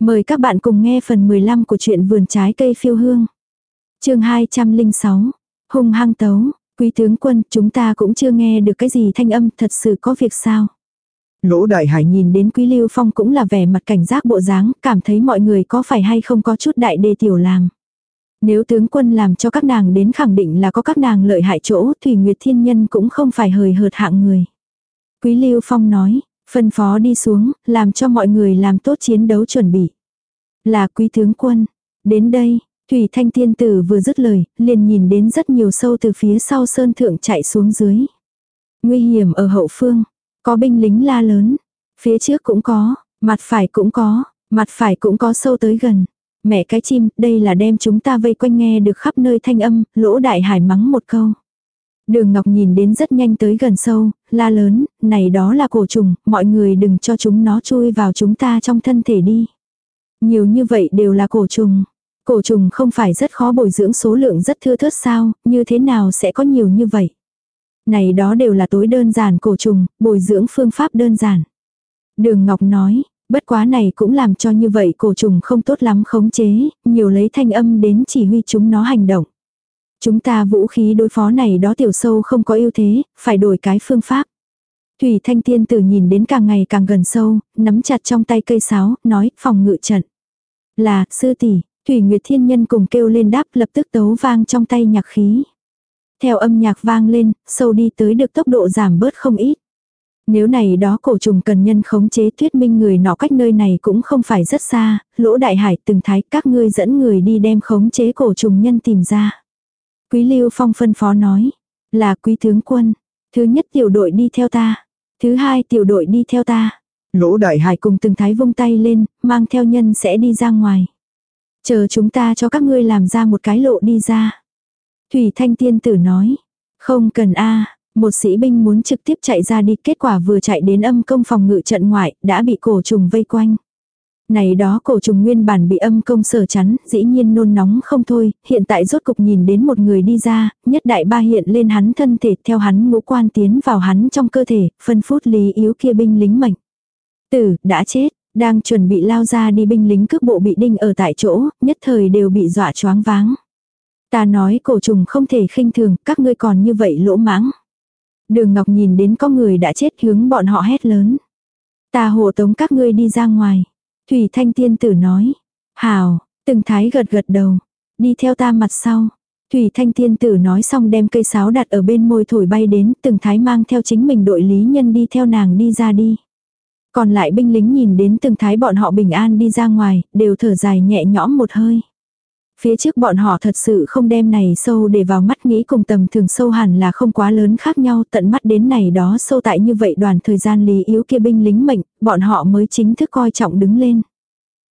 Mời các bạn cùng nghe phần 15 của truyện vườn trái cây phiêu hương. chương 206. Hùng hăng tấu, quý tướng quân chúng ta cũng chưa nghe được cái gì thanh âm thật sự có việc sao. Lỗ đại hải nhìn đến quý lưu phong cũng là vẻ mặt cảnh giác bộ dáng, cảm thấy mọi người có phải hay không có chút đại đề tiểu làm. Nếu tướng quân làm cho các nàng đến khẳng định là có các nàng lợi hại chỗ, Thủy Nguyệt Thiên Nhân cũng không phải hời hợt hạng người. Quý lưu phong nói, Phân phó đi xuống, làm cho mọi người làm tốt chiến đấu chuẩn bị. Là quý tướng quân. Đến đây, Thủy Thanh Tiên Tử vừa dứt lời, liền nhìn đến rất nhiều sâu từ phía sau sơn thượng chạy xuống dưới. Nguy hiểm ở hậu phương, có binh lính la lớn. Phía trước cũng có, mặt phải cũng có, mặt phải cũng có sâu tới gần. Mẹ cái chim, đây là đem chúng ta vây quanh nghe được khắp nơi thanh âm, lỗ đại hải mắng một câu. Đường Ngọc nhìn đến rất nhanh tới gần sâu, la lớn, này đó là cổ trùng, mọi người đừng cho chúng nó chui vào chúng ta trong thân thể đi. Nhiều như vậy đều là cổ trùng. Cổ trùng không phải rất khó bồi dưỡng số lượng rất thưa thớt sao, như thế nào sẽ có nhiều như vậy. Này đó đều là tối đơn giản cổ trùng, bồi dưỡng phương pháp đơn giản. Đường Ngọc nói, bất quá này cũng làm cho như vậy cổ trùng không tốt lắm khống chế, nhiều lấy thanh âm đến chỉ huy chúng nó hành động. Chúng ta vũ khí đối phó này đó tiểu sâu không có ưu thế, phải đổi cái phương pháp. Thủy Thanh Tiên tử nhìn đến càng ngày càng gần sâu, nắm chặt trong tay cây sáo, nói, phòng ngự trận. Là, sư tỷ Thủy Nguyệt Thiên Nhân cùng kêu lên đáp lập tức tấu vang trong tay nhạc khí. Theo âm nhạc vang lên, sâu đi tới được tốc độ giảm bớt không ít. Nếu này đó cổ trùng cần nhân khống chế thuyết minh người nọ cách nơi này cũng không phải rất xa, lỗ đại hải từng thái các ngươi dẫn người đi đem khống chế cổ trùng nhân tìm ra. Quý Lưu Phong phân phó nói, là quý tướng quân, thứ nhất tiểu đội đi theo ta, thứ hai tiểu đội đi theo ta. Lỗ đại hải cùng từng thái vung tay lên, mang theo nhân sẽ đi ra ngoài. Chờ chúng ta cho các ngươi làm ra một cái lộ đi ra. Thủy Thanh Tiên Tử nói, không cần a một sĩ binh muốn trực tiếp chạy ra đi kết quả vừa chạy đến âm công phòng ngự trận ngoại, đã bị cổ trùng vây quanh. Này đó cổ trùng nguyên bản bị âm công sở chắn, dĩ nhiên nôn nóng không thôi, hiện tại rốt cục nhìn đến một người đi ra, nhất đại ba hiện lên hắn thân thể theo hắn ngũ quan tiến vào hắn trong cơ thể, phân phút lý yếu kia binh lính mệnh. Tử, đã chết, đang chuẩn bị lao ra đi binh lính cước bộ bị đinh ở tại chỗ, nhất thời đều bị dọa choáng váng. Ta nói cổ trùng không thể khinh thường, các ngươi còn như vậy lỗ mãng. Đường Ngọc nhìn đến có người đã chết hướng bọn họ hét lớn. Ta hộ tống các ngươi đi ra ngoài. Thủy Thanh Tiên Tử nói. Hào, từng thái gật gật đầu. Đi theo ta mặt sau. Thủy Thanh Tiên Tử nói xong đem cây sáo đặt ở bên môi thổi bay đến, từng thái mang theo chính mình đội lý nhân đi theo nàng đi ra đi. Còn lại binh lính nhìn đến từng thái bọn họ bình an đi ra ngoài, đều thở dài nhẹ nhõm một hơi. Phía trước bọn họ thật sự không đem này sâu để vào mắt nghĩ cùng tầm thường sâu hẳn là không quá lớn khác nhau tận mắt đến này đó sâu tại như vậy đoàn thời gian lý yếu kia binh lính mệnh, bọn họ mới chính thức coi trọng đứng lên.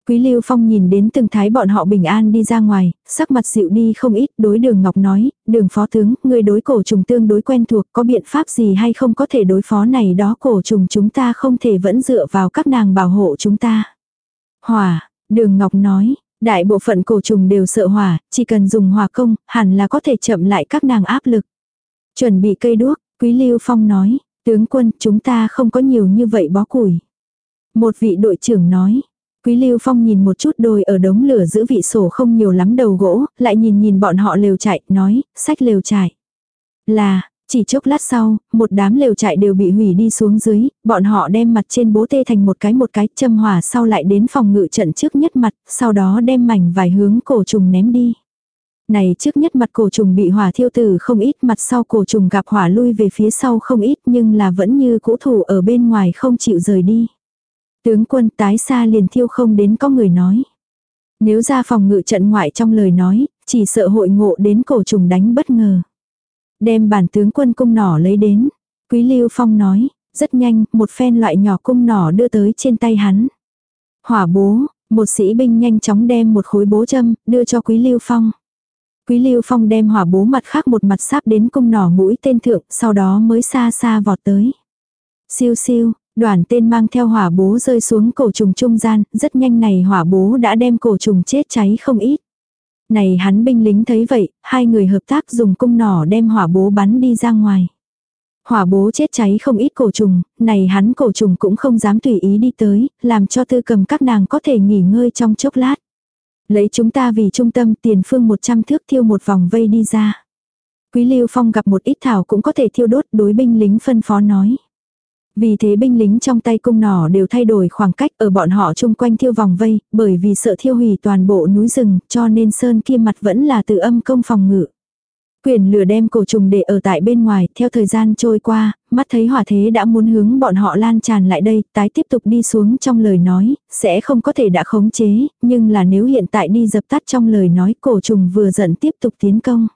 Quý Lưu Phong nhìn đến từng thái bọn họ bình an đi ra ngoài, sắc mặt dịu đi không ít, đối đường Ngọc nói, đường phó tướng, người đối cổ trùng tương đối quen thuộc, có biện pháp gì hay không có thể đối phó này đó cổ trùng chúng ta không thể vẫn dựa vào các nàng bảo hộ chúng ta. hòa đường Ngọc nói, Đại bộ phận cổ trùng đều sợ hỏa, chỉ cần dùng hỏa công, hẳn là có thể chậm lại các nàng áp lực. Chuẩn bị cây đuốc, Quý Lưu Phong nói, tướng quân chúng ta không có nhiều như vậy bó củi. Một vị đội trưởng nói, Quý Lưu Phong nhìn một chút đôi ở đống lửa giữ vị sổ không nhiều lắm đầu gỗ, lại nhìn nhìn bọn họ lều chạy, nói, sách lều chạy. Là, chỉ chốc lát sau, một đám lều trại đều bị hủy đi xuống dưới, bọn họ đem mặt trên bố tê thành một cái một cái châm hỏa sau lại đến phòng ngự trận trước nhất mặt, sau đó đem mảnh vài hướng cổ trùng ném đi. Này trước nhất mặt cổ trùng bị hỏa thiêu tử không ít mặt sau cổ trùng gặp hỏa lui về phía sau không ít nhưng là vẫn như cũ thủ ở bên ngoài không chịu rời đi. Tướng quân tái xa liền thiêu không đến có người nói. Nếu ra phòng ngự trận ngoại trong lời nói, chỉ sợ hội ngộ đến cổ trùng đánh bất ngờ. Đem bản tướng quân cung nỏ lấy đến. Quý Lưu Phong nói, rất nhanh, một phen loại nhỏ cung nỏ đưa tới trên tay hắn. Hỏa bố, một sĩ binh nhanh chóng đem một khối bố châm, đưa cho Quý Lưu Phong. Quý Lưu Phong đem hỏa bố mặt khác một mặt sáp đến cung nỏ mũi tên thượng, sau đó mới xa xa vọt tới. Siêu siêu, đoàn tên mang theo hỏa bố rơi xuống cổ trùng trung gian, rất nhanh này hỏa bố đã đem cổ trùng chết cháy không ít. Này hắn binh lính thấy vậy, hai người hợp tác dùng cung nỏ đem hỏa bố bắn đi ra ngoài. Hỏa bố chết cháy không ít cổ trùng, này hắn cổ trùng cũng không dám tùy ý đi tới, làm cho tư cầm các nàng có thể nghỉ ngơi trong chốc lát. Lấy chúng ta vì trung tâm tiền phương 100 thước thiêu một vòng vây đi ra. Quý Lưu Phong gặp một ít thảo cũng có thể thiêu đốt đối binh lính phân phó nói. Vì thế binh lính trong tay cung nỏ đều thay đổi khoảng cách ở bọn họ chung quanh thiêu vòng vây, bởi vì sợ thiêu hủy toàn bộ núi rừng, cho nên sơn kia mặt vẫn là từ âm công phòng ngự. Quyền lửa đem cổ trùng để ở tại bên ngoài, theo thời gian trôi qua, mắt thấy hỏa thế đã muốn hướng bọn họ lan tràn lại đây, tái tiếp tục đi xuống trong lời nói, sẽ không có thể đã khống chế, nhưng là nếu hiện tại đi dập tắt trong lời nói cổ trùng vừa giận tiếp tục tiến công.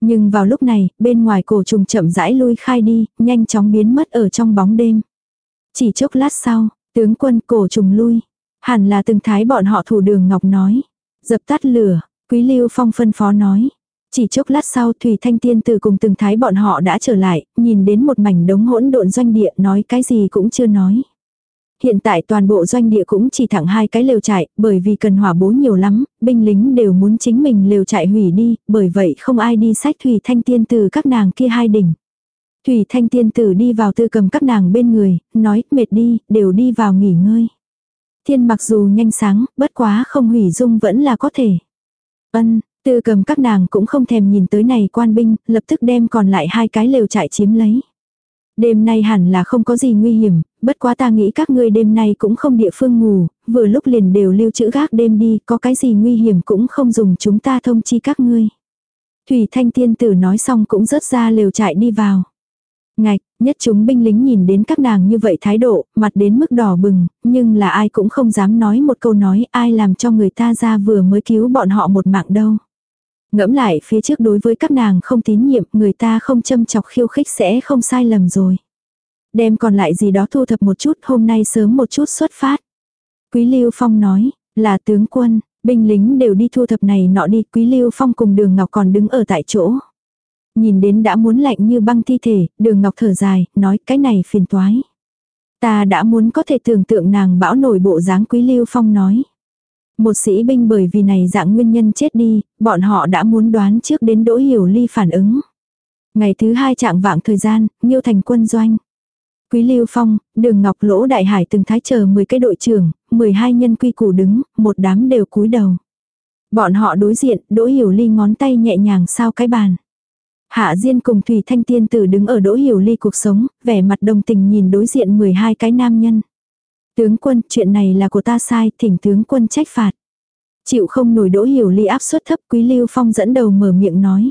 Nhưng vào lúc này, bên ngoài cổ trùng chậm rãi lui khai đi, nhanh chóng biến mất ở trong bóng đêm. Chỉ chốc lát sau, tướng quân cổ trùng lui. Hẳn là từng thái bọn họ thủ đường ngọc nói. Dập tắt lửa, quý lưu phong phân phó nói. Chỉ chốc lát sau Thủy Thanh Tiên từ cùng từng thái bọn họ đã trở lại, nhìn đến một mảnh đống hỗn độn doanh địa nói cái gì cũng chưa nói. Hiện tại toàn bộ doanh địa cũng chỉ thẳng hai cái lều trại, bởi vì cần hỏa bố nhiều lắm, binh lính đều muốn chính mình lều trại hủy đi, bởi vậy không ai đi sách Thủy Thanh Tiên từ các nàng kia hai đỉnh. Thủy Thanh Tiên tử đi vào tư cầm các nàng bên người, nói mệt đi, đều đi vào nghỉ ngơi. Thiên mặc dù nhanh sáng, bất quá không hủy dung vẫn là có thể. Ân, tư cầm các nàng cũng không thèm nhìn tới này quan binh, lập tức đem còn lại hai cái lều trại chiếm lấy. Đêm nay hẳn là không có gì nguy hiểm, bất quá ta nghĩ các ngươi đêm nay cũng không địa phương ngủ, vừa lúc liền đều lưu trữ gác đêm đi, có cái gì nguy hiểm cũng không dùng chúng ta thông chi các ngươi. Thủy Thanh Tiên Tử nói xong cũng rớt ra lều trại đi vào. Ngạch, nhất chúng binh lính nhìn đến các nàng như vậy thái độ, mặt đến mức đỏ bừng, nhưng là ai cũng không dám nói một câu nói ai làm cho người ta ra vừa mới cứu bọn họ một mạng đâu. Ngẫm lại phía trước đối với các nàng không tín nhiệm, người ta không châm chọc khiêu khích sẽ không sai lầm rồi. Đem còn lại gì đó thu thập một chút, hôm nay sớm một chút xuất phát. Quý Lưu Phong nói, là tướng quân, binh lính đều đi thu thập này nọ đi, Quý Lưu Phong cùng Đường Ngọc còn đứng ở tại chỗ. Nhìn đến đã muốn lạnh như băng thi thể, Đường Ngọc thở dài, nói cái này phiền toái. Ta đã muốn có thể tưởng tượng nàng bão nổi bộ dáng Quý Lưu Phong nói. Một sĩ binh bởi vì này dạng nguyên nhân chết đi, bọn họ đã muốn đoán trước đến Đỗ Hiểu Ly phản ứng. Ngày thứ hai trạng vạng thời gian, Nhiêu thành quân doanh. Quý Lưu Phong, Đường Ngọc Lỗ Đại Hải từng thái chờ 10 cái đội trưởng, 12 nhân quy củ đứng, một đám đều cúi đầu. Bọn họ đối diện, Đỗ Hiểu Ly ngón tay nhẹ nhàng sao cái bàn. Hạ Diên cùng Thủy Thanh Tiên Tử đứng ở Đỗ Hiểu Ly cuộc sống, vẻ mặt đồng tình nhìn đối diện 12 cái nam nhân. Tướng quân, chuyện này là của ta sai, thỉnh tướng quân trách phạt. Chịu không nổi Đỗ Hiểu Ly áp suất thấp Quý Lưu Phong dẫn đầu mở miệng nói.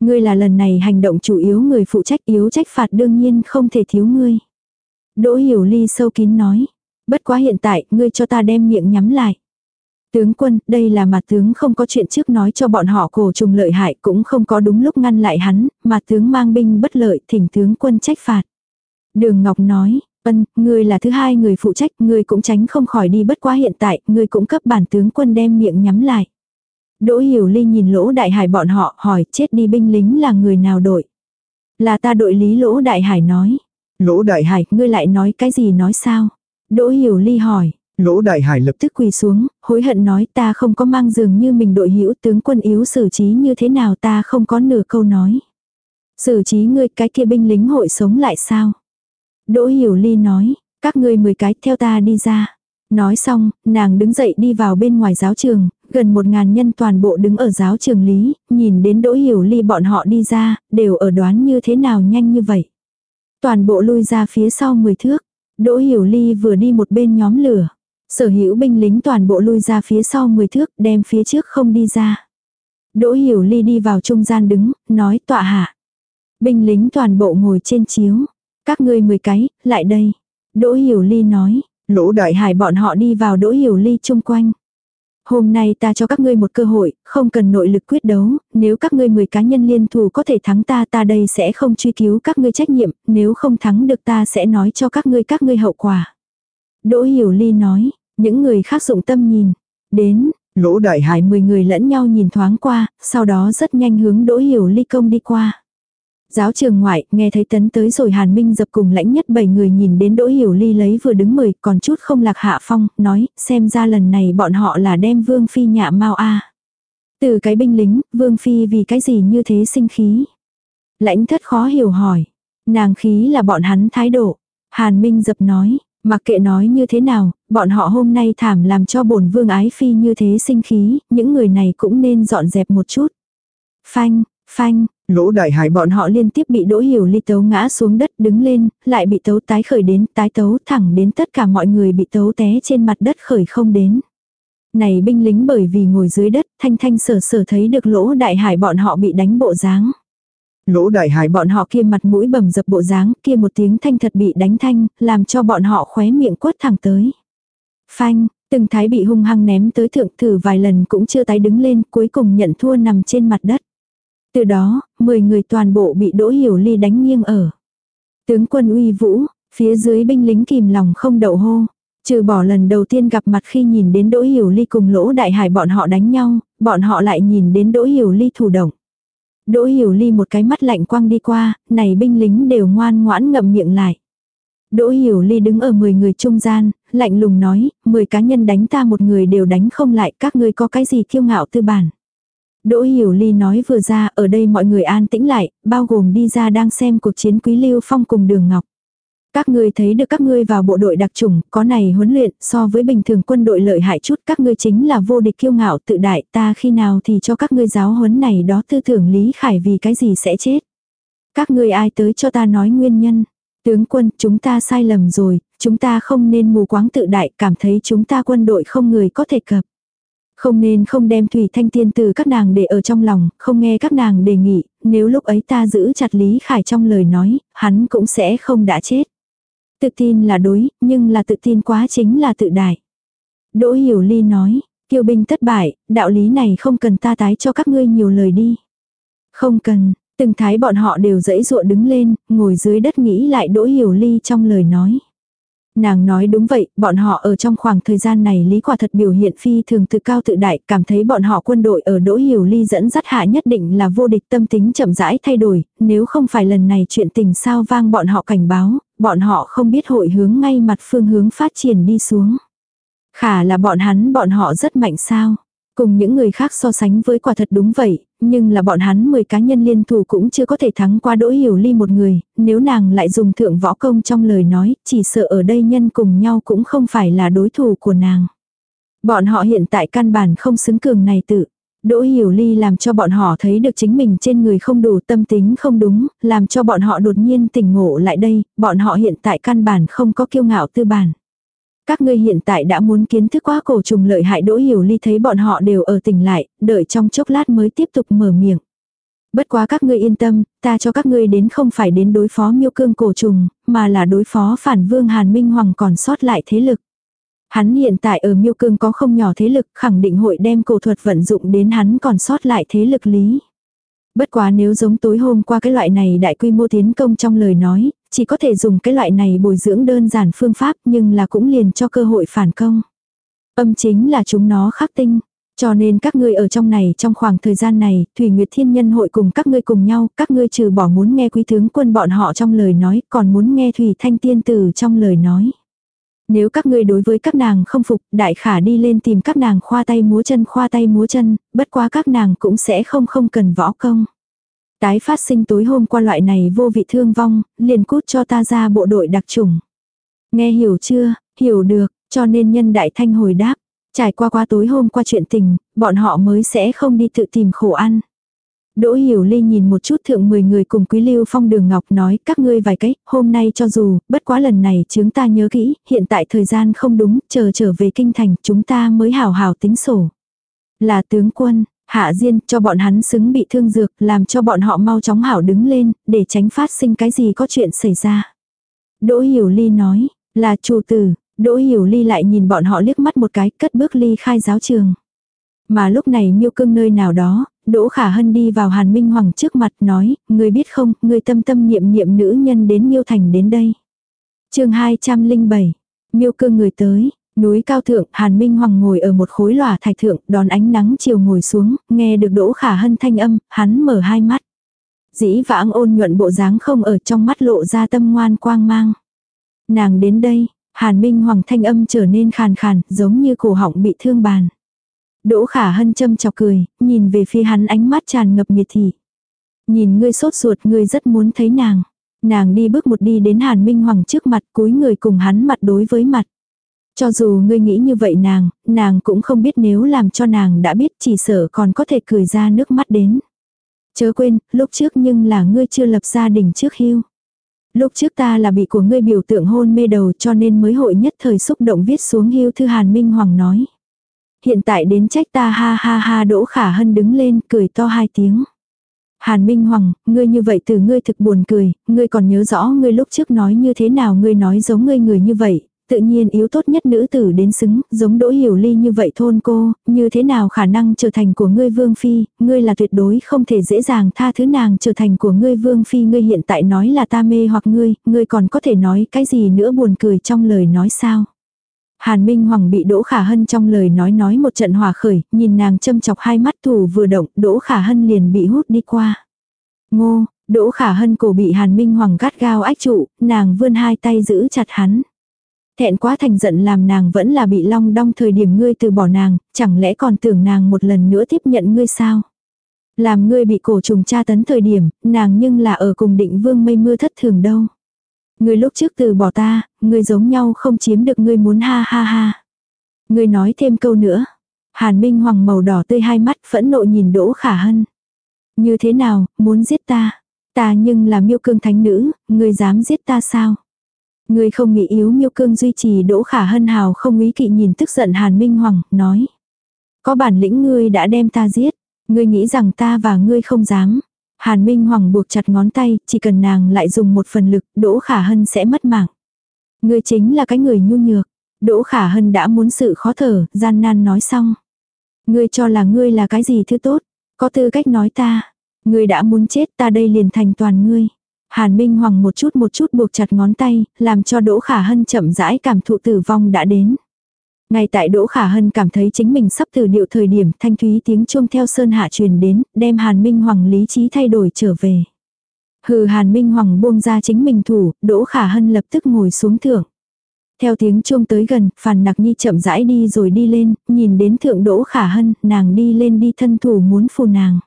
Ngươi là lần này hành động chủ yếu người phụ trách yếu trách phạt đương nhiên không thể thiếu ngươi. Đỗ Hiểu Ly sâu kín nói. Bất quá hiện tại, ngươi cho ta đem miệng nhắm lại. Tướng quân, đây là mà tướng không có chuyện trước nói cho bọn họ cổ trùng lợi hại cũng không có đúng lúc ngăn lại hắn, mà tướng mang binh bất lợi thỉnh tướng quân trách phạt. Đường Ngọc nói, ân, ngươi là thứ hai người phụ trách, ngươi cũng tránh không khỏi đi bất quá hiện tại, ngươi cũng cấp bản tướng quân đem miệng nhắm lại. Đỗ Hiểu Ly nhìn lỗ đại hải bọn họ hỏi chết đi binh lính là người nào đội. Là ta đội lý lỗ đại hải nói. Lỗ đại hải, ngươi lại nói cái gì nói sao? Đỗ Hiểu Ly hỏi. Lỗ đại hải lập tức quỳ xuống, hối hận nói ta không có mang dường như mình đội hữu tướng quân yếu xử trí như thế nào ta không có nửa câu nói. Xử trí ngươi cái kia binh lính hội sống lại sao? Đỗ Hiểu Ly nói, các ngươi mười cái theo ta đi ra. Nói xong, nàng đứng dậy đi vào bên ngoài giáo trường, gần một ngàn nhân toàn bộ đứng ở giáo trường lý, nhìn đến Đỗ Hiểu Ly bọn họ đi ra, đều ở đoán như thế nào nhanh như vậy. Toàn bộ lui ra phía sau 10 thước. Đỗ Hiểu Ly vừa đi một bên nhóm lửa. Sở hữu binh lính toàn bộ lui ra phía sau 10 thước, đem phía trước không đi ra. Đỗ Hiểu Ly đi vào trung gian đứng, nói tọa hạ. Binh lính toàn bộ ngồi trên chiếu. Các ngươi 10 cái, lại đây. Đỗ Hiểu Ly nói. Lỗ đại hải bọn họ đi vào Đỗ Hiểu Ly chung quanh. Hôm nay ta cho các ngươi một cơ hội, không cần nội lực quyết đấu, nếu các ngươi 10 cá nhân liên thủ có thể thắng ta ta đây sẽ không truy cứu các ngươi trách nhiệm, nếu không thắng được ta sẽ nói cho các ngươi các ngươi hậu quả. Đỗ Hiểu Ly nói, những người khác dụng tâm nhìn, đến, lỗ đại hải 10 người lẫn nhau nhìn thoáng qua, sau đó rất nhanh hướng Đỗ Hiểu Ly công đi qua. Giáo trường ngoại, nghe thấy tấn tới rồi Hàn Minh dập cùng lãnh nhất bảy người nhìn đến Đỗ Hiểu Ly lấy vừa đứng mười, còn chút không lạc hạ phong, nói, xem ra lần này bọn họ là đem Vương Phi nhạ mau a Từ cái binh lính, Vương Phi vì cái gì như thế sinh khí. Lãnh thất khó hiểu hỏi. Nàng khí là bọn hắn thái độ. Hàn Minh dập nói, mặc kệ nói như thế nào, bọn họ hôm nay thảm làm cho bổn vương ái phi như thế sinh khí, những người này cũng nên dọn dẹp một chút. Phanh, phanh, Lỗ đại hải bọn họ liên tiếp bị đỗ hiểu ly tấu ngã xuống đất đứng lên, lại bị tấu tái khởi đến, tái tấu thẳng đến tất cả mọi người bị tấu té trên mặt đất khởi không đến. Này binh lính bởi vì ngồi dưới đất, thanh thanh sở sở thấy được lỗ đại hải bọn họ bị đánh bộ dáng. Lỗ đại hải bọn họ kia mặt mũi bầm dập bộ dáng, kia một tiếng thanh thật bị đánh thanh, làm cho bọn họ khóe miệng quất thẳng tới. Phanh, từng thái bị hung hăng ném tới thượng thử vài lần cũng chưa tái đứng lên, cuối cùng nhận thua nằm trên mặt đất. Từ đó, 10 người toàn bộ bị Đỗ Hiểu Ly đánh nghiêng ở. Tướng quân uy vũ, phía dưới binh lính kìm lòng không đậu hô. Trừ bỏ lần đầu tiên gặp mặt khi nhìn đến Đỗ Hiểu Ly cùng Lỗ Đại Hải bọn họ đánh nhau, bọn họ lại nhìn đến Đỗ Hiểu Ly thủ động. Đỗ Hiểu Ly một cái mắt lạnh quăng đi qua, này binh lính đều ngoan ngoãn ngậm miệng lại. Đỗ Hiểu Ly đứng ở 10 người trung gian, lạnh lùng nói, 10 cá nhân đánh ta một người đều đánh không lại, các ngươi có cái gì kiêu ngạo tư bản. Đỗ Hiểu Ly nói vừa ra, ở đây mọi người an tĩnh lại, bao gồm đi ra đang xem cuộc chiến Quý Lưu Phong cùng Đường Ngọc. Các ngươi thấy được các ngươi vào bộ đội đặc chủng, có này huấn luyện, so với bình thường quân đội lợi hại chút, các ngươi chính là vô địch kiêu ngạo tự đại, ta khi nào thì cho các ngươi giáo huấn này đó tư tưởng Lý Khải vì cái gì sẽ chết. Các ngươi ai tới cho ta nói nguyên nhân. Tướng quân, chúng ta sai lầm rồi, chúng ta không nên mù quáng tự đại, cảm thấy chúng ta quân đội không người có thể cập. Không nên không đem Thủy Thanh Tiên từ các nàng để ở trong lòng, không nghe các nàng đề nghị, nếu lúc ấy ta giữ chặt Lý Khải trong lời nói, hắn cũng sẽ không đã chết. Tự tin là đối, nhưng là tự tin quá chính là tự đại. Đỗ Hiểu Ly nói, kiêu binh thất bại, đạo lý này không cần ta tái cho các ngươi nhiều lời đi. Không cần, từng thái bọn họ đều dãy dụa đứng lên, ngồi dưới đất nghĩ lại Đỗ Hiểu Ly trong lời nói. Nàng nói đúng vậy, bọn họ ở trong khoảng thời gian này lý quả thật biểu hiện phi thường tự cao tự đại, cảm thấy bọn họ quân đội ở Đỗ Hiểu Ly dẫn dắt hạ nhất định là vô địch tâm tính chậm rãi thay đổi, nếu không phải lần này chuyện tình sao vang bọn họ cảnh báo, bọn họ không biết hội hướng ngay mặt phương hướng phát triển đi xuống. Khả là bọn hắn bọn họ rất mạnh sao. Cùng những người khác so sánh với quả thật đúng vậy, nhưng là bọn hắn 10 cá nhân liên thủ cũng chưa có thể thắng qua đỗ hiểu ly một người, nếu nàng lại dùng thượng võ công trong lời nói, chỉ sợ ở đây nhân cùng nhau cũng không phải là đối thủ của nàng. Bọn họ hiện tại căn bản không xứng cường này tự. Đỗ Hiểu Ly làm cho bọn họ thấy được chính mình trên người không đủ tâm tính không đúng, làm cho bọn họ đột nhiên tỉnh ngộ lại đây, bọn họ hiện tại căn bản không có kiêu ngạo tư bản. Các ngươi hiện tại đã muốn kiến thức quá cổ trùng lợi hại Đỗ Hiểu Ly thấy bọn họ đều ở tỉnh lại, đợi trong chốc lát mới tiếp tục mở miệng. Bất quá các ngươi yên tâm, ta cho các ngươi đến không phải đến đối phó miêu cương cổ trùng, mà là đối phó phản vương Hàn Minh Hoàng còn sót lại thế lực. Hắn hiện tại ở miêu cương có không nhỏ thế lực khẳng định hội đem cổ thuật vận dụng đến hắn còn sót lại thế lực lý. Bất quá nếu giống tối hôm qua cái loại này đại quy mô tiến công trong lời nói, chỉ có thể dùng cái loại này bồi dưỡng đơn giản phương pháp nhưng là cũng liền cho cơ hội phản công. Âm chính là chúng nó khắc tinh. Cho nên các ngươi ở trong này trong khoảng thời gian này, Thủy Nguyệt Thiên Nhân hội cùng các ngươi cùng nhau, các ngươi trừ bỏ muốn nghe quý tướng quân bọn họ trong lời nói, còn muốn nghe Thủy Thanh Tiên Tử trong lời nói. Nếu các ngươi đối với các nàng không phục, đại khả đi lên tìm các nàng khoa tay múa chân khoa tay múa chân, bất quá các nàng cũng sẽ không không cần võ công. Tái phát sinh tối hôm qua loại này vô vị thương vong, liền cút cho ta ra bộ đội đặc trùng. Nghe hiểu chưa, hiểu được, cho nên nhân đại thanh hồi đáp. Trải qua qua tối hôm qua chuyện tình, bọn họ mới sẽ không đi tự tìm khổ ăn. Đỗ Hiểu Ly nhìn một chút thượng 10 người cùng Quý Lưu Phong Đường Ngọc nói các ngươi vài cái, hôm nay cho dù, bất quá lần này chúng ta nhớ kỹ, hiện tại thời gian không đúng, chờ trở về kinh thành, chúng ta mới hào hào tính sổ. Là tướng quân, Hạ Diên cho bọn hắn xứng bị thương dược, làm cho bọn họ mau chóng hảo đứng lên, để tránh phát sinh cái gì có chuyện xảy ra. Đỗ Hiểu Ly nói, là chủ tử, Đỗ Hiểu Ly lại nhìn bọn họ liếc mắt một cái, cất bước ly khai giáo trường. Mà lúc này miêu cưng nơi nào đó, Đỗ Khả Hân đi vào Hàn Minh Hoàng trước mặt nói, người biết không, người tâm tâm niệm niệm nữ nhân đến miêu thành đến đây. chương 207, miêu cưng người tới, Núi cao thượng, Hàn Minh Hoàng ngồi ở một khối lòa thạch thượng, đón ánh nắng chiều ngồi xuống, nghe được Đỗ Khả Hân thanh âm, hắn mở hai mắt. Dĩ vãng ôn nhuận bộ dáng không ở trong mắt lộ ra tâm ngoan quang mang. Nàng đến đây, Hàn Minh Hoàng thanh âm trở nên khàn khàn, giống như cổ họng bị thương bàn. Đỗ Khả Hân châm chọc cười, nhìn về phía hắn ánh mắt tràn ngập nhiệt thị. Nhìn ngươi sốt ruột ngươi rất muốn thấy nàng. Nàng đi bước một đi đến Hàn Minh Hoàng trước mặt cúi người cùng hắn mặt đối với mặt. Cho dù ngươi nghĩ như vậy nàng, nàng cũng không biết nếu làm cho nàng đã biết chỉ sợ còn có thể cười ra nước mắt đến. Chớ quên, lúc trước nhưng là ngươi chưa lập gia đình trước hưu. Lúc trước ta là bị của ngươi biểu tượng hôn mê đầu cho nên mới hội nhất thời xúc động viết xuống hưu thư Hàn Minh Hoàng nói. Hiện tại đến trách ta ha ha ha đỗ khả hân đứng lên cười to hai tiếng. Hàn Minh Hoàng, ngươi như vậy từ ngươi thực buồn cười, ngươi còn nhớ rõ ngươi lúc trước nói như thế nào ngươi nói giống ngươi người như vậy, tự nhiên yếu tốt nhất nữ tử đến xứng, giống đỗ hiểu ly như vậy thôn cô, như thế nào khả năng trở thành của ngươi vương phi, ngươi là tuyệt đối không thể dễ dàng tha thứ nàng trở thành của ngươi vương phi ngươi hiện tại nói là ta mê hoặc ngươi, ngươi còn có thể nói cái gì nữa buồn cười trong lời nói sao. Hàn Minh Hoàng bị Đỗ Khả Hân trong lời nói nói một trận hòa khởi, nhìn nàng châm chọc hai mắt thủ vừa động, Đỗ Khả Hân liền bị hút đi qua. Ngô, Đỗ Khả Hân cổ bị Hàn Minh Hoàng gắt gao ách trụ, nàng vươn hai tay giữ chặt hắn. Thẹn quá thành giận làm nàng vẫn là bị long đong thời điểm ngươi từ bỏ nàng, chẳng lẽ còn tưởng nàng một lần nữa tiếp nhận ngươi sao? Làm ngươi bị cổ trùng tra tấn thời điểm, nàng nhưng là ở cùng định vương mây mưa thất thường đâu. Ngươi lúc trước từ bỏ ta, ngươi giống nhau không chiếm được ngươi muốn ha ha ha. Ngươi nói thêm câu nữa. Hàn Minh Hoàng màu đỏ tươi hai mắt phẫn nộ nhìn Đỗ Khả Hân. Như thế nào, muốn giết ta? Ta nhưng là miêu cương thánh nữ, ngươi dám giết ta sao? Ngươi không nghĩ yếu miêu cương duy trì Đỗ Khả Hân hào không ý kỵ nhìn tức giận Hàn Minh Hoàng, nói. Có bản lĩnh ngươi đã đem ta giết, ngươi nghĩ rằng ta và ngươi không dám. Hàn Minh Hoàng buộc chặt ngón tay, chỉ cần nàng lại dùng một phần lực, Đỗ Khả Hân sẽ mất mạng. Ngươi chính là cái người nhu nhược. Đỗ Khả Hân đã muốn sự khó thở, gian nan nói xong. Ngươi cho là ngươi là cái gì thứ tốt, có tư cách nói ta. Ngươi đã muốn chết ta đây liền thành toàn ngươi. Hàn Minh Hoàng một chút một chút buộc chặt ngón tay, làm cho Đỗ Khả Hân chậm rãi cảm thụ tử vong đã đến. Ngay tại Đỗ Khả Hân cảm thấy chính mình sắp từ điệu thời điểm thanh thúy tiếng chuông theo sơn hạ truyền đến, đem Hàn Minh Hoàng lý trí thay đổi trở về. Hừ Hàn Minh Hoàng buông ra chính mình thủ, Đỗ Khả Hân lập tức ngồi xuống thượng. Theo tiếng chuông tới gần, Phàn Nặc Nhi chậm rãi đi rồi đi lên, nhìn đến thượng Đỗ Khả Hân, nàng đi lên đi thân thủ muốn phù nàng.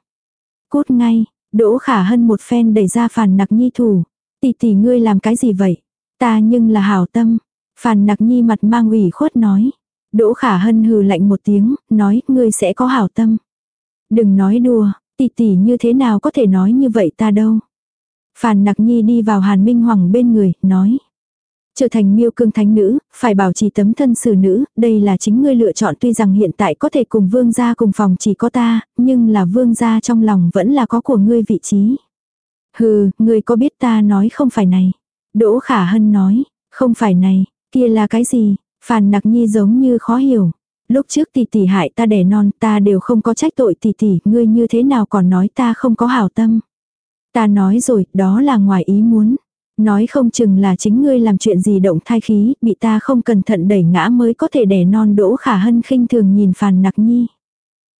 cốt ngay, Đỗ Khả Hân một phen đẩy ra Phàn Nặc Nhi thủ. Tỷ tỷ ngươi làm cái gì vậy? Ta nhưng là hảo tâm. Phàn Nặc Nhi mặt mang ủy khuất nói. Đỗ Khả Hân hừ lạnh một tiếng, nói ngươi sẽ có hảo tâm. Đừng nói đùa, tỷ tỷ như thế nào có thể nói như vậy ta đâu. Phàn Nặc Nhi đi vào Hàn Minh Hoàng bên người, nói. Trở thành miêu cương thánh nữ, phải bảo trì tấm thân xử nữ, đây là chính ngươi lựa chọn tuy rằng hiện tại có thể cùng vương gia cùng phòng chỉ có ta, nhưng là vương gia trong lòng vẫn là có của ngươi vị trí. Hừ, ngươi có biết ta nói không phải này. Đỗ Khả Hân nói, không phải này, kia là cái gì, Phàn nặc nhi giống như khó hiểu. Lúc trước tỷ tỷ hại ta đẻ non ta đều không có trách tội tỷ tỷ, ngươi như thế nào còn nói ta không có hảo tâm. Ta nói rồi, đó là ngoài ý muốn. Nói không chừng là chính ngươi làm chuyện gì động thai khí, bị ta không cẩn thận đẩy ngã mới có thể đẻ non đỗ khả hân khinh thường nhìn phàn nặc nhi.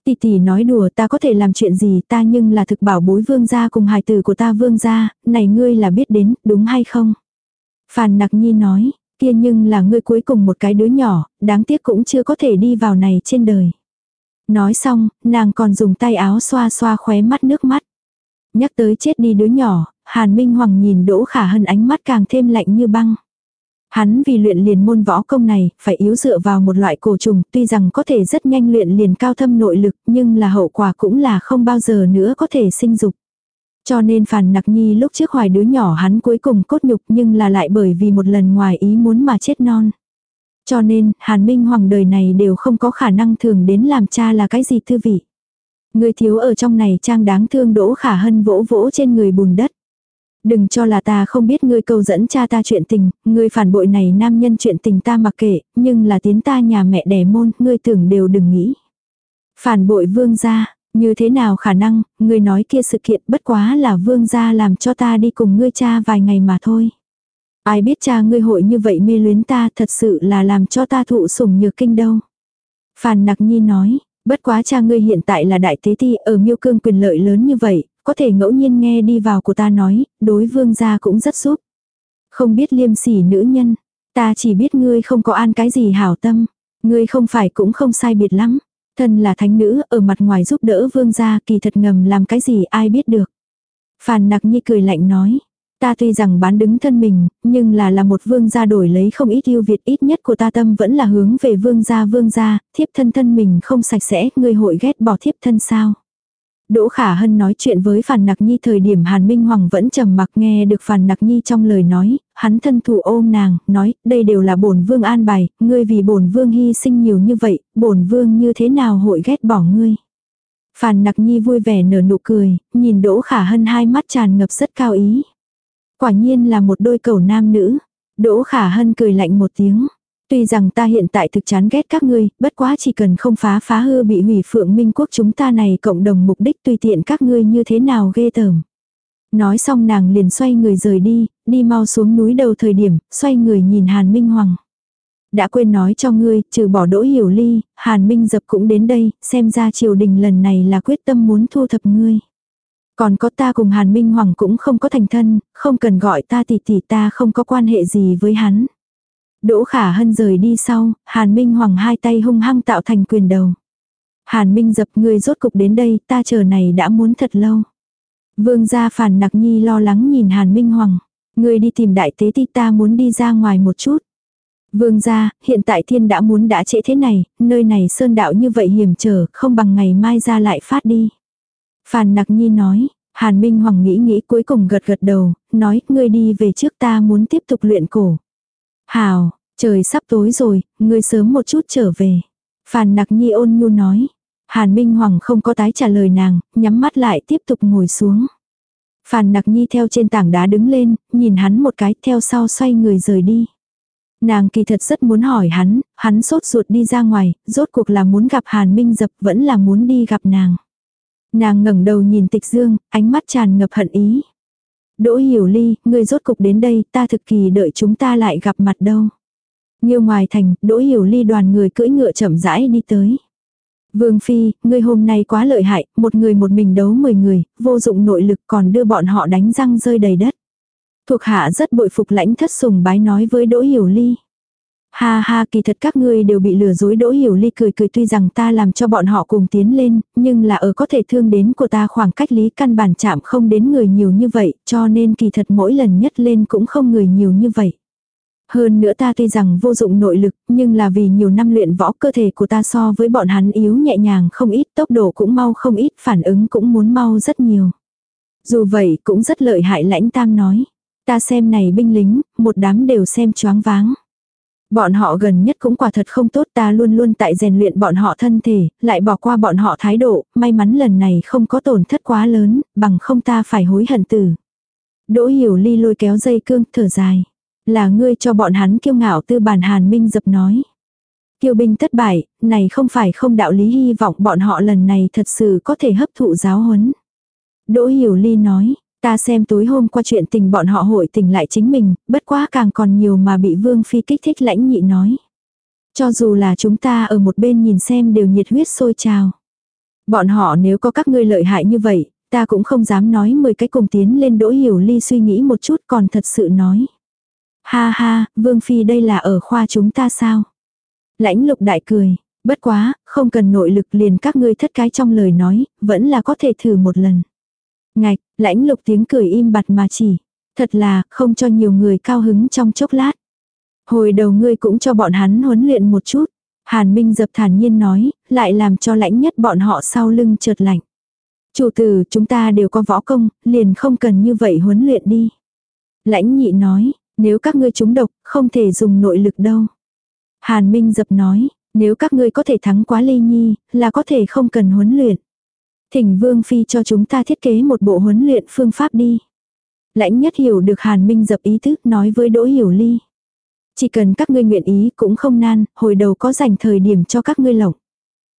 Tỷ tỷ nói đùa ta có thể làm chuyện gì ta nhưng là thực bảo bối vương gia cùng hài tử của ta vương gia, này ngươi là biết đến, đúng hay không? Phàn nặc nhi nói, kia nhưng là ngươi cuối cùng một cái đứa nhỏ, đáng tiếc cũng chưa có thể đi vào này trên đời. Nói xong, nàng còn dùng tay áo xoa xoa khóe mắt nước mắt. Nhắc tới chết đi đứa nhỏ, Hàn Minh Hoàng nhìn Đỗ Khả Hân ánh mắt càng thêm lạnh như băng. Hắn vì luyện liền môn võ công này, phải yếu dựa vào một loại cổ trùng, tuy rằng có thể rất nhanh luyện liền cao thâm nội lực, nhưng là hậu quả cũng là không bao giờ nữa có thể sinh dục. Cho nên Phàn Nặc Nhi lúc trước hoài đứa nhỏ hắn cuối cùng cốt nhục nhưng là lại bởi vì một lần ngoài ý muốn mà chết non. Cho nên, Hàn Minh Hoàng đời này đều không có khả năng thường đến làm cha là cái gì thư vị. Người thiếu ở trong này trang đáng thương đỗ khả hân vỗ vỗ trên người bùn đất. Đừng cho là ta không biết ngươi câu dẫn cha ta chuyện tình, ngươi phản bội này nam nhân chuyện tình ta mặc kệ, nhưng là tiến ta nhà mẹ đẻ môn, ngươi tưởng đều đừng nghĩ. Phản bội vương gia, như thế nào khả năng, ngươi nói kia sự kiện bất quá là vương gia làm cho ta đi cùng ngươi cha vài ngày mà thôi. Ai biết cha ngươi hội như vậy mê luyến ta thật sự là làm cho ta thụ sủng nhược kinh đâu. Phàn nặc nhi nói, bất quá cha ngươi hiện tại là đại tế ti ở miêu cương quyền lợi lớn như vậy, có thể ngẫu nhiên nghe đi vào của ta nói, đối vương gia cũng rất giúp. Không biết liêm sỉ nữ nhân, ta chỉ biết ngươi không có an cái gì hảo tâm, ngươi không phải cũng không sai biệt lắm. Thân là thánh nữ, ở mặt ngoài giúp đỡ vương gia kỳ thật ngầm làm cái gì ai biết được. Phàn nặc nhi cười lạnh nói. Ta tuy rằng bán đứng thân mình, nhưng là là một vương gia đổi lấy không ít yêu Việt ít nhất của ta tâm vẫn là hướng về vương gia vương gia, thiếp thân thân mình không sạch sẽ, người hội ghét bỏ thiếp thân sao. Đỗ Khả Hân nói chuyện với Phàn Nặc Nhi thời điểm Hàn Minh Hoàng vẫn trầm mặc nghe được Phàn Nặc Nhi trong lời nói, hắn thân thủ ôm nàng, nói, đây đều là bổn vương an bài, ngươi vì bổn vương hy sinh nhiều như vậy, bổn vương như thế nào hội ghét bỏ ngươi. Phàn Nặc Nhi vui vẻ nở nụ cười, nhìn Đỗ Khả Hân hai mắt tràn ngập rất cao ý. Quả nhiên là một đôi cầu nam nữ. Đỗ Khả Hân cười lạnh một tiếng. Tuy rằng ta hiện tại thực chán ghét các ngươi, bất quá chỉ cần không phá phá hư bị hủy phượng minh quốc chúng ta này cộng đồng mục đích tùy tiện các ngươi như thế nào ghê tởm. Nói xong nàng liền xoay người rời đi, đi mau xuống núi đầu thời điểm, xoay người nhìn Hàn Minh Hoàng. Đã quên nói cho ngươi, trừ bỏ đỗ hiểu ly, Hàn Minh dập cũng đến đây, xem ra triều đình lần này là quyết tâm muốn thu thập ngươi. Còn có ta cùng Hàn Minh Hoàng cũng không có thành thân, không cần gọi ta tỷ tỷ ta không có quan hệ gì với hắn. Đỗ Khả Hân rời đi sau, Hàn Minh Hoàng hai tay hung hăng tạo thành quyền đầu. Hàn Minh dập người rốt cục đến đây, ta chờ này đã muốn thật lâu. Vương gia phản nặc nhi lo lắng nhìn Hàn Minh Hoàng. Người đi tìm đại tế ti ta muốn đi ra ngoài một chút. Vương gia, hiện tại thiên đã muốn đã trễ thế này, nơi này sơn đạo như vậy hiểm trở, không bằng ngày mai ra lại phát đi. Phàn nặc nhi nói, Hàn Minh Hoàng nghĩ nghĩ cuối cùng gật gật đầu, nói, ngươi đi về trước ta muốn tiếp tục luyện cổ. Hào, trời sắp tối rồi, ngươi sớm một chút trở về. Phàn nặc nhi ôn nhu nói. Hàn Minh Hoàng không có tái trả lời nàng, nhắm mắt lại tiếp tục ngồi xuống. Phàn nặc nhi theo trên tảng đá đứng lên, nhìn hắn một cái theo sau xoay người rời đi. Nàng kỳ thật rất muốn hỏi hắn, hắn sốt ruột đi ra ngoài, rốt cuộc là muốn gặp Hàn Minh Dập vẫn là muốn đi gặp nàng. Nàng ngẩng đầu nhìn tịch dương, ánh mắt tràn ngập hận ý. Đỗ hiểu ly, ngươi rốt cục đến đây, ta thực kỳ đợi chúng ta lại gặp mặt đâu. Nhiều ngoài thành, đỗ hiểu ly đoàn người cưỡi ngựa chậm rãi đi tới. Vương Phi, ngươi hôm nay quá lợi hại, một người một mình đấu 10 người, vô dụng nội lực còn đưa bọn họ đánh răng rơi đầy đất. Thuộc hạ rất bội phục lãnh thất sùng bái nói với Đỗ Hiểu Ly. Ha ha kỳ thật các ngươi đều bị lừa dối đỗ hiểu ly cười cười tuy rằng ta làm cho bọn họ cùng tiến lên, nhưng là ở có thể thương đến của ta khoảng cách lý căn bản chạm không đến người nhiều như vậy, cho nên kỳ thật mỗi lần nhất lên cũng không người nhiều như vậy. Hơn nữa ta tuy rằng vô dụng nội lực, nhưng là vì nhiều năm luyện võ cơ thể của ta so với bọn hắn yếu nhẹ nhàng không ít, tốc độ cũng mau không ít, phản ứng cũng muốn mau rất nhiều. Dù vậy cũng rất lợi hại lãnh tam nói. Ta xem này binh lính, một đám đều xem choáng váng. Bọn họ gần nhất cũng quả thật không tốt ta luôn luôn tại rèn luyện bọn họ thân thể, lại bỏ qua bọn họ thái độ, may mắn lần này không có tổn thất quá lớn, bằng không ta phải hối hận tử. Đỗ hiểu ly lôi kéo dây cương, thở dài. Là ngươi cho bọn hắn kiêu ngạo tư bản hàn minh dập nói. Kiêu binh thất bại, này không phải không đạo lý hy vọng bọn họ lần này thật sự có thể hấp thụ giáo huấn. Đỗ hiểu ly nói, Ta xem tối hôm qua chuyện tình bọn họ hội tình lại chính mình, bất quá càng còn nhiều mà bị Vương Phi kích thích lãnh nhị nói. Cho dù là chúng ta ở một bên nhìn xem đều nhiệt huyết sôi trào. Bọn họ nếu có các ngươi lợi hại như vậy, ta cũng không dám nói mười cái cùng tiến lên đỗ hiểu ly suy nghĩ một chút còn thật sự nói. Ha ha, Vương Phi đây là ở khoa chúng ta sao? Lãnh lục đại cười, bất quá, không cần nội lực liền các ngươi thất cái trong lời nói, vẫn là có thể thử một lần. Ngạch, lãnh lục tiếng cười im bặt mà chỉ. Thật là, không cho nhiều người cao hứng trong chốc lát. Hồi đầu ngươi cũng cho bọn hắn huấn luyện một chút. Hàn Minh dập thản nhiên nói, lại làm cho lãnh nhất bọn họ sau lưng trượt lạnh. Chủ tử, chúng ta đều có võ công, liền không cần như vậy huấn luyện đi. Lãnh nhị nói, nếu các ngươi trúng độc, không thể dùng nội lực đâu. Hàn Minh dập nói, nếu các ngươi có thể thắng quá ly nhi, là có thể không cần huấn luyện. Thỉnh Vương Phi cho chúng ta thiết kế một bộ huấn luyện phương pháp đi. Lãnh nhất hiểu được Hàn Minh dập ý thức nói với Đỗ Hiểu Ly. Chỉ cần các ngươi nguyện ý cũng không nan, hồi đầu có dành thời điểm cho các ngươi lộng.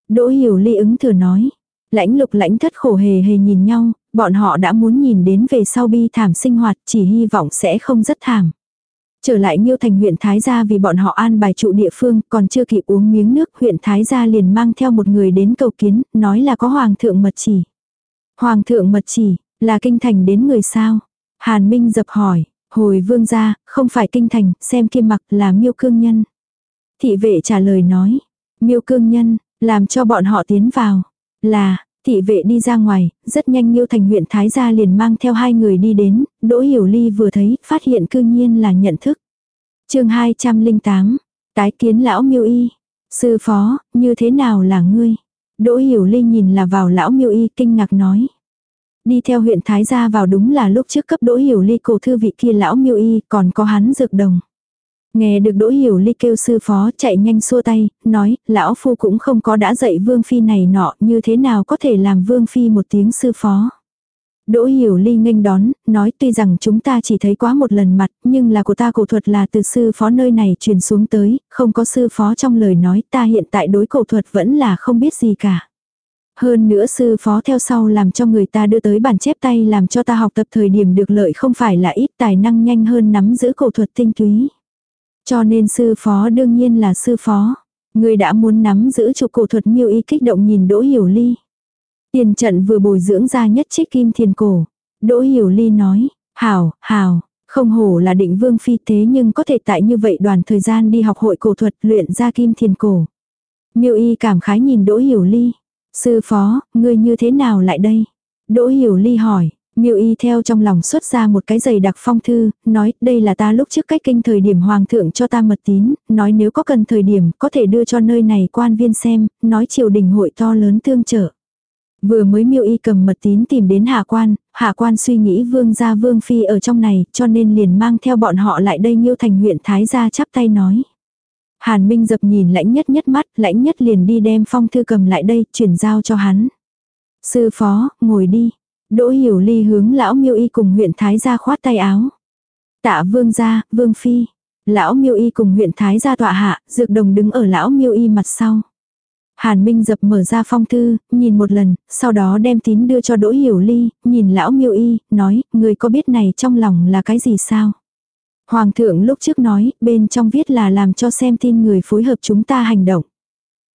Đỗ Hiểu Ly ứng thừa nói. Lãnh lục lãnh thất khổ hề hề nhìn nhau, bọn họ đã muốn nhìn đến về sau bi thảm sinh hoạt chỉ hy vọng sẽ không rất thảm. Trở lại Nhiêu Thành huyện Thái Gia vì bọn họ an bài trụ địa phương, còn chưa kịp uống miếng nước, huyện Thái Gia liền mang theo một người đến cầu kiến, nói là có Hoàng thượng mật chỉ. Hoàng thượng mật chỉ, là kinh thành đến người sao? Hàn Minh dập hỏi, hồi vương gia, không phải kinh thành, xem kia mặc là miêu cương nhân. Thị vệ trả lời nói, miêu cương nhân, làm cho bọn họ tiến vào. Là, Thị vệ đi ra ngoài, rất nhanh Nhiêu Thành huyện Thái gia liền mang theo hai người đi đến, Đỗ Hiểu Ly vừa thấy, phát hiện cư nhiên là nhận thức. chương 208, tái kiến lão Miêu Y. Sư phó, như thế nào là ngươi? Đỗ Hiểu Ly nhìn là vào lão Miêu Y kinh ngạc nói. Đi theo huyện Thái gia vào đúng là lúc trước cấp Đỗ Hiểu Ly cổ thư vị kia lão Miêu Y, còn có hắn dược đồng. Nghe được Đỗ Hiểu Ly kêu sư phó chạy nhanh xua tay, nói, lão phu cũng không có đã dạy vương phi này nọ, như thế nào có thể làm vương phi một tiếng sư phó. Đỗ Hiểu Ly nghênh đón, nói tuy rằng chúng ta chỉ thấy quá một lần mặt, nhưng là của ta cổ thuật là từ sư phó nơi này truyền xuống tới, không có sư phó trong lời nói ta hiện tại đối cổ thuật vẫn là không biết gì cả. Hơn nữa sư phó theo sau làm cho người ta đưa tới bản chép tay làm cho ta học tập thời điểm được lợi không phải là ít tài năng nhanh hơn nắm giữ cổ thuật tinh túy. Cho nên sư phó đương nhiên là sư phó. Người đã muốn nắm giữ trụ cổ thuật miêu y kích động nhìn Đỗ Hiểu Ly. Tiền trận vừa bồi dưỡng ra nhất trích kim thiền cổ. Đỗ Hiểu Ly nói, hảo, hảo, không hổ là định vương phi thế nhưng có thể tại như vậy đoàn thời gian đi học hội cổ thuật luyện ra kim thiền cổ. Miêu y cảm khái nhìn Đỗ Hiểu Ly. Sư phó, ngươi như thế nào lại đây? Đỗ Hiểu Ly hỏi, Miêu y theo trong lòng xuất ra một cái giày đặc phong thư, nói đây là ta lúc trước cách kinh thời điểm hoàng thượng cho ta mật tín, nói nếu có cần thời điểm có thể đưa cho nơi này quan viên xem, nói triều đình hội to lớn tương trợ. Vừa mới miêu y cầm mật tín tìm đến hạ quan, hạ quan suy nghĩ vương gia vương phi ở trong này cho nên liền mang theo bọn họ lại đây Nghiêu thành huyện Thái gia chắp tay nói. Hàn Minh dập nhìn lãnh nhất nhất mắt, lãnh nhất liền đi đem phong thư cầm lại đây, chuyển giao cho hắn. Sư phó, ngồi đi. Đỗ hiểu ly hướng lão miêu y cùng huyện Thái gia khoát tay áo. Tạ vương gia, vương phi. Lão miêu y cùng huyện Thái gia tọa hạ, dược đồng đứng ở lão miêu y mặt sau. Hàn Minh dập mở ra phong thư, nhìn một lần, sau đó đem tín đưa cho Đỗ Hiểu Ly, nhìn lão miêu y, nói, người có biết này trong lòng là cái gì sao? Hoàng thượng lúc trước nói, bên trong viết là làm cho xem tin người phối hợp chúng ta hành động.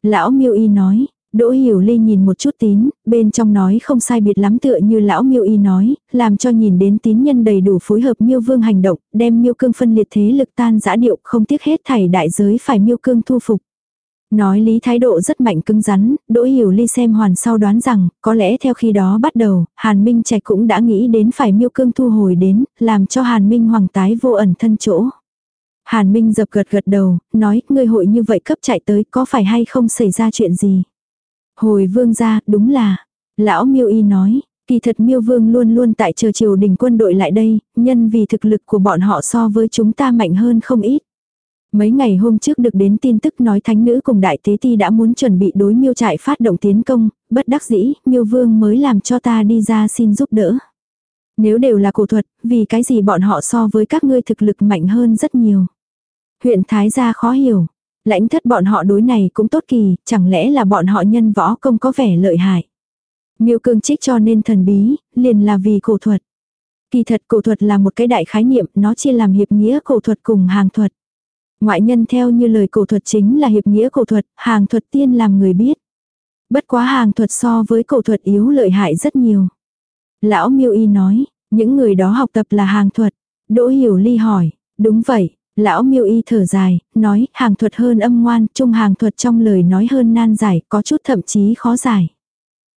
Lão miêu y nói, Đỗ Hiểu Ly nhìn một chút tín, bên trong nói không sai biệt lắm tựa như lão miêu y nói, làm cho nhìn đến tín nhân đầy đủ phối hợp miêu vương hành động, đem miêu cương phân liệt thế lực tan giã điệu không tiếc hết thảy đại giới phải miêu cương thu phục. Nói lý thái độ rất mạnh cứng rắn, Đỗ Hiểu Ly xem hoàn sau đoán rằng, có lẽ theo khi đó bắt đầu, Hàn Minh Trạch cũng đã nghĩ đến phải miêu cương thu hồi đến, làm cho Hàn Minh hoàng tái vô ẩn thân chỗ. Hàn Minh dập gật gật đầu, nói, ngươi hội như vậy cấp chạy tới có phải hay không xảy ra chuyện gì. Hồi vương ra, đúng là. Lão miêu y nói, kỳ thật miêu vương luôn luôn tại chờ triều đình quân đội lại đây, nhân vì thực lực của bọn họ so với chúng ta mạnh hơn không ít. Mấy ngày hôm trước được đến tin tức nói thánh nữ cùng đại tế ti đã muốn chuẩn bị đối miêu trại phát động tiến công, bất đắc dĩ, miêu vương mới làm cho ta đi ra xin giúp đỡ. Nếu đều là cổ thuật, vì cái gì bọn họ so với các ngươi thực lực mạnh hơn rất nhiều. Huyện Thái gia khó hiểu, Lãnh thất bọn họ đối này cũng tốt kỳ, chẳng lẽ là bọn họ nhân võ công có vẻ lợi hại. Miêu cương trích cho nên thần bí, liền là vì cổ thuật. Kỳ thật cổ thuật là một cái đại khái niệm, nó chia làm hiệp nghĩa cổ thuật cùng hàng thuật. Ngoại nhân theo như lời cổ thuật chính là hiệp nghĩa cổ thuật, hàng thuật tiên làm người biết. Bất quá hàng thuật so với cổ thuật yếu lợi hại rất nhiều. Lão miêu y nói, những người đó học tập là hàng thuật. Đỗ hiểu ly hỏi, đúng vậy, Lão miêu y thở dài, nói hàng thuật hơn âm ngoan, trung hàng thuật trong lời nói hơn nan giải, có chút thậm chí khó giải.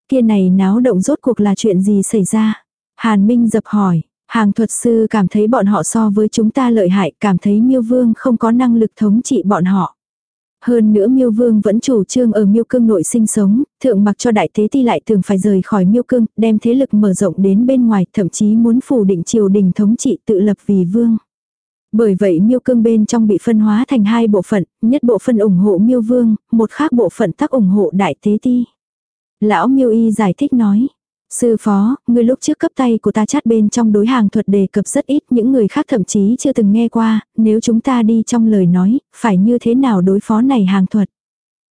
Kia này náo động rốt cuộc là chuyện gì xảy ra? Hàn Minh dập hỏi, hàng thuật sư cảm thấy bọn họ so với chúng ta lợi hại, cảm thấy miêu vương không có năng lực thống trị bọn họ. Hơn nữa miêu vương vẫn chủ trương ở miêu cương nội sinh sống, thượng mặc cho đại thế ti lại thường phải rời khỏi miêu cương, đem thế lực mở rộng đến bên ngoài, thậm chí muốn phủ định triều đình thống trị tự lập vì vương. Bởi vậy miêu cương bên trong bị phân hóa thành hai bộ phận, nhất bộ phận ủng hộ miêu vương, một khác bộ phận tắc ủng hộ đại tế ti. Lão miêu y giải thích nói. Sư phó, người lúc trước cấp tay của ta chát bên trong đối hàng thuật đề cập rất ít những người khác thậm chí chưa từng nghe qua, nếu chúng ta đi trong lời nói, phải như thế nào đối phó này hàng thuật.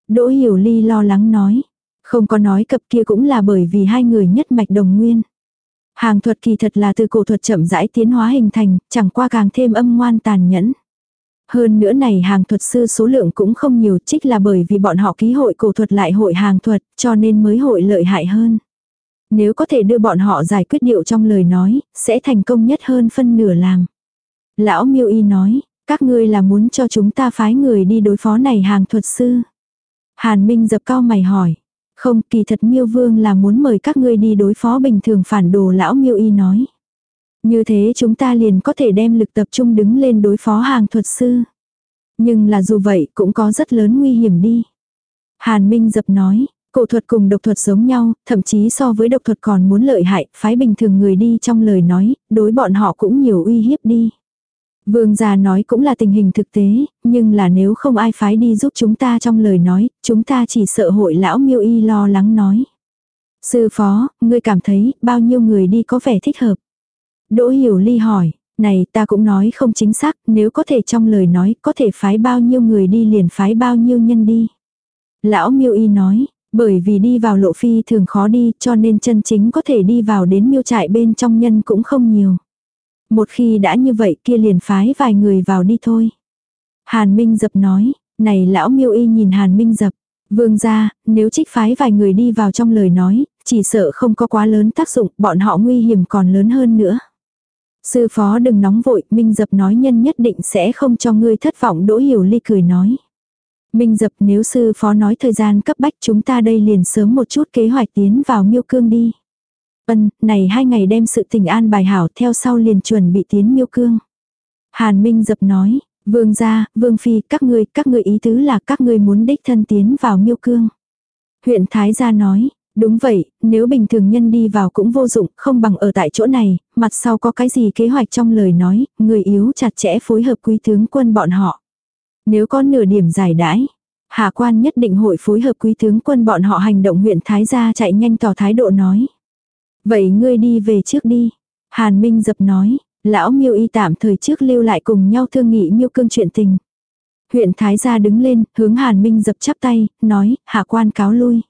Đỗ Hiểu Ly lo lắng nói, không có nói cập kia cũng là bởi vì hai người nhất mạch đồng nguyên. Hàng thuật kỳ thật là từ cổ thuật chậm rãi tiến hóa hình thành, chẳng qua càng thêm âm ngoan tàn nhẫn. Hơn nữa này hàng thuật sư số lượng cũng không nhiều trích là bởi vì bọn họ ký hội cổ thuật lại hội hàng thuật, cho nên mới hội lợi hại hơn. Nếu có thể đưa bọn họ giải quyết điệu trong lời nói, sẽ thành công nhất hơn phân nửa làm. Lão miêu y nói, các ngươi là muốn cho chúng ta phái người đi đối phó này hàng thuật sư. Hàn Minh dập cao mày hỏi. Không, kỳ thật miêu vương là muốn mời các ngươi đi đối phó bình thường phản đồ lão miêu y nói. Như thế chúng ta liền có thể đem lực tập trung đứng lên đối phó hàng thuật sư. Nhưng là dù vậy cũng có rất lớn nguy hiểm đi. Hàn Minh dập nói, cổ thuật cùng độc thuật giống nhau, thậm chí so với độc thuật còn muốn lợi hại, phái bình thường người đi trong lời nói, đối bọn họ cũng nhiều uy hiếp đi. Vương gia nói cũng là tình hình thực tế, nhưng là nếu không ai phái đi giúp chúng ta trong lời nói, chúng ta chỉ sợ hội lão miêu y lo lắng nói. Sư phó, ngươi cảm thấy bao nhiêu người đi có vẻ thích hợp. Đỗ hiểu ly hỏi, này ta cũng nói không chính xác, nếu có thể trong lời nói có thể phái bao nhiêu người đi liền phái bao nhiêu nhân đi. Lão miêu y nói, bởi vì đi vào lộ phi thường khó đi cho nên chân chính có thể đi vào đến miêu trại bên trong nhân cũng không nhiều. Một khi đã như vậy kia liền phái vài người vào đi thôi. Hàn Minh Dập nói, này lão miêu y nhìn Hàn Minh Dập. Vương gia, nếu trích phái vài người đi vào trong lời nói, chỉ sợ không có quá lớn tác dụng, bọn họ nguy hiểm còn lớn hơn nữa. Sư phó đừng nóng vội, Minh Dập nói nhân nhất định sẽ không cho ngươi thất vọng đỗ hiểu ly cười nói. Minh Dập nếu sư phó nói thời gian cấp bách chúng ta đây liền sớm một chút kế hoạch tiến vào miêu cương đi. Ân, này hai ngày đem sự tình an bài hảo theo sau liền chuẩn bị tiến miêu cương. Hàn Minh Dập nói, vương gia, vương phi, các ngươi, các ngươi ý tứ là các ngươi muốn đích thân tiến vào miêu cương. Huyện Thái gia nói, đúng vậy, nếu bình thường nhân đi vào cũng vô dụng, không bằng ở tại chỗ này, mặt sau có cái gì kế hoạch trong lời nói, người yếu chặt chẽ phối hợp quý tướng quân bọn họ. Nếu có nửa điểm giải đãi, hạ quan nhất định hội phối hợp quý tướng quân bọn họ hành động huyện Thái gia chạy nhanh tỏ thái độ nói. Vậy ngươi đi về trước đi. Hàn Minh dập nói, lão miêu y tạm thời trước lưu lại cùng nhau thương nghị miêu cương chuyện tình. Huyện Thái gia đứng lên, hướng Hàn Minh dập chắp tay, nói, hạ quan cáo lui.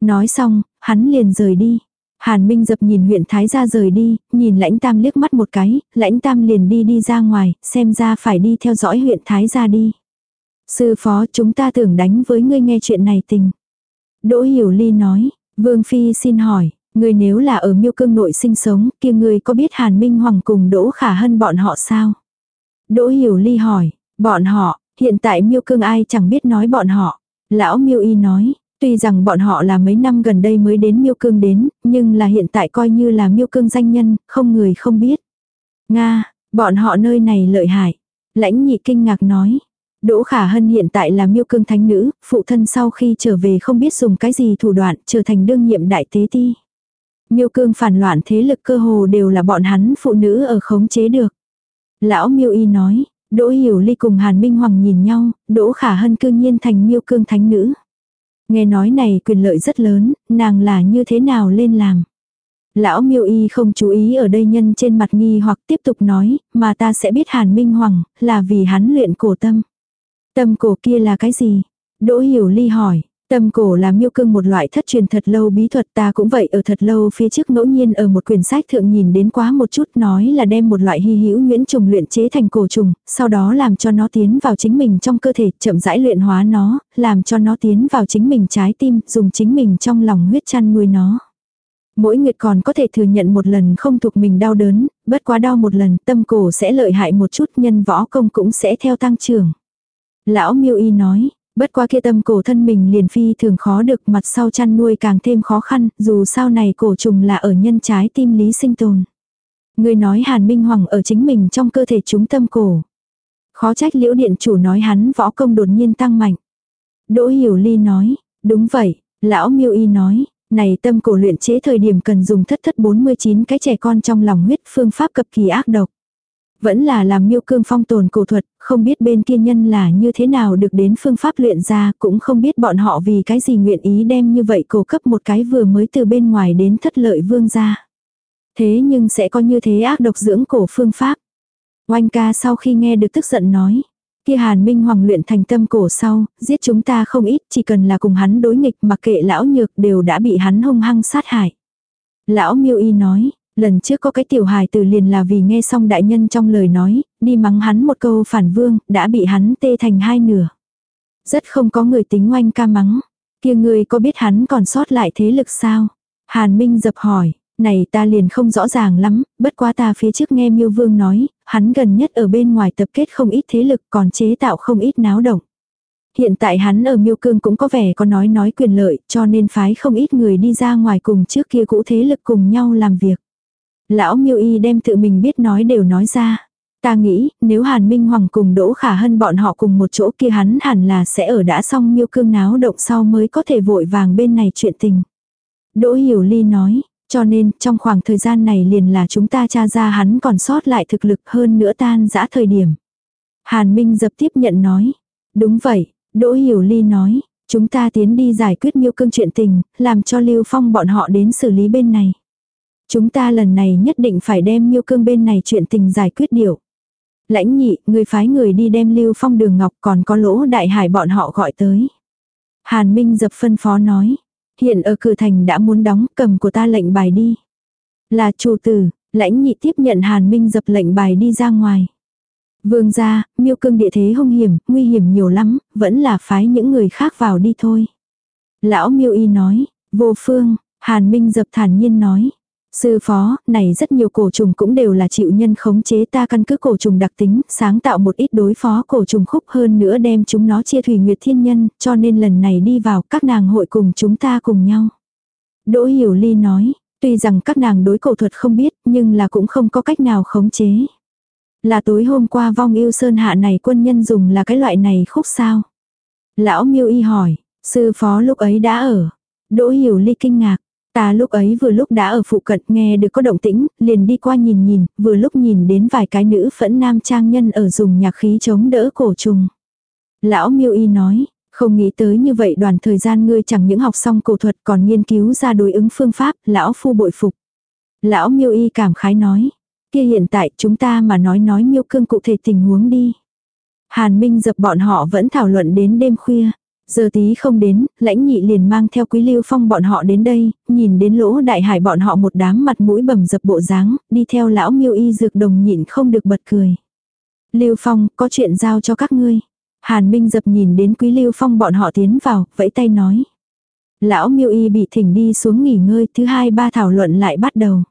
Nói xong, hắn liền rời đi. Hàn Minh dập nhìn huyện Thái gia rời đi, nhìn lãnh tam liếc mắt một cái, lãnh tam liền đi đi ra ngoài, xem ra phải đi theo dõi huyện Thái gia đi. Sư phó chúng ta tưởng đánh với ngươi nghe chuyện này tình. Đỗ Hiểu Ly nói, Vương Phi xin hỏi, Người nếu là ở miêu cương nội sinh sống, kia người có biết Hàn Minh Hoàng cùng Đỗ Khả Hân bọn họ sao? Đỗ Hiểu Ly hỏi, bọn họ, hiện tại miêu cương ai chẳng biết nói bọn họ. Lão miêu y nói, tuy rằng bọn họ là mấy năm gần đây mới đến miêu cương đến, nhưng là hiện tại coi như là miêu cương danh nhân, không người không biết. Nga, bọn họ nơi này lợi hại. Lãnh nhị kinh ngạc nói, Đỗ Khả Hân hiện tại là miêu cương thánh nữ, phụ thân sau khi trở về không biết dùng cái gì thủ đoạn, trở thành đương nhiệm đại tế ti. Miêu cương phản loạn thế lực cơ hồ đều là bọn hắn phụ nữ ở khống chế được. Lão miêu y nói, Đỗ Hiểu Ly cùng Hàn Minh Hoàng nhìn nhau, Đỗ Khả Hân cương nhiên thành miêu cương thánh nữ. Nghe nói này quyền lợi rất lớn, nàng là như thế nào lên làm. Lão miêu y không chú ý ở đây nhân trên mặt nghi hoặc tiếp tục nói, mà ta sẽ biết Hàn Minh Hoàng, là vì hắn luyện cổ tâm. Tâm cổ kia là cái gì? Đỗ Hiểu Ly hỏi, Tâm cổ là miêu cương một loại thất truyền thật lâu bí thuật ta cũng vậy ở thật lâu phía trước ngẫu nhiên ở một quyển sách thượng nhìn đến quá một chút nói là đem một loại hy hữu nhuyễn trùng luyện chế thành cổ trùng, sau đó làm cho nó tiến vào chính mình trong cơ thể, chậm rãi luyện hóa nó, làm cho nó tiến vào chính mình trái tim, dùng chính mình trong lòng huyết chăn nuôi nó. Mỗi nguyệt còn có thể thừa nhận một lần không thuộc mình đau đớn, bất quá đau một lần tâm cổ sẽ lợi hại một chút nhân võ công cũng sẽ theo tăng trưởng. Lão miêu y nói, Bất qua kia tâm cổ thân mình liền phi thường khó được mặt sau chăn nuôi càng thêm khó khăn, dù sau này cổ trùng là ở nhân trái tim lý sinh tồn. Người nói Hàn Minh Hoàng ở chính mình trong cơ thể chúng tâm cổ. Khó trách liễu điện chủ nói hắn võ công đột nhiên tăng mạnh. Đỗ Hiểu Ly nói, đúng vậy, lão miêu y nói, này tâm cổ luyện chế thời điểm cần dùng thất thất 49 cái trẻ con trong lòng huyết phương pháp cực kỳ ác độc. Vẫn là làm miêu cương phong tồn cổ thuật, không biết bên kia nhân là như thế nào được đến phương pháp luyện ra, cũng không biết bọn họ vì cái gì nguyện ý đem như vậy cổ cấp một cái vừa mới từ bên ngoài đến thất lợi vương ra. Thế nhưng sẽ có như thế ác độc dưỡng cổ phương pháp. Oanh ca sau khi nghe được tức giận nói. Kia Hàn Minh Hoàng luyện thành tâm cổ sau, giết chúng ta không ít, chỉ cần là cùng hắn đối nghịch mà kệ lão nhược đều đã bị hắn hung hăng sát hại. Lão miêu y nói, Lần trước có cái tiểu hài từ liền là vì nghe xong đại nhân trong lời nói, đi mắng hắn một câu phản vương, đã bị hắn tê thành hai nửa. Rất không có người tính oanh ca mắng. kia người có biết hắn còn sót lại thế lực sao? Hàn Minh dập hỏi, này ta liền không rõ ràng lắm, bất quá ta phía trước nghe miêu vương nói, hắn gần nhất ở bên ngoài tập kết không ít thế lực còn chế tạo không ít náo động. Hiện tại hắn ở miêu cương cũng có vẻ có nói nói quyền lợi cho nên phái không ít người đi ra ngoài cùng trước kia cũ thế lực cùng nhau làm việc. Lão miêu y đem tự mình biết nói đều nói ra. Ta nghĩ, nếu Hàn Minh Hoàng cùng Đỗ Khả Hân bọn họ cùng một chỗ kia hắn hẳn là sẽ ở đã xong miêu cương náo động sau mới có thể vội vàng bên này chuyện tình. Đỗ Hiểu Ly nói, cho nên trong khoảng thời gian này liền là chúng ta tra ra hắn còn sót lại thực lực hơn nữa tan dã thời điểm. Hàn Minh dập tiếp nhận nói, đúng vậy, Đỗ Hiểu Ly nói, chúng ta tiến đi giải quyết miêu cương chuyện tình, làm cho Lưu Phong bọn họ đến xử lý bên này. Chúng ta lần này nhất định phải đem miêu cương bên này chuyện tình giải quyết điệu. Lãnh nhị, người phái người đi đem Lưu Phong đường ngọc còn có lỗ đại hải bọn họ gọi tới. Hàn Minh dập phân phó nói. Hiện ở cửa thành đã muốn đóng cầm của ta lệnh bài đi. Là chủ tử, lãnh nhị tiếp nhận Hàn Minh dập lệnh bài đi ra ngoài. Vương gia, miêu cương địa thế hung hiểm, nguy hiểm nhiều lắm, vẫn là phái những người khác vào đi thôi. Lão miêu y nói, vô phương, Hàn Minh dập thản nhiên nói. Sư phó, này rất nhiều cổ trùng cũng đều là chịu nhân khống chế ta căn cứ cổ trùng đặc tính, sáng tạo một ít đối phó cổ trùng khúc hơn nữa đem chúng nó chia thủy nguyệt thiên nhân, cho nên lần này đi vào các nàng hội cùng chúng ta cùng nhau. Đỗ Hiểu Ly nói, tuy rằng các nàng đối cổ thuật không biết nhưng là cũng không có cách nào khống chế. Là tối hôm qua vong yêu sơn hạ này quân nhân dùng là cái loại này khúc sao? Lão miêu y hỏi, sư phó lúc ấy đã ở. Đỗ Hiểu Ly kinh ngạc, Ta lúc ấy vừa lúc đã ở phụ cận nghe được có động tĩnh, liền đi qua nhìn nhìn, vừa lúc nhìn đến vài cái nữ phẫn nam trang nhân ở dùng nhạc khí chống đỡ cổ trùng. Lão miêu y nói, không nghĩ tới như vậy đoàn thời gian ngươi chẳng những học xong cổ thuật còn nghiên cứu ra đối ứng phương pháp, lão phu bội phục. Lão miêu y cảm khái nói, kia hiện tại chúng ta mà nói nói miêu cương cụ thể tình huống đi. Hàn Minh dập bọn họ vẫn thảo luận đến đêm khuya. Giờ tí không đến, lãnh nhị liền mang theo quý lưu phong bọn họ đến đây, nhìn đến lỗ đại hải bọn họ một đám mặt mũi bầm dập bộ dáng, đi theo lão miêu y dược đồng nhịn không được bật cười. Lưu phong, có chuyện giao cho các ngươi. Hàn Minh dập nhìn đến quý lưu phong bọn họ tiến vào, vẫy tay nói. Lão miêu y bị thỉnh đi xuống nghỉ ngơi, thứ hai ba thảo luận lại bắt đầu.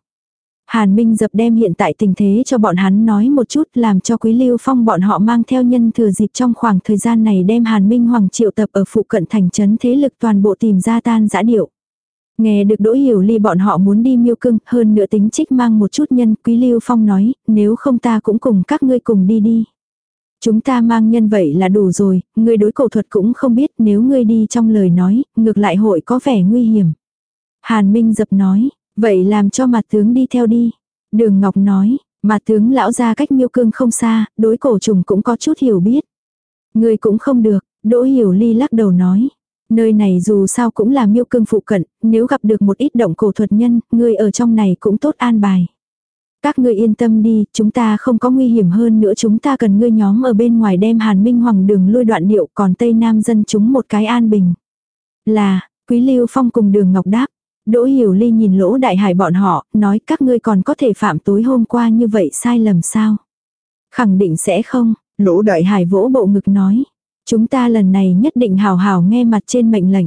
Hàn Minh dập đem hiện tại tình thế cho bọn hắn nói một chút làm cho Quý Lưu Phong bọn họ mang theo nhân thừa dịp trong khoảng thời gian này đem Hàn Minh Hoàng triệu tập ở phụ cận thành trấn thế lực toàn bộ tìm ra tan giã điệu. Nghe được Đỗ Hiểu Ly bọn họ muốn đi miêu cưng, hơn nữa tính trích mang một chút nhân, Quý Lưu Phong nói, nếu không ta cũng cùng các ngươi cùng đi đi. Chúng ta mang nhân vậy là đủ rồi, người đối cổ thuật cũng không biết nếu ngươi đi trong lời nói, ngược lại hội có vẻ nguy hiểm. Hàn Minh dập nói, Vậy làm cho mặt tướng đi theo đi. Đường Ngọc nói, mặt tướng lão ra cách miêu cương không xa, đối cổ trùng cũng có chút hiểu biết. Người cũng không được, Đỗ Hiểu Ly lắc đầu nói. Nơi này dù sao cũng là miêu cương phụ cận, nếu gặp được một ít động cổ thuật nhân, người ở trong này cũng tốt an bài. Các ngươi yên tâm đi, chúng ta không có nguy hiểm hơn nữa chúng ta cần ngươi nhóm ở bên ngoài đem Hàn Minh Hoàng đường lui đoạn điệu còn Tây Nam dân chúng một cái an bình. Là, Quý Lưu Phong cùng đường Ngọc đáp, Đỗ Hiểu Ly nhìn lỗ đại hải bọn họ, nói các ngươi còn có thể phạm tối hôm qua như vậy sai lầm sao? Khẳng định sẽ không, lỗ đại hải vỗ bộ ngực nói. Chúng ta lần này nhất định hào hào nghe mặt trên mệnh lệnh.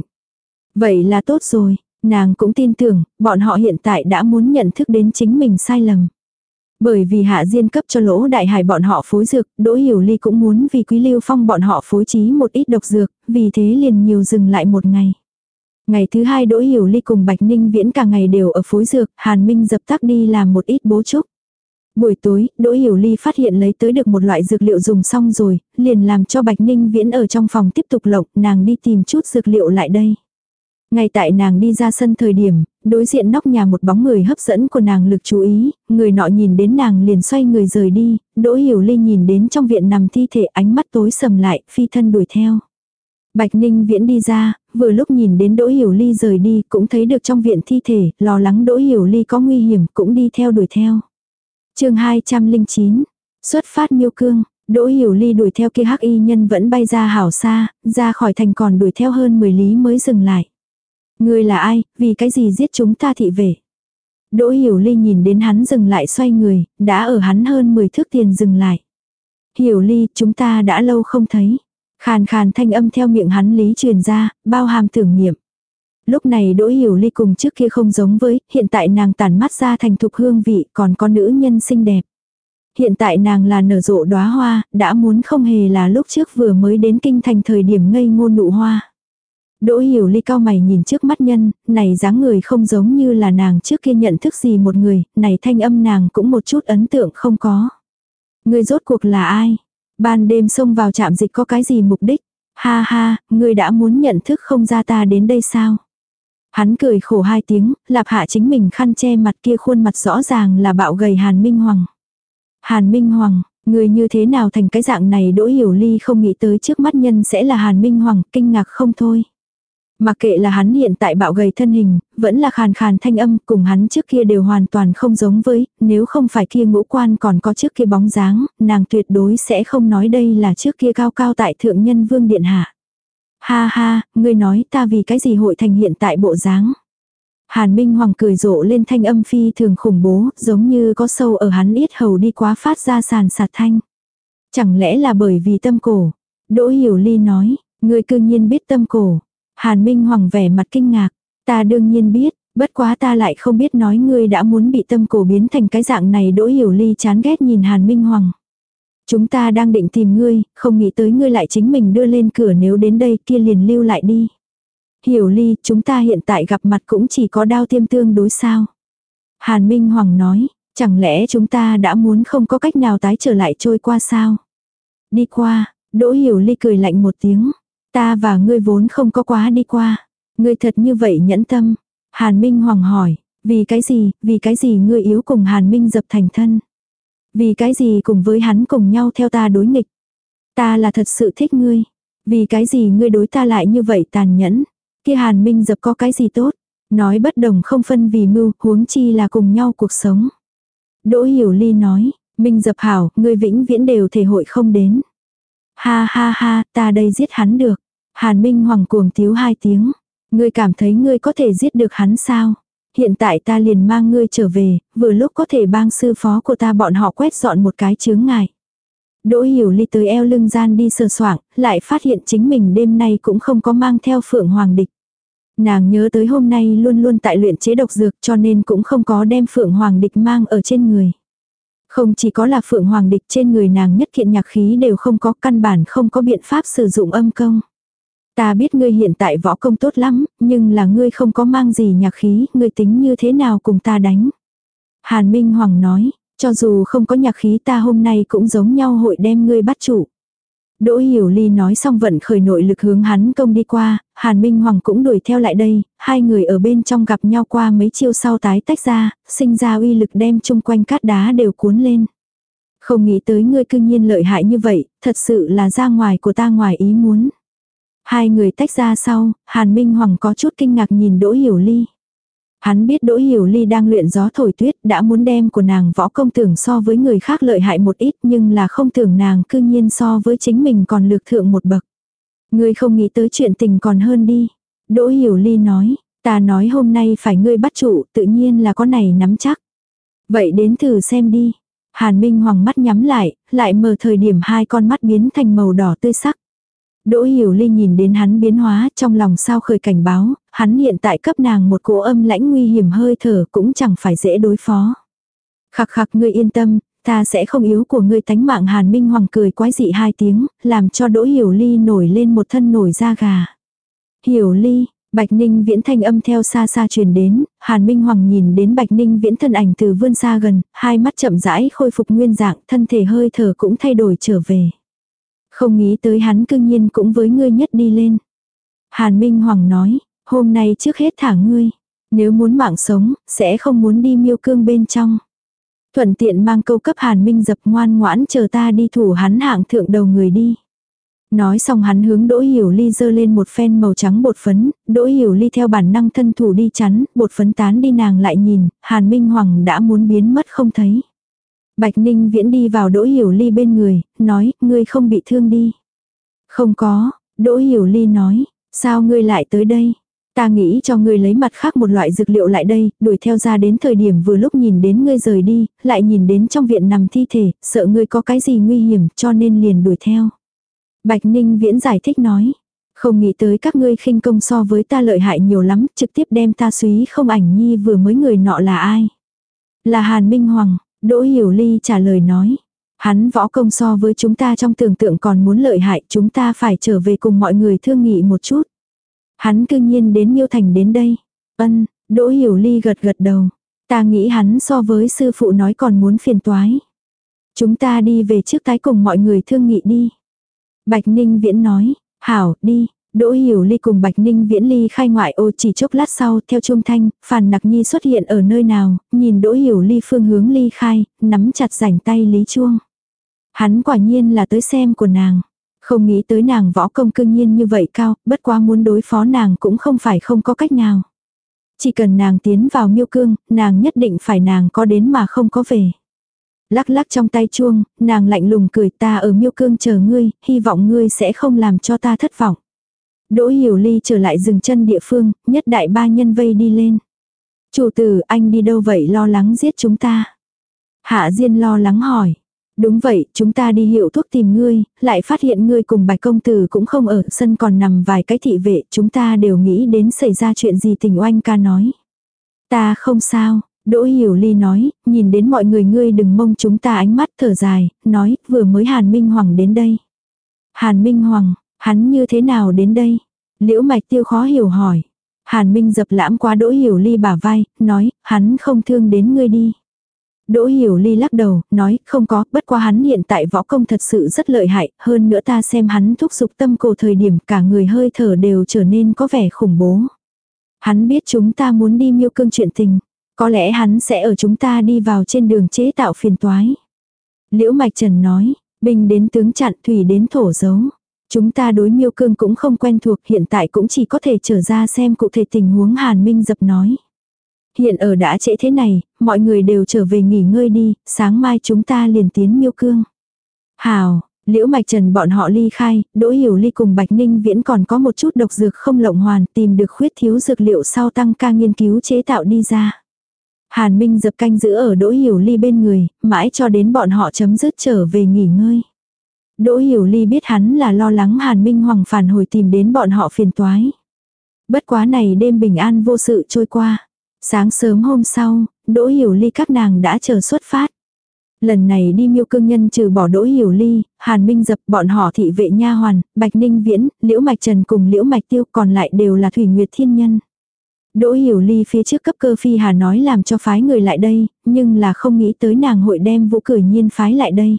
Vậy là tốt rồi, nàng cũng tin tưởng, bọn họ hiện tại đã muốn nhận thức đến chính mình sai lầm. Bởi vì hạ diên cấp cho lỗ đại hải bọn họ phối dược, Đỗ Hiểu Ly cũng muốn vì quý lưu phong bọn họ phối trí một ít độc dược, vì thế liền nhiều dừng lại một ngày. Ngày thứ hai Đỗ Hiểu Ly cùng Bạch Ninh Viễn cả ngày đều ở phối dược, Hàn Minh dập tắt đi làm một ít bố trúc. Buổi tối, Đỗ Hiểu Ly phát hiện lấy tới được một loại dược liệu dùng xong rồi, liền làm cho Bạch Ninh Viễn ở trong phòng tiếp tục lộng, nàng đi tìm chút dược liệu lại đây. Ngay tại nàng đi ra sân thời điểm, đối diện nóc nhà một bóng người hấp dẫn của nàng lực chú ý, người nọ nhìn đến nàng liền xoay người rời đi, Đỗ Hiểu Ly nhìn đến trong viện nằm thi thể ánh mắt tối sầm lại, phi thân đuổi theo. Bạch Ninh Viễn đi ra, vừa lúc nhìn đến Đỗ Hiểu Ly rời đi, cũng thấy được trong viện thi thể, lo lắng Đỗ Hiểu Ly có nguy hiểm, cũng đi theo đuổi theo. chương 209, xuất phát miêu cương, Đỗ Hiểu Ly đuổi theo kia hắc y nhân vẫn bay ra hảo xa, ra khỏi thành còn đuổi theo hơn 10 lý mới dừng lại. Người là ai, vì cái gì giết chúng ta thị về. Đỗ Hiểu Ly nhìn đến hắn dừng lại xoay người, đã ở hắn hơn 10 thước tiền dừng lại. Hiểu Ly, chúng ta đã lâu không thấy. Khàn khàn thanh âm theo miệng hắn lý truyền ra, bao hàm tưởng niệm. Lúc này Đỗ Hiểu Ly cùng trước kia không giống với, hiện tại nàng tản mắt ra thành thục hương vị, còn có nữ nhân xinh đẹp. Hiện tại nàng là nở rộ đóa hoa, đã muốn không hề là lúc trước vừa mới đến kinh thành thời điểm ngây ngô nụ hoa. Đỗ hiểu ly cao mày nhìn trước mắt nhân, này dáng người không giống như là nàng trước kia nhận thức gì một người, này thanh âm nàng cũng một chút ấn tượng không có. Người rốt cuộc là ai? Ban đêm xông vào trạm dịch có cái gì mục đích? Ha ha, ngươi đã muốn nhận thức không ra ta đến đây sao? Hắn cười khổ hai tiếng, lạp hạ chính mình khăn che mặt kia khuôn mặt rõ ràng là bạo gầy Hàn Minh Hoàng. Hàn Minh Hoàng, người như thế nào thành cái dạng này đỗ hiểu ly không nghĩ tới trước mắt nhân sẽ là Hàn Minh Hoàng, kinh ngạc không thôi. Mặc kệ là hắn hiện tại bạo gầy thân hình, vẫn là khàn khàn thanh âm cùng hắn trước kia đều hoàn toàn không giống với, nếu không phải kia ngũ quan còn có trước kia bóng dáng, nàng tuyệt đối sẽ không nói đây là trước kia cao cao tại thượng nhân vương điện hạ. Ha ha, ngươi nói ta vì cái gì hội thành hiện tại bộ dáng. Hàn Minh Hoàng cười rộ lên thanh âm phi thường khủng bố, giống như có sâu ở hắn yết hầu đi quá phát ra sàn sạt thanh. Chẳng lẽ là bởi vì tâm cổ? Đỗ Hiểu Ly nói, ngươi cư nhiên biết tâm cổ. Hàn Minh Hoàng vẻ mặt kinh ngạc, ta đương nhiên biết, bất quá ta lại không biết nói ngươi đã muốn bị tâm cổ biến thành cái dạng này Đỗ Hiểu Ly chán ghét nhìn Hàn Minh Hoàng. Chúng ta đang định tìm ngươi, không nghĩ tới ngươi lại chính mình đưa lên cửa nếu đến đây kia liền lưu lại đi. Hiểu ly, chúng ta hiện tại gặp mặt cũng chỉ có đao tiêm tương đối sao. Hàn Minh Hoàng nói, chẳng lẽ chúng ta đã muốn không có cách nào tái trở lại trôi qua sao? Đi qua, Đỗ Hiểu ly cười lạnh một tiếng. Ta và ngươi vốn không có quá đi qua. Ngươi thật như vậy nhẫn tâm. Hàn Minh Hoàng hỏi, vì cái gì, vì cái gì ngươi yếu cùng Hàn Minh dập thành thân. Vì cái gì cùng với hắn cùng nhau theo ta đối nghịch. Ta là thật sự thích ngươi. Vì cái gì ngươi đối ta lại như vậy tàn nhẫn. Kia Hàn Minh dập có cái gì tốt. Nói bất đồng không phân vì mưu, huống chi là cùng nhau cuộc sống. Đỗ Hiểu Ly nói, Minh dập hảo, ngươi vĩnh viễn đều thể hội không đến. Ha ha ha, ta đây giết hắn được. Hàn Minh Hoàng cuồng tiếu hai tiếng. Ngươi cảm thấy ngươi có thể giết được hắn sao? Hiện tại ta liền mang ngươi trở về, vừa lúc có thể bang sư phó của ta bọn họ quét dọn một cái chướng ngại. Đỗ hiểu ly tới eo lưng gian đi sờ soạng, lại phát hiện chính mình đêm nay cũng không có mang theo phượng hoàng địch. Nàng nhớ tới hôm nay luôn luôn tại luyện chế độc dược cho nên cũng không có đem phượng hoàng địch mang ở trên người. Không chỉ có là phượng hoàng địch trên người nàng nhất kiện nhạc khí đều không có căn bản không có biện pháp sử dụng âm công. Ta biết ngươi hiện tại võ công tốt lắm, nhưng là ngươi không có mang gì nhạc khí, ngươi tính như thế nào cùng ta đánh. Hàn Minh Hoàng nói, cho dù không có nhạc khí ta hôm nay cũng giống nhau hội đem ngươi bắt chủ. Đỗ Hiểu Ly nói xong vận khởi nội lực hướng hắn công đi qua, Hàn Minh Hoàng cũng đuổi theo lại đây, hai người ở bên trong gặp nhau qua mấy chiêu sau tái tách ra, sinh ra uy lực đem chung quanh cát đá đều cuốn lên. Không nghĩ tới ngươi cư nhiên lợi hại như vậy, thật sự là ra ngoài của ta ngoài ý muốn. Hai người tách ra sau, Hàn Minh Hoàng có chút kinh ngạc nhìn Đỗ Hiểu Ly. Hắn biết Đỗ Hiểu Ly đang luyện gió thổi tuyết đã muốn đem của nàng võ công tưởng so với người khác lợi hại một ít nhưng là không tưởng nàng cư nhiên so với chính mình còn lược thượng một bậc. Ngươi không nghĩ tới chuyện tình còn hơn đi. Đỗ Hiểu Ly nói, ta nói hôm nay phải ngươi bắt trụ tự nhiên là có này nắm chắc. Vậy đến thử xem đi. Hàn Minh Hoàng mắt nhắm lại, lại mở thời điểm hai con mắt biến thành màu đỏ tươi sắc. Đỗ Hiểu Ly nhìn đến hắn biến hóa trong lòng sao khởi cảnh báo, hắn hiện tại cấp nàng một cỗ âm lãnh nguy hiểm hơi thở cũng chẳng phải dễ đối phó. Khắc khắc ngươi yên tâm, ta sẽ không yếu của ngươi tánh mạng Hàn Minh Hoàng cười quái dị hai tiếng, làm cho Đỗ Hiểu Ly nổi lên một thân nổi da gà. Hiểu Ly, Bạch Ninh Viễn thanh âm theo xa xa truyền đến, Hàn Minh Hoàng nhìn đến Bạch Ninh Viễn thân ảnh từ vươn xa gần, hai mắt chậm rãi khôi phục nguyên dạng, thân thể hơi thở cũng thay đổi trở về. Không nghĩ tới hắn cương nhiên cũng với ngươi nhất đi lên. Hàn Minh Hoàng nói, hôm nay trước hết thả ngươi. Nếu muốn mạng sống, sẽ không muốn đi miêu cương bên trong. Thuận tiện mang câu cấp Hàn Minh dập ngoan ngoãn chờ ta đi thủ hắn hạng thượng đầu người đi. Nói xong hắn hướng Đỗ Hiểu Ly dơ lên một phen màu trắng bột phấn, Đỗ Hiểu Ly theo bản năng thân thủ đi chắn, bột phấn tán đi nàng lại nhìn, Hàn Minh Hoàng đã muốn biến mất không thấy. Bạch Ninh Viễn đi vào Đỗ Hiểu Ly bên người, nói, ngươi không bị thương đi. Không có, Đỗ Hiểu Ly nói, sao ngươi lại tới đây? Ta nghĩ cho ngươi lấy mặt khác một loại dược liệu lại đây, đuổi theo ra đến thời điểm vừa lúc nhìn đến ngươi rời đi, lại nhìn đến trong viện nằm thi thể, sợ ngươi có cái gì nguy hiểm cho nên liền đuổi theo. Bạch Ninh Viễn giải thích nói, không nghĩ tới các ngươi khinh công so với ta lợi hại nhiều lắm, trực tiếp đem ta suý không ảnh nhi vừa mới người nọ là ai. Là Hàn Minh Hoàng, Đỗ Hiểu Ly trả lời nói, Hắn võ công so với chúng ta trong tưởng tượng còn muốn lợi hại, chúng ta phải trở về cùng mọi người thương nghị một chút. Hắn cư nhiên đến Miêu Thành đến đây. Ân, Đỗ Hiểu Ly gật gật đầu. Ta nghĩ hắn so với sư phụ nói còn muốn phiền toái. Chúng ta đi về trước tái cùng mọi người thương nghị đi. Bạch Ninh Viễn nói, hảo, đi. Đỗ Hiểu Ly cùng Bạch Ninh Viễn Ly khai ngoại ô chỉ chốc lát sau, theo trung thanh, Phàn Nặc Nhi xuất hiện ở nơi nào, nhìn Đỗ Hiểu Ly phương hướng ly khai, nắm chặt rảnh tay Lý Chuông. Hắn quả nhiên là tới xem của nàng. Không nghĩ tới nàng võ công cương nhiên như vậy cao, bất quá muốn đối phó nàng cũng không phải không có cách nào. Chỉ cần nàng tiến vào miêu cương, nàng nhất định phải nàng có đến mà không có về. Lắc lắc trong tay chuông, nàng lạnh lùng cười ta ở miêu cương chờ ngươi, hy vọng ngươi sẽ không làm cho ta thất vọng. Đỗ Hiểu Ly trở lại dừng chân địa phương, nhất đại ba nhân vây đi lên. Chủ tử, anh đi đâu vậy lo lắng giết chúng ta. Hạ Diên lo lắng hỏi. Đúng vậy, chúng ta đi hiệu thuốc tìm ngươi, lại phát hiện ngươi cùng bạch công tử cũng không ở sân còn nằm vài cái thị vệ, chúng ta đều nghĩ đến xảy ra chuyện gì tình oanh ca nói. Ta không sao, Đỗ Hiểu Ly nói, nhìn đến mọi người ngươi đừng mông chúng ta ánh mắt thở dài, nói, vừa mới Hàn Minh Hoàng đến đây. Hàn Minh Hoàng, hắn như thế nào đến đây? Liễu Mạch Tiêu khó hiểu hỏi. Hàn Minh dập lãm qua Đỗ Hiểu Ly bả vai, nói, hắn không thương đến ngươi đi. Đỗ Hiểu Ly lắc đầu, nói, không có, bất quá hắn hiện tại võ công thật sự rất lợi hại, hơn nữa ta xem hắn thúc giục tâm cổ thời điểm cả người hơi thở đều trở nên có vẻ khủng bố. Hắn biết chúng ta muốn đi miêu cương chuyện tình, có lẽ hắn sẽ ở chúng ta đi vào trên đường chế tạo phiền toái. Liễu Mạch Trần nói, bình đến tướng chặn thủy đến thổ dấu. Chúng ta đối miêu cương cũng không quen thuộc hiện tại cũng chỉ có thể trở ra xem cụ thể tình huống Hàn Minh dập nói. Hiện ở đã trễ thế này, mọi người đều trở về nghỉ ngơi đi, sáng mai chúng ta liền tiến miêu cương. Hào, liễu mạch trần bọn họ ly khai, đỗ hiểu ly cùng bạch ninh viễn còn có một chút độc dược không lộng hoàn tìm được khuyết thiếu dược liệu sau tăng ca nghiên cứu chế tạo đi ra. Hàn Minh dập canh giữ ở Đỗ Hiểu Ly bên người, mãi cho đến bọn họ chấm dứt trở về nghỉ ngơi. Đỗ Hiểu Ly biết hắn là lo lắng Hàn Minh Hoàng phản hồi tìm đến bọn họ phiền toái. Bất quá này đêm bình an vô sự trôi qua. Sáng sớm hôm sau, Đỗ Hiểu Ly các nàng đã chờ xuất phát. Lần này đi miêu cương nhân trừ bỏ Đỗ Hiểu Ly, Hàn Minh dập bọn họ thị vệ nha hoàn, Bạch Ninh Viễn, Liễu Mạch Trần cùng Liễu Mạch Tiêu còn lại đều là Thủy Nguyệt Thiên Nhân. Đỗ Hiểu Ly phía trước cấp cơ phi hà nói làm cho phái người lại đây, nhưng là không nghĩ tới nàng hội đem vũ cử nhiên phái lại đây.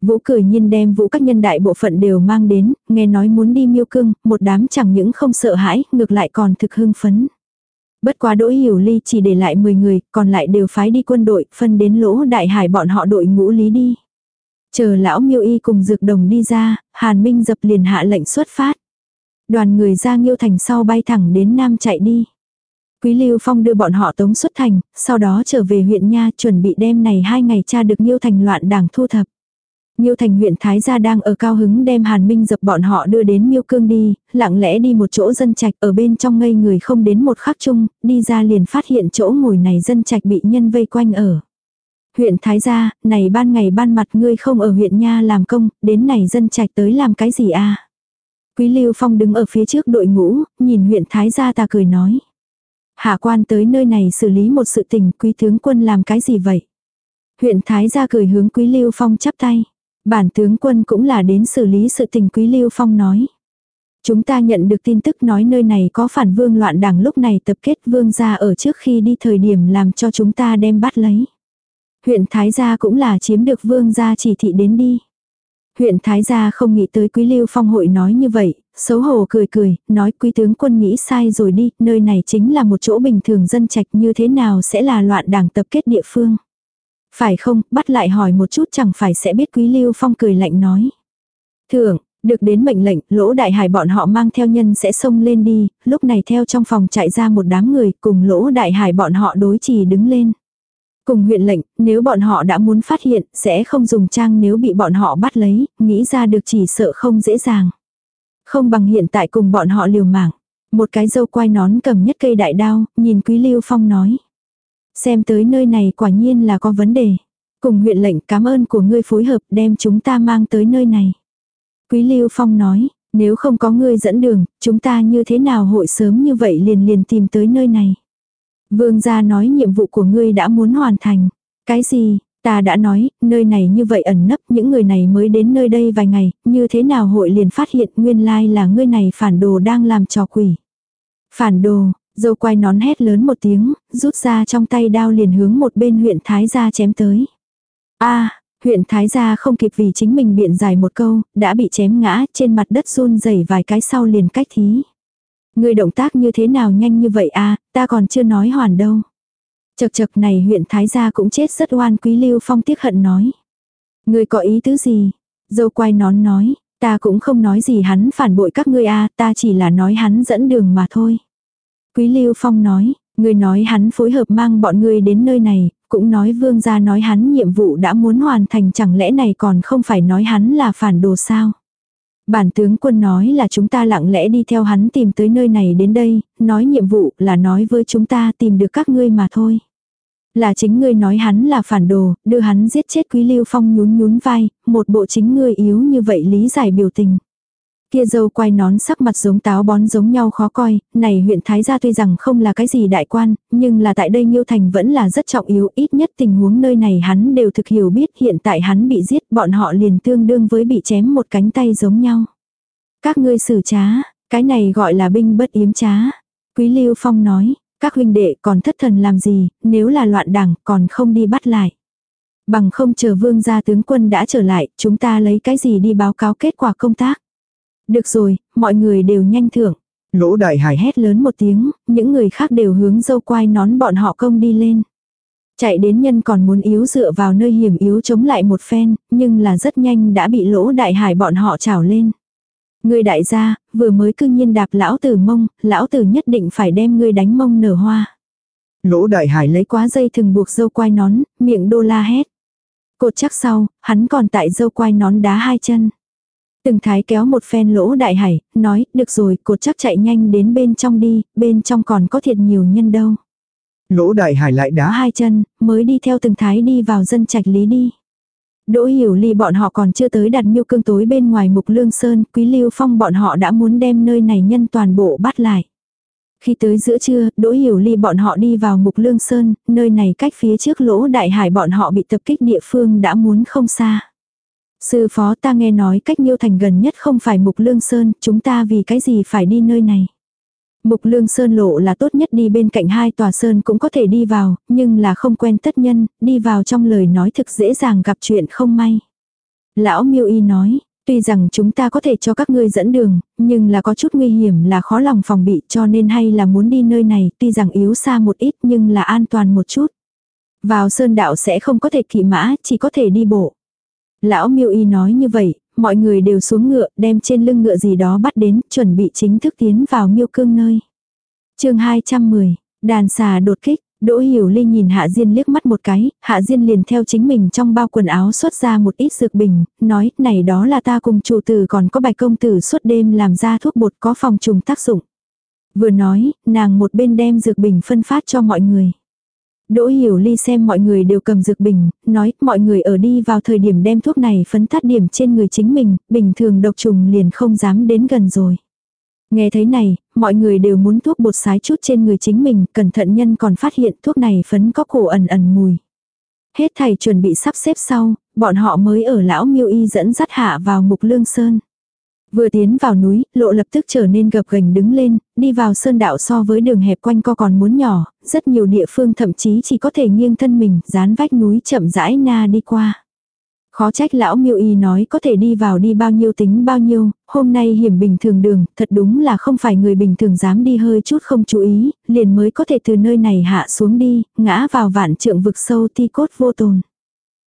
Vũ cười nhiên đem vũ các nhân đại bộ phận đều mang đến, nghe nói muốn đi miêu cương, một đám chẳng những không sợ hãi, ngược lại còn thực hưng phấn. Bất quá đỗ hiểu ly chỉ để lại 10 người, còn lại đều phái đi quân đội, phân đến lỗ đại hải bọn họ đội ngũ lý đi. Chờ lão miêu y cùng dược đồng đi ra, Hàn Minh dập liền hạ lệnh xuất phát. Đoàn người ra nghiêu thành sau bay thẳng đến Nam chạy đi. Quý Lưu Phong đưa bọn họ tống xuất thành, sau đó trở về huyện Nha chuẩn bị đem này hai ngày tra được nhiêu thành loạn đảng thu thập. Miêu Thành huyện Thái Gia đang ở cao hứng đem Hàn Minh dập bọn họ đưa đến Miêu Cương đi, lặng lẽ đi một chỗ dân trạch ở bên trong ngây người không đến một khắc chung, đi ra liền phát hiện chỗ ngồi này dân trạch bị nhân vây quanh ở. Huyện Thái Gia, này ban ngày ban mặt ngươi không ở huyện Nha làm công, đến này dân trạch tới làm cái gì a Quý Lưu Phong đứng ở phía trước đội ngũ, nhìn huyện Thái Gia ta cười nói. Hạ quan tới nơi này xử lý một sự tình, quý tướng quân làm cái gì vậy? Huyện Thái Gia cười hướng Quý Lưu Phong chắp tay. Bản tướng quân cũng là đến xử lý sự tình Quý Lưu Phong nói. Chúng ta nhận được tin tức nói nơi này có phản vương loạn đảng lúc này tập kết vương gia ở trước khi đi thời điểm làm cho chúng ta đem bắt lấy. Huyện Thái Gia cũng là chiếm được vương gia chỉ thị đến đi. Huyện Thái Gia không nghĩ tới Quý Lưu Phong hội nói như vậy, xấu hổ cười cười, nói Quý tướng quân nghĩ sai rồi đi, nơi này chính là một chỗ bình thường dân trạch như thế nào sẽ là loạn đảng tập kết địa phương. Phải không, bắt lại hỏi một chút chẳng phải sẽ biết Quý Lưu Phong cười lạnh nói. Thượng, được đến mệnh lệnh, lỗ đại hải bọn họ mang theo nhân sẽ xông lên đi, lúc này theo trong phòng chạy ra một đám người, cùng lỗ đại hải bọn họ đối trì đứng lên. Cùng huyện lệnh, nếu bọn họ đã muốn phát hiện, sẽ không dùng trang nếu bị bọn họ bắt lấy, nghĩ ra được chỉ sợ không dễ dàng. Không bằng hiện tại cùng bọn họ liều mạng. Một cái dâu quai nón cầm nhất cây đại đao, nhìn Quý Lưu Phong nói. Xem tới nơi này quả nhiên là có vấn đề. Cùng huyện lệnh cảm ơn của ngươi phối hợp đem chúng ta mang tới nơi này. Quý Lưu Phong nói, nếu không có ngươi dẫn đường, chúng ta như thế nào hội sớm như vậy liền liền tìm tới nơi này. Vương gia nói nhiệm vụ của ngươi đã muốn hoàn thành. Cái gì, Ta đã nói, nơi này như vậy ẩn nấp, những người này mới đến nơi đây vài ngày, như thế nào hội liền phát hiện nguyên lai là ngươi này phản đồ đang làm trò quỷ. Phản đồ, dâu quay nón hét lớn một tiếng, rút ra trong tay đao liền hướng một bên huyện Thái gia chém tới. a huyện Thái gia không kịp vì chính mình biện giải một câu, đã bị chém ngã trên mặt đất run rẩy vài cái sau liền cách thí. Người động tác như thế nào nhanh như vậy a ta còn chưa nói hoàn đâu. Chật chật này huyện Thái gia cũng chết rất oan quý lưu phong tiếc hận nói. Người có ý tứ gì? Dâu quay nón nói, ta cũng không nói gì hắn phản bội các ngươi a ta chỉ là nói hắn dẫn đường mà thôi. Quý lưu phong nói, người nói hắn phối hợp mang bọn ngươi đến nơi này, cũng nói vương gia nói hắn nhiệm vụ đã muốn hoàn thành chẳng lẽ này còn không phải nói hắn là phản đồ sao. Bản tướng quân nói là chúng ta lặng lẽ đi theo hắn tìm tới nơi này đến đây, nói nhiệm vụ là nói với chúng ta tìm được các ngươi mà thôi. Là chính ngươi nói hắn là phản đồ, đưa hắn giết chết quý lưu phong nhún nhún vai, một bộ chính ngươi yếu như vậy lý giải biểu tình. Kia dâu quai nón sắc mặt giống táo bón giống nhau khó coi, này huyện Thái Gia tuy rằng không là cái gì đại quan, nhưng là tại đây Nhiêu Thành vẫn là rất trọng yếu, ít nhất tình huống nơi này hắn đều thực hiểu biết hiện tại hắn bị giết bọn họ liền tương đương với bị chém một cánh tay giống nhau. Các ngươi xử trá, cái này gọi là binh bất yếm trá. Quý Lưu Phong nói, các huynh đệ còn thất thần làm gì, nếu là loạn đảng còn không đi bắt lại. Bằng không chờ vương gia tướng quân đã trở lại, chúng ta lấy cái gì đi báo cáo kết quả công tác. Được rồi, mọi người đều nhanh thưởng. Lỗ đại hải hét lớn một tiếng, những người khác đều hướng dâu quai nón bọn họ công đi lên. Chạy đến nhân còn muốn yếu dựa vào nơi hiểm yếu chống lại một phen, nhưng là rất nhanh đã bị lỗ đại hải bọn họ trào lên. Người đại gia, vừa mới cư nhiên đạp lão tử mông, lão tử nhất định phải đem ngươi đánh mông nở hoa. Lỗ đại hải lấy quá dây thừng buộc dâu quai nón, miệng đô la hét. Cột chắc sau, hắn còn tại dâu quai nón đá hai chân. Từng thái kéo một phen lỗ đại hải, nói, được rồi, cột chắc chạy nhanh đến bên trong đi, bên trong còn có thiệt nhiều nhân đâu. Lỗ đại hải lại đá hai chân, mới đi theo từng thái đi vào dân trạch lý đi. Đỗ hiểu ly bọn họ còn chưa tới đặt miêu cương tối bên ngoài mục lương sơn, quý lưu phong bọn họ đã muốn đem nơi này nhân toàn bộ bắt lại. Khi tới giữa trưa, Đỗ Hiểu Ly bọn họ đi vào Mục Lương Sơn, nơi này cách phía trước lỗ đại hải bọn họ bị tập kích địa phương đã muốn không xa. Sư phó ta nghe nói cách Nhiêu Thành gần nhất không phải Mục Lương Sơn, chúng ta vì cái gì phải đi nơi này. Mục Lương Sơn lộ là tốt nhất đi bên cạnh hai tòa sơn cũng có thể đi vào, nhưng là không quen tất nhân, đi vào trong lời nói thực dễ dàng gặp chuyện không may. Lão Miêu Y nói, tuy rằng chúng ta có thể cho các ngươi dẫn đường, nhưng là có chút nguy hiểm là khó lòng phòng bị cho nên hay là muốn đi nơi này, tuy rằng yếu xa một ít nhưng là an toàn một chút. Vào sơn đạo sẽ không có thể kỵ mã, chỉ có thể đi bộ. Lão miêu y nói như vậy, mọi người đều xuống ngựa, đem trên lưng ngựa gì đó bắt đến, chuẩn bị chính thức tiến vào miêu cương nơi. chương 210, đàn xà đột kích, Đỗ Hiểu Ly nhìn Hạ Diên liếc mắt một cái, Hạ Diên liền theo chính mình trong bao quần áo xuất ra một ít dược bình, nói, này đó là ta cùng chủ tử còn có bạch công tử suốt đêm làm ra thuốc bột có phòng trùng tác dụng. Vừa nói, nàng một bên đem dược bình phân phát cho mọi người. Đỗ Hiểu Ly xem mọi người đều cầm dược bình, nói mọi người ở đi vào thời điểm đem thuốc này phấn tát điểm trên người chính mình, bình thường độc trùng liền không dám đến gần rồi. Nghe thấy này, mọi người đều muốn thuốc bột sái chút trên người chính mình, cẩn thận nhân còn phát hiện thuốc này phấn có cổ ẩn ẩn mùi. Hết thầy chuẩn bị sắp xếp sau, bọn họ mới ở lão miêu y dẫn dắt hạ vào mục lương sơn. Vừa tiến vào núi, lộ lập tức trở nên gập gành đứng lên, đi vào sơn đạo so với đường hẹp quanh co còn muốn nhỏ, rất nhiều địa phương thậm chí chỉ có thể nghiêng thân mình, dán vách núi chậm rãi na đi qua. Khó trách lão miêu y nói có thể đi vào đi bao nhiêu tính bao nhiêu, hôm nay hiểm bình thường đường, thật đúng là không phải người bình thường dám đi hơi chút không chú ý, liền mới có thể từ nơi này hạ xuống đi, ngã vào vạn trượng vực sâu thi cốt vô tồn.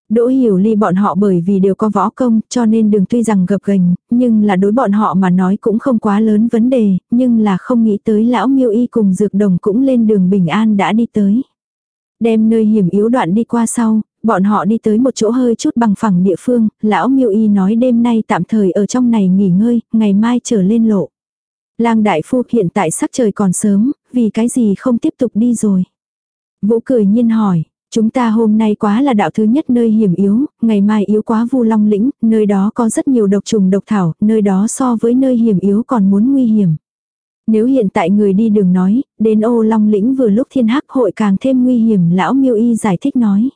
Đỗ hiểu ly bọn họ bởi vì đều có võ công cho nên đường tuy rằng gập gành, nhưng là đối bọn họ mà nói cũng không quá lớn vấn đề, nhưng là không nghĩ tới lão miêu y cùng dược đồng cũng lên đường bình an đã đi tới. Đem nơi hiểm yếu đoạn đi qua sau, bọn họ đi tới một chỗ hơi chút bằng phẳng địa phương, lão miêu y nói đêm nay tạm thời ở trong này nghỉ ngơi, ngày mai trở lên lộ. Lang đại phu hiện tại sắc trời còn sớm, vì cái gì không tiếp tục đi rồi. Vũ cười nhiên hỏi, Chúng ta hôm nay quá là đạo thứ nhất nơi hiểm yếu, ngày mai yếu quá vu long lĩnh, nơi đó có rất nhiều độc trùng độc thảo, nơi đó so với nơi hiểm yếu còn muốn nguy hiểm. Nếu hiện tại người đi đường nói, đến ô long lĩnh vừa lúc thiên hắc hội càng thêm nguy hiểm, lão miêu y giải thích nói.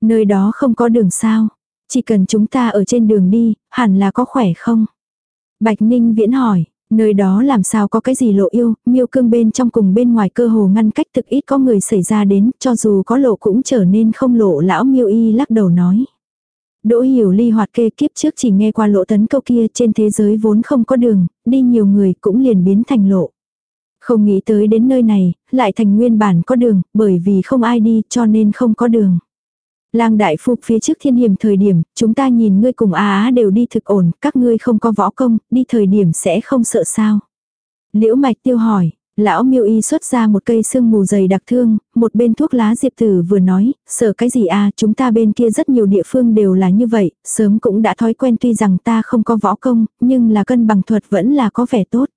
Nơi đó không có đường sao. Chỉ cần chúng ta ở trên đường đi, hẳn là có khỏe không? Bạch Ninh Viễn hỏi, nơi đó làm sao có cái gì lộ yêu, miêu cương bên trong cùng bên ngoài cơ hồ ngăn cách thực ít có người xảy ra đến, cho dù có lộ cũng trở nên không lộ lão miêu y lắc đầu nói. Đỗ hiểu ly hoạt kê kiếp trước chỉ nghe qua lộ tấn câu kia trên thế giới vốn không có đường, đi nhiều người cũng liền biến thành lộ. Không nghĩ tới đến nơi này, lại thành nguyên bản có đường, bởi vì không ai đi cho nên không có đường. Lang đại phu phía trước thiên hiểm thời điểm, chúng ta nhìn ngươi cùng Á Á đều đi thực ổn, các ngươi không có võ công, đi thời điểm sẽ không sợ sao. Liễu mạch tiêu hỏi, lão miêu y xuất ra một cây sương mù dày đặc thương, một bên thuốc lá diệp tử vừa nói, sợ cái gì à, chúng ta bên kia rất nhiều địa phương đều là như vậy, sớm cũng đã thói quen tuy rằng ta không có võ công, nhưng là cân bằng thuật vẫn là có vẻ tốt.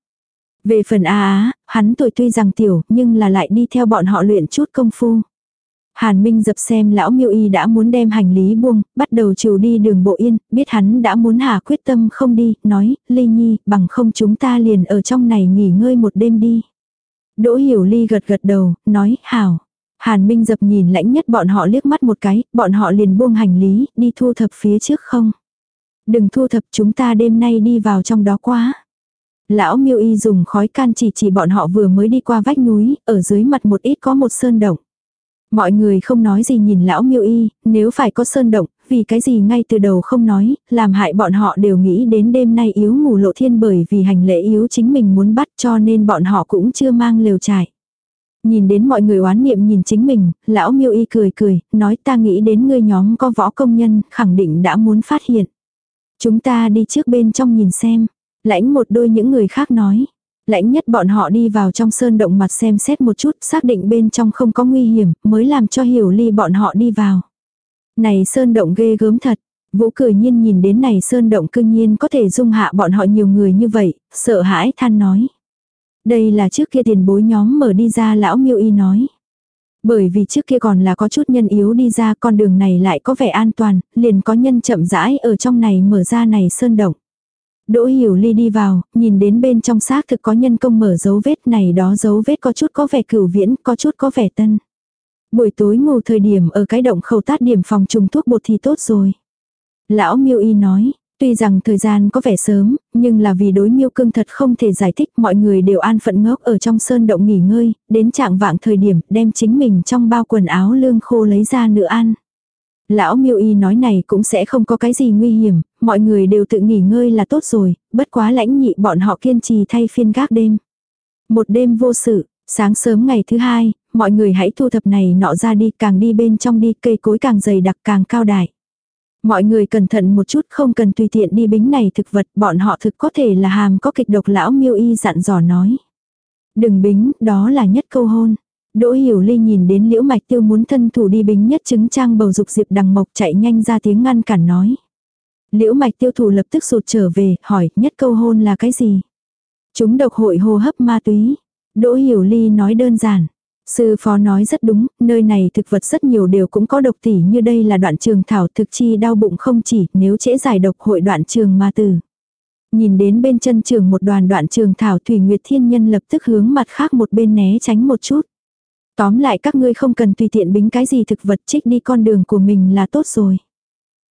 Về phần A Á, hắn tuổi tuy rằng tiểu, nhưng là lại đi theo bọn họ luyện chút công phu. Hàn Minh dập xem lão miêu y đã muốn đem hành lý buông, bắt đầu chiều đi đường bộ yên, biết hắn đã muốn hạ quyết tâm không đi, nói, Ly Nhi, bằng không chúng ta liền ở trong này nghỉ ngơi một đêm đi. Đỗ Hiểu Ly gật gật đầu, nói, hảo. Hàn Minh dập nhìn lãnh nhất bọn họ liếc mắt một cái, bọn họ liền buông hành lý, đi thu thập phía trước không. Đừng thu thập chúng ta đêm nay đi vào trong đó quá. Lão miêu y dùng khói can chỉ chỉ bọn họ vừa mới đi qua vách núi, ở dưới mặt một ít có một sơn động. Mọi người không nói gì nhìn lão miêu y, nếu phải có sơn động, vì cái gì ngay từ đầu không nói, làm hại bọn họ đều nghĩ đến đêm nay yếu ngủ lộ thiên bởi vì hành lễ yếu chính mình muốn bắt cho nên bọn họ cũng chưa mang lều trải. Nhìn đến mọi người oán niệm nhìn chính mình, lão miêu y cười cười, nói ta nghĩ đến ngươi nhóm có võ công nhân, khẳng định đã muốn phát hiện. Chúng ta đi trước bên trong nhìn xem. Lãnh một đôi những người khác nói. Lãnh nhất bọn họ đi vào trong sơn động mặt xem xét một chút, xác định bên trong không có nguy hiểm, mới làm cho hiểu ly bọn họ đi vào. Này sơn động ghê gớm thật. Vũ cười nhiên nhìn đến này sơn động cương nhiên có thể dung hạ bọn họ nhiều người như vậy, sợ hãi than nói. Đây là trước kia tiền bối nhóm mở đi ra lão miêu y nói. Bởi vì trước kia còn là có chút nhân yếu đi ra con đường này lại có vẻ an toàn, liền có nhân chậm rãi ở trong này mở ra này sơn động. Đỗ Hiểu Ly đi vào, nhìn đến bên trong xác thực có nhân công mở dấu vết này đó dấu vết có chút có vẻ cửu viễn, có chút có vẻ tân. Buổi tối ngủ thời điểm ở cái động khẩu tát điểm phòng trùng thuốc bột thì tốt rồi. Lão miêu y nói, tuy rằng thời gian có vẻ sớm, nhưng là vì đối miêu cương thật không thể giải thích mọi người đều an phận ngốc ở trong sơn động nghỉ ngơi, đến trạng vạng thời điểm đem chính mình trong bao quần áo lương khô lấy ra nữa ăn. Lão miêu y nói này cũng sẽ không có cái gì nguy hiểm, mọi người đều tự nghỉ ngơi là tốt rồi, bất quá lãnh nhị bọn họ kiên trì thay phiên gác đêm. Một đêm vô sự, sáng sớm ngày thứ hai, mọi người hãy thu thập này nọ ra đi, càng đi bên trong đi, cây cối càng dày đặc càng cao đại. Mọi người cẩn thận một chút không cần tùy tiện đi bính này thực vật, bọn họ thực có thể là hàm có kịch độc lão miêu y dặn dò nói. Đừng bính, đó là nhất câu hôn. Đỗ Hiểu Ly nhìn đến Liễu Mạch Tiêu muốn thân thủ đi bính nhất chứng trang bầu dục Diệp Đằng Mộc chạy nhanh ra tiếng ngăn cản nói. Liễu Mạch Tiêu thủ lập tức sụt trở về, hỏi, nhất câu hôn là cái gì? Chúng độc hội hô hấp ma túy. Đỗ Hiểu Ly nói đơn giản. Sư phó nói rất đúng, nơi này thực vật rất nhiều đều cũng có độc tỉ như đây là đoạn trường thảo thực chi đau bụng không chỉ, nếu trễ giải độc hội đoạn trường ma tử. Nhìn đến bên chân trường một đoàn đoạn trường thảo Thủy Nguyệt Thiên Nhân lập tức hướng mặt khác một bên né tránh một chút. Tóm lại các ngươi không cần tùy tiện bính cái gì thực vật trích đi con đường của mình là tốt rồi.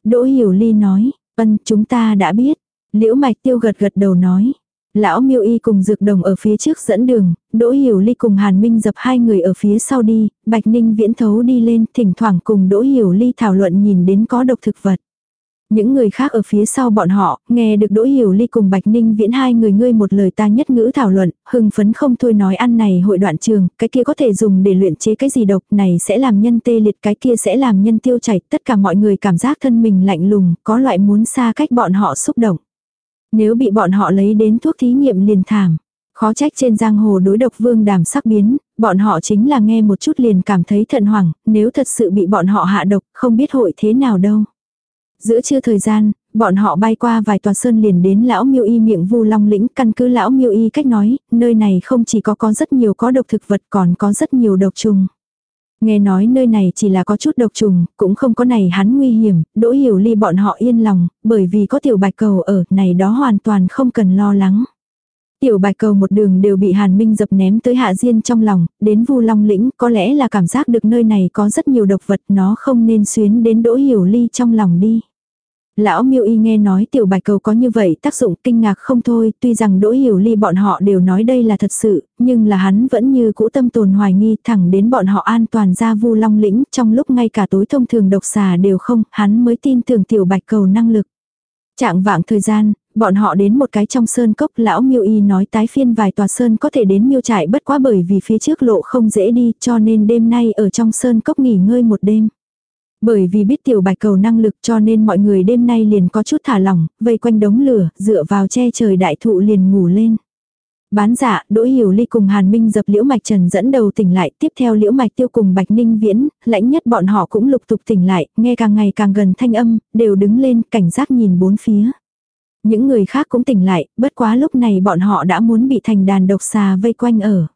Đỗ Hiểu Ly nói, ân chúng ta đã biết. Liễu Mạch Tiêu gật gật đầu nói. Lão Miêu Y cùng Dược Đồng ở phía trước dẫn đường, Đỗ Hiểu Ly cùng Hàn Minh dập hai người ở phía sau đi, Bạch Ninh viễn thấu đi lên, thỉnh thoảng cùng Đỗ Hiểu Ly thảo luận nhìn đến có độc thực vật. Những người khác ở phía sau bọn họ, nghe được Đỗ Hiểu Ly cùng Bạch Ninh Viễn hai người ngươi một lời ta nhất ngữ thảo luận, hưng phấn không thôi nói ăn này hội đoạn trường, cái kia có thể dùng để luyện chế cái gì độc, này sẽ làm nhân tê liệt, cái kia sẽ làm nhân tiêu chảy, tất cả mọi người cảm giác thân mình lạnh lùng, có loại muốn xa cách bọn họ xúc động. Nếu bị bọn họ lấy đến thuốc thí nghiệm liền thảm. Khó trách trên giang hồ đối độc vương đàm sắc biến, bọn họ chính là nghe một chút liền cảm thấy thận hoảng, nếu thật sự bị bọn họ hạ độc, không biết hội thế nào đâu. Giữa trưa thời gian, bọn họ bay qua vài tòa sơn liền đến lão miêu y miệng vu long lĩnh căn cứ lão miêu y cách nói, nơi này không chỉ có có rất nhiều có độc thực vật còn có rất nhiều độc trùng. Nghe nói nơi này chỉ là có chút độc trùng, cũng không có này hắn nguy hiểm, đỗ hiểu ly bọn họ yên lòng, bởi vì có tiểu bạch cầu ở, này đó hoàn toàn không cần lo lắng. Tiểu bạch cầu một đường đều bị Hàn Minh dập ném tới hạ diên trong lòng, đến vu long lĩnh có lẽ là cảm giác được nơi này có rất nhiều độc vật nó không nên xuyến đến đỗ hiểu ly trong lòng đi. Lão miêu y nghe nói tiểu bạch cầu có như vậy tác dụng kinh ngạc không thôi, tuy rằng đỗ hiểu ly bọn họ đều nói đây là thật sự, nhưng là hắn vẫn như cũ tâm tồn hoài nghi thẳng đến bọn họ an toàn ra vu long lĩnh trong lúc ngay cả tối thông thường độc xà đều không, hắn mới tin tưởng tiểu bạch cầu năng lực. Trạng vạng thời gian, bọn họ đến một cái trong sơn cốc lão miêu y nói tái phiên vài tòa sơn có thể đến miêu trại bất quá bởi vì phía trước lộ không dễ đi cho nên đêm nay ở trong sơn cốc nghỉ ngơi một đêm. Bởi vì biết tiểu bạch cầu năng lực cho nên mọi người đêm nay liền có chút thả lỏng, vây quanh đống lửa, dựa vào che trời đại thụ liền ngủ lên. Bán dạ, Đỗ Hiểu Ly cùng Hàn Minh dập Liễu Mạch Trần dẫn đầu tỉnh lại, tiếp theo Liễu Mạch Tiêu cùng Bạch Ninh Viễn, lãnh nhất bọn họ cũng lục tục tỉnh lại, nghe càng ngày càng gần thanh âm, đều đứng lên, cảnh giác nhìn bốn phía. Những người khác cũng tỉnh lại, bất quá lúc này bọn họ đã muốn bị thành đàn độc xà vây quanh ở.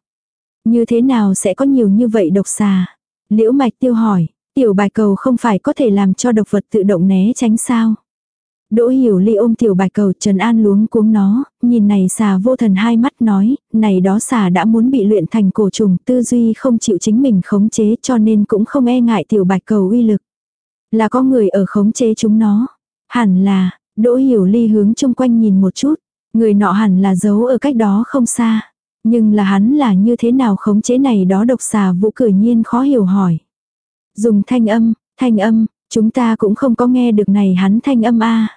Như thế nào sẽ có nhiều như vậy độc xà? Liễu Mạch Tiêu hỏi, Tiểu bài cầu không phải có thể làm cho độc vật tự động né tránh sao. Đỗ hiểu ly ôm tiểu bài cầu Trần An luống cuống nó, nhìn này xà vô thần hai mắt nói, này đó xà đã muốn bị luyện thành cổ trùng, tư duy không chịu chính mình khống chế cho nên cũng không e ngại tiểu bài cầu uy lực. Là có người ở khống chế chúng nó. Hẳn là, đỗ hiểu ly hướng chung quanh nhìn một chút, người nọ hẳn là giấu ở cách đó không xa. Nhưng là hắn là như thế nào khống chế này đó độc xà vũ cười nhiên khó hiểu hỏi. Dùng thanh âm, thanh âm, chúng ta cũng không có nghe được này hắn thanh âm a.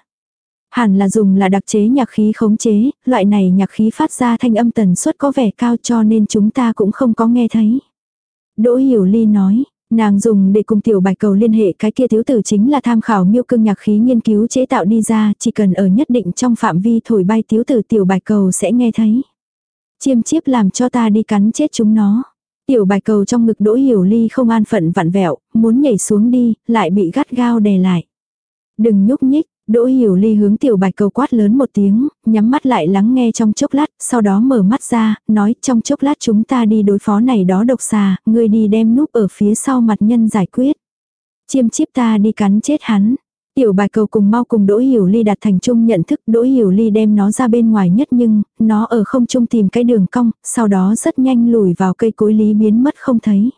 Hẳn là dùng là đặc chế nhạc khí khống chế, loại này nhạc khí phát ra thanh âm tần suất có vẻ cao cho nên chúng ta cũng không có nghe thấy. Đỗ Hiểu Ly nói, nàng dùng để cùng tiểu bạch cầu liên hệ cái kia thiếu tử chính là tham khảo miêu cương nhạc khí nghiên cứu chế tạo đi ra, chỉ cần ở nhất định trong phạm vi thổi bay thiếu tử tiểu bạch cầu sẽ nghe thấy. Chiêm chiếp làm cho ta đi cắn chết chúng nó. Tiểu bạch cầu trong ngực đỗ hiểu ly không an phận vặn vẹo, muốn nhảy xuống đi, lại bị gắt gao đè lại. Đừng nhúc nhích, đỗ hiểu ly hướng tiểu bạch cầu quát lớn một tiếng, nhắm mắt lại lắng nghe trong chốc lát, sau đó mở mắt ra, nói trong chốc lát chúng ta đi đối phó này đó độc xà, ngươi đi đem núp ở phía sau mặt nhân giải quyết. Chiêm chiếp ta đi cắn chết hắn. Tiểu bài cầu cùng mau cùng Đỗ Hiểu Ly đặt thành chung nhận thức Đỗ Hiểu Ly đem nó ra bên ngoài nhất nhưng, nó ở không trung tìm cái đường cong, sau đó rất nhanh lùi vào cây cối lý biến mất không thấy.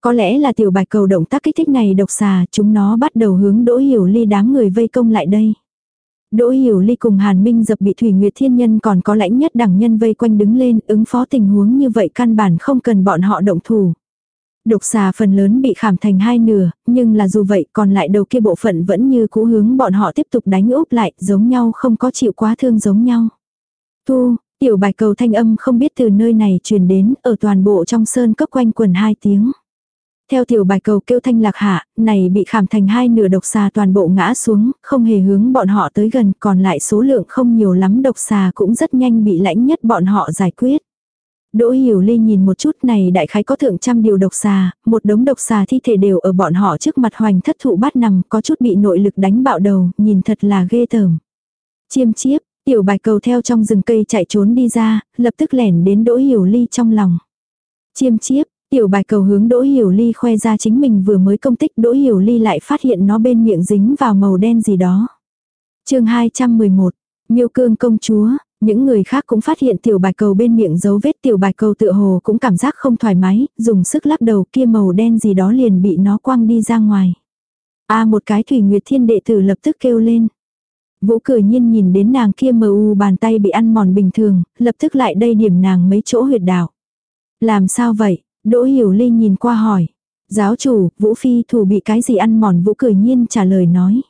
Có lẽ là tiểu bạch cầu động tác kích thích này độc xà, chúng nó bắt đầu hướng Đỗ Hiểu Ly đám người vây công lại đây. Đỗ Hiểu Ly cùng Hàn Minh dập bị Thủy Nguyệt Thiên Nhân còn có lãnh nhất đẳng nhân vây quanh đứng lên ứng phó tình huống như vậy căn bản không cần bọn họ động thủ. Độc xà phần lớn bị khảm thành hai nửa, nhưng là dù vậy còn lại đầu kia bộ phận vẫn như cũ hướng bọn họ tiếp tục đánh úp lại, giống nhau không có chịu quá thương giống nhau. Thu, tiểu bài cầu thanh âm không biết từ nơi này truyền đến, ở toàn bộ trong sơn cấp quanh quần hai tiếng. Theo tiểu bài cầu kêu thanh lạc hạ, này bị khảm thành hai nửa độc xà toàn bộ ngã xuống, không hề hướng bọn họ tới gần, còn lại số lượng không nhiều lắm độc xà cũng rất nhanh bị lãnh nhất bọn họ giải quyết. Đỗ Hiểu Ly nhìn một chút này đại khái có thượng trăm điều độc xà, một đống độc xà thi thể đều ở bọn họ trước mặt hoành thất thụ bát nằm, có chút bị nội lực đánh bạo đầu, nhìn thật là ghê tởm. Chiêm chiếp, tiểu bài cầu theo trong rừng cây chạy trốn đi ra, lập tức lẻn đến Đỗ Hiểu Ly trong lòng. Chiêm chiếp, tiểu bạch cầu hướng Đỗ Hiểu Ly khoe ra chính mình vừa mới công tích Đỗ Hiểu Ly lại phát hiện nó bên miệng dính vào màu đen gì đó. chương 211, Miêu Cương công chúa, những người khác cũng phát hiện tiểu bạch cầu bên miệng dấu vết tiểu bạch cầu tựa hồ cũng cảm giác không thoải mái, dùng sức lắc đầu kia màu đen gì đó liền bị nó quăng đi ra ngoài. a một cái thủy nguyệt thiên đệ tử lập tức kêu lên. Vũ cười nhiên nhìn đến nàng kia mờ u bàn tay bị ăn mòn bình thường, lập tức lại đây điểm nàng mấy chỗ huyệt đạo. Làm sao vậy? Đỗ hiểu ly nhìn qua hỏi. Giáo chủ, Vũ Phi thủ bị cái gì ăn mòn Vũ cười nhiên trả lời nói.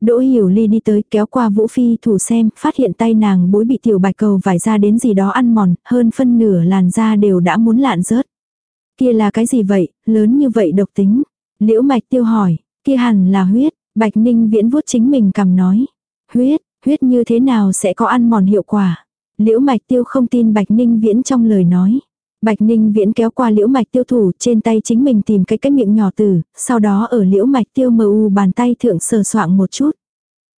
Đỗ Hiểu Ly đi tới kéo qua Vũ Phi thủ xem, phát hiện tay nàng bối bị tiểu bạch cầu vải ra đến gì đó ăn mòn, hơn phân nửa làn da đều đã muốn lạn rớt. Kia là cái gì vậy, lớn như vậy độc tính. Liễu mạch tiêu hỏi, kia hẳn là huyết, bạch ninh viễn vuốt chính mình cầm nói. Huyết, huyết như thế nào sẽ có ăn mòn hiệu quả. Liễu mạch tiêu không tin bạch ninh viễn trong lời nói. Bạch Ninh Viễn kéo qua liễu mạch tiêu thủ trên tay chính mình tìm cái cái miệng nhỏ tử, sau đó ở liễu mạch tiêu mờ u bàn tay thượng sờ soạng một chút.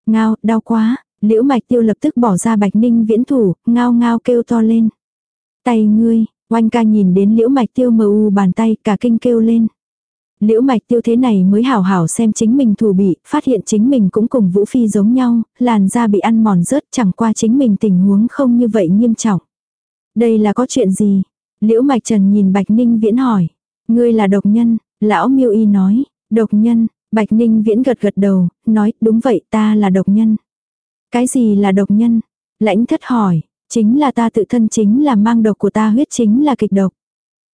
Ngao, đau quá, liễu mạch tiêu lập tức bỏ ra Bạch Ninh Viễn thủ, ngao ngao kêu to lên. Tay ngươi, oanh ca nhìn đến liễu mạch tiêu mờ u bàn tay cả kinh kêu lên. Liễu mạch tiêu thế này mới hảo hảo xem chính mình thủ bị, phát hiện chính mình cũng cùng Vũ Phi giống nhau, làn da bị ăn mòn rớt chẳng qua chính mình tình huống không như vậy nghiêm trọng. Đây là có chuyện gì? Liễu Mạch Trần nhìn Bạch Ninh Viễn hỏi. Ngươi là độc nhân, lão miêu y nói. Độc nhân, Bạch Ninh Viễn gật gật đầu, nói đúng vậy ta là độc nhân. Cái gì là độc nhân? Lãnh thất hỏi, chính là ta tự thân chính là mang độc của ta huyết chính là kịch độc.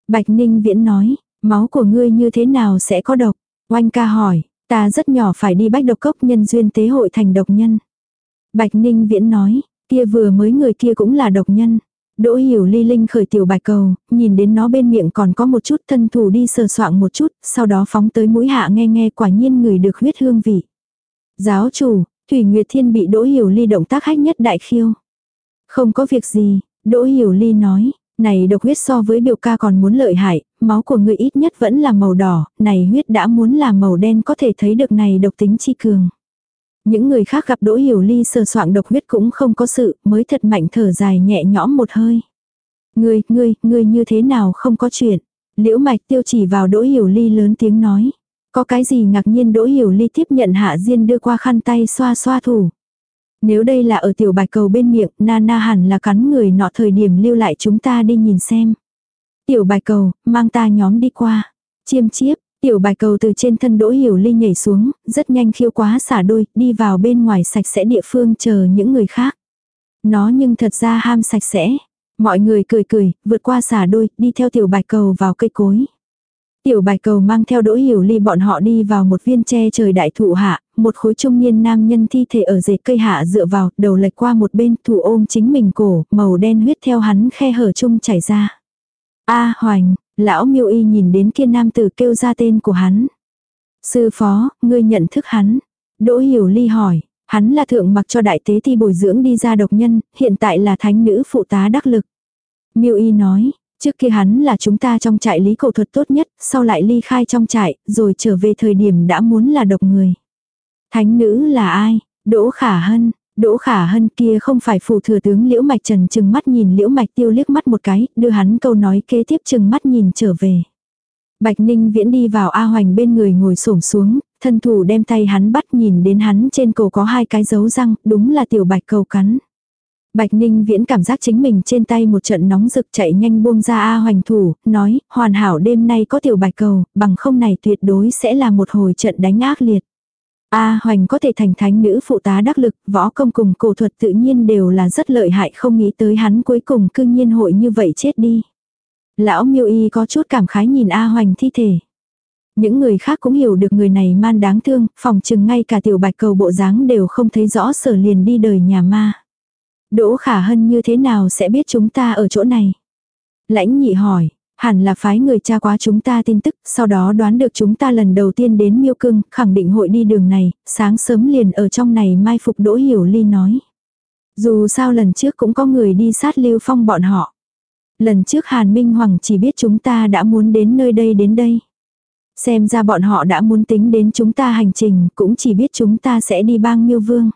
Bạch Ninh Viễn nói, máu của ngươi như thế nào sẽ có độc? Oanh ca hỏi, ta rất nhỏ phải đi bách độc cốc nhân duyên tế hội thành độc nhân. Bạch Ninh Viễn nói, kia vừa mới người kia cũng là độc nhân. Đỗ hiểu ly linh khởi tiểu bạch cầu, nhìn đến nó bên miệng còn có một chút thân thủ đi sờ soạng một chút, sau đó phóng tới mũi hạ nghe nghe quả nhiên người được huyết hương vị. Giáo chủ, Thủy Nguyệt Thiên bị Đỗ hiểu ly động tác hách nhất đại khiêu. Không có việc gì, Đỗ hiểu ly nói, này độc huyết so với biểu ca còn muốn lợi hại, máu của người ít nhất vẫn là màu đỏ, này huyết đã muốn là màu đen có thể thấy được này độc tính chi cường. Những người khác gặp Đỗ Hiểu Ly sờ soạng độc huyết cũng không có sự, mới thật mạnh thở dài nhẹ nhõm một hơi. Ngươi, ngươi, ngươi như thế nào không có chuyện. Liễu mạch tiêu chỉ vào Đỗ Hiểu Ly lớn tiếng nói. Có cái gì ngạc nhiên Đỗ Hiểu Ly tiếp nhận Hạ Diên đưa qua khăn tay xoa xoa thủ. Nếu đây là ở tiểu bạch cầu bên miệng, Nana hẳn là cắn người nọ thời điểm lưu lại chúng ta đi nhìn xem. Tiểu bạch cầu, mang ta nhóm đi qua. Chiêm chiếp, tiểu bạch cầu từ trên thân đỗ hiểu ly nhảy xuống, rất nhanh khiêu quá xả đôi, đi vào bên ngoài sạch sẽ địa phương chờ những người khác. Nó nhưng thật ra ham sạch sẽ. Mọi người cười cười, vượt qua xả đôi, đi theo tiểu bạch cầu vào cây cối. Tiểu bạch cầu mang theo đỗ hiểu ly bọn họ đi vào một viên tre trời đại thụ hạ, một khối trung niên nam nhân thi thể ở rễ cây hạ dựa vào, đầu lệch qua một bên, thủ ôm chính mình cổ, màu đen huyết theo hắn khe hở chung chảy ra. A hoành, lão miêu y nhìn đến kia nam tử kêu ra tên của hắn. Sư phó, ngươi nhận thức hắn. Đỗ hiểu ly hỏi, hắn là thượng mặc cho đại tế thi bồi dưỡng đi ra độc nhân, hiện tại là thánh nữ phụ tá đắc lực. Miêu y nói, Trước kia hắn là chúng ta trong trại lý cổ thuật tốt nhất, sau lại ly khai trong trại, rồi trở về thời điểm đã muốn là độc người. Thánh nữ là ai? Đỗ Khả Hân. Đỗ Khả Hân kia không phải phù thừa tướng Liễu Mạch Trần chừng mắt nhìn Liễu Mạch Tiêu liếc mắt một cái, đưa hắn câu nói kế tiếp chừng mắt nhìn trở về. Bạch Ninh Viễn đi vào A Hoành bên người ngồi xổm xuống, thân thủ đem tay hắn bắt nhìn đến hắn trên cổ có hai cái dấu răng, đúng là tiểu bạch cầu cắn. Bạch Ninh Viễn cảm giác chính mình trên tay một trận nóng rực chạy nhanh buông ra A Hoành thủ, nói, hoàn hảo đêm nay có tiểu bạch cầu, bằng không này tuyệt đối sẽ là một hồi trận đánh ác liệt. A Hoành có thể thành thánh nữ phụ tá đắc lực, võ công cùng cổ thuật tự nhiên đều là rất lợi hại không nghĩ tới hắn cuối cùng cư nhiên hội như vậy chết đi. Lão miêu y có chút cảm khái nhìn A Hoành thi thể. Những người khác cũng hiểu được người này man đáng thương, phòng chừng ngay cả tiểu bạch cầu bộ dáng đều không thấy rõ sở liền đi đời nhà ma. Đỗ Khả Hân như thế nào sẽ biết chúng ta ở chỗ này? Lãnh nhị hỏi, hẳn là phái người tra quá chúng ta tin tức, sau đó đoán được chúng ta lần đầu tiên đến miêu cưng, khẳng định hội đi đường này, sáng sớm liền ở trong này mai phục Đỗ Hiểu Ly nói. Dù sao lần trước cũng có người đi sát lưu phong bọn họ. Lần trước Hàn Minh Hoàng chỉ biết chúng ta đã muốn đến nơi đây đến đây. Xem ra bọn họ đã muốn tính đến chúng ta hành trình, cũng chỉ biết chúng ta sẽ đi bang miêu vương.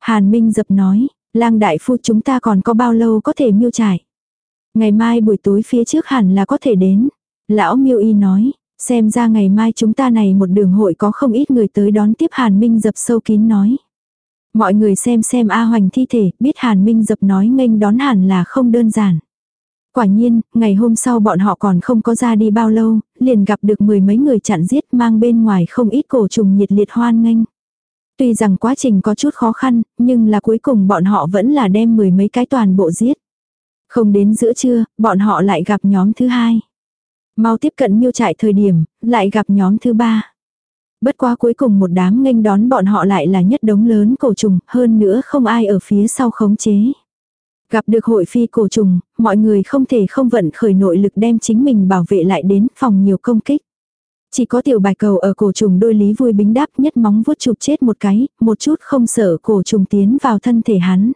Hàn Minh dập nói, lang đại phu chúng ta còn có bao lâu có thể miêu trải. Ngày mai buổi tối phía trước hẳn là có thể đến. Lão miêu y nói, xem ra ngày mai chúng ta này một đường hội có không ít người tới đón tiếp Hàn Minh dập sâu kín nói. Mọi người xem xem A Hoành thi thể, biết Hàn Minh dập nói nghênh đón hẳn là không đơn giản. Quả nhiên, ngày hôm sau bọn họ còn không có ra đi bao lâu, liền gặp được mười mấy người chặn giết mang bên ngoài không ít cổ trùng nhiệt liệt hoan nghênh. Tuy rằng quá trình có chút khó khăn, nhưng là cuối cùng bọn họ vẫn là đem mười mấy cái toàn bộ giết. Không đến giữa trưa, bọn họ lại gặp nhóm thứ hai. Mau tiếp cận miêu trại thời điểm, lại gặp nhóm thứ ba. Bất quá cuối cùng một đám nghênh đón bọn họ lại là nhất đống lớn cổ trùng, hơn nữa không ai ở phía sau khống chế. Gặp được hội phi cổ trùng, mọi người không thể không vận khởi nội lực đem chính mình bảo vệ lại đến phòng nhiều công kích. Chỉ có tiểu bài cầu ở cổ trùng đôi lý vui bính đáp nhất móng vuốt chụp chết một cái, một chút không sợ cổ trùng tiến vào thân thể hắn.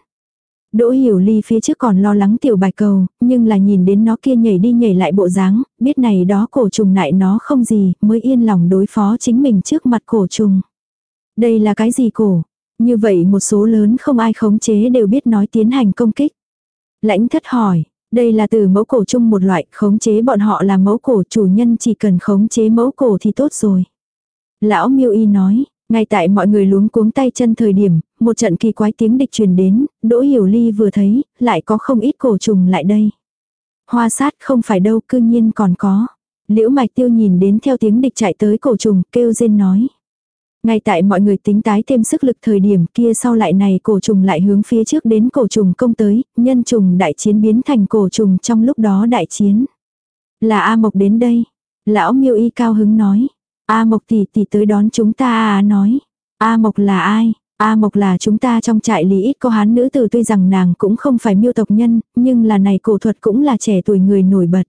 Đỗ hiểu ly phía trước còn lo lắng tiểu bạch cầu, nhưng là nhìn đến nó kia nhảy đi nhảy lại bộ dáng, biết này đó cổ trùng lại nó không gì, mới yên lòng đối phó chính mình trước mặt cổ trùng. Đây là cái gì cổ? Như vậy một số lớn không ai khống chế đều biết nói tiến hành công kích. Lãnh thất hỏi, đây là từ mẫu cổ chung một loại, khống chế bọn họ là mẫu cổ, chủ nhân chỉ cần khống chế mẫu cổ thì tốt rồi. Lão miêu y nói, ngay tại mọi người luống cuống tay chân thời điểm, một trận kỳ quái tiếng địch truyền đến, Đỗ Hiểu Ly vừa thấy, lại có không ít cổ trùng lại đây. Hoa sát không phải đâu cư nhiên còn có. Liễu mạch tiêu nhìn đến theo tiếng địch chạy tới cổ trùng, kêu rên nói. Ngay tại mọi người tính tái thêm sức lực thời điểm kia sau lại này cổ trùng lại hướng phía trước đến cổ trùng công tới, nhân trùng đại chiến biến thành cổ trùng trong lúc đó đại chiến. Là A Mộc đến đây. Lão miêu y cao hứng nói. A Mộc tỷ tỷ tới đón chúng ta à nói. A Mộc là ai? A Mộc là chúng ta trong trại lý ít có hán nữ tử tuy rằng nàng cũng không phải miêu tộc nhân, nhưng là này cổ thuật cũng là trẻ tuổi người nổi bật.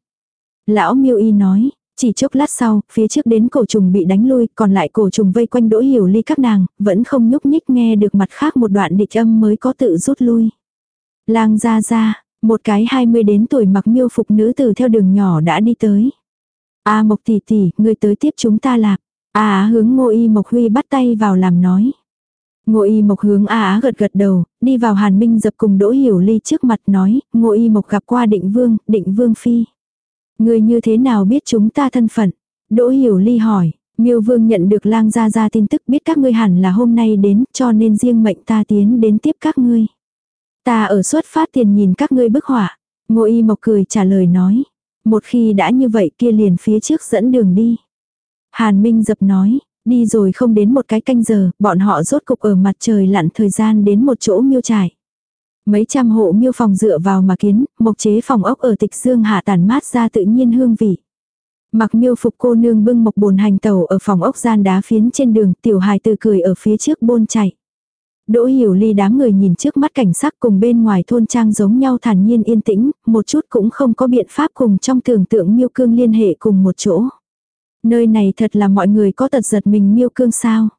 Lão miêu y nói, chỉ chốc lát sau, phía trước đến cổ trùng bị đánh lui, còn lại cổ trùng vây quanh đỗ hiểu ly các nàng, vẫn không nhúc nhích nghe được mặt khác một đoạn địch âm mới có tự rút lui. Lang ra ra, một cái 20 đến tuổi mặc miêu phục nữ tử theo đường nhỏ đã đi tới. A Mộc tỷ tỷ, người tới tiếp chúng ta lạc. A Á hướng Ngô Y Mộc Huy bắt tay vào làm nói. Ngô Y Mộc hướng A Á gật gật đầu, đi vào Hàn Minh dập cùng Đỗ Hiểu Ly trước mặt nói, Ngô Y Mộc gặp qua Định Vương, Định Vương Phi. Người như thế nào biết chúng ta thân phận? Đỗ Hiểu Ly hỏi, Miêu Vương nhận được lang gia gia tin tức biết các ngươi hẳn là hôm nay đến cho nên riêng mệnh ta tiến đến tiếp các ngươi. Ta ở xuất phát tiền nhìn các ngươi bức họa. Ngô Y Mộc cười trả lời nói. Một khi đã như vậy kia liền phía trước dẫn đường đi. Hàn Minh dập nói, đi rồi không đến một cái canh giờ, bọn họ rốt cục ở mặt trời lặn thời gian đến một chỗ miêu trải. Mấy trăm hộ miêu phòng dựa vào mà kiến, mộc chế phòng ốc ở tịch dương hạ tàn mát ra tự nhiên hương vị. Mặc miêu phục cô nương bưng mộc bồn hành tàu ở phòng ốc gian đá phiến trên đường, tiểu hài từ cười ở phía trước bôn chạy. Đỗ hiểu ly đám người nhìn trước mắt cảnh sắc cùng bên ngoài thôn trang giống nhau thản nhiên yên tĩnh, một chút cũng không có biện pháp cùng trong tưởng tượng miêu cương liên hệ cùng một chỗ. Nơi này thật là mọi người có tật giật mình miêu cương sao.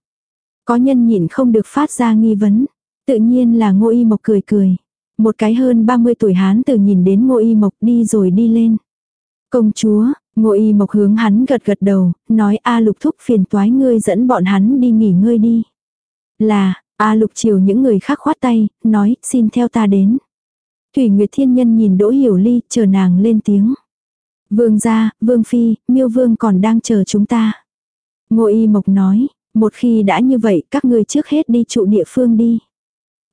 Có nhân nhịn không được phát ra nghi vấn. Tự nhiên là ngô y mộc cười cười. Một cái hơn 30 tuổi hán từ nhìn đến ngô y mộc đi rồi đi lên. Công chúa, ngô y mộc hướng hắn gật gật đầu, nói a lục thúc phiền toái ngươi dẫn bọn hắn đi nghỉ ngơi đi. Là, A lục chiều những người khác khoát tay, nói, xin theo ta đến. Thủy Nguyệt Thiên Nhân nhìn Đỗ Hiểu Ly, chờ nàng lên tiếng. Vương gia, Vương Phi, miêu Vương còn đang chờ chúng ta. Ngô Y Mộc nói, một khi đã như vậy các ngươi trước hết đi trụ địa phương đi.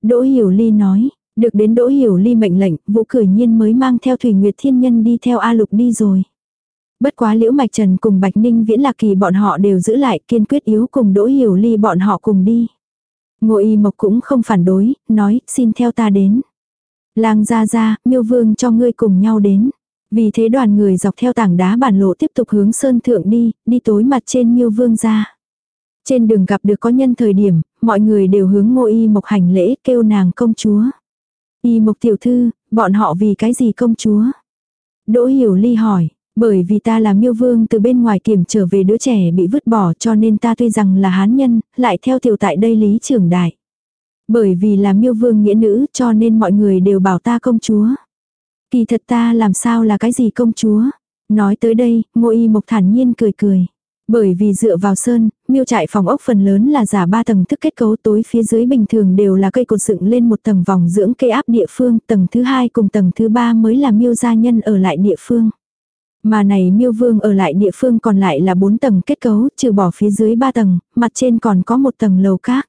Đỗ Hiểu Ly nói, được đến Đỗ Hiểu Ly mệnh lệnh, Vũ Cử Nhiên mới mang theo Thủy Nguyệt Thiên Nhân đi theo A Lục đi rồi. Bất quá Liễu Mạch Trần cùng Bạch Ninh Viễn Lạc Kỳ bọn họ đều giữ lại kiên quyết yếu cùng Đỗ Hiểu Ly bọn họ cùng đi. Ngô y mộc cũng không phản đối, nói, xin theo ta đến. Lang ra ra, miêu vương cho ngươi cùng nhau đến. Vì thế đoàn người dọc theo tảng đá bản lộ tiếp tục hướng sơn thượng đi, đi tối mặt trên miêu vương ra. Trên đường gặp được có nhân thời điểm, mọi người đều hướng ngô y mộc hành lễ kêu nàng công chúa. Y mộc tiểu thư, bọn họ vì cái gì công chúa? Đỗ hiểu ly hỏi, bởi vì ta là miêu vương từ bên ngoài kiểm trở về đứa trẻ bị vứt bỏ cho nên ta tuy rằng là hán nhân, lại theo tiểu tại đây lý trưởng đại. Bởi vì là miêu vương nghĩa nữ cho nên mọi người đều bảo ta công chúa. Kỳ thật ta làm sao là cái gì công chúa? Nói tới đây, ngô y mộc thản nhiên cười cười. Bởi vì dựa vào sơn, miêu trại phòng ốc phần lớn là giả ba tầng thức kết cấu tối phía dưới bình thường đều là cây cột dựng lên một tầng vòng dưỡng cây áp địa phương, tầng thứ hai cùng tầng thứ ba mới là miêu gia nhân ở lại địa phương. Mà này miêu vương ở lại địa phương còn lại là bốn tầng kết cấu, trừ bỏ phía dưới ba tầng, mặt trên còn có một tầng lầu khác.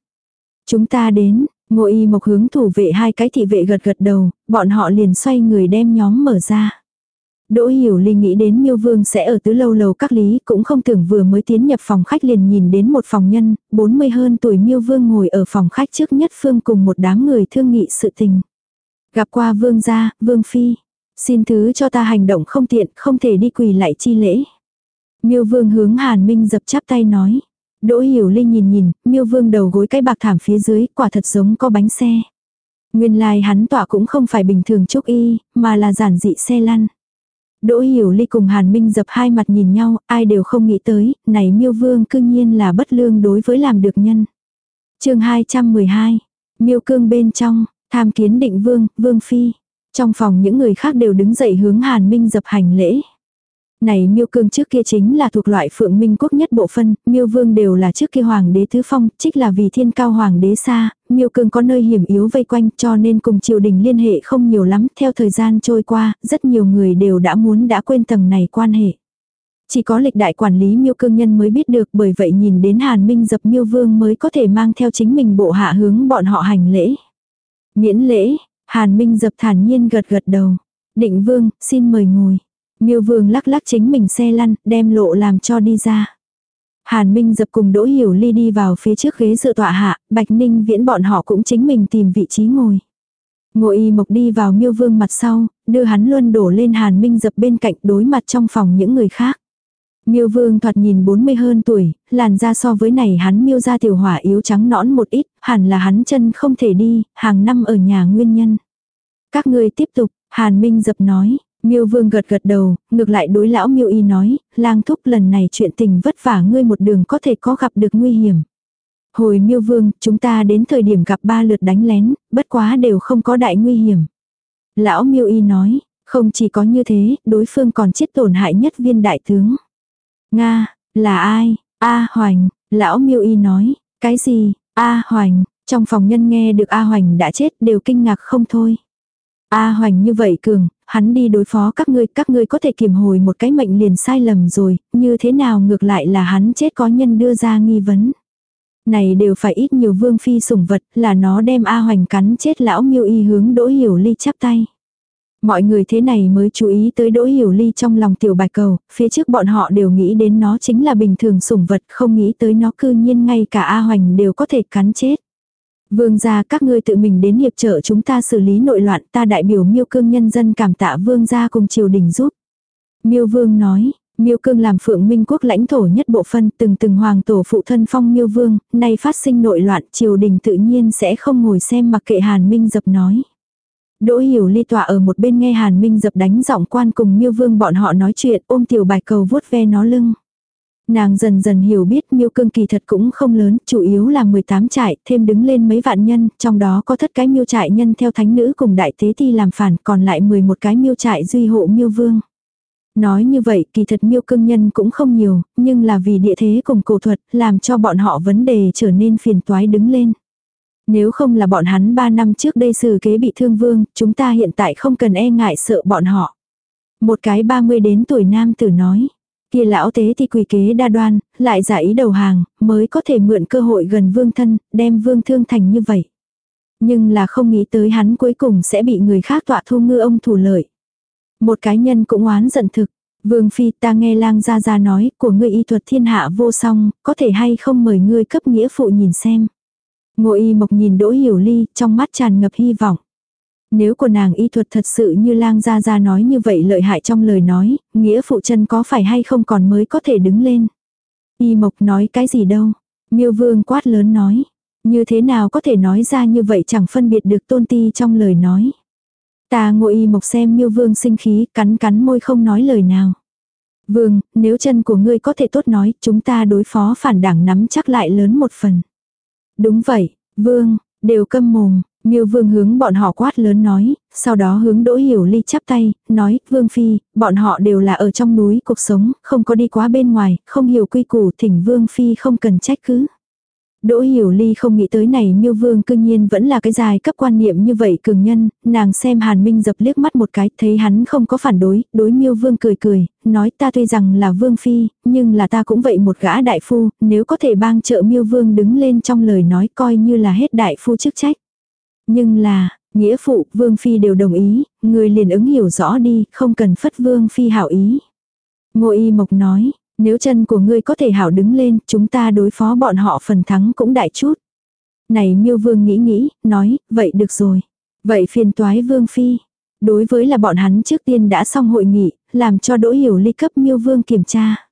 Chúng ta đến, ngô y mộc hướng thủ vệ hai cái thị vệ gật gật đầu, bọn họ liền xoay người đem nhóm mở ra. Đỗ Hiểu Linh nghĩ đến Miêu Vương sẽ ở tứ lâu lầu các lý, cũng không tưởng vừa mới tiến nhập phòng khách liền nhìn đến một phòng nhân, 40 hơn tuổi Miêu Vương ngồi ở phòng khách trước nhất phương cùng một đám người thương nghị sự tình. Gặp qua Vương gia, Vương Phi, Xin thứ cho ta hành động không tiện, không thể đi quỳ lại chi lễ. Miêu vương hướng Hàn Minh dập chắp tay nói. Đỗ hiểu linh nhìn nhìn, miêu vương đầu gối cái bạc thảm phía dưới, quả thật giống có bánh xe. Nguyên lai like hắn tọa cũng không phải bình thường trúc y, mà là giản dị xe lăn. Đỗ hiểu ly cùng Hàn Minh dập hai mặt nhìn nhau, ai đều không nghĩ tới, này miêu vương cương nhiên là bất lương đối với làm được nhân. chương 212, miêu cương bên trong, tham kiến định vương, vương phi. Trong phòng những người khác đều đứng dậy hướng Hàn Minh dập hành lễ. Này miêu cương trước kia chính là thuộc loại phượng minh quốc nhất bộ phân, miêu vương đều là trước kia hoàng đế thứ phong, trích là vì thiên cao hoàng đế xa, miêu cương có nơi hiểm yếu vây quanh cho nên cùng triều đình liên hệ không nhiều lắm, theo thời gian trôi qua, rất nhiều người đều đã muốn đã quên tầng này quan hệ. Chỉ có lịch đại quản lý miêu cương nhân mới biết được bởi vậy nhìn đến hàn minh dập miêu vương mới có thể mang theo chính mình bộ hạ hướng bọn họ hành lễ. Miễn lễ, Hàn Minh dập thản nhiên gật gật đầu. Định vương, xin mời ngồi. Miêu vương lắc lắc chính mình xe lăn, đem lộ làm cho đi ra. Hàn Minh dập cùng Đỗ Hiểu Ly đi vào phía trước ghế dự tọa hạ, Bạch Ninh viễn bọn họ cũng chính mình tìm vị trí ngồi. Ngô y mộc đi vào miêu vương mặt sau, đưa hắn luân đổ lên Hàn Minh dập bên cạnh đối mặt trong phòng những người khác. Miêu vương thoạt nhìn 40 hơn tuổi, làn da so với này hắn miêu ra tiểu hỏa yếu trắng nõn một ít, hẳn là hắn chân không thể đi, hàng năm ở nhà nguyên nhân. Các ngươi tiếp tục, Hàn Minh dập nói, Miêu Vương gật gật đầu, ngược lại đối lão Miêu Y nói, lang thúc lần này chuyện tình vất vả ngươi một đường có thể có gặp được nguy hiểm. Hồi Miêu Vương, chúng ta đến thời điểm gặp ba lượt đánh lén, bất quá đều không có đại nguy hiểm. Lão Miêu Y nói, không chỉ có như thế, đối phương còn chết tổn hại nhất viên đại tướng. Nga, là ai? A Hoành, lão Miêu Y nói, cái gì? A Hoành, trong phòng nhân nghe được A Hoành đã chết đều kinh ngạc không thôi. A Hoành như vậy cường, hắn đi đối phó các ngươi, các ngươi có thể kiềm hồi một cái mệnh liền sai lầm rồi, như thế nào ngược lại là hắn chết có nhân đưa ra nghi vấn. Này đều phải ít nhiều vương phi sủng vật, là nó đem A Hoành cắn chết lão miêu y hướng đỗ hiểu ly chắp tay. Mọi người thế này mới chú ý tới đỗ hiểu ly trong lòng tiểu bạch cầu, phía trước bọn họ đều nghĩ đến nó chính là bình thường sủng vật, không nghĩ tới nó cư nhiên ngay cả A Hoành đều có thể cắn chết. Vương gia các ngươi tự mình đến hiệp trợ chúng ta xử lý nội loạn ta đại biểu miêu cương nhân dân cảm tạ vương gia cùng triều đình giúp. Miêu vương nói, miêu cương làm phượng minh quốc lãnh thổ nhất bộ phân từng từng hoàng tổ phụ thân phong miêu vương, nay phát sinh nội loạn triều đình tự nhiên sẽ không ngồi xem mặc kệ hàn minh dập nói. Đỗ hiểu ly tọa ở một bên nghe hàn minh dập đánh giọng quan cùng miêu vương bọn họ nói chuyện ôm tiểu bài cầu vuốt ve nó lưng. Nàng dần dần hiểu biết miêu cương kỳ thật cũng không lớn, chủ yếu là 18 trại, thêm đứng lên mấy vạn nhân, trong đó có thất cái miêu trại nhân theo thánh nữ cùng đại tế thi làm phản, còn lại 11 cái miêu trại duy hộ miêu vương. Nói như vậy kỳ thật miêu cương nhân cũng không nhiều, nhưng là vì địa thế cùng cổ thuật, làm cho bọn họ vấn đề trở nên phiền toái đứng lên. Nếu không là bọn hắn 3 năm trước đây xử kế bị thương vương, chúng ta hiện tại không cần e ngại sợ bọn họ. Một cái 30 đến tuổi nam tử nói. Kia lão tế thì quỳ kế đa đoan, lại giả ý đầu hàng, mới có thể mượn cơ hội gần vương thân, đem vương thương thành như vậy. Nhưng là không nghĩ tới hắn cuối cùng sẽ bị người khác tọa thu ngư ông thủ lợi. Một cái nhân cũng oán giận thực. Vương Phi ta nghe lang gia gia nói của ngươi y thuật thiên hạ vô song, có thể hay không mời ngươi cấp nghĩa phụ nhìn xem. Ngô y mộc nhìn đỗ hiểu ly, trong mắt tràn ngập hy vọng. Nếu của nàng y thuật thật sự như lang gia gia nói như vậy lợi hại trong lời nói, nghĩa phụ chân có phải hay không còn mới có thể đứng lên. Y mộc nói cái gì đâu. Miêu vương quát lớn nói. Như thế nào có thể nói ra như vậy chẳng phân biệt được tôn ti trong lời nói. Ta ngồi y mộc xem miêu vương sinh khí cắn cắn môi không nói lời nào. Vương, nếu chân của ngươi có thể tốt nói, chúng ta đối phó phản đảng nắm chắc lại lớn một phần. Đúng vậy, vương, đều câm mồm, Miêu vương hướng bọn họ quát lớn nói, sau đó hướng đỗ hiểu ly chắp tay, nói, vương phi, bọn họ đều là ở trong núi cuộc sống, không có đi quá bên ngoài, không hiểu quy củ thỉnh vương phi không cần trách cứ. Đỗ hiểu ly không nghĩ tới này miêu vương cương nhiên vẫn là cái dài cấp quan niệm như vậy cường nhân, nàng xem hàn minh dập liếc mắt một cái, thấy hắn không có phản đối, đối miêu vương cười cười, nói ta tuy rằng là vương phi, nhưng là ta cũng vậy một gã đại phu, nếu có thể bang trợ miêu vương đứng lên trong lời nói coi như là hết đại phu chức trách. Nhưng là, nghĩa phụ, vương phi đều đồng ý, người liền ứng hiểu rõ đi, không cần phất vương phi hảo ý. Ngô y mộc nói, nếu chân của ngươi có thể hảo đứng lên, chúng ta đối phó bọn họ phần thắng cũng đại chút. Này miêu vương nghĩ nghĩ, nói, vậy được rồi. Vậy phiền toái vương phi. Đối với là bọn hắn trước tiên đã xong hội nghị, làm cho đỗ hiểu ly cấp miêu vương kiểm tra.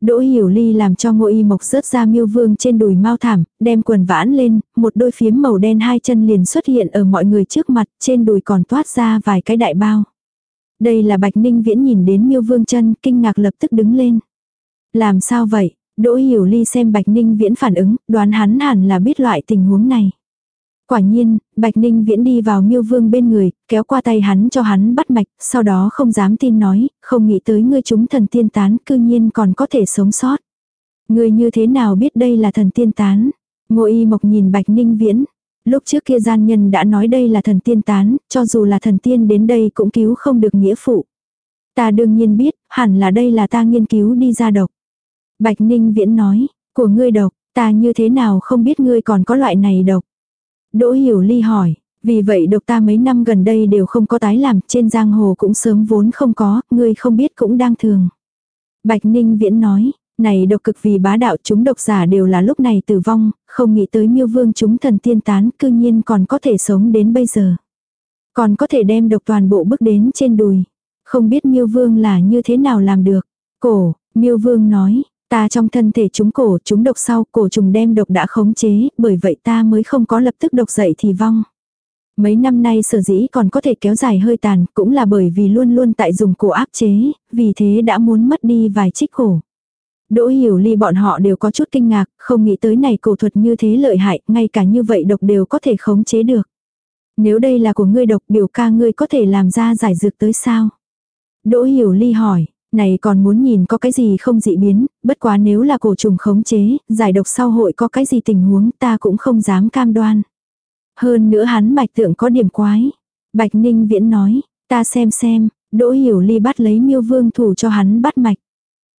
Đỗ Hiểu Ly làm cho Ngô Y Mộc rớt ra miêu vương trên đùi mau thảm, đem quần vãn lên, một đôi phiếm màu đen hai chân liền xuất hiện ở mọi người trước mặt, trên đùi còn toát ra vài cái đại bao. Đây là Bạch Ninh Viễn nhìn đến miêu vương chân, kinh ngạc lập tức đứng lên. Làm sao vậy? Đỗ Hiểu Ly xem Bạch Ninh Viễn phản ứng, đoán hắn hẳn là biết loại tình huống này. Quả nhiên, Bạch Ninh Viễn đi vào miêu vương bên người, kéo qua tay hắn cho hắn bắt mạch, sau đó không dám tin nói, không nghĩ tới ngươi chúng thần tiên tán, cư nhiên còn có thể sống sót. Ngươi như thế nào biết đây là thần tiên tán? Ngô y mộc nhìn Bạch Ninh Viễn. Lúc trước kia gian nhân đã nói đây là thần tiên tán, cho dù là thần tiên đến đây cũng cứu không được nghĩa phụ. Ta đương nhiên biết, hẳn là đây là ta nghiên cứu đi ra độc. Bạch Ninh Viễn nói, của ngươi độc, ta như thế nào không biết ngươi còn có loại này độc. Đỗ Hiểu Ly hỏi, Vì vậy độc ta mấy năm gần đây đều không có tái làm, trên giang hồ cũng sớm vốn không có, ngươi không biết cũng đang thường. Bạch Ninh Viễn nói, này độc cực vì bá đạo chúng độc giả đều là lúc này tử vong, không nghĩ tới miêu vương chúng thần tiên tán cư nhiên còn có thể sống đến bây giờ. Còn có thể đem độc toàn bộ bước đến trên đùi. Không biết miêu vương là như thế nào làm được. Cổ, miêu vương nói, ta trong thân thể chúng cổ chúng độc sau cổ trùng đem độc đã khống chế, bởi vậy ta mới không có lập tức độc dậy thì vong. Mấy năm nay sở dĩ còn có thể kéo dài hơi tàn cũng là bởi vì luôn luôn tại dùng cổ áp chế, vì thế đã muốn mất đi vài trích cổ. Đỗ hiểu ly bọn họ đều có chút kinh ngạc, không nghĩ tới này cổ thuật như thế lợi hại, ngay cả như vậy độc đều có thể khống chế được. Nếu đây là của ngươi độc biểu ca ngươi có thể làm ra giải dược tới sao? Đỗ hiểu ly hỏi, này còn muốn nhìn có cái gì không dị biến, bất quá nếu là cổ trùng khống chế, giải độc sau hội có cái gì tình huống ta cũng không dám cam đoan. Hơn nữa hắn bạch tượng có điểm quái. Bạch Ninh Viễn nói, ta xem xem, Đỗ Hiểu Ly bắt lấy miêu vương thủ cho hắn bắt mạch.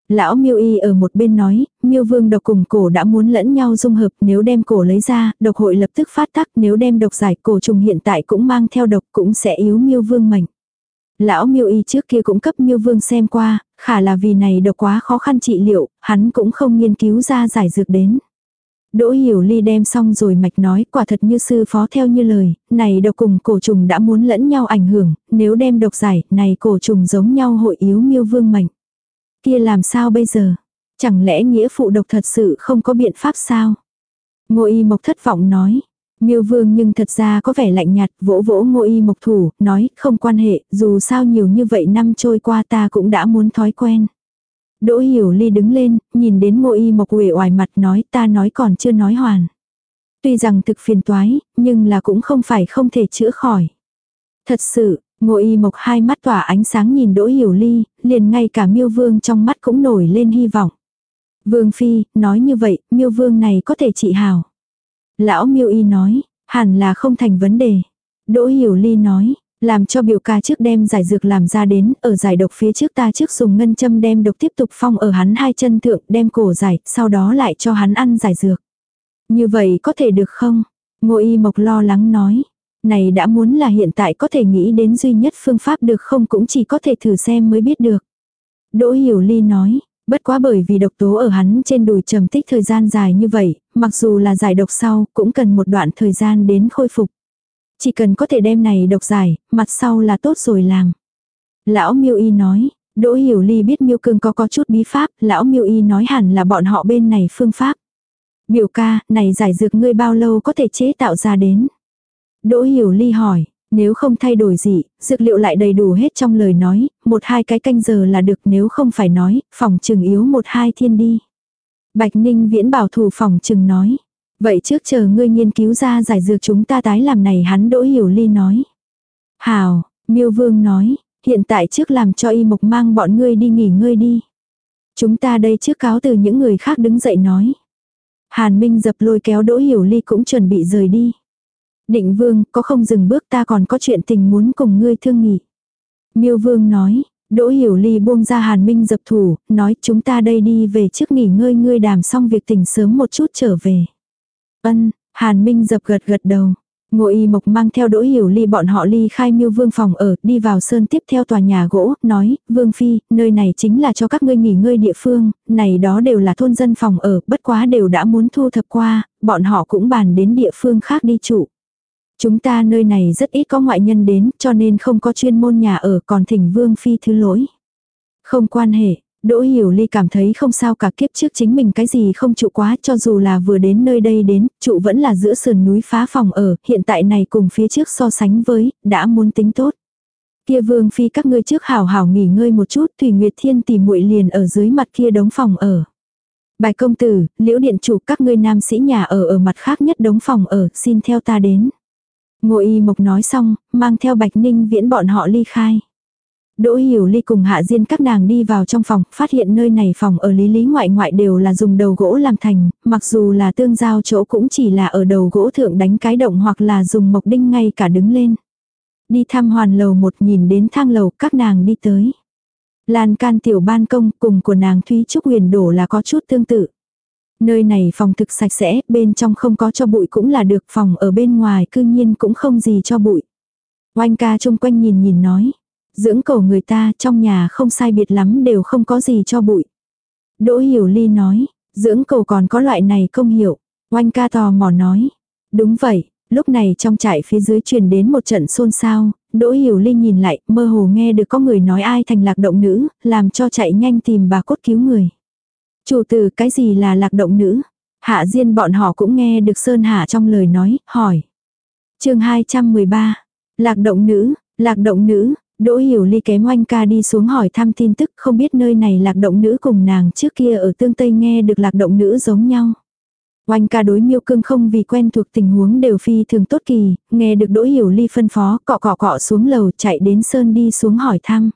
Lão miêu y ở một bên nói, miêu vương độc cùng cổ đã muốn lẫn nhau dung hợp nếu đem cổ lấy ra, độc hội lập tức phát tắc nếu đem độc giải cổ trùng hiện tại cũng mang theo độc cũng sẽ yếu miêu vương mạnh Lão miêu y trước kia cũng cấp miêu vương xem qua, khả là vì này độc quá khó khăn trị liệu, hắn cũng không nghiên cứu ra giải dược đến. Đỗ hiểu ly đem xong rồi mạch nói quả thật như sư phó theo như lời, này độc cùng cổ trùng đã muốn lẫn nhau ảnh hưởng, nếu đem độc giải, này cổ trùng giống nhau hội yếu miêu vương mệnh. Kia làm sao bây giờ? Chẳng lẽ nghĩa phụ độc thật sự không có biện pháp sao? Ngô y mộc thất vọng nói. Miêu vương nhưng thật ra có vẻ lạnh nhạt, vỗ vỗ ngô y mộc thủ, nói không quan hệ, dù sao nhiều như vậy năm trôi qua ta cũng đã muốn thói quen. Đỗ hiểu ly đứng lên, nhìn đến ngô y mộc uể oải mặt nói ta nói còn chưa nói hoàn. Tuy rằng thực phiền toái, nhưng là cũng không phải không thể chữa khỏi. Thật sự, ngô y mộc hai mắt tỏa ánh sáng nhìn đỗ hiểu ly, liền ngay cả miêu vương trong mắt cũng nổi lên hy vọng. Vương phi, nói như vậy, miêu vương này có thể trị hào. Lão miêu y nói, hẳn là không thành vấn đề. Đỗ hiểu ly nói, làm cho biểu ca trước đem giải dược làm ra đến, ở giải độc phía trước ta trước dùng ngân châm đem độc tiếp tục phong ở hắn hai chân thượng, đem cổ giải, sau đó lại cho hắn ăn giải dược. Như vậy có thể được không? Ngô y mộc lo lắng nói. Này đã muốn là hiện tại có thể nghĩ đến duy nhất phương pháp được không cũng chỉ có thể thử xem mới biết được. Đỗ hiểu ly nói, bất quá bởi vì độc tố ở hắn trên đùi trầm tích thời gian dài như vậy, mặc dù là giải độc sau cũng cần một đoạn thời gian đến khôi phục. Chỉ cần có thể đem này độc giải, mặt sau là tốt rồi làm. Lão miêu y nói, Đỗ Hiểu Ly biết miêu cương có có chút bí pháp, lão miêu y nói hẳn là bọn họ bên này phương pháp. Biểu ca, này giải dược ngươi bao lâu có thể chế tạo ra đến? Đỗ Hiểu Ly hỏi, nếu không thay đổi gì, dược liệu lại đầy đủ hết trong lời nói, một hai cái canh giờ là được nếu không phải nói, phòng trừng yếu một hai thiên đi. Bạch Ninh viễn bảo thủ phòng trừng nói. Vậy trước chờ ngươi nghiên cứu ra giải dược chúng ta tái làm này hắn đỗ hiểu ly nói. Hào, miêu vương nói, hiện tại trước làm cho y mộc mang bọn ngươi đi nghỉ ngơi đi. Chúng ta đây trước cáo từ những người khác đứng dậy nói. Hàn Minh dập lôi kéo đỗ hiểu ly cũng chuẩn bị rời đi. Định vương, có không dừng bước ta còn có chuyện tình muốn cùng ngươi thương nghị. Miêu vương nói, Đỗ Hiểu Ly buông ra Hàn Minh dập thủ, nói chúng ta đây đi về trước nghỉ ngơi ngươi đàm xong việc tỉnh sớm một chút trở về. Ân, Hàn Minh dập gật gật đầu. Ngô Y Mộc mang theo Đỗ Hiểu Ly bọn họ ly khai miêu vương phòng ở, đi vào sơn tiếp theo tòa nhà gỗ, nói, Vương Phi, nơi này chính là cho các ngươi nghỉ ngơi địa phương, này đó đều là thôn dân phòng ở, bất quá đều đã muốn thu thập qua, bọn họ cũng bàn đến địa phương khác đi trụ. Chúng ta nơi này rất ít có ngoại nhân đến, cho nên không có chuyên môn nhà ở, còn thỉnh Vương Phi thứ lỗi. Không quan hệ, Đỗ Hiểu Ly cảm thấy không sao cả kiếp trước chính mình cái gì không trụ quá cho dù là vừa đến nơi đây đến, trụ vẫn là giữa sườn núi phá phòng ở, hiện tại này cùng phía trước so sánh với, đã muốn tính tốt. Kia vương phi các ngươi trước hảo hảo nghỉ ngơi một chút, Thủy Nguyệt Thiên tìm muội liền ở dưới mặt kia đống phòng ở. Bài công tử, liễu điện chủ các ngươi nam sĩ nhà ở ở mặt khác nhất đống phòng ở, xin theo ta đến. Ngô y mộc nói xong, mang theo bạch ninh viễn bọn họ ly khai. Đỗ Hiểu Ly cùng Hạ Diên các nàng đi vào trong phòng, phát hiện nơi này phòng ở lý lý ngoại ngoại đều là dùng đầu gỗ làm thành, mặc dù là tương giao chỗ cũng chỉ là ở đầu gỗ thượng đánh cái động hoặc là dùng mộc đinh ngay cả đứng lên. Đi thăm hoàn lầu một nhìn đến thang lầu các nàng đi tới. Lan can tiểu ban công cùng của nàng Thúy Trúc huyền đổ là có chút tương tự. Nơi này phòng thực sạch sẽ, bên trong không có cho bụi cũng là được, phòng ở bên ngoài cư nhiên cũng không gì cho bụi. Oanh ca chung quanh nhìn nhìn nói, dưỡng cổ người ta trong nhà không sai biệt lắm đều không có gì cho bụi. Đỗ Hiểu Ly nói, dưỡng cổ còn có loại này không hiểu. Oanh ca tò mò nói, đúng vậy, lúc này trong trại phía dưới truyền đến một trận xôn xao, Đỗ Hiểu Ly nhìn lại, mơ hồ nghe được có người nói ai thành lạc động nữ, làm cho chạy nhanh tìm bà cốt cứu người. Chủ tử cái gì là lạc động nữ? Hạ Diên bọn họ cũng nghe được Sơn Hạ trong lời nói, hỏi. chương 213. Lạc động nữ, lạc động nữ, Đỗ Hiểu Ly kém oanh ca đi xuống hỏi thăm tin tức không biết nơi này lạc động nữ cùng nàng trước kia ở tương Tây nghe được lạc động nữ giống nhau. Oanh ca đối miêu cương không vì quen thuộc tình huống đều phi thường tốt kỳ, nghe được Đỗ Hiểu Ly phân phó cọ cọ cọ xuống lầu chạy đến Sơn đi xuống hỏi thăm.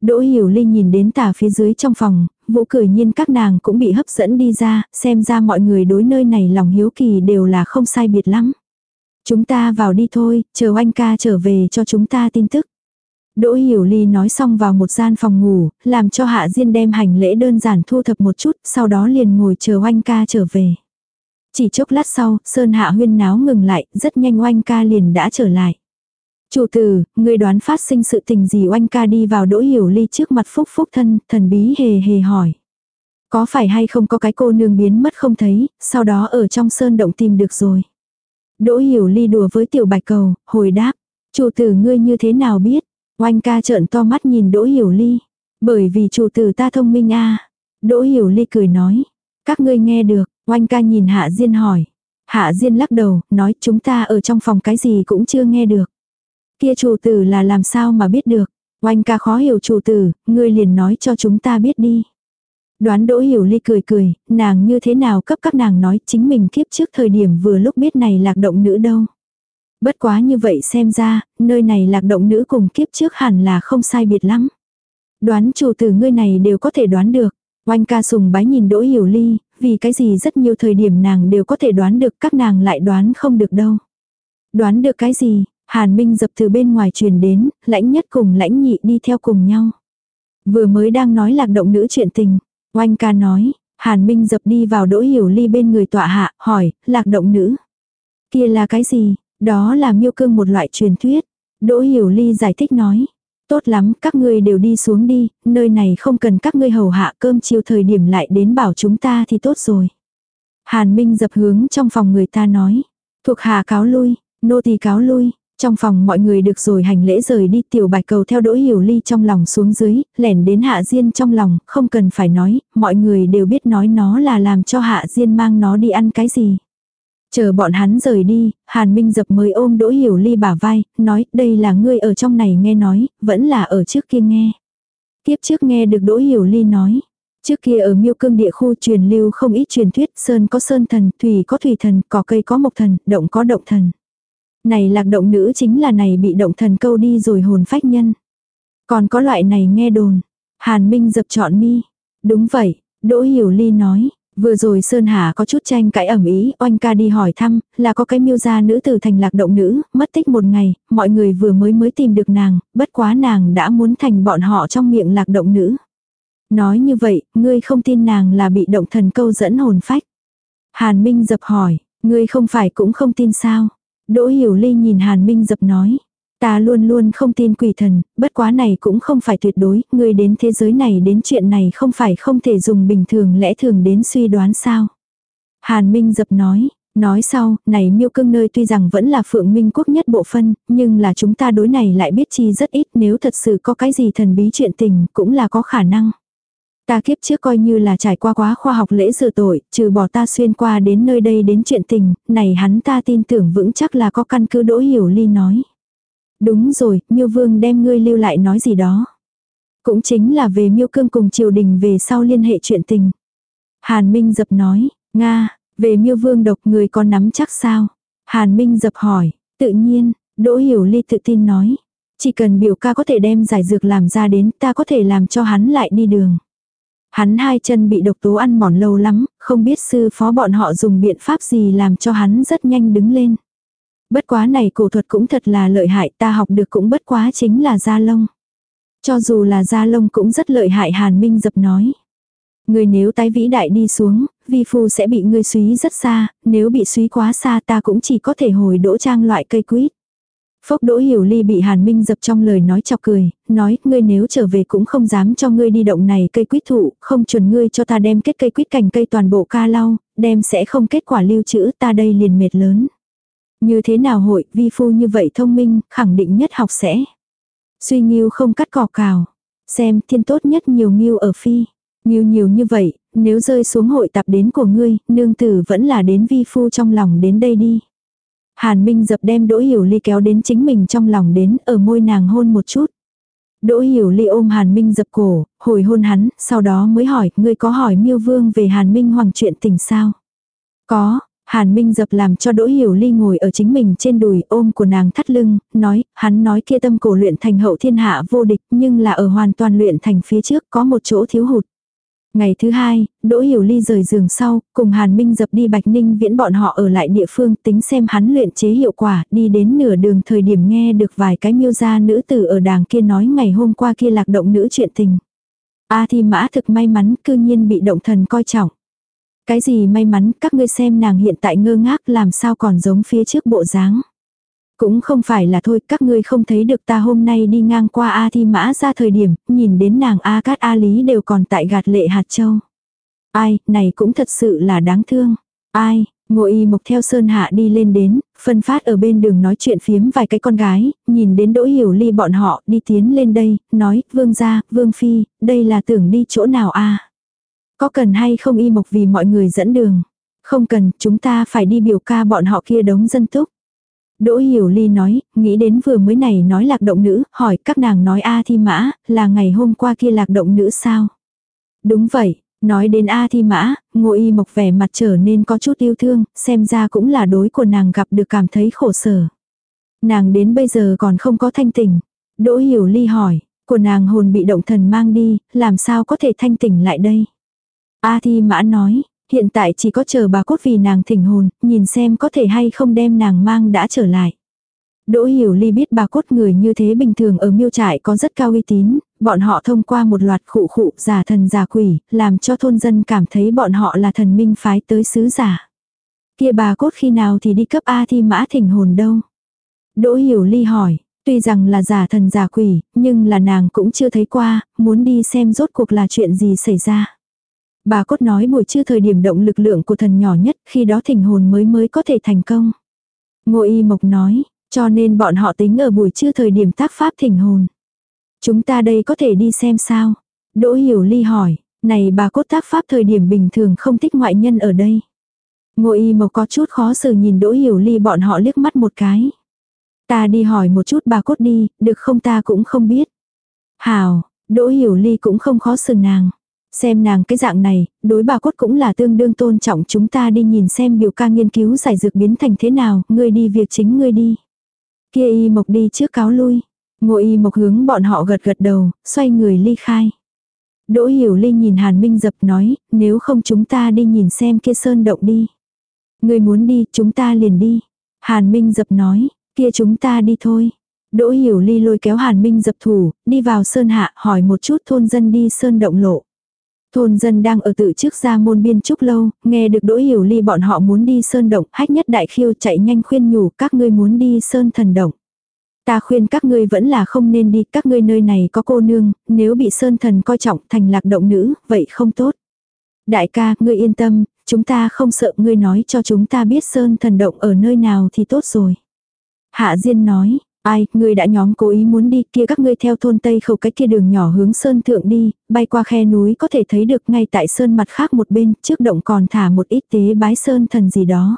Đỗ Hiểu Ly nhìn đến tà phía dưới trong phòng, vũ cười nhiên các nàng cũng bị hấp dẫn đi ra, xem ra mọi người đối nơi này lòng hiếu kỳ đều là không sai biệt lắm. Chúng ta vào đi thôi, chờ anh ca trở về cho chúng ta tin tức. Đỗ Hiểu Ly nói xong vào một gian phòng ngủ, làm cho Hạ Diên đem hành lễ đơn giản thu thập một chút, sau đó liền ngồi chờ oanh ca trở về. Chỉ chốc lát sau, Sơn Hạ huyên náo ngừng lại, rất nhanh oanh ca liền đã trở lại. Chủ tử, người đoán phát sinh sự tình gì oanh ca đi vào đỗ hiểu ly trước mặt phúc phúc thân, thần bí hề hề hỏi. Có phải hay không có cái cô nương biến mất không thấy, sau đó ở trong sơn động tìm được rồi. Đỗ hiểu ly đùa với tiểu bạch cầu, hồi đáp. Chủ tử ngươi như thế nào biết? Oanh ca trợn to mắt nhìn đỗ hiểu ly. Bởi vì chủ tử ta thông minh a Đỗ hiểu ly cười nói. Các ngươi nghe được, oanh ca nhìn hạ diên hỏi. Hạ diên lắc đầu, nói chúng ta ở trong phòng cái gì cũng chưa nghe được. Kia chủ tử là làm sao mà biết được. Oanh ca khó hiểu chủ tử, ngươi liền nói cho chúng ta biết đi. Đoán đỗ hiểu ly cười cười, nàng như thế nào cấp các nàng nói chính mình kiếp trước thời điểm vừa lúc biết này lạc động nữ đâu. Bất quá như vậy xem ra, nơi này lạc động nữ cùng kiếp trước hẳn là không sai biệt lắm. Đoán chủ tử ngươi này đều có thể đoán được. Oanh ca sùng bái nhìn đỗ hiểu ly, vì cái gì rất nhiều thời điểm nàng đều có thể đoán được các nàng lại đoán không được đâu. Đoán được cái gì, Hàn Minh dập từ bên ngoài truyền đến, lãnh nhất cùng lãnh nhị đi theo cùng nhau. Vừa mới đang nói lạc động nữ chuyện tình, oanh ca nói, Hàn Minh dập đi vào đỗ hiểu ly bên người tọa hạ, hỏi, lạc động nữ. Kia là cái gì? Đó là miêu cương một loại truyền thuyết. Đỗ hiểu ly giải thích nói. Tốt lắm, các ngươi đều đi xuống đi, nơi này không cần các ngươi hầu hạ cơm chiều thời điểm lại đến bảo chúng ta thì tốt rồi. Hàn Minh dập hướng trong phòng người ta nói. Thuộc hạ cáo lui, nô tỳ cáo lui, trong phòng mọi người được rồi hành lễ rời đi tiểu bạch cầu theo đỗ hiểu ly trong lòng xuống dưới, lẻn đến hạ diên trong lòng, không cần phải nói, mọi người đều biết nói nó là làm cho hạ diên mang nó đi ăn cái gì. Chờ bọn hắn rời đi, Hàn Minh dập mới ôm Đỗ Hiểu Ly bả vai, nói đây là ngươi ở trong này nghe nói, vẫn là ở trước kia nghe. Tiếp trước nghe được Đỗ Hiểu Ly nói. Trước kia ở miêu cương địa khu truyền lưu không ít truyền thuyết, sơn có sơn thần, thủy có thủy thần, cỏ cây có mộc thần, động có động thần. Này lạc động nữ chính là này bị động thần câu đi rồi hồn phách nhân. Còn có loại này nghe đồn. Hàn Minh dập chọn mi. Đúng vậy, Đỗ Hiểu Ly nói. Vừa rồi Sơn Hà có chút tranh cãi ẩm ý, oanh ca đi hỏi thăm, là có cái miêu gia nữ tử thành lạc động nữ, mất tích một ngày, mọi người vừa mới mới tìm được nàng, bất quá nàng đã muốn thành bọn họ trong miệng lạc động nữ. Nói như vậy, ngươi không tin nàng là bị động thần câu dẫn hồn phách. Hàn Minh dập hỏi, ngươi không phải cũng không tin sao? Đỗ Hiểu Ly nhìn Hàn Minh dập nói. Ta luôn luôn không tin quỷ thần, bất quá này cũng không phải tuyệt đối, ngươi đến thế giới này đến chuyện này không phải không thể dùng bình thường lẽ thường đến suy đoán sao. Hàn Minh dập nói, nói sau, này miêu cương nơi tuy rằng vẫn là phượng minh quốc nhất bộ phân, nhưng là chúng ta đối này lại biết chi rất ít nếu thật sự có cái gì thần bí chuyện tình cũng là có khả năng. Ta kiếp trước coi như là trải qua quá khoa học lễ sửa tội, trừ bỏ ta xuyên qua đến nơi đây đến chuyện tình, này hắn ta tin tưởng vững chắc là có căn cứ đỗ hiểu ly nói. Đúng rồi, miêu vương đem ngươi lưu lại nói gì đó. Cũng chính là về miêu cương cùng triều đình về sau liên hệ chuyện tình. Hàn Minh dập nói, Nga, về miêu vương độc người có nắm chắc sao? Hàn Minh dập hỏi, tự nhiên, Đỗ Hiểu Ly tự tin nói. Chỉ cần biểu ca có thể đem giải dược làm ra đến ta có thể làm cho hắn lại đi đường. Hắn hai chân bị độc tố ăn mòn lâu lắm, không biết sư phó bọn họ dùng biện pháp gì làm cho hắn rất nhanh đứng lên. Bất quá này cổ thuật cũng thật là lợi hại ta học được cũng bất quá chính là da lông. Cho dù là da lông cũng rất lợi hại Hàn Minh dập nói. người nếu tái vĩ đại đi xuống, vi phu sẽ bị ngươi suý rất xa, nếu bị suý quá xa ta cũng chỉ có thể hồi đỗ trang loại cây quýt. Phốc đỗ hiểu ly bị hàn minh dập trong lời nói chọc cười, nói ngươi nếu trở về cũng không dám cho ngươi đi động này cây quýt thụ, không chuẩn ngươi cho ta đem kết cây quýt cành cây toàn bộ ca lau, đem sẽ không kết quả lưu trữ ta đây liền mệt lớn. Như thế nào hội, vi phu như vậy thông minh, khẳng định nhất học sẽ. Suy nghiêu không cắt cỏ cào. Xem thiên tốt nhất nhiều nghiêu ở phi. Nghiêu nhiều như vậy, nếu rơi xuống hội tập đến của ngươi, nương tử vẫn là đến vi phu trong lòng đến đây đi. Hàn Minh dập đem Đỗ Hiểu Ly kéo đến chính mình trong lòng đến ở môi nàng hôn một chút. Đỗ Hiểu Ly ôm Hàn Minh dập cổ, hồi hôn hắn, sau đó mới hỏi, ngươi có hỏi miêu vương về Hàn Minh hoàng chuyện tình sao? Có, Hàn Minh dập làm cho Đỗ Hiểu Ly ngồi ở chính mình trên đùi ôm của nàng thắt lưng, nói, hắn nói kia tâm cổ luyện thành hậu thiên hạ vô địch nhưng là ở hoàn toàn luyện thành phía trước có một chỗ thiếu hụt. Ngày thứ hai, Đỗ Hiểu Ly rời giường sau, cùng Hàn Minh dập đi Bạch Ninh viễn bọn họ ở lại địa phương tính xem hắn luyện chế hiệu quả, đi đến nửa đường thời điểm nghe được vài cái miêu gia nữ tử ở đàng kia nói ngày hôm qua kia lạc động nữ chuyện tình. A thì mã thực may mắn cư nhiên bị động thần coi trọng. Cái gì may mắn các ngươi xem nàng hiện tại ngơ ngác làm sao còn giống phía trước bộ dáng. Cũng không phải là thôi, các ngươi không thấy được ta hôm nay đi ngang qua A Thi Mã ra thời điểm, nhìn đến nàng A Cát A Lý đều còn tại gạt lệ hạt châu. Ai, này cũng thật sự là đáng thương. Ai, ngồi y mộc theo sơn hạ đi lên đến, phân phát ở bên đường nói chuyện phiếm vài cái con gái, nhìn đến đỗ hiểu ly bọn họ đi tiến lên đây, nói, vương gia, vương phi, đây là tưởng đi chỗ nào a Có cần hay không y mộc vì mọi người dẫn đường? Không cần, chúng ta phải đi biểu ca bọn họ kia đống dân túc. Đỗ Hiểu Ly nói, nghĩ đến vừa mới này nói lạc động nữ, hỏi các nàng nói A Thi Mã, là ngày hôm qua kia lạc động nữ sao? Đúng vậy, nói đến A Thi Mã, ngô y mộc vẻ mặt trở nên có chút yêu thương, xem ra cũng là đối của nàng gặp được cảm thấy khổ sở. Nàng đến bây giờ còn không có thanh tỉnh. Đỗ Hiểu Ly hỏi, của nàng hồn bị động thần mang đi, làm sao có thể thanh tỉnh lại đây? A Thi Mã nói, Hiện tại chỉ có chờ bà cốt vì nàng thỉnh hồn, nhìn xem có thể hay không đem nàng mang đã trở lại. Đỗ Hiểu Ly biết bà cốt người như thế bình thường ở miêu trại có rất cao uy tín, bọn họ thông qua một loạt khụ khụ giả thần giả quỷ, làm cho thôn dân cảm thấy bọn họ là thần minh phái tới sứ giả. Kia bà cốt khi nào thì đi cấp A thi mã thỉnh hồn đâu? Đỗ Hiểu Ly hỏi, tuy rằng là giả thần giả quỷ, nhưng là nàng cũng chưa thấy qua, muốn đi xem rốt cuộc là chuyện gì xảy ra. Bà cốt nói buổi trưa thời điểm động lực lượng của thần nhỏ nhất, khi đó thỉnh hồn mới mới có thể thành công. Ngô y mộc nói, cho nên bọn họ tính ở buổi trưa thời điểm tác pháp thỉnh hồn. Chúng ta đây có thể đi xem sao? Đỗ hiểu ly hỏi, này bà cốt tác pháp thời điểm bình thường không thích ngoại nhân ở đây. Ngô y mộc có chút khó xử nhìn đỗ hiểu ly bọn họ liếc mắt một cái. Ta đi hỏi một chút bà cốt đi, được không ta cũng không biết. Hào, đỗ hiểu ly cũng không khó xử nàng. Xem nàng cái dạng này, đối bà cốt cũng là tương đương tôn trọng chúng ta đi nhìn xem biểu ca nghiên cứu giải dược biến thành thế nào, ngươi đi việc chính ngươi đi. Kia y mộc đi trước cáo lui. Ngô y mộc hướng bọn họ gật gật đầu, xoay người ly khai. Đỗ hiểu ly nhìn Hàn Minh dập nói, nếu không chúng ta đi nhìn xem kia sơn động đi. Ngươi muốn đi, chúng ta liền đi. Hàn Minh dập nói, kia chúng ta đi thôi. Đỗ hiểu ly lôi kéo Hàn Minh dập thủ, đi vào sơn hạ hỏi một chút thôn dân đi sơn động lộ. Thôn dân đang ở tự trước ra môn biên trúc lâu, nghe được đỗ hiểu ly bọn họ muốn đi sơn động, hách nhất đại khiêu chạy nhanh khuyên nhủ các ngươi muốn đi sơn thần động. Ta khuyên các ngươi vẫn là không nên đi, các ngươi nơi này có cô nương, nếu bị sơn thần coi trọng thành lạc động nữ, vậy không tốt. Đại ca, ngươi yên tâm, chúng ta không sợ ngươi nói cho chúng ta biết sơn thần động ở nơi nào thì tốt rồi. Hạ Diên nói, Ai, ngươi đã nhóm cố ý muốn đi kia các ngươi theo thôn Tây khẩu cách kia đường nhỏ hướng sơn thượng đi, bay qua khe núi có thể thấy được ngay tại sơn mặt khác một bên, trước động còn thả một ít tế bái sơn thần gì đó.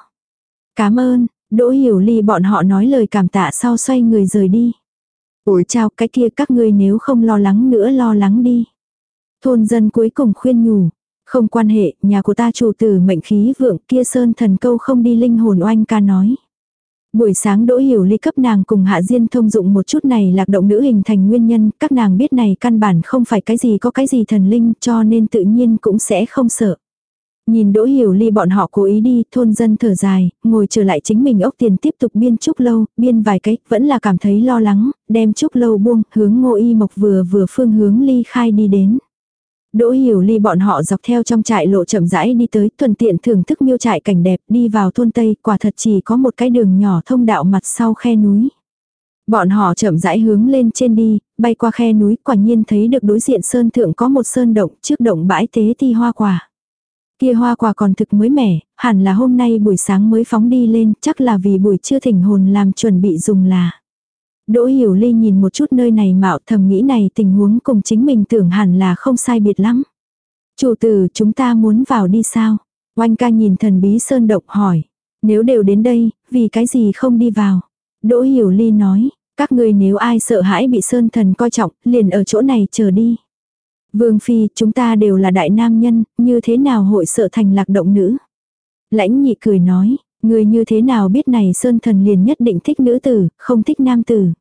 Cảm ơn, Đỗ Hiểu Ly bọn họ nói lời cảm tạ sau xoay người rời đi. Ủi chào cái kia các ngươi nếu không lo lắng nữa lo lắng đi. Thôn dân cuối cùng khuyên nhủ. Không quan hệ, nhà của ta chủ tử mệnh khí vượng kia sơn thần câu không đi linh hồn oanh ca nói. Buổi sáng Đỗ Hiểu Ly cấp nàng cùng Hạ Diên thông dụng một chút này lạc động nữ hình thành nguyên nhân, các nàng biết này căn bản không phải cái gì có cái gì thần linh cho nên tự nhiên cũng sẽ không sợ. Nhìn Đỗ Hiểu Ly bọn họ cố ý đi, thôn dân thở dài, ngồi trở lại chính mình ốc tiền tiếp tục biên trúc lâu, biên vài cách, vẫn là cảm thấy lo lắng, đem trúc lâu buông, hướng ngô y mộc vừa vừa phương hướng ly khai đi đến. Đỗ hiểu ly bọn họ dọc theo trong trại lộ chậm rãi đi tới thuận tiện thưởng thức miêu trại cảnh đẹp đi vào thôn Tây quả thật chỉ có một cái đường nhỏ thông đạo mặt sau khe núi. Bọn họ chậm rãi hướng lên trên đi, bay qua khe núi quả nhiên thấy được đối diện sơn thượng có một sơn động trước động bãi tế ti hoa quả. Kia hoa quả còn thực mới mẻ, hẳn là hôm nay buổi sáng mới phóng đi lên, chắc là vì buổi trưa thỉnh hồn làm chuẩn bị dùng là. Đỗ Hiểu Ly nhìn một chút nơi này mạo thầm nghĩ này tình huống cùng chính mình tưởng hẳn là không sai biệt lắm. Chủ tử chúng ta muốn vào đi sao? Oanh ca nhìn thần bí sơn động hỏi. Nếu đều đến đây, vì cái gì không đi vào? Đỗ Hiểu Ly nói, các người nếu ai sợ hãi bị sơn thần coi trọng, liền ở chỗ này chờ đi. Vương Phi, chúng ta đều là đại nam nhân, như thế nào hội sợ thành lạc động nữ? Lãnh nhị cười nói, người như thế nào biết này sơn thần liền nhất định thích nữ tử, không thích nam tử.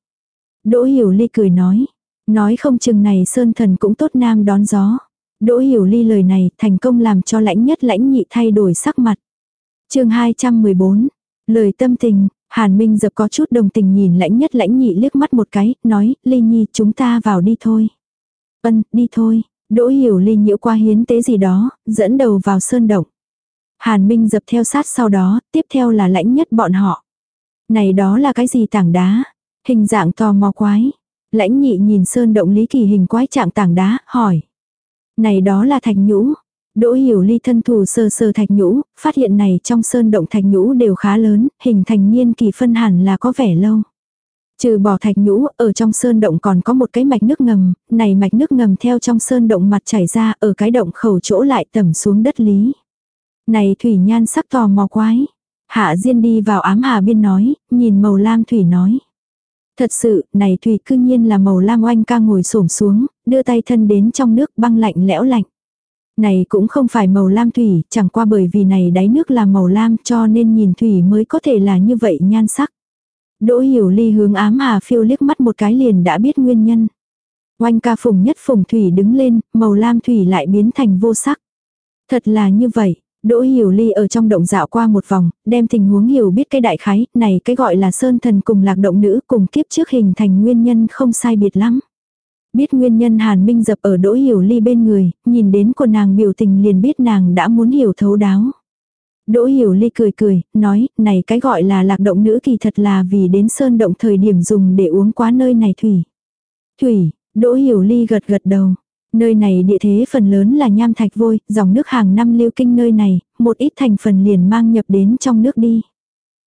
Đỗ Hiểu Ly cười nói, nói không chừng này sơn thần cũng tốt nam đón gió. Đỗ Hiểu Ly lời này thành công làm cho lãnh nhất lãnh nhị thay đổi sắc mặt. chương 214, lời tâm tình, Hàn Minh dập có chút đồng tình nhìn lãnh nhất lãnh nhị liếc mắt một cái, nói, Ly Nhi chúng ta vào đi thôi. Ân, đi thôi. Đỗ hiểu Ly nhiễu qua hiến tế gì đó, dẫn đầu vào sơn động. Hàn Minh dập theo sát sau đó, tiếp theo là lãnh nhất bọn họ. Này đó là cái gì tảng đá? Hình dạng tò mò quái. Lãnh nhị nhìn sơn động lý kỳ hình quái trạng tảng đá, hỏi. Này đó là thạch nhũ. Đỗ hiểu ly thân thủ sơ sơ thạch nhũ, phát hiện này trong sơn động thạch nhũ đều khá lớn, hình thành niên kỳ phân hẳn là có vẻ lâu. Trừ bỏ thạch nhũ, ở trong sơn động còn có một cái mạch nước ngầm, này mạch nước ngầm theo trong sơn động mặt chảy ra ở cái động khẩu chỗ lại tẩm xuống đất lý. Này thủy nhan sắc tò mò quái. Hạ Diên đi vào ám hà biên nói, nhìn màu lam thủy nói. Thật sự, này thủy cư nhiên là màu lam oanh ca ngồi xổm xuống, đưa tay thân đến trong nước băng lạnh lẽo lạnh. Này cũng không phải màu lam thủy, chẳng qua bởi vì này đáy nước là màu lam cho nên nhìn thủy mới có thể là như vậy nhan sắc. Đỗ hiểu ly hướng ám hà phiêu liếc mắt một cái liền đã biết nguyên nhân. Oanh ca phùng nhất phùng thủy đứng lên, màu lam thủy lại biến thành vô sắc. Thật là như vậy, Đỗ Hiểu Ly ở trong động dạo qua một vòng, đem tình huống hiểu biết cái đại khái, này cái gọi là sơn thần cùng lạc động nữ cùng kiếp trước hình thành nguyên nhân không sai biệt lắm. Biết nguyên nhân Hàn Minh dập ở Đỗ Hiểu Ly bên người, nhìn đến của nàng biểu tình liền biết nàng đã muốn hiểu thấu đáo. Đỗ Hiểu Ly cười cười, nói, này cái gọi là lạc động nữ kỳ thật là vì đến sơn động thời điểm dùng để uống quá nơi này thủy. Thủy, Đỗ Hiểu Ly gật gật đầu. Nơi này địa thế phần lớn là nham thạch vôi, dòng nước hàng năm lưu kinh nơi này, một ít thành phần liền mang nhập đến trong nước đi.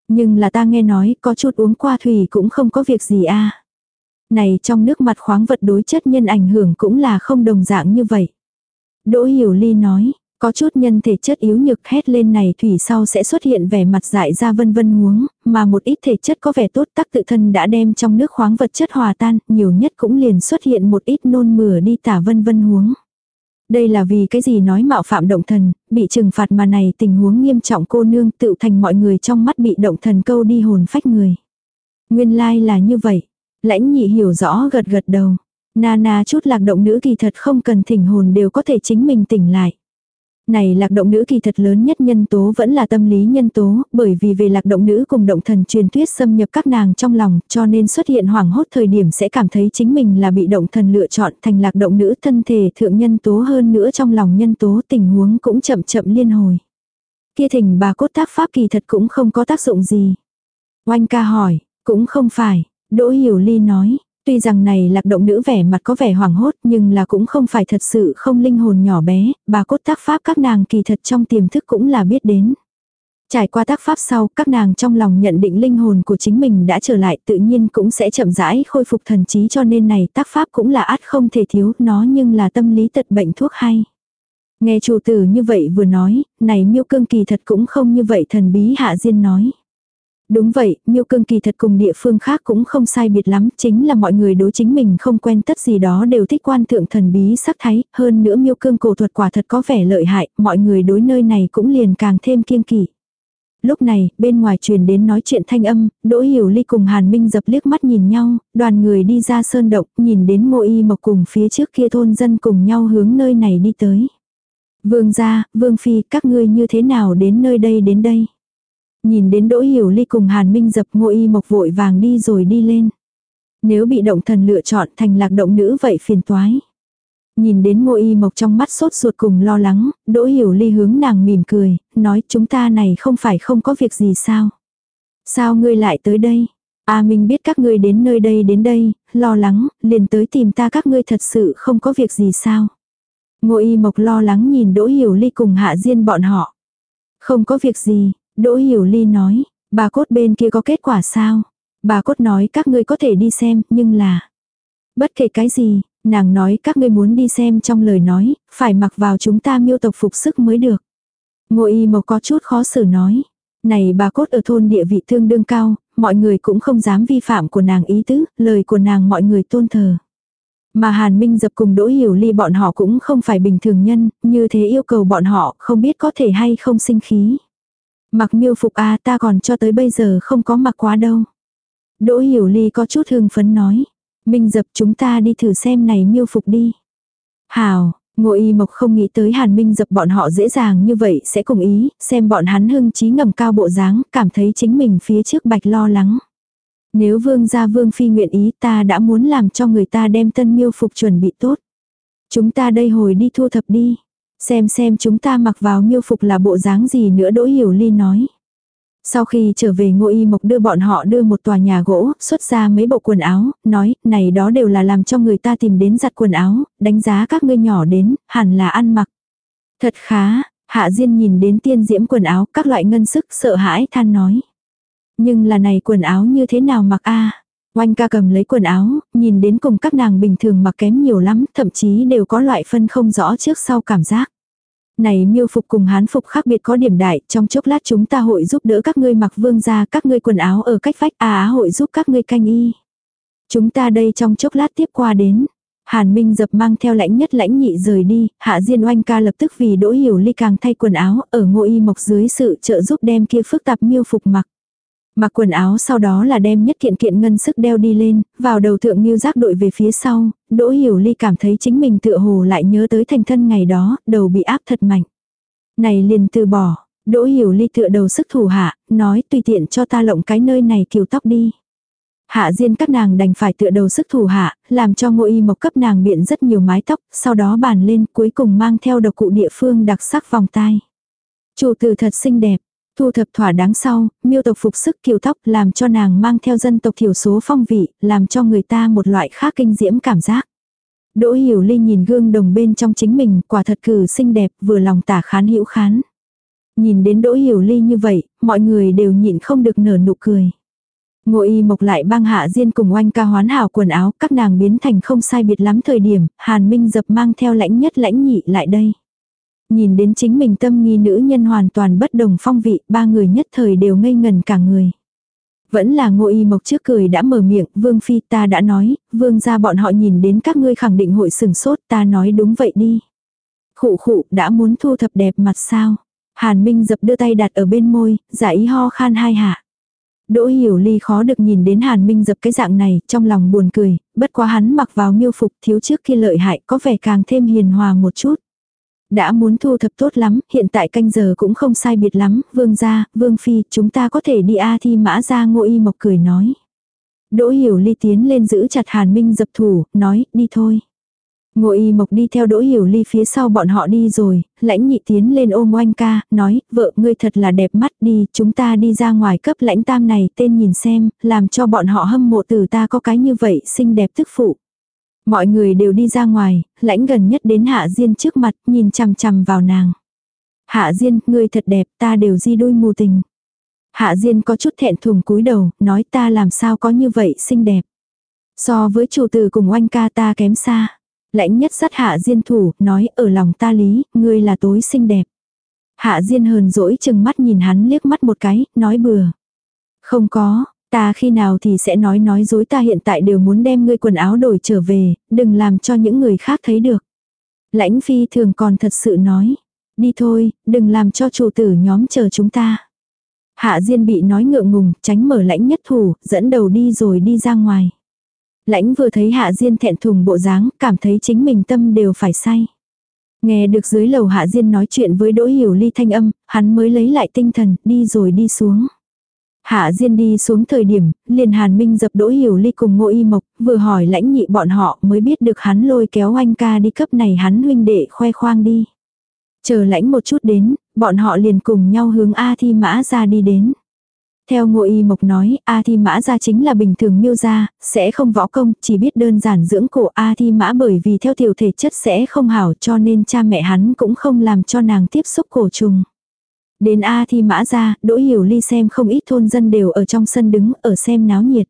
Nhưng là ta nghe nói có chút uống qua thủy cũng không có việc gì a Này trong nước mặt khoáng vật đối chất nhân ảnh hưởng cũng là không đồng dạng như vậy. Đỗ Hiểu Ly nói, có chút nhân thể chất yếu nhược hét lên này thủy sau sẽ xuất hiện vẻ mặt dại ra vân vân huống, mà một ít thể chất có vẻ tốt tắc tự thân đã đem trong nước khoáng vật chất hòa tan, nhiều nhất cũng liền xuất hiện một ít nôn mửa đi tả vân vân huống. Đây là vì cái gì nói mạo phạm động thần, bị trừng phạt mà này tình huống nghiêm trọng cô nương tự thành mọi người trong mắt bị động thần câu đi hồn phách người. Nguyên lai là như vậy. Lãnh nhị hiểu rõ gật gật đầu. Nana chút lạc động nữ kỳ thật không cần thỉnh hồn đều có thể chính mình tỉnh lại. Này lạc động nữ kỳ thật lớn nhất nhân tố vẫn là tâm lý nhân tố, bởi vì về lạc động nữ cùng động thần truyền thuyết xâm nhập các nàng trong lòng, cho nên xuất hiện hoảng hốt thời điểm sẽ cảm thấy chính mình là bị động thần lựa chọn thành lạc động nữ thân thể thượng nhân tố hơn nữa trong lòng nhân tố tình huống cũng chậm chậm liên hồi. Kia thỉnh bà cốt tác pháp kỳ thật cũng không có tác dụng gì. Oanh ca hỏi, cũng không phải, Đỗ Hiểu Ly nói, Tuy rằng này lạc động nữ vẻ mặt có vẻ hoảng hốt nhưng là cũng không phải thật sự không linh hồn nhỏ bé, bà cốt tác pháp các nàng kỳ thật trong tiềm thức cũng là biết đến. Trải qua tác pháp sau, các nàng trong lòng nhận định linh hồn của chính mình đã trở lại tự nhiên cũng sẽ chậm rãi khôi phục thần trí cho nên này tác pháp cũng là át không thể thiếu nó nhưng là tâm lý tật bệnh thuốc hay. Nghe chủ tử như vậy vừa nói, này miêu cương kỳ thật cũng không như vậy thần bí hạ diên nói. Đúng vậy, miêu cương kỳ thật cùng địa phương khác cũng không sai biệt lắm, chính là mọi người đối chính mình không quen tất gì đó đều thích quan thượng thần bí sắc thái, hơn nữa miêu cương cổ thuật quả thật có vẻ lợi hại, mọi người đối nơi này cũng liền càng thêm kiêng kỵ. Lúc này, bên ngoài truyền đến nói chuyện thanh âm, Đỗ Hiểu Ly cùng Hàn Minh dập liếc mắt nhìn nhau, đoàn người đi ra sơn động, nhìn đến ngô y mộc cùng phía trước kia thôn dân cùng nhau hướng nơi này đi tới. Vương gia, Vương Phi, các ngươi như thế nào đến nơi đây đến đây? Nhìn đến Đỗ Hiểu Ly cùng Hàn Minh dập ngô y mộc vội vàng đi rồi đi lên. Nếu bị động thần lựa chọn thành lạc động nữ vậy phiền toái. Nhìn đến ngô y mộc trong mắt sốt ruột cùng lo lắng, đỗ hiểu ly hướng nàng mỉm cười, nói chúng ta này không phải không có việc gì sao. Sao ngươi lại tới đây? A à, Minh biết các ngươi đến nơi đây đến đây, lo lắng, liền tới tìm ta các ngươi thật sự không có việc gì sao. Ngô y mộc lo lắng nhìn Đỗ Hiểu Ly cùng Hạ Diên bọn họ. Không có việc gì, Đỗ Hiểu Ly nói, bà cốt bên kia có kết quả sao? Bà cốt nói các ngươi có thể đi xem, nhưng là... Bất kể cái gì, nàng nói các ngươi muốn đi xem trong lời nói, phải mặc vào chúng ta miêu tộc phục sức mới được. Ngô y mộc có chút khó xử nói. Này bà cốt ở thôn địa vị tương đương cao, mọi người cũng không dám vi phạm của nàng ý tứ, lời của nàng mọi người tôn thờ. Mà Hàn Minh dập cùng Đỗ Hiểu Ly bọn họ cũng không phải bình thường nhân, như thế yêu cầu bọn họ không biết có thể hay không sinh khí. Mặc miêu phục a ta còn cho tới bây giờ không có mặc quá đâu. Đỗ Hiểu Ly có chút hưng phấn nói. Minh dập chúng ta đi thử xem này miêu phục đi. Hào, Ngô Y Mộc không nghĩ tới Hàn Minh dập bọn họ dễ dàng như vậy sẽ cùng ý, xem bọn hắn hưng trí ngầm cao bộ dáng, cảm thấy chính mình phía trước bạch lo lắng. Nếu vương gia vương phi nguyện ý ta đã muốn làm cho người ta đem tân miêu phục chuẩn bị tốt. Chúng ta đây hồi đi thu thập đi. Xem xem chúng ta mặc vào miêu phục là bộ dáng gì nữa Đỗ Hiểu Ly nói. Sau khi trở về ngô y mộc đưa bọn họ đưa một tòa nhà gỗ, xuất ra mấy bộ quần áo, nói, này đó đều là làm cho người ta tìm đến giặt quần áo, đánh giá các ngươi nhỏ đến, hẳn là ăn mặc. Thật khá, hạ diên nhìn đến tiên diễm quần áo, các loại ngân sức sợ hãi than nói. Nhưng là này quần áo như thế nào mặc a Oanh ca cầm lấy quần áo, nhìn đến cùng các nàng bình thường mặc kém nhiều lắm, thậm chí đều có loại phân không rõ trước sau cảm giác. Này miêu phục cùng hán phục khác biệt có điểm đại, trong chốc lát chúng ta hội giúp đỡ các ngươi mặc vương ra các ngươi quần áo ở cách vách à hội giúp các ngươi canh y. Chúng ta đây trong chốc lát tiếp qua đến. Hàn Minh dập mang theo lãnh nhất lãnh nhị rời đi, Hạ Diên Oanh ca lập tức vì đỗ hiểu ly càng thay quần áo ở ngô y mộc dưới sự trợ giúp đem kia phức tạp miêu phục mặc. Mặc quần áo sau đó là đem nhất kiện kiện ngân sức đeo đi lên, vào đầu thượng như giác đội về phía sau, Đỗ Hiểu Ly cảm thấy chính mình tựa hồ lại nhớ tới thành thân ngày đó, đầu bị áp thật mạnh. Này liền từ bỏ, Đỗ Hiểu Ly tựa đầu sức thủ hạ, nói tùy tiện cho ta lộng cái nơi này kiều tóc đi. Hạ Diên các nàng đành phải tựa đầu sức thủ hạ, làm cho ngô y mộc cấp nàng biện rất nhiều mái tóc, sau đó bàn lên cuối cùng mang theo độc cụ địa phương đặc sắc vòng tai. Chủ tử thật xinh đẹp, Thu thập thỏa đáng sau, miêu tộc phục sức kiều tóc làm cho nàng mang theo dân tộc thiểu số phong vị, làm cho người ta một loại khác kinh diễm cảm giác. Đỗ Hiểu Ly nhìn gương đồng bên trong chính mình, quả thật cử xinh đẹp, vừa lòng tả khán hữu khán. Nhìn đến Đỗ Hiểu Ly như vậy, mọi người đều nhịn không được nở nụ cười. Ngộ y mộc lại băng hạ diên cùng oanh ca hoán hảo quần áo, các nàng biến thành không sai biệt lắm thời điểm, Hàn Minh dập mang theo lãnh nhất lãnh nhị lại đây. Nhìn đến chính mình tâm nghi nữ nhân hoàn toàn bất đồng phong vị, ba người nhất thời đều ngây ngần cả người. Vẫn là ngô y mộc trước cười đã mở miệng, vương phi ta đã nói, vương ra bọn họ nhìn đến các ngươi khẳng định hội sừng sốt, ta nói đúng vậy đi. Khụ khụ, đã muốn thu thập đẹp mặt sao. Hàn Minh dập đưa tay đặt ở bên môi, giả ý ho khan hai hạ. Đỗ hiểu ly khó được nhìn đến Hàn Minh dập cái dạng này, trong lòng buồn cười, bất quá hắn mặc vào miêu phục thiếu trước kia lợi hại có vẻ càng thêm hiền hòa một chút. Đã muốn thu thập tốt lắm, hiện tại canh giờ cũng không sai biệt lắm, vương gia, vương phi, chúng ta có thể đi A thi mã ra ngô y mộc cười nói. Đỗ hiểu ly tiến lên giữ chặt hàn minh dập thủ, nói, đi thôi. Ngô y mộc đi theo đỗ hiểu ly phía sau bọn họ đi rồi, lãnh nhị tiến lên ôm oanh ca, nói, vợ ngươi thật là đẹp mắt đi, chúng ta đi ra ngoài cấp lãnh tam này tên nhìn xem, làm cho bọn họ hâm mộ từ ta có cái như vậy xinh đẹp tức phụ. Mọi người đều đi ra ngoài, lãnh gần nhất đến Hạ Diên trước mặt, nhìn chằm chằm vào nàng. Hạ Diên, ngươi thật đẹp, ta đều di đôi mù tình. Hạ Diên có chút thẹn thùng cúi đầu, nói ta làm sao có như vậy xinh đẹp. So với chủ tử cùng oanh ca ta kém xa. Lãnh nhất sát Hạ Diên thủ, nói ở lòng ta lý, ngươi là tối xinh đẹp. Hạ Diên hờn dỗi chừng mắt nhìn hắn liếc mắt một cái, nói bừa. Không có, Ta khi nào thì sẽ nói nói dối ta hiện tại đều muốn đem ngươi quần áo đổi trở về, đừng làm cho những người khác thấy được. Lãnh phi thường còn thật sự nói. Đi thôi, đừng làm cho chủ tử nhóm chờ chúng ta. Hạ Diên bị nói ngượng ngùng, tránh mở lãnh nhất thủ, dẫn đầu đi rồi đi ra ngoài. Lãnh vừa thấy Hạ Diên thẹn thùng bộ dáng, cảm thấy chính mình tâm đều phải say. Nghe được dưới lầu Hạ Diên nói chuyện với Đỗ Hiểu Ly thanh âm, hắn mới lấy lại tinh thần, đi rồi đi xuống. Hạ Diên đi xuống thời điểm, liền Hàn Minh dập đỗ hiểu ly cùng ngô y mộc, vừa hỏi lãnh nhị bọn họ mới biết được hắn lôi kéo anh ca đi cấp này hắn huynh đệ khoe khoang đi. Chờ lãnh một chút đến, bọn họ liền cùng nhau hướng A Thi Mã ra đi đến. Theo ngô y mộc nói, A Thi Mã ra chính là bình thường miêu ra, sẽ không võ công, chỉ biết đơn giản dưỡng cổ A Thi Mã bởi vì theo tiểu thể chất sẽ không hảo cho nên cha mẹ hắn cũng không làm cho nàng tiếp xúc cổ trùng. Đến A Thi Mã ra, Đỗ Hiểu Ly xem không ít thôn dân đều ở trong sân đứng ở xem náo nhiệt.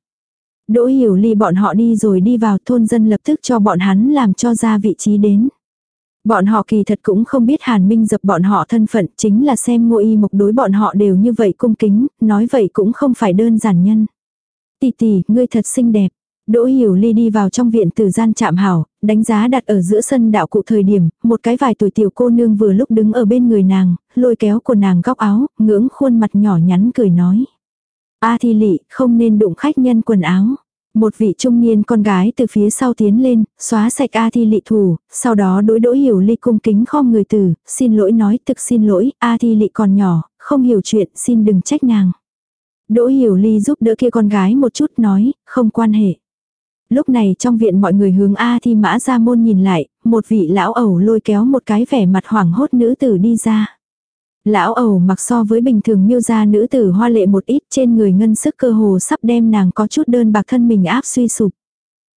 Đỗ Hiểu Ly bọn họ đi rồi đi vào thôn dân lập tức cho bọn hắn làm cho ra vị trí đến. Bọn họ kỳ thật cũng không biết Hàn Minh dập bọn họ thân phận chính là xem ngô y mục đối bọn họ đều như vậy cung kính, nói vậy cũng không phải đơn giản nhân. Tỷ tỷ, ngươi thật xinh đẹp. Đỗ Hiểu Ly đi vào trong viện từ gian chạm hảo, đánh giá đặt ở giữa sân đạo cụ thời điểm, một cái vài tuổi tiểu cô nương vừa lúc đứng ở bên người nàng, lôi kéo của nàng góc áo, ngưỡng khuôn mặt nhỏ nhắn cười nói. A thi lị, không nên đụng khách nhân quần áo. Một vị trung niên con gái từ phía sau tiến lên, xóa sạch A Thi lị thủ, sau đó đối đỗ hiểu ly cung kính khom người từ xin lỗi nói thực xin lỗi, A Thi lị còn nhỏ, không hiểu chuyện, xin đừng trách nàng. Đỗ hiểu ly giúp đỡ kia con gái một chút nói, không quan hệ. Lúc này trong viện mọi người hướng A Thi mã ra môn nhìn lại, một vị lão ẩu lôi kéo một cái vẻ mặt hoảng hốt nữ tử đi ra. Lão ẩu mặc so với bình thường miêu ra nữ tử hoa lệ một ít trên người ngân sức cơ hồ sắp đem nàng có chút đơn bạc thân mình áp suy sụp.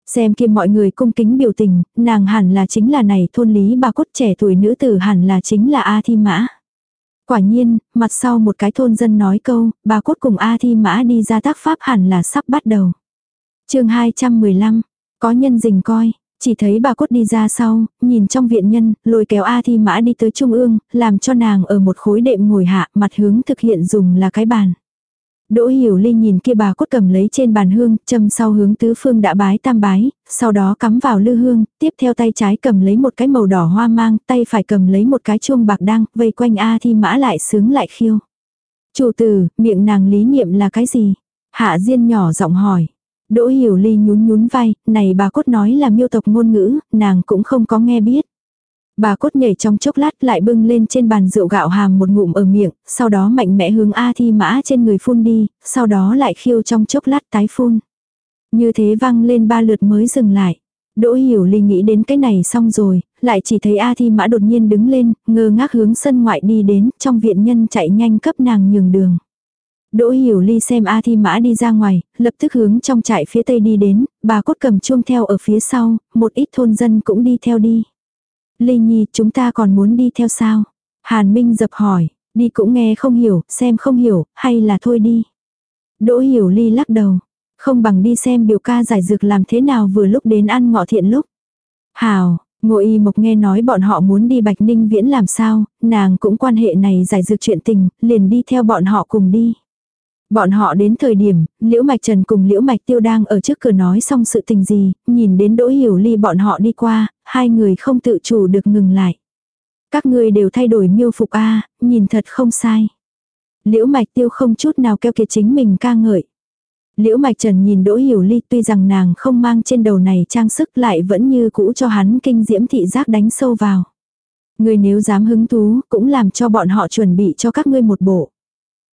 Xem kia mọi người cung kính biểu tình, nàng hẳn là chính là này thôn lý bà cốt trẻ tuổi nữ tử hẳn là chính là A Thi Mã. Quả nhiên, mặt sau một cái thôn dân nói câu, bà cốt cùng A Thi Mã đi ra tác pháp hẳn là sắp bắt đầu chương 215, có nhân dình coi, chỉ thấy bà cốt đi ra sau, nhìn trong viện nhân, lôi kéo A Thi Mã đi tới trung ương, làm cho nàng ở một khối đệm ngồi hạ, mặt hướng thực hiện dùng là cái bàn. Đỗ Hiểu Linh nhìn kia bà cốt cầm lấy trên bàn hương, châm sau hướng tứ phương đã bái tam bái, sau đó cắm vào lư hương, tiếp theo tay trái cầm lấy một cái màu đỏ hoa mang, tay phải cầm lấy một cái chuông bạc đăng, vây quanh A Thi Mã lại sướng lại khiêu. Chủ tử, miệng nàng lý niệm là cái gì? Hạ Diên nhỏ giọng hỏi. Đỗ Hiểu Ly nhún nhún vai, này bà cốt nói là miêu tộc ngôn ngữ, nàng cũng không có nghe biết. Bà cốt nhảy trong chốc lát lại bưng lên trên bàn rượu gạo hàm một ngụm ở miệng, sau đó mạnh mẽ hướng A thi mã trên người phun đi, sau đó lại khiêu trong chốc lát tái phun. Như thế văng lên ba lượt mới dừng lại. Đỗ hiểu ly nghĩ đến cái này xong rồi, lại chỉ thấy A thi mã đột nhiên đứng lên, ngơ ngác hướng sân ngoại đi đến, trong viện nhân chạy nhanh cấp nàng nhường đường. Đỗ hiểu ly xem A thi mã đi ra ngoài, lập tức hướng trong trại phía tây đi đến, bà cốt cầm chuông theo ở phía sau, một ít thôn dân cũng đi theo đi. Ly nhi chúng ta còn muốn đi theo sao? Hàn Minh dập hỏi, đi cũng nghe không hiểu, xem không hiểu, hay là thôi đi. Đỗ hiểu ly lắc đầu, không bằng đi xem biểu ca giải dược làm thế nào vừa lúc đến ăn ngọ thiện lúc. Hào, Ngô y mộc nghe nói bọn họ muốn đi Bạch Ninh Viễn làm sao, nàng cũng quan hệ này giải dược chuyện tình, liền đi theo bọn họ cùng đi. Bọn họ đến thời điểm, Liễu Mạch Trần cùng Liễu Mạch Tiêu đang ở trước cửa nói xong sự tình gì, nhìn đến Đỗ Hiểu Ly bọn họ đi qua, hai người không tự chủ được ngừng lại. Các người đều thay đổi miêu phục a, nhìn thật không sai. Liễu Mạch Tiêu không chút nào keo kiệt chính mình ca ngợi. Liễu Mạch Trần nhìn Đỗ Hiểu Ly tuy rằng nàng không mang trên đầu này trang sức lại vẫn như cũ cho hắn kinh diễm thị giác đánh sâu vào. Người nếu dám hứng thú cũng làm cho bọn họ chuẩn bị cho các ngươi một bộ.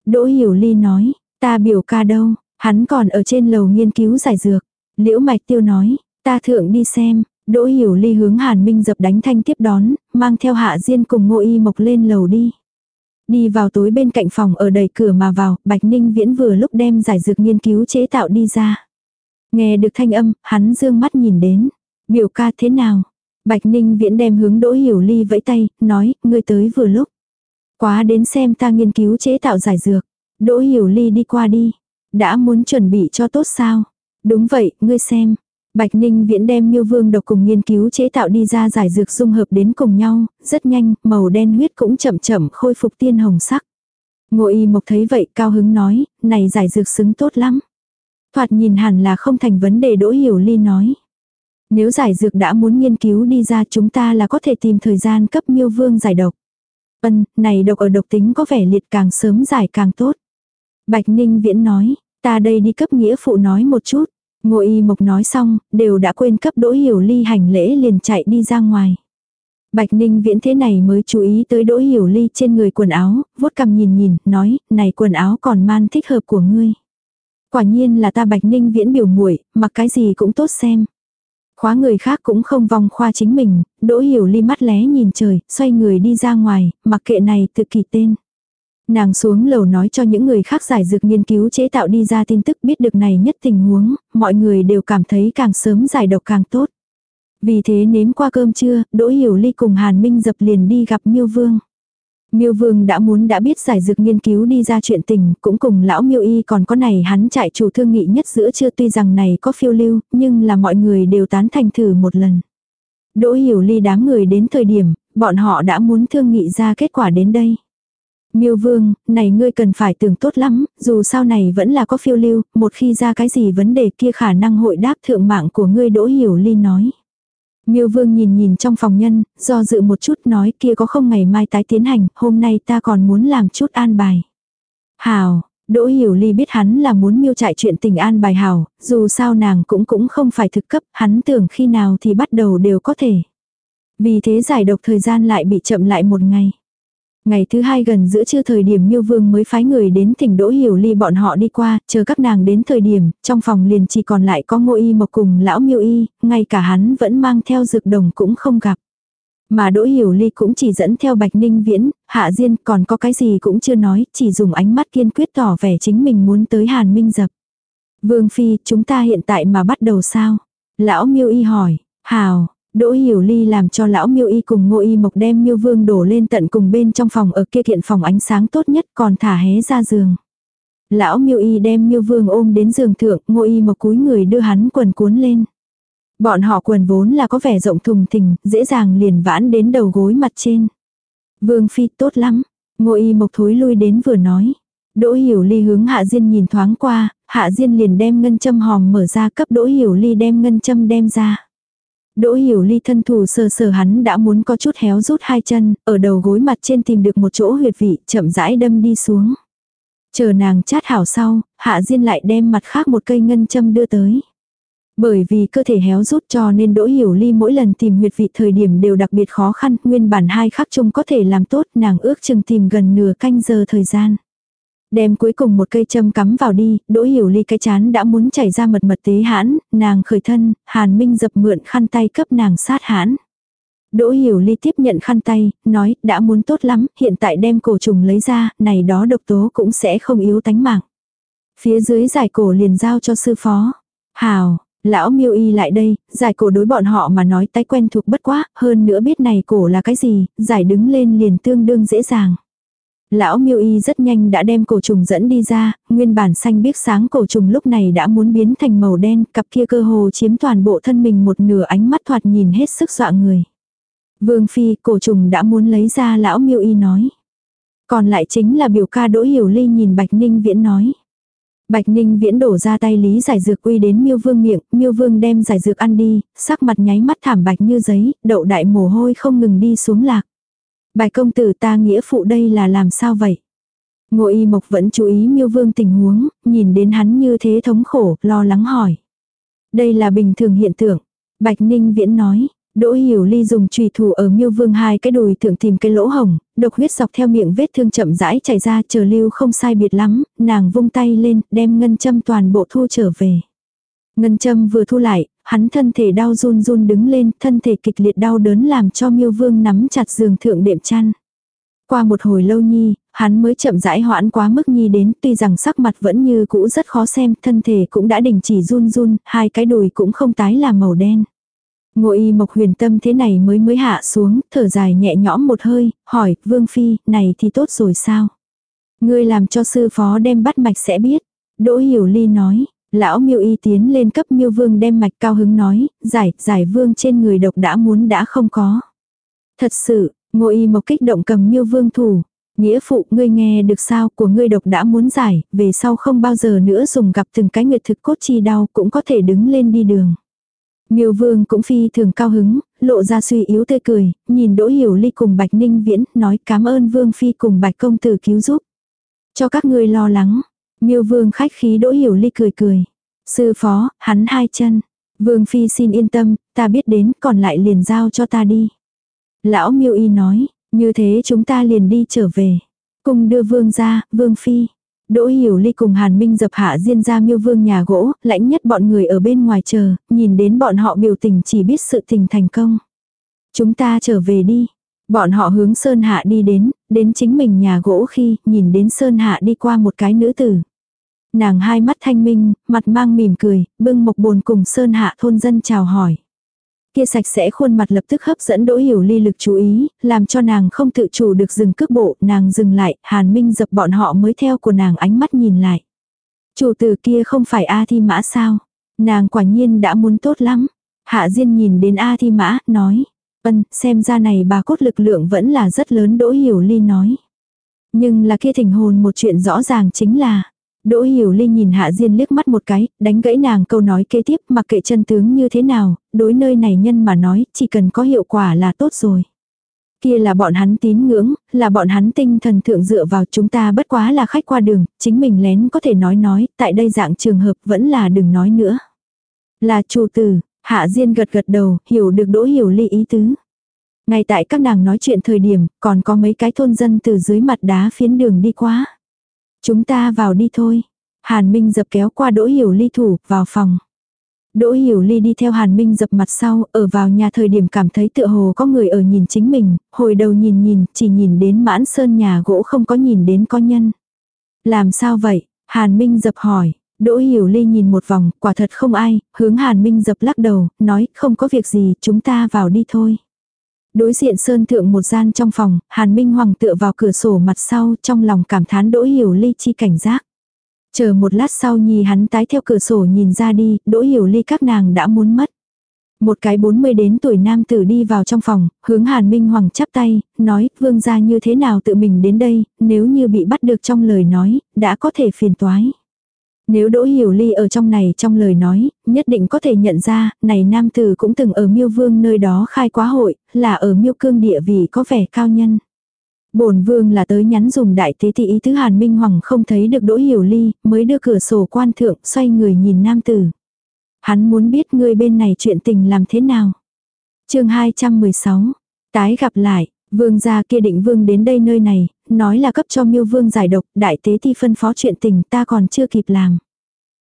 Đỗ Hiểu Ly nói, Ta biểu ca đâu, hắn còn ở trên lầu nghiên cứu giải dược. Liễu Mạch Tiêu nói, ta thượng đi xem, Đỗ Hiểu Ly hướng Hàn Minh dập đánh thanh tiếp đón, mang theo Hạ Diên cùng Ngô Y Mộc lên lầu đi. Đi vào tối bên cạnh phòng ở đầy cửa mà vào, Bạch Ninh Viễn vừa lúc đem giải dược nghiên cứu chế tạo đi ra. Nghe được thanh âm, hắn dương mắt nhìn đến. Biểu ca thế nào? Bạch Ninh Viễn đem hướng Đỗ Hiểu Ly vẫy tay, nói, ngươi tới vừa lúc. Quá đến xem ta nghiên cứu chế tạo giải dược. Đỗ Hiểu Ly đi qua đi. Đã muốn chuẩn bị cho tốt sao? Đúng vậy, ngươi xem. Bạch Ninh Viễn đem miêu vương độc cùng nghiên cứu chế tạo đi ra giải dược dung hợp đến cùng nhau, rất nhanh, màu đen huyết cũng chậm chậm khôi phục tiên hồng sắc. Ngô y mộc thấy vậy cao hứng nói, này giải dược xứng tốt lắm. Thoạt nhìn hẳn là không thành vấn đề đỗ hiểu ly nói. Nếu giải dược đã muốn nghiên cứu đi ra chúng ta là có thể tìm thời gian cấp miêu vương giải độc. Ân, này độc ở độc tính có vẻ liệt càng sớm giải càng tốt. Bạch Ninh Viễn nói, ta đây đi cấp nghĩa phụ nói một chút. Ngô y mộc nói xong, đều đã quên cấp đỗ hiểu ly hành lễ liền chạy đi ra ngoài. Bạch Ninh Viễn thế này mới chú ý tới Đỗ Hiểu Ly trên người quần áo, vuốt cằm nhìn nhìn, nói, này quần áo còn man thích hợp của ngươi. Quả nhiên là ta Bạch Ninh Viễn biểu muội, mặc cái gì cũng tốt xem. Khóa người khác cũng không vòng khoa chính mình, Đỗ Hiểu Ly mắt lé nhìn trời, xoay người đi ra ngoài, mặc kệ này tự kỳ tên. Nàng xuống lầu nói cho những người khác giải dược nghiên cứu chế tạo đi ra tin tức biết được này nhất tình huống, mọi người đều cảm thấy càng sớm giải độc càng tốt. Vì thế nếm qua cơm trưa, Đỗ Hiểu Ly cùng Hàn Minh dập liền đi gặp Miêu Vương. Miêu Vương đã muốn đã biết giải dược nghiên cứu đi ra chuyện tình, cũng cùng lão Miêu Y còn có này hắn chạy chủ thương nghị nhất giữa chưa tuy rằng này có phiêu lưu, nhưng là mọi người đều tán thành thử một lần. Đỗ Hiểu Ly đám người đến thời điểm, bọn họ đã muốn thương nghị ra kết quả đến đây. Miêu Vương, này ngươi cần phải tưởng tốt lắm, dù sau này vẫn là có phiêu lưu, một khi ra cái gì vấn đề kia khả năng hội đáp thượng mạng của ngươi Đỗ Hiểu Ly nói. Miêu Vương nhìn nhìn trong phòng nhân, do dự một chút nói kia có không ngày mai tái tiến hành, hôm nay ta còn muốn làm chút an bài. Hào, Đỗ Hiểu Ly biết hắn là muốn miêu trại chuyện tình an bài hào, dù sao nàng cũng cũng không phải thực cấp, hắn tưởng khi nào thì bắt đầu đều có thể. Vì thế giải độc thời gian lại bị chậm lại một ngày. Ngày thứ hai gần giữa trưa thời điểm miêu vương mới phái người đến thỉnh đỗ hiểu ly bọn họ đi qua, chờ các nàng đến thời điểm, trong phòng liền chỉ còn lại có ngô y mộc cùng lão miêu y, ngay cả hắn vẫn mang theo dược đồng cũng không gặp. Mà đỗ hiểu ly cũng chỉ dẫn theo bạch ninh viễn, hạ diên còn có cái gì cũng chưa nói, chỉ dùng ánh mắt kiên quyết tỏ vẻ chính mình muốn tới hàn minh dập. Vương phi, chúng ta hiện tại mà bắt đầu sao? Lão miêu y hỏi, hào, Đỗ Hiểu Ly làm cho lão Miêu Y cùng Ngô Y Mộc đem Miêu Vương đổ lên tận cùng bên trong phòng ở kia kiện phòng ánh sáng tốt nhất còn thả hé ra giường. Lão Miêu Y đem Miêu Vương ôm đến giường thượng, Ngô Y Mộc cúi người đưa hắn quần cuốn lên. Bọn họ quần vốn là có vẻ rộng thùng thình, dễ dàng liền vãn đến đầu gối mặt trên. Vương phi tốt lắm, Ngô Y Mộc thối lui đến vừa nói. Đỗ Hiểu Ly hướng Hạ Diên nhìn thoáng qua, Hạ Diên liền đem ngân châm hòm mở ra cấp Đỗ Hiểu Ly đem ngân châm đem ra. Đỗ hiểu ly thân thủ sờ sờ hắn đã muốn có chút héo rút hai chân, ở đầu gối mặt trên tìm được một chỗ huyệt vị, chậm rãi đâm đi xuống. Chờ nàng chát hảo sau, hạ diên lại đem mặt khác một cây ngân châm đưa tới. Bởi vì cơ thể héo rút cho nên Đỗ Hiểu Ly mỗi lần tìm huyệt vị thời điểm đều đặc biệt khó khăn, nguyên bản hai khắc chung có thể làm tốt, nàng ước chừng tìm gần nửa canh giờ thời gian. Đem cuối cùng một cây châm cắm vào đi, đỗ hiểu ly cái chán đã muốn chảy ra mật mật tế hãn, nàng khởi thân, hàn minh dập mượn khăn tay cấp nàng sát hãn. Đỗ hiểu ly tiếp nhận khăn tay, nói, đã muốn tốt lắm, hiện tại đem cổ trùng lấy ra, này đó độc tố cũng sẽ không yếu tánh mạng. Phía dưới giải cổ liền giao cho sư phó. Hào, lão miêu y lại đây, giải cổ đối bọn họ mà nói tái quen thuộc bất quá, hơn nữa biết này cổ là cái gì, giải đứng lên liền tương đương dễ dàng. Lão miêu y rất nhanh đã đem cổ trùng dẫn đi ra, nguyên bản xanh biếc sáng cổ trùng lúc này đã muốn biến thành màu đen, cặp kia cơ hồ chiếm toàn bộ thân mình một nửa ánh mắt thoạt nhìn hết sức dọa người. Vương phi, cổ trùng đã muốn lấy ra lão miêu y nói. Còn lại chính là biểu ca đỗ hiểu ly nhìn Bạch Ninh Viễn nói. Bạch Ninh Viễn đổ ra tay lý giải dược quy đến miêu vương miệng, miêu vương đem giải dược ăn đi, sắc mặt nháy mắt thảm bạch như giấy, đậu đại mồ hôi không ngừng đi xuống lạc. Bài công tử ta nghĩa phụ đây là làm sao vậy? Ngô y mộc vẫn chú ý miêu vương tình huống, nhìn đến hắn như thế thống khổ, lo lắng hỏi. Đây là bình thường hiện tượng. Bạch Ninh Viễn nói, Đỗ Hiểu Ly dùng trùy thủ ở miêu vương hai cái đùi thượng tìm cái lỗ hồng, độc huyết dọc theo miệng vết thương chậm rãi chảy ra chờ lưu không sai biệt lắm, nàng vung tay lên, đem ngân châm toàn bộ thu trở về. Ngân châm vừa thu lại, hắn thân thể đau run run đứng lên, thân thể kịch liệt đau đớn làm cho miêu vương nắm chặt giường thượng đệm chăn. Qua một hồi lâu nhi, hắn mới chậm rãi hoãn quá mức nhi đến, tuy rằng sắc mặt vẫn như cũ rất khó xem, thân thể cũng đã đình chỉ run run, hai cái đùi cũng không tái là màu đen. Ngộ y mộc huyền tâm thế này mới mới hạ xuống, thở dài nhẹ nhõm một hơi, hỏi, vương phi, này thì tốt rồi sao? Ngươi làm cho sư phó đem bắt mạch sẽ biết. Đỗ hiểu ly nói, Lão miêu y tiến lên cấp miêu vương đem mạch cao hứng nói, giải, giải vương trên người độc đã muốn đã không có. Thật sự, ngô y mộc kích động cầm miêu vương thủ. Nghĩa phụ ngươi nghe được sao của ngươi độc đã muốn giải, về sau không bao giờ nữa dùng gặp từng cái nguyệt thực cốt chi đau cũng có thể đứng lên đi đường. Miêu vương cũng phi thường cao hứng, lộ ra suy yếu tươi cười, nhìn đỗ hiểu ly cùng bạch ninh viễn, nói cảm ơn vương phi cùng bạch công tử cứu giúp. Cho các ngươi lo lắng, Miêu vương khách khí đỗ hiểu ly cười cười. Sư phó, hắn hai chân. Vương phi xin yên tâm, ta biết đến, còn lại liền giao cho ta đi. Lão miêu y nói, như thế chúng ta liền đi trở về. Cùng đưa vương ra, vương phi. Đỗ Hiểu Ly cùng Hàn Minh dập hạ diên ra miêu vương nhà gỗ, lãnh nhất bọn người ở bên ngoài chờ, nhìn đến bọn họ biểu tình chỉ biết sự tình thành công. Chúng ta trở về đi. Bọn họ hướng Sơn Hạ đi đến, đến chính mình nhà gỗ khi nhìn đến Sơn Hạ đi qua một cái nữ tử. Nàng hai mắt thanh minh, mặt mang mỉm cười, bưng mộc bồn cùng Sơn Hạ thôn dân chào hỏi. Kia sạch sẽ khuôn mặt lập tức hấp dẫn Đỗ Hiểu Ly lực chú ý, làm cho nàng không tự chủ được dừng cước bộ, nàng dừng lại, Hàn Minh dập bọn họ mới theo của nàng ánh mắt nhìn lại. Chủ tử kia không phải A Thi Mã sao? Nàng quả nhiên đã muốn tốt lắm. Hạ Diên nhìn đến A Thi Mã, nói. Ân, xem ra này bà cốt lực lượng vẫn là rất lớn Đỗ Hiểu Ly nói. Nhưng là kia thỉnh hồn một chuyện rõ ràng chính là. Đỗ Hiểu Ly nhìn Hạ Diên liếc mắt một cái, đánh gãy nàng câu nói kế tiếp mặc kệ chân tướng như thế nào, đối nơi này nhân mà nói, chỉ cần có hiệu quả là tốt rồi. Kia là bọn hắn tín ngưỡng, là bọn hắn tinh thần thượng dựa vào chúng ta bất quá là khách qua đường, chính mình lén có thể nói nói, tại đây dạng trường hợp vẫn là đừng nói nữa. Là chủ tử, Hạ Diên gật gật đầu, hiểu được Đỗ Hiểu Ly ý tứ. Ngay tại các nàng nói chuyện thời điểm, còn có mấy cái thôn dân từ dưới mặt đá phiến đường đi qua. Chúng ta vào đi thôi. Hàn Minh dập kéo qua Đỗ Hiểu Ly thủ, vào phòng. Đỗ Hiểu Ly đi theo Hàn Minh dập mặt sau, ở vào nhà thời điểm cảm thấy tựa hồ có người ở nhìn chính mình, hồi đầu nhìn nhìn, chỉ nhìn đến mãn sơn nhà gỗ không có nhìn đến con nhân. Làm sao vậy? Hàn Minh dập hỏi. Đỗ Hiểu Ly nhìn một vòng, quả thật không ai, hướng Hàn Minh dập lắc đầu, nói không có việc gì, chúng ta vào đi thôi. Đối diện sơn thượng một gian trong phòng, Hàn Minh Hoàng tựa vào cửa sổ mặt sau trong lòng cảm thán Đỗ Hiểu Ly chi cảnh giác. Chờ một lát sau nhì hắn tái theo cửa sổ nhìn ra đi, Đỗ Hiểu Ly các nàng đã muốn mất. Một cái 40 đến tuổi nam tử đi vào trong phòng, hướng Hàn Minh Hoàng chắp tay, nói, vương gia như thế nào tự mình đến đây, nếu như bị bắt được trong lời nói, đã có thể phiền toái. Nếu Đỗ Hiểu Ly ở trong này trong lời nói, nhất định có thể nhận ra, này nam tử cũng từng ở miêu vương nơi đó khai quá hội, là ở miêu cương địa vị có vẻ cao nhân. bổn vương là tới nhắn dùng đại tế thị ý tứ Hàn Minh Hoàng không thấy được Đỗ Hiểu Ly, mới đưa cửa sổ quan thượng xoay người nhìn nam tử. Hắn muốn biết người bên này chuyện tình làm thế nào. chương 216, tái gặp lại, vương gia kia định vương đến đây nơi này, nói là cấp cho miêu vương giải độc, đại tế thi phân phó chuyện tình ta còn chưa kịp làm.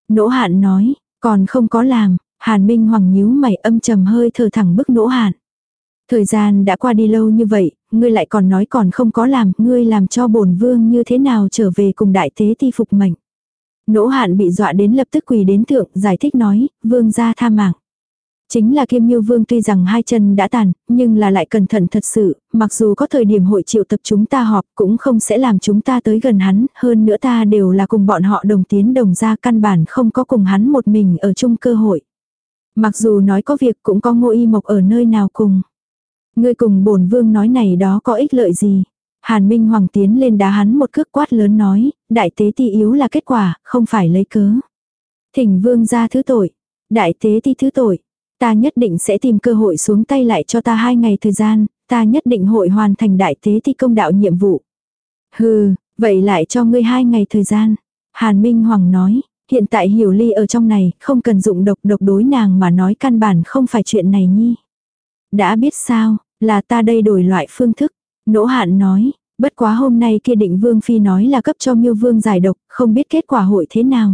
Nỗ hạn nói, còn không có làm, hàn minh hoàng nhíu mày âm trầm hơi thở thẳng bức nỗ hạn. Thời gian đã qua đi lâu như vậy, ngươi lại còn nói còn không có làm, ngươi làm cho bổn vương như thế nào trở về cùng đại tế thi phục mệnh. Nỗ hạn bị dọa đến lập tức quỳ đến thượng, giải thích nói, vương gia tha mạng. Chính là kiêm miêu vương tuy rằng hai chân đã tàn, nhưng là lại cẩn thận thật sự, mặc dù có thời điểm hội triệu tập chúng ta họp cũng không sẽ làm chúng ta tới gần hắn, hơn nữa ta đều là cùng bọn họ đồng tiến đồng ra căn bản không có cùng hắn một mình ở chung cơ hội. Mặc dù nói có việc cũng có ngô y mộc ở nơi nào cùng. Ngươi cùng bổn vương nói này đó có ích lợi gì. Hàn Minh Hoàng tiến lên đá hắn một cước quát lớn nói, đại tế ti yếu là kết quả, không phải lấy cớ. Thỉnh vương ra thứ tội. Đại tế ti thứ tội. Ta nhất định sẽ tìm cơ hội xuống tay lại cho ta hai ngày thời gian, ta nhất định hội hoàn thành đại tế thi công đạo nhiệm vụ. Hừ, vậy lại cho ngươi hai ngày thời gian. Hàn Minh Hoàng nói, hiện tại hiểu ly ở trong này, không cần dụng độc độc đối nàng mà nói căn bản không phải chuyện này nhi. Đã biết sao, là ta đây đổi loại phương thức. Nỗ hạn nói, bất quá hôm nay kia định vương phi nói là cấp cho miêu vương giải độc, không biết kết quả hội thế nào.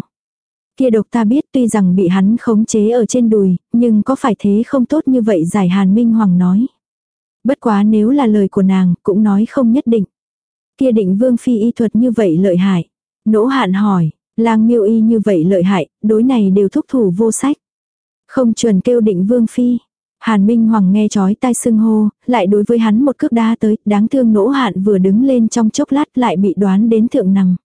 Kia độc ta biết tuy rằng bị hắn khống chế ở trên đùi, nhưng có phải thế không tốt như vậy giải Hàn Minh Hoàng nói. Bất quá nếu là lời của nàng, cũng nói không nhất định. Kia định vương phi y thuật như vậy lợi hại. Nỗ hạn hỏi, lang miêu y như vậy lợi hại, đối này đều thúc thủ vô sách. Không chuẩn kêu định vương phi. Hàn Minh Hoàng nghe chói tai sưng hô, lại đối với hắn một cước đá tới, đáng thương nỗ hạn vừa đứng lên trong chốc lát lại bị đoán đến thượng nằm.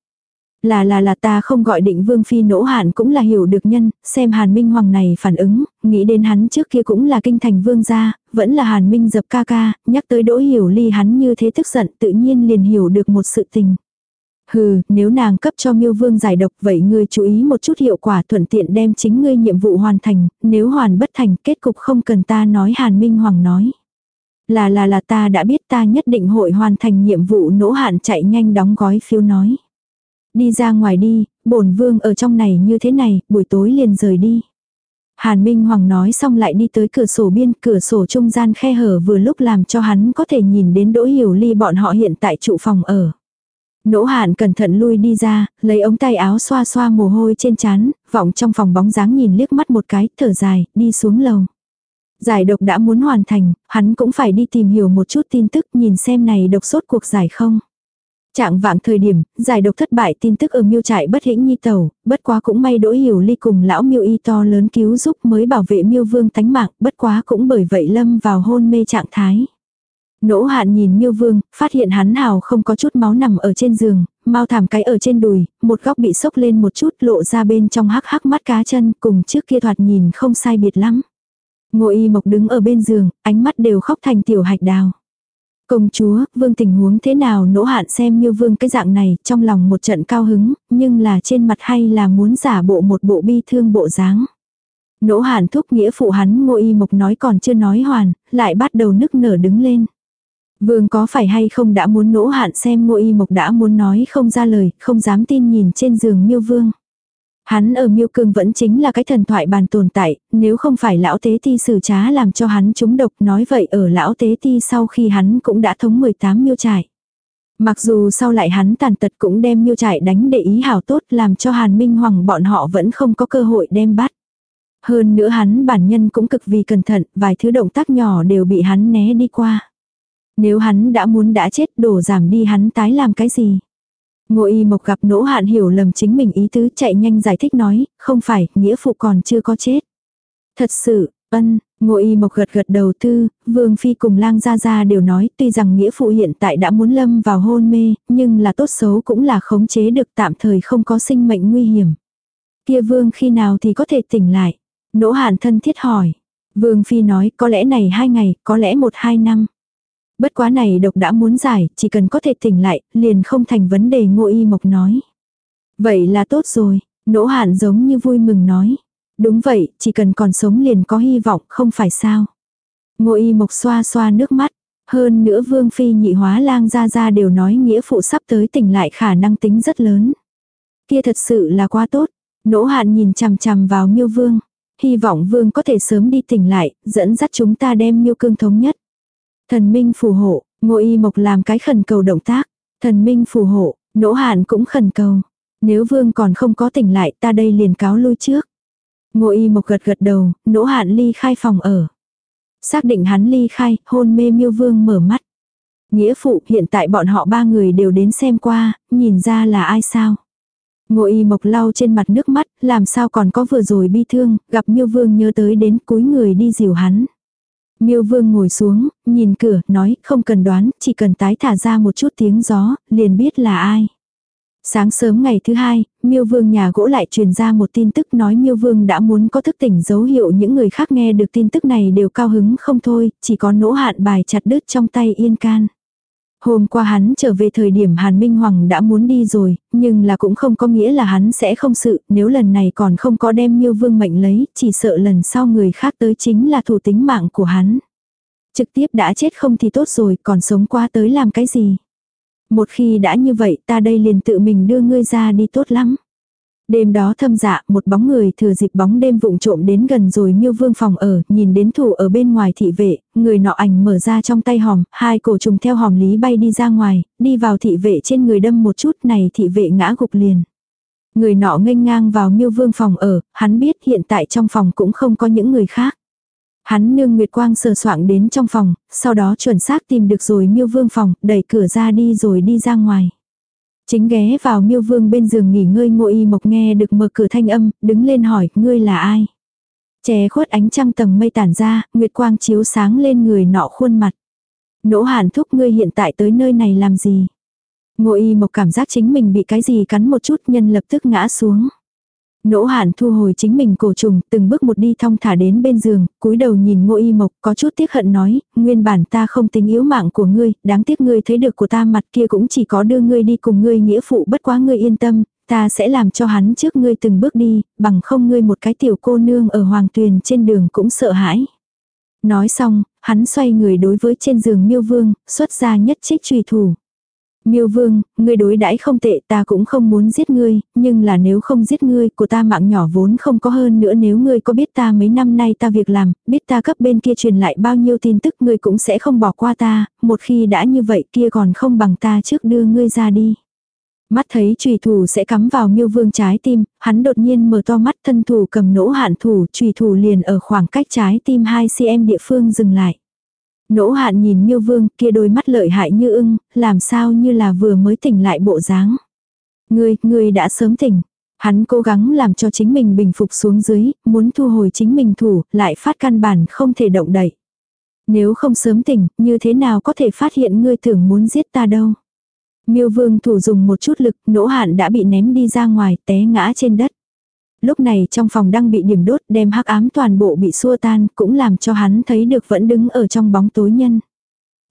Là là là ta không gọi định vương phi nỗ hạn cũng là hiểu được nhân, xem hàn minh hoàng này phản ứng, nghĩ đến hắn trước kia cũng là kinh thành vương gia, vẫn là hàn minh dập ca ca, nhắc tới đỗ hiểu ly hắn như thế tức giận tự nhiên liền hiểu được một sự tình. Hừ, nếu nàng cấp cho miêu vương giải độc vậy ngươi chú ý một chút hiệu quả thuận tiện đem chính ngươi nhiệm vụ hoàn thành, nếu hoàn bất thành kết cục không cần ta nói hàn minh hoàng nói. Là là là ta đã biết ta nhất định hội hoàn thành nhiệm vụ nỗ hạn chạy nhanh đóng gói phiếu nói. Đi ra ngoài đi, bổn vương ở trong này như thế này, buổi tối liền rời đi. Hàn Minh Hoàng nói xong lại đi tới cửa sổ biên, cửa sổ trung gian khe hở vừa lúc làm cho hắn có thể nhìn đến Đỗ Hiểu Ly bọn họ hiện tại trụ phòng ở. Nỗ hạn cẩn thận lui đi ra, lấy ống tay áo xoa xoa mồ hôi trên trán, vọng trong phòng bóng dáng nhìn liếc mắt một cái, thở dài, đi xuống lầu. Giải độc đã muốn hoàn thành, hắn cũng phải đi tìm hiểu một chút tin tức nhìn xem này độc sốt cuộc giải không. Trạng vạng thời điểm, giải độc thất bại tin tức ở miêu trại bất hĩnh nhi tàu, bất quá cũng may đỗ hiểu ly cùng lão miêu y to lớn cứu giúp mới bảo vệ miêu vương tánh mạng, bất quá cũng bởi vậy lâm vào hôn mê trạng thái. Nỗ hạn nhìn miêu vương, phát hiện hắn hào không có chút máu nằm ở trên giường, mau thảm cái ở trên đùi, một góc bị sốc lên một chút lộ ra bên trong hắc hắc mắt cá chân cùng trước kia thoạt nhìn không sai biệt lắm. Ngô y mộc đứng ở bên giường, ánh mắt đều khóc thành tiểu hạch đào. Công chúa, vương tình huống thế nào nỗ hạn xem miêu vương cái dạng này, trong lòng một trận cao hứng, nhưng là trên mặt hay là muốn giả bộ một bộ bi thương bộ dáng. Nỗ hạn thúc nghĩa phụ hắn ngô y mộc nói còn chưa nói hoàn, lại bắt đầu nức nở đứng lên. Vương có phải hay không đã muốn nỗ hạn xem ngô y mộc đã muốn nói không ra lời, không dám tin nhìn trên giường miêu vương. Hắn ở miêu cương vẫn chính là cái thần thoại bàn tồn tại, nếu không phải lão tế ti xử trá làm cho hắn trúng độc nói vậy ở lão tế ti sau khi hắn cũng đã thống 18 miêu trại. Mặc dù sau lại hắn tàn tật cũng đem miêu trại đánh để ý hảo tốt làm cho Hàn Minh Hoàng bọn họ vẫn không có cơ hội đem bắt. Hơn nữa hắn bản nhân cũng cực vì cẩn thận, vài thứ động tác nhỏ đều bị hắn né đi qua. Nếu hắn đã muốn đã chết đổ giảm đi hắn tái làm cái gì. Ngô y mộc gặp nỗ hạn hiểu lầm chính mình ý tứ chạy nhanh giải thích nói, không phải, nghĩa phụ còn chưa có chết. Thật sự, ân, ngô y mộc gật gật đầu tư, vương phi cùng lang gia gia đều nói tuy rằng nghĩa phụ hiện tại đã muốn lâm vào hôn mê, nhưng là tốt xấu cũng là khống chế được tạm thời không có sinh mệnh nguy hiểm. Kia vương khi nào thì có thể tỉnh lại. Nỗ hạn thân thiết hỏi. Vương phi nói có lẽ này hai ngày, có lẽ một hai năm. Bất quá này độc đã muốn giải, chỉ cần có thể tỉnh lại, liền không thành vấn đề ngô y mộc nói. Vậy là tốt rồi, nỗ hạn giống như vui mừng nói. Đúng vậy, chỉ cần còn sống liền có hy vọng, không phải sao. Ngô y mộc xoa xoa nước mắt. Hơn nữa vương phi nhị hóa lang ra ra đều nói nghĩa phụ sắp tới tỉnh lại khả năng tính rất lớn. Kia thật sự là quá tốt. Nỗ hạn nhìn chằm chằm vào miêu vương. Hy vọng vương có thể sớm đi tỉnh lại, dẫn dắt chúng ta đem miêu cương thống nhất. Thần minh phù hộ, ngô y mộc làm cái khẩn cầu động tác. Thần minh phù hộ, nỗ hạn cũng khẩn cầu. Nếu vương còn không có tỉnh lại ta đây liền cáo lui trước. Ngô y mộc gật gật đầu, nỗ hạn ly khai phòng ở. Xác định hắn ly khai, hôn mê miêu vương mở mắt. Nghĩa phụ hiện tại bọn họ ba người đều đến xem qua, nhìn ra là ai sao. Ngô y mộc lau trên mặt nước mắt, làm sao còn có vừa rồi bi thương, gặp miêu vương nhớ tới đến cuối người đi dìu hắn. Miêu vương ngồi xuống, nhìn cửa, nói, không cần đoán, chỉ cần tái thả ra một chút tiếng gió, liền biết là ai. Sáng sớm ngày thứ hai, miêu vương nhà gỗ lại truyền ra một tin tức nói miêu vương đã muốn có thức tỉnh dấu hiệu những người khác nghe được tin tức này đều cao hứng không thôi, chỉ có nỗ hạn bài chặt đứt trong tay yên can. Hôm qua hắn trở về thời điểm Hàn Minh Hoàng đã muốn đi rồi, nhưng là cũng không có nghĩa là hắn sẽ không sự, nếu lần này còn không có đem miêu vương mệnh lấy, chỉ sợ lần sau người khác tới chính là thủ tính mạng của hắn. Trực tiếp đã chết không thì tốt rồi, còn sống qua tới làm cái gì. Một khi đã như vậy ta đây liền tự mình đưa ngươi ra đi tốt lắm. Đêm đó thâm dạ, một bóng người thừa dịp bóng đêm vụng trộm đến gần rồi miêu vương phòng ở, nhìn đến thủ ở bên ngoài thị vệ, người nọ ảnh mở ra trong tay hòm, hai cổ trùng theo hòm lý bay đi ra ngoài, đi vào thị vệ trên người đâm một chút này thị vệ ngã gục liền. Người nọ nghênh ngang vào miêu vương phòng ở, hắn biết hiện tại trong phòng cũng không có những người khác. Hắn nương Nguyệt Quang sờ soạng đến trong phòng, sau đó chuẩn xác tìm được rồi miêu vương phòng, đẩy cửa ra đi rồi đi ra ngoài. Chính ghé vào miêu vương bên giường nghỉ ngơi ngô y mộc nghe được mở cửa thanh âm, đứng lên hỏi, ngươi là ai? Che khuất ánh trăng tầng mây tản ra, nguyệt quang chiếu sáng lên người nọ khuôn mặt. Nỗ hàn thúc ngươi hiện tại tới nơi này làm gì? Ngô y mộc cảm giác chính mình bị cái gì cắn một chút nhân lập tức ngã xuống. Nỗ hạn thu hồi chính mình cổ trùng, từng bước một đi thong thả đến bên giường, cúi đầu nhìn ngô y mộc có chút tiếc hận nói, nguyên bản ta không tính yếu mạng của ngươi, đáng tiếc ngươi thấy được của ta mặt kia cũng chỉ có đưa ngươi đi cùng ngươi nghĩa phụ bất quá ngươi yên tâm, ta sẽ làm cho hắn trước ngươi từng bước đi, bằng không ngươi một cái tiểu cô nương ở hoàng tuyền trên đường cũng sợ hãi. Nói xong, hắn xoay người đối với trên giường miêu vương, xuất ra nhất trích trùy thủ. Miêu Vương, ngươi đối đãi không tệ, ta cũng không muốn giết ngươi, nhưng là nếu không giết ngươi, của ta mạng nhỏ vốn không có hơn nữa nếu ngươi có biết ta mấy năm nay ta việc làm, biết ta cấp bên kia truyền lại bao nhiêu tin tức ngươi cũng sẽ không bỏ qua ta, một khi đã như vậy kia còn không bằng ta trước đưa ngươi ra đi. Mắt thấy trùy thủ sẽ cắm vào miêu vương trái tim, hắn đột nhiên mở to mắt thân thủ cầm nỗ hạn thủ, trùy thủ liền ở khoảng cách trái tim 2cm địa phương dừng lại. Nỗ hạn nhìn miêu vương kia đôi mắt lợi hại như ưng, làm sao như là vừa mới tỉnh lại bộ dáng. Ngươi, ngươi đã sớm tỉnh. Hắn cố gắng làm cho chính mình bình phục xuống dưới, muốn thu hồi chính mình thủ, lại phát căn bản không thể động đậy. Nếu không sớm tỉnh, như thế nào có thể phát hiện ngươi tưởng muốn giết ta đâu. Miêu vương thủ dùng một chút lực, nỗ hạn đã bị ném đi ra ngoài, té ngã trên đất. Lúc này trong phòng đang bị điểm đốt đem hắc ám toàn bộ bị xua tan cũng làm cho hắn thấy được vẫn đứng ở trong bóng tối nhân.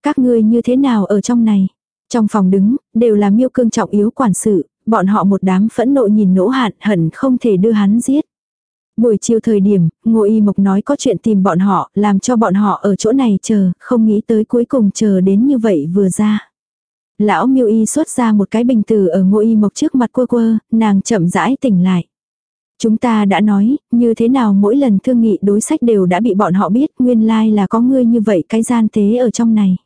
Các ngươi như thế nào ở trong này? Trong phòng đứng, đều là miêu cương trọng yếu quản sự, bọn họ một đám phẫn nộ nhìn nỗ hạn hận không thể đưa hắn giết. Buổi chiều thời điểm, ngô y mộc nói có chuyện tìm bọn họ, làm cho bọn họ ở chỗ này chờ, không nghĩ tới cuối cùng chờ đến như vậy vừa ra. Lão miêu y xuất ra một cái bình từ ở ngô y mộc trước mặt quơ quơ, nàng chậm rãi tỉnh lại. Chúng ta đã nói, như thế nào mỗi lần thương nghị đối sách đều đã bị bọn họ biết, nguyên lai là có ngươi như vậy cái gian tế ở trong này.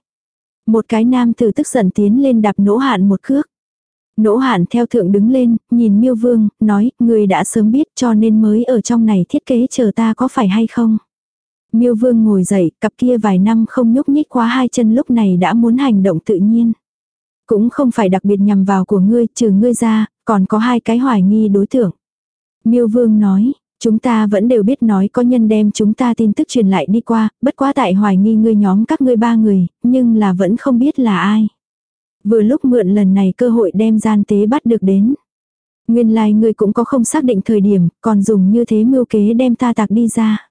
Một cái nam tử tức giận tiến lên đạp nỗ hạn một cước. Nỗ hạn theo thượng đứng lên, nhìn miêu vương, nói, người đã sớm biết cho nên mới ở trong này thiết kế chờ ta có phải hay không. Miêu vương ngồi dậy, cặp kia vài năm không nhúc nhích quá hai chân lúc này đã muốn hành động tự nhiên. Cũng không phải đặc biệt nhằm vào của ngươi, trừ ngươi ra, còn có hai cái hoài nghi đối tượng. Miêu Vương nói, chúng ta vẫn đều biết nói có nhân đem chúng ta tin tức truyền lại đi qua, bất quá tại hoài nghi ngươi nhóm các ngươi ba người, nhưng là vẫn không biết là ai. Vừa lúc mượn lần này cơ hội đem gian tế bắt được đến. Nguyên lai like ngươi cũng có không xác định thời điểm, còn dùng như thế mưu kế đem ta tạc đi ra.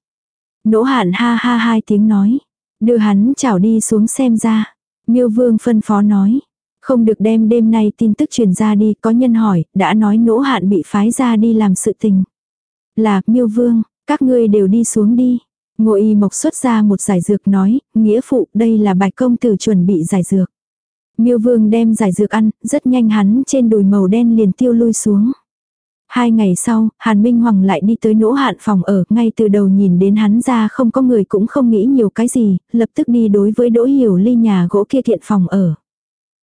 Nỗ hạn ha ha hai tiếng nói. Đưa hắn chảo đi xuống xem ra. Miêu vương phân phó nói. Không được đem đêm nay tin tức truyền ra đi, có nhân hỏi, đã nói nỗ hạn bị phái ra đi làm sự tình. Là, miêu vương, các ngươi đều đi xuống đi. Ngô y mộc xuất ra một giải dược nói, nghĩa phụ, đây là bạch công tử chuẩn bị giải dược. Miêu vương đem giải dược ăn, rất nhanh hắn trên đùi màu đen liền tiêu lui xuống. Hai ngày sau, Hàn Minh Hoàng lại đi tới nỗ hạn phòng ở, ngay từ đầu nhìn đến hắn ra không có người cũng không nghĩ nhiều cái gì, lập tức đi đối với đỗ hiểu ly nhà gỗ kia thiện phòng ở.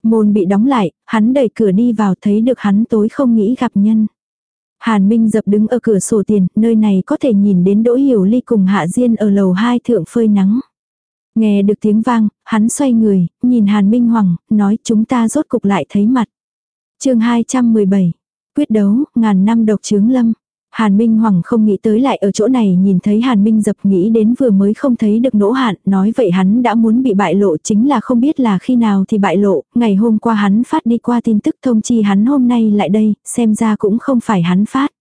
Môn bị đóng lại, hắn đẩy cửa đi vào thấy được hắn tối không nghĩ gặp nhân. Hàn Minh dập đứng ở cửa sổ tiền, nơi này có thể nhìn đến Đỗ Hiểu Ly cùng Hạ Diên ở lầu hai thượng phơi nắng. Nghe được tiếng vang, hắn xoay người, nhìn Hàn Minh Hoàng, nói chúng ta rốt cục lại thấy mặt. chương 217, quyết đấu, ngàn năm độc trướng lâm. Hàn Minh Hoàng không nghĩ tới lại ở chỗ này nhìn thấy Hàn Minh dập nghĩ đến vừa mới không thấy được nỗ hạn, nói vậy hắn đã muốn bị bại lộ chính là không biết là khi nào thì bại lộ, ngày hôm qua hắn phát đi qua tin tức thông chi hắn hôm nay lại đây, xem ra cũng không phải hắn phát.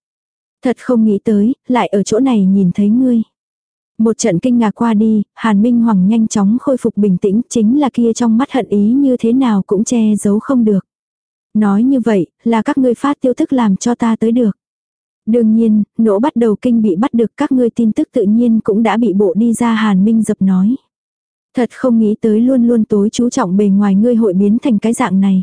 Thật không nghĩ tới, lại ở chỗ này nhìn thấy ngươi. Một trận kinh ngạc qua đi, Hàn Minh Hoàng nhanh chóng khôi phục bình tĩnh chính là kia trong mắt hận ý như thế nào cũng che giấu không được. Nói như vậy, là các ngươi phát tiêu thức làm cho ta tới được. Đương nhiên, nỗ bắt đầu kinh bị bắt được các ngươi tin tức tự nhiên cũng đã bị bộ đi ra Hàn Minh dập nói. Thật không nghĩ tới luôn luôn tối chú trọng bề ngoài ngươi hội biến thành cái dạng này.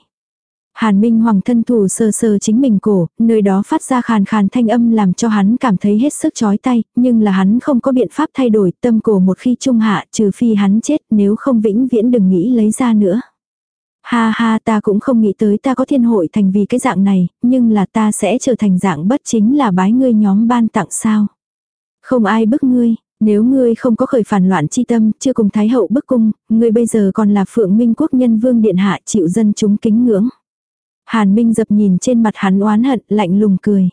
Hàn Minh Hoàng thân thủ sờ sờ chính mình cổ, nơi đó phát ra khàn khàn thanh âm làm cho hắn cảm thấy hết sức chói tay, nhưng là hắn không có biện pháp thay đổi tâm cổ một khi trung hạ trừ phi hắn chết nếu không vĩnh viễn đừng nghĩ lấy ra nữa. Ha ha ta cũng không nghĩ tới ta có thiên hội thành vì cái dạng này, nhưng là ta sẽ trở thành dạng bất chính là bái ngươi nhóm ban tặng sao. Không ai bức ngươi, nếu ngươi không có khởi phản loạn chi tâm, chưa cùng thái hậu bức cung, ngươi bây giờ còn là phượng minh quốc nhân vương điện hạ chịu dân chúng kính ngưỡng. Hàn Minh dập nhìn trên mặt hắn oán hận, lạnh lùng cười.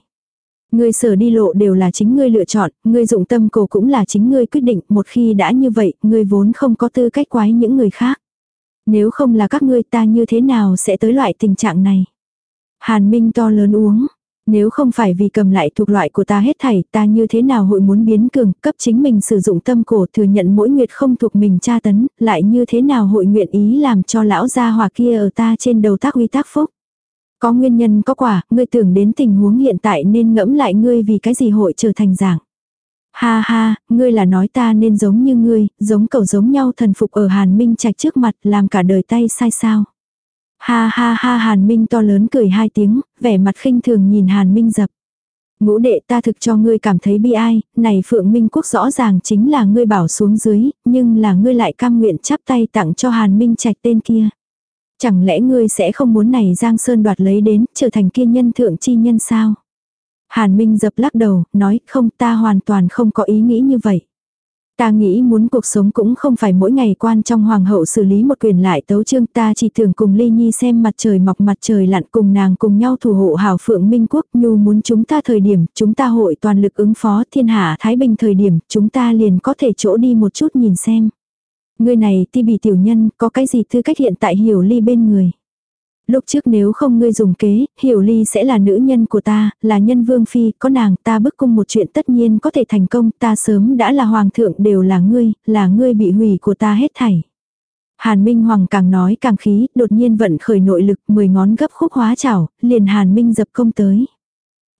Ngươi sở đi lộ đều là chính ngươi lựa chọn, ngươi dụng tâm cổ cũng là chính ngươi quyết định, một khi đã như vậy, ngươi vốn không có tư cách quái những người khác. Nếu không là các ngươi ta như thế nào sẽ tới loại tình trạng này. Hàn Minh to lớn uống. Nếu không phải vì cầm lại thuộc loại của ta hết thảy, ta như thế nào hội muốn biến cường, cấp chính mình sử dụng tâm cổ thừa nhận mỗi nguyệt không thuộc mình tra tấn, lại như thế nào hội nguyện ý làm cho lão gia hòa kia ở ta trên đầu tác uy tác phúc. Có nguyên nhân có quả, ngươi tưởng đến tình huống hiện tại nên ngẫm lại ngươi vì cái gì hội trở thành giảng. Ha ha, ngươi là nói ta nên giống như ngươi, giống cầu giống nhau thần phục ở Hàn Minh Trạch trước mặt làm cả đời tay sai sao. Ha ha ha Hàn Minh to lớn cười hai tiếng, vẻ mặt khinh thường nhìn Hàn Minh dập. Ngũ đệ ta thực cho ngươi cảm thấy bi ai, này Phượng Minh Quốc rõ ràng chính là ngươi bảo xuống dưới, nhưng là ngươi lại cam nguyện chắp tay tặng cho Hàn Minh Trạch tên kia. Chẳng lẽ ngươi sẽ không muốn này Giang Sơn đoạt lấy đến, trở thành kiên nhân thượng chi nhân sao? Hàn Minh dập lắc đầu, nói không ta hoàn toàn không có ý nghĩ như vậy. Ta nghĩ muốn cuộc sống cũng không phải mỗi ngày quan trong hoàng hậu xử lý một quyền lại tấu chương ta chỉ thường cùng Ly Nhi xem mặt trời mọc mặt trời lặn cùng nàng cùng nhau thủ hộ hảo phượng minh quốc nhu muốn chúng ta thời điểm chúng ta hội toàn lực ứng phó thiên hạ Thái Bình thời điểm chúng ta liền có thể chỗ đi một chút nhìn xem. Người này ti bị tiểu nhân có cái gì tư cách hiện tại hiểu ly bên người. Lúc trước nếu không ngươi dùng kế, hiểu ly sẽ là nữ nhân của ta, là nhân vương phi, có nàng ta bức cung một chuyện tất nhiên có thể thành công, ta sớm đã là hoàng thượng đều là ngươi, là ngươi bị hủy của ta hết thảy. Hàn Minh Hoàng càng nói càng khí, đột nhiên vận khởi nội lực, mười ngón gấp khúc hóa chảo, liền Hàn Minh dập công tới.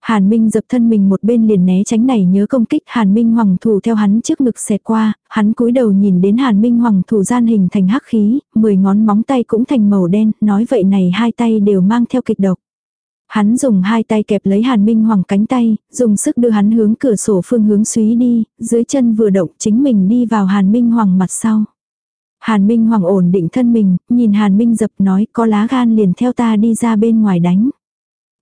Hàn Minh dập thân mình một bên liền né tránh này nhớ công kích Hàn Minh Hoàng thủ theo hắn trước ngực xẹt qua, hắn cúi đầu nhìn đến Hàn Minh Hoàng thủ gian hình thành hắc khí, mười ngón móng tay cũng thành màu đen, nói vậy này hai tay đều mang theo kịch độc. Hắn dùng hai tay kẹp lấy Hàn Minh Hoàng cánh tay, dùng sức đưa hắn hướng cửa sổ phương hướng suý đi, dưới chân vừa động chính mình đi vào Hàn Minh Hoàng mặt sau. Hàn Minh Hoàng ổn định thân mình, nhìn Hàn Minh dập nói có lá gan liền theo ta đi ra bên ngoài đánh.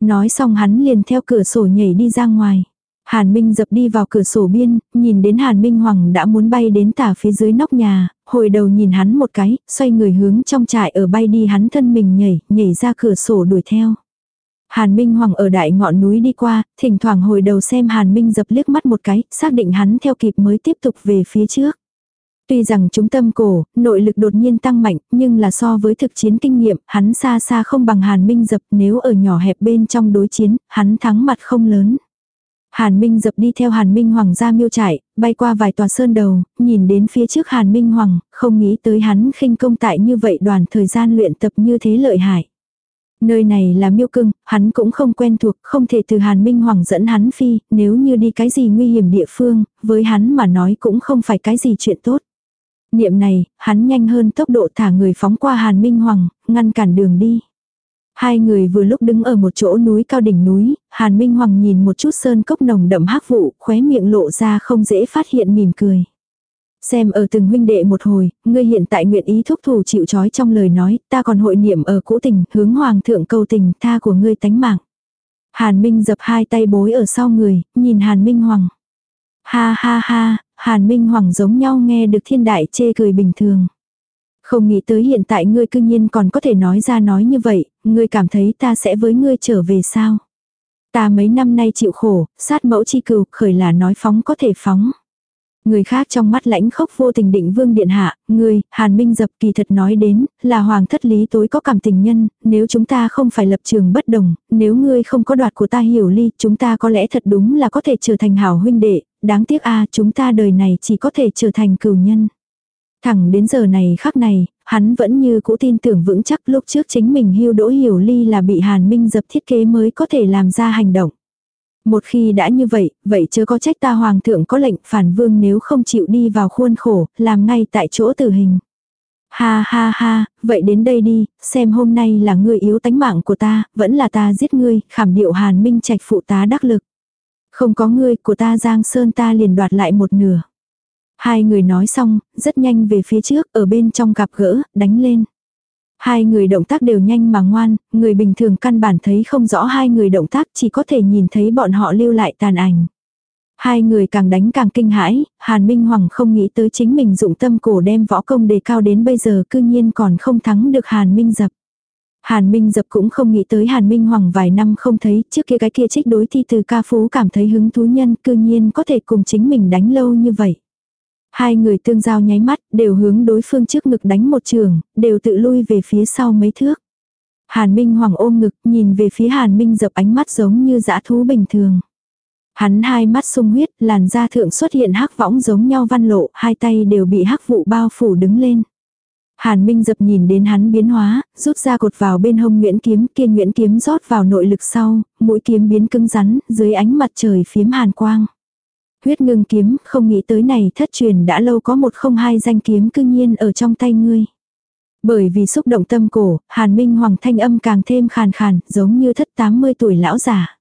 Nói xong hắn liền theo cửa sổ nhảy đi ra ngoài. Hàn Minh dập đi vào cửa sổ biên, nhìn đến Hàn Minh Hoàng đã muốn bay đến tả phía dưới nóc nhà, hồi đầu nhìn hắn một cái, xoay người hướng trong trại ở bay đi hắn thân mình nhảy, nhảy ra cửa sổ đuổi theo. Hàn Minh Hoàng ở đại ngọn núi đi qua, thỉnh thoảng hồi đầu xem Hàn Minh dập liếc mắt một cái, xác định hắn theo kịp mới tiếp tục về phía trước. Tuy rằng chúng tâm cổ, nội lực đột nhiên tăng mạnh, nhưng là so với thực chiến kinh nghiệm, hắn xa xa không bằng Hàn Minh dập nếu ở nhỏ hẹp bên trong đối chiến, hắn thắng mặt không lớn. Hàn Minh dập đi theo Hàn Minh Hoàng ra miêu trại, bay qua vài tòa sơn đầu, nhìn đến phía trước Hàn Minh Hoàng, không nghĩ tới hắn khinh công tại như vậy đoàn thời gian luyện tập như thế lợi hại. Nơi này là miêu cưng, hắn cũng không quen thuộc, không thể từ Hàn Minh Hoàng dẫn hắn phi, nếu như đi cái gì nguy hiểm địa phương, với hắn mà nói cũng không phải cái gì chuyện tốt. Niệm này, hắn nhanh hơn tốc độ thả người phóng qua Hàn Minh Hoàng, ngăn cản đường đi. Hai người vừa lúc đứng ở một chỗ núi cao đỉnh núi, Hàn Minh Hoàng nhìn một chút sơn cốc nồng đậm hắc vụ, khóe miệng lộ ra không dễ phát hiện mỉm cười. Xem ở từng huynh đệ một hồi, ngươi hiện tại nguyện ý thúc thủ chịu trói trong lời nói, ta còn hội niệm ở cũ tình, hướng hoàng thượng cầu tình, tha của ngươi tánh mạng. Hàn Minh dập hai tay bối ở sau người, nhìn Hàn Minh Hoàng. Ha ha ha, Hàn Minh Hoàng giống nhau nghe được thiên đại chê cười bình thường. Không nghĩ tới hiện tại ngươi cư nhiên còn có thể nói ra nói như vậy, ngươi cảm thấy ta sẽ với ngươi trở về sao? Ta mấy năm nay chịu khổ, sát mẫu chi cừu, khởi là nói phóng có thể phóng. Người khác trong mắt lãnh khốc vô tình định vương điện hạ, người hàn minh dập kỳ thật nói đến, là hoàng thất lý tối có cảm tình nhân, nếu chúng ta không phải lập trường bất đồng, nếu ngươi không có đoạt của ta hiểu ly, chúng ta có lẽ thật đúng là có thể trở thành hảo huynh đệ, đáng tiếc a chúng ta đời này chỉ có thể trở thành cửu nhân. Thẳng đến giờ này khắc này, hắn vẫn như cũ tin tưởng vững chắc lúc trước chính mình hưu đỗ hiểu ly là bị hàn minh dập thiết kế mới có thể làm ra hành động. Một khi đã như vậy, vậy chớ có trách ta hoàng thượng có lệnh phản vương nếu không chịu đi vào khuôn khổ, làm ngay tại chỗ tử hình. Ha ha ha, vậy đến đây đi, xem hôm nay là ngươi yếu tánh mạng của ta, vẫn là ta giết ngươi, khảm điệu hàn minh trạch phụ tá đắc lực. Không có ngươi, của ta Giang Sơn ta liền đoạt lại một nửa. Hai người nói xong, rất nhanh về phía trước, ở bên trong gặp gỡ, đánh lên. Hai người động tác đều nhanh mà ngoan, người bình thường căn bản thấy không rõ hai người động tác chỉ có thể nhìn thấy bọn họ lưu lại tàn ảnh. Hai người càng đánh càng kinh hãi, Hàn Minh Hoàng không nghĩ tới chính mình dụng tâm cổ đem võ công đề cao đến bây giờ cư nhiên còn không thắng được Hàn Minh Dập. Hàn Minh Dập cũng không nghĩ tới Hàn Minh Hoàng vài năm không thấy, trước kia cái kia trích đối thi từ ca phú cảm thấy hứng thú nhân cư nhiên có thể cùng chính mình đánh lâu như vậy. Hai người tương giao nháy mắt, đều hướng đối phương trước ngực đánh một trường, đều tự lui về phía sau mấy thước. Hàn Minh Hoàng ôm ngực, nhìn về phía Hàn Minh dập ánh mắt giống như dã thú bình thường. Hắn hai mắt sung huyết, làn da thượng xuất hiện hắc võng giống nhau văn lộ, hai tay đều bị hắc vụ bao phủ đứng lên. Hàn Minh dập nhìn đến hắn biến hóa, rút ra cột vào bên hông Nguyễn Kiếm, kia Nguyễn Kiếm rót vào nội lực sau, mũi kiếm biến cứng rắn, dưới ánh mặt trời phiếm hàn quang. Huyết ngưng kiếm, không nghĩ tới này thất truyền đã lâu có một không hai danh kiếm cương nhiên ở trong tay ngươi. Bởi vì xúc động tâm cổ, Hàn Minh Hoàng thanh âm càng thêm khàn khàn, giống như thất 80 tuổi lão già.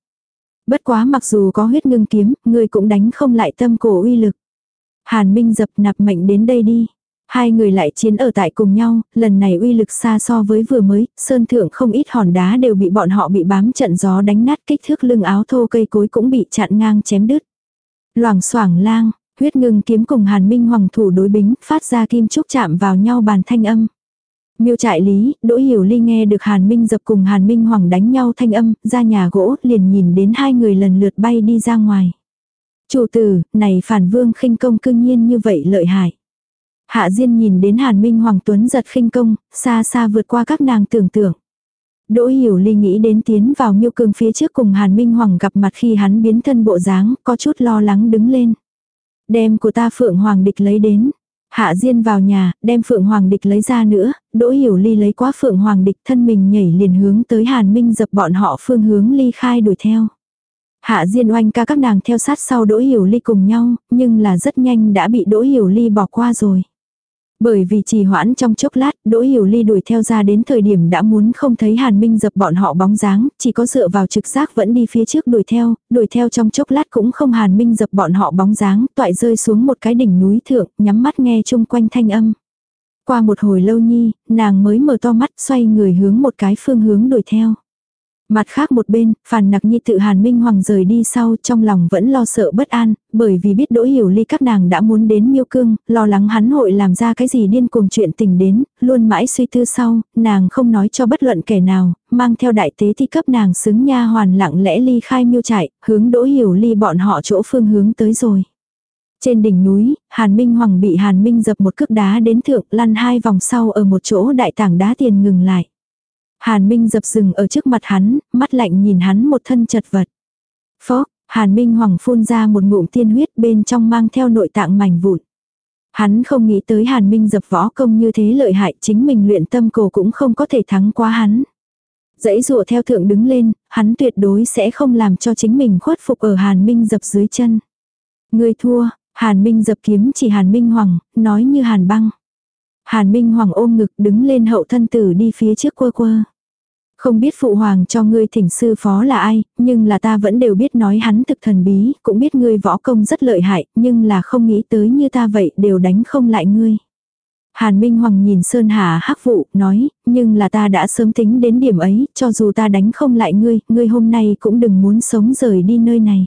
Bất quá mặc dù có huyết ngưng kiếm, ngươi cũng đánh không lại tâm cổ uy lực. Hàn Minh dập nạp mệnh đến đây đi. Hai người lại chiến ở tại cùng nhau, lần này uy lực xa so với vừa mới, sơn thượng không ít hòn đá đều bị bọn họ bị bám trận gió đánh nát kích thước lưng áo thô cây cối cũng bị chặn ngang chém đứt. Loảng xoảng lang, huyết ngưng kiếm cùng hàn minh hoàng thủ đối bính, phát ra kim trúc chạm vào nhau bàn thanh âm. Miêu trại lý, Đỗ Hiểu Ly nghe được Hàn Minh dập cùng Hàn Minh Hoàng đánh nhau thanh âm, ra nhà gỗ, liền nhìn đến hai người lần lượt bay đi ra ngoài. Chủ tử, này phản vương khinh công cương nhiên như vậy lợi hại. Hạ Diên nhìn đến Hàn Minh Hoàng Tuấn giật khinh công, xa xa vượt qua các nàng tưởng tượng. Đỗ Hiểu Ly nghĩ đến tiến vào miêu cương phía trước cùng Hàn Minh Hoàng gặp mặt khi hắn biến thân bộ dáng, có chút lo lắng đứng lên. Đem của ta Phượng Hoàng địch lấy đến. Hạ Diên vào nhà, đem Phượng Hoàng địch lấy ra nữa, Đỗ Hiểu Ly lấy quá Phượng Hoàng địch thân mình nhảy liền hướng tới Hàn Minh dập bọn họ phương hướng ly khai đuổi theo. Hạ Diên oanh ca các nàng theo sát sau Đỗ Hiểu Ly cùng nhau, nhưng là rất nhanh đã bị Đỗ Hiểu Ly bỏ qua rồi. Bởi vì trì hoãn trong chốc lát, Đỗ Hiểu Ly đuổi theo ra đến thời điểm đã muốn không thấy Hàn Minh dập bọn họ bóng dáng, chỉ có dựa vào trực giác vẫn đi phía trước đuổi theo, đuổi theo trong chốc lát cũng không Hàn Minh dập bọn họ bóng dáng, toại rơi xuống một cái đỉnh núi thượng, nhắm mắt nghe chung quanh thanh âm. Qua một hồi lâu nhi, nàng mới mở to mắt xoay người hướng một cái phương hướng đuổi theo. Mặt khác một bên, phàn nặc nhi tự Hàn Minh Hoàng rời đi sau trong lòng vẫn lo sợ bất an, bởi vì biết đỗ hiểu ly các nàng đã muốn đến miêu cương, lo lắng hắn hội làm ra cái gì điên cuồng chuyện tình đến, luôn mãi suy tư sau, nàng không nói cho bất luận kẻ nào, mang theo đại tế thi cấp nàng xứng nha hoàn lặng lẽ ly khai miêu chạy, hướng đỗ hiểu ly bọn họ chỗ phương hướng tới rồi. Trên đỉnh núi, Hàn Minh Hoàng bị Hàn Minh dập một cước đá đến thượng lăn hai vòng sau ở một chỗ đại tảng đá tiền ngừng lại. Hàn Minh dập rừng ở trước mặt hắn, mắt lạnh nhìn hắn một thân chật vật. Phó, Hàn Minh Hoàng phun ra một ngụm tiên huyết bên trong mang theo nội tạng mảnh vụn. Hắn không nghĩ tới Hàn Minh dập võ công như thế lợi hại chính mình luyện tâm cổ cũng không có thể thắng qua hắn. Dãy rùa theo thượng đứng lên, hắn tuyệt đối sẽ không làm cho chính mình khuất phục ở Hàn Minh dập dưới chân. Người thua, Hàn Minh dập kiếm chỉ Hàn Minh Hoàng, nói như Hàn băng. Hàn Minh Hoàng ôm ngực đứng lên hậu thân tử đi phía trước quơ quơ. Không biết phụ hoàng cho ngươi thỉnh sư phó là ai, nhưng là ta vẫn đều biết nói hắn thực thần bí, cũng biết ngươi võ công rất lợi hại, nhưng là không nghĩ tới như ta vậy đều đánh không lại ngươi. Hàn Minh Hoàng nhìn Sơn Hà hắc vụ, nói, nhưng là ta đã sớm tính đến điểm ấy, cho dù ta đánh không lại ngươi, ngươi hôm nay cũng đừng muốn sống rời đi nơi này.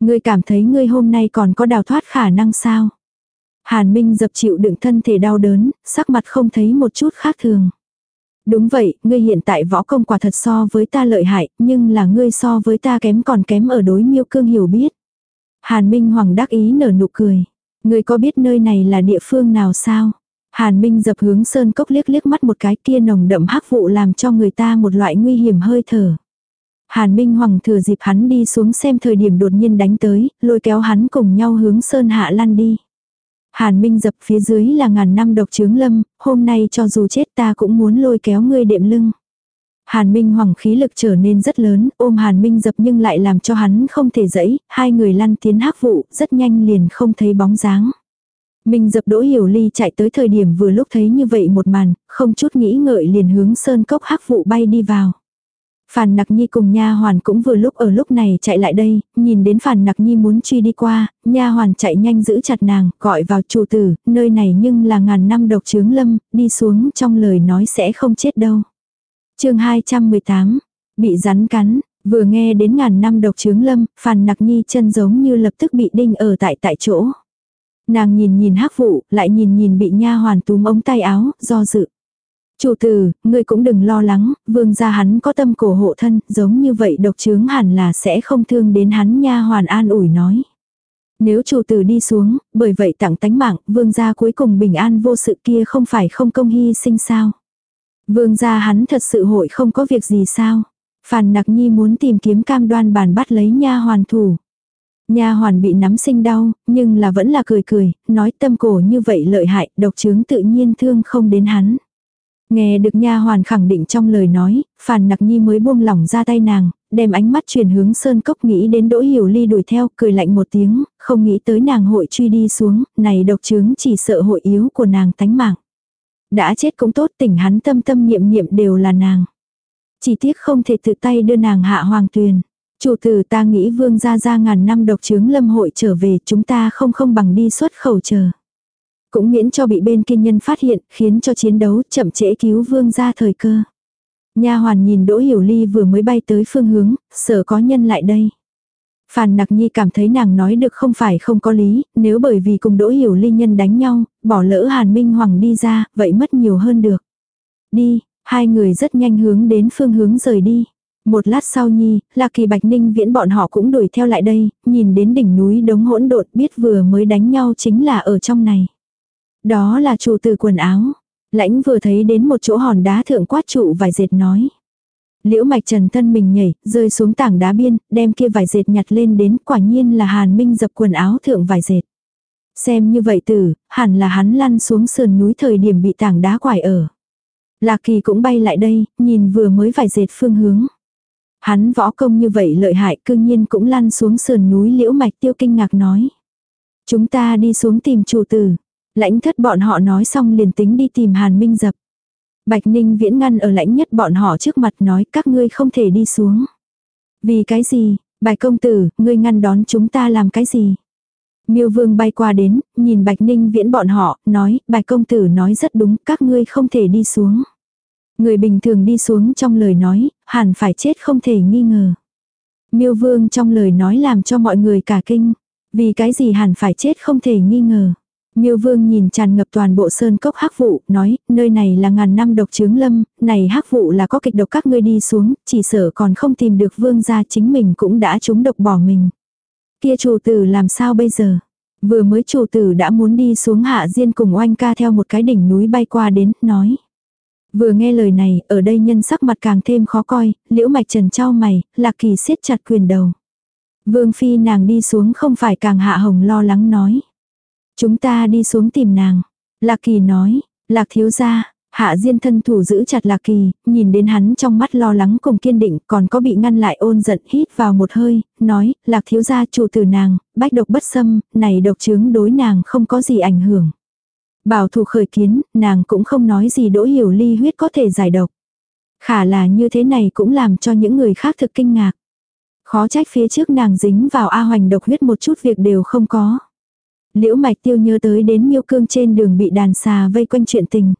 Ngươi cảm thấy ngươi hôm nay còn có đào thoát khả năng sao? Hàn Minh dập chịu đựng thân thể đau đớn, sắc mặt không thấy một chút khác thường. Đúng vậy, ngươi hiện tại võ công quả thật so với ta lợi hại, nhưng là ngươi so với ta kém còn kém ở đối miêu cương hiểu biết. Hàn Minh Hoàng đắc ý nở nụ cười. Ngươi có biết nơi này là địa phương nào sao? Hàn Minh dập hướng sơn cốc liếc liếc mắt một cái kia nồng đậm hắc vụ làm cho người ta một loại nguy hiểm hơi thở. Hàn Minh Hoàng thừa dịp hắn đi xuống xem thời điểm đột nhiên đánh tới, lôi kéo hắn cùng nhau hướng sơn hạ lăn đi. Hàn Minh dập phía dưới là ngàn năm độc trướng lâm, hôm nay cho dù chết ta cũng muốn lôi kéo ngươi đệm lưng. Hàn Minh Hoàng khí lực trở nên rất lớn, ôm Hàn Minh dập nhưng lại làm cho hắn không thể dẫy, hai người lăn tiến hắc vụ, rất nhanh liền không thấy bóng dáng. Minh dập đỗ hiểu ly chạy tới thời điểm vừa lúc thấy như vậy một màn, không chút nghĩ ngợi liền hướng sơn cốc hắc vụ bay đi vào. Phàn Nặc Nhi cùng nha hoàn cũng vừa lúc ở lúc này chạy lại đây, nhìn đến Phàn Nặc Nhi muốn truy đi qua, nha hoàn chạy nhanh giữ chặt nàng, gọi vào chủ tử, nơi này nhưng là ngàn năm độc chướng lâm, đi xuống trong lời nói sẽ không chết đâu. Chương 218. Bị rắn cắn, vừa nghe đến ngàn năm độc chướng lâm, Phàn Nặc Nhi chân giống như lập tức bị đinh ở tại tại chỗ. Nàng nhìn nhìn hắc vụ, lại nhìn nhìn bị nha hoàn túm ống tay áo, do dự. Chủ tử, ngươi cũng đừng lo lắng, vương gia hắn có tâm cổ hộ thân, giống như vậy độc chứng hẳn là sẽ không thương đến hắn nha hoàn an ủi nói. Nếu chủ tử đi xuống, bởi vậy tặng tánh mạng, vương gia cuối cùng bình an vô sự kia không phải không công hy sinh sao. Vương gia hắn thật sự hội không có việc gì sao. Phàn nặc nhi muốn tìm kiếm cam đoan bàn bắt lấy nha hoàn thủ. Nha hoàn bị nắm sinh đau, nhưng là vẫn là cười cười, nói tâm cổ như vậy lợi hại, độc chứng tự nhiên thương không đến hắn. Nghe được nha hoàn khẳng định trong lời nói, Phàn Nặc Nhi mới buông lỏng ra tay nàng, đem ánh mắt chuyển hướng sơn cốc nghĩ đến Đỗ Hiểu Ly đuổi theo, cười lạnh một tiếng, không nghĩ tới nàng hội truy đi xuống, này độc chứng chỉ sợ hội yếu của nàng tánh mạng. Đã chết cũng tốt tỉnh hắn tâm tâm niệm niệm đều là nàng. Chỉ tiếc không thể tự tay đưa nàng hạ hoàng tuyền. Chủ tử ta nghĩ vương gia gia ngàn năm độc chứng lâm hội trở về chúng ta không không bằng đi xuất khẩu chờ. Cũng miễn cho bị bên kia nhân phát hiện khiến cho chiến đấu chậm trễ cứu vương ra thời cơ. Nha hoàn nhìn Đỗ Hiểu Ly vừa mới bay tới phương hướng, sợ có nhân lại đây. Phàn Nặc Nhi cảm thấy nàng nói được không phải không có lý, nếu bởi vì cùng Đỗ Hiểu Ly nhân đánh nhau, bỏ lỡ Hàn Minh Hoàng đi ra, vậy mất nhiều hơn được. Đi, hai người rất nhanh hướng đến phương hướng rời đi. Một lát sau Nhi, là kỳ Bạch Ninh viễn bọn họ cũng đuổi theo lại đây, nhìn đến đỉnh núi đống hỗn độn biết vừa mới đánh nhau chính là ở trong này. Đó là chủ từ quần áo. Lãnh vừa thấy đến một chỗ hòn đá thượng quát trụ vài dệt nói. Liễu mạch trần thân mình nhảy, rơi xuống tảng đá biên, đem kia vài dệt nhặt lên đến quả nhiên là hàn minh dập quần áo thượng vài dệt. Xem như vậy tử, hẳn là hắn lăn xuống sườn núi thời điểm bị tảng đá quải ở. Lạc kỳ cũng bay lại đây, nhìn vừa mới vài dệt phương hướng. Hắn võ công như vậy lợi hại cương nhiên cũng lăn xuống sườn núi liễu mạch tiêu kinh ngạc nói. Chúng ta đi xuống tìm chủ tử. Lãnh thất bọn họ nói xong liền tính đi tìm hàn minh dập. Bạch Ninh viễn ngăn ở lãnh nhất bọn họ trước mặt nói các ngươi không thể đi xuống. Vì cái gì, bạch công tử, ngươi ngăn đón chúng ta làm cái gì? Miêu vương bay qua đến, nhìn bạch ninh viễn bọn họ, nói, bạch công tử nói rất đúng, các ngươi không thể đi xuống. Người bình thường đi xuống trong lời nói, hẳn phải chết không thể nghi ngờ. Miêu vương trong lời nói làm cho mọi người cả kinh. Vì cái gì hẳn phải chết không thể nghi ngờ. Miêu Vương nhìn tràn ngập toàn bộ sơn cốc hắc vụ, nói, nơi này là ngàn năm độc chứng lâm, này hắc vụ là có kịch độc các ngươi đi xuống, chỉ sợ còn không tìm được vương gia chính mình cũng đã trúng độc bỏ mình. Kia chủ tử làm sao bây giờ? Vừa mới chủ tử đã muốn đi xuống hạ diên cùng oanh ca theo một cái đỉnh núi bay qua đến, nói. Vừa nghe lời này, ở đây nhân sắc mặt càng thêm khó coi, liễu mạch trần trao mày, lạc kỳ siết chặt quyền đầu. Vương phi nàng đi xuống không phải càng hạ hồng lo lắng nói. Chúng ta đi xuống tìm nàng. Lạc kỳ nói, lạc thiếu gia, hạ diên thân thủ giữ chặt lạc kỳ, nhìn đến hắn trong mắt lo lắng cùng kiên định còn có bị ngăn lại ôn giận hít vào một hơi, nói, lạc thiếu gia chủ tử nàng, bách độc bất xâm, này độc chứng đối nàng không có gì ảnh hưởng. Bảo thủ khởi kiến, nàng cũng không nói gì đỗ hiểu ly huyết có thể giải độc. Khả là như thế này cũng làm cho những người khác thực kinh ngạc. Khó trách phía trước nàng dính vào A hoành độc huyết một chút việc đều không có. Liễu mạch tiêu nhớ tới đến miêu cương trên đường bị đàn xà vây quanh chuyện tình.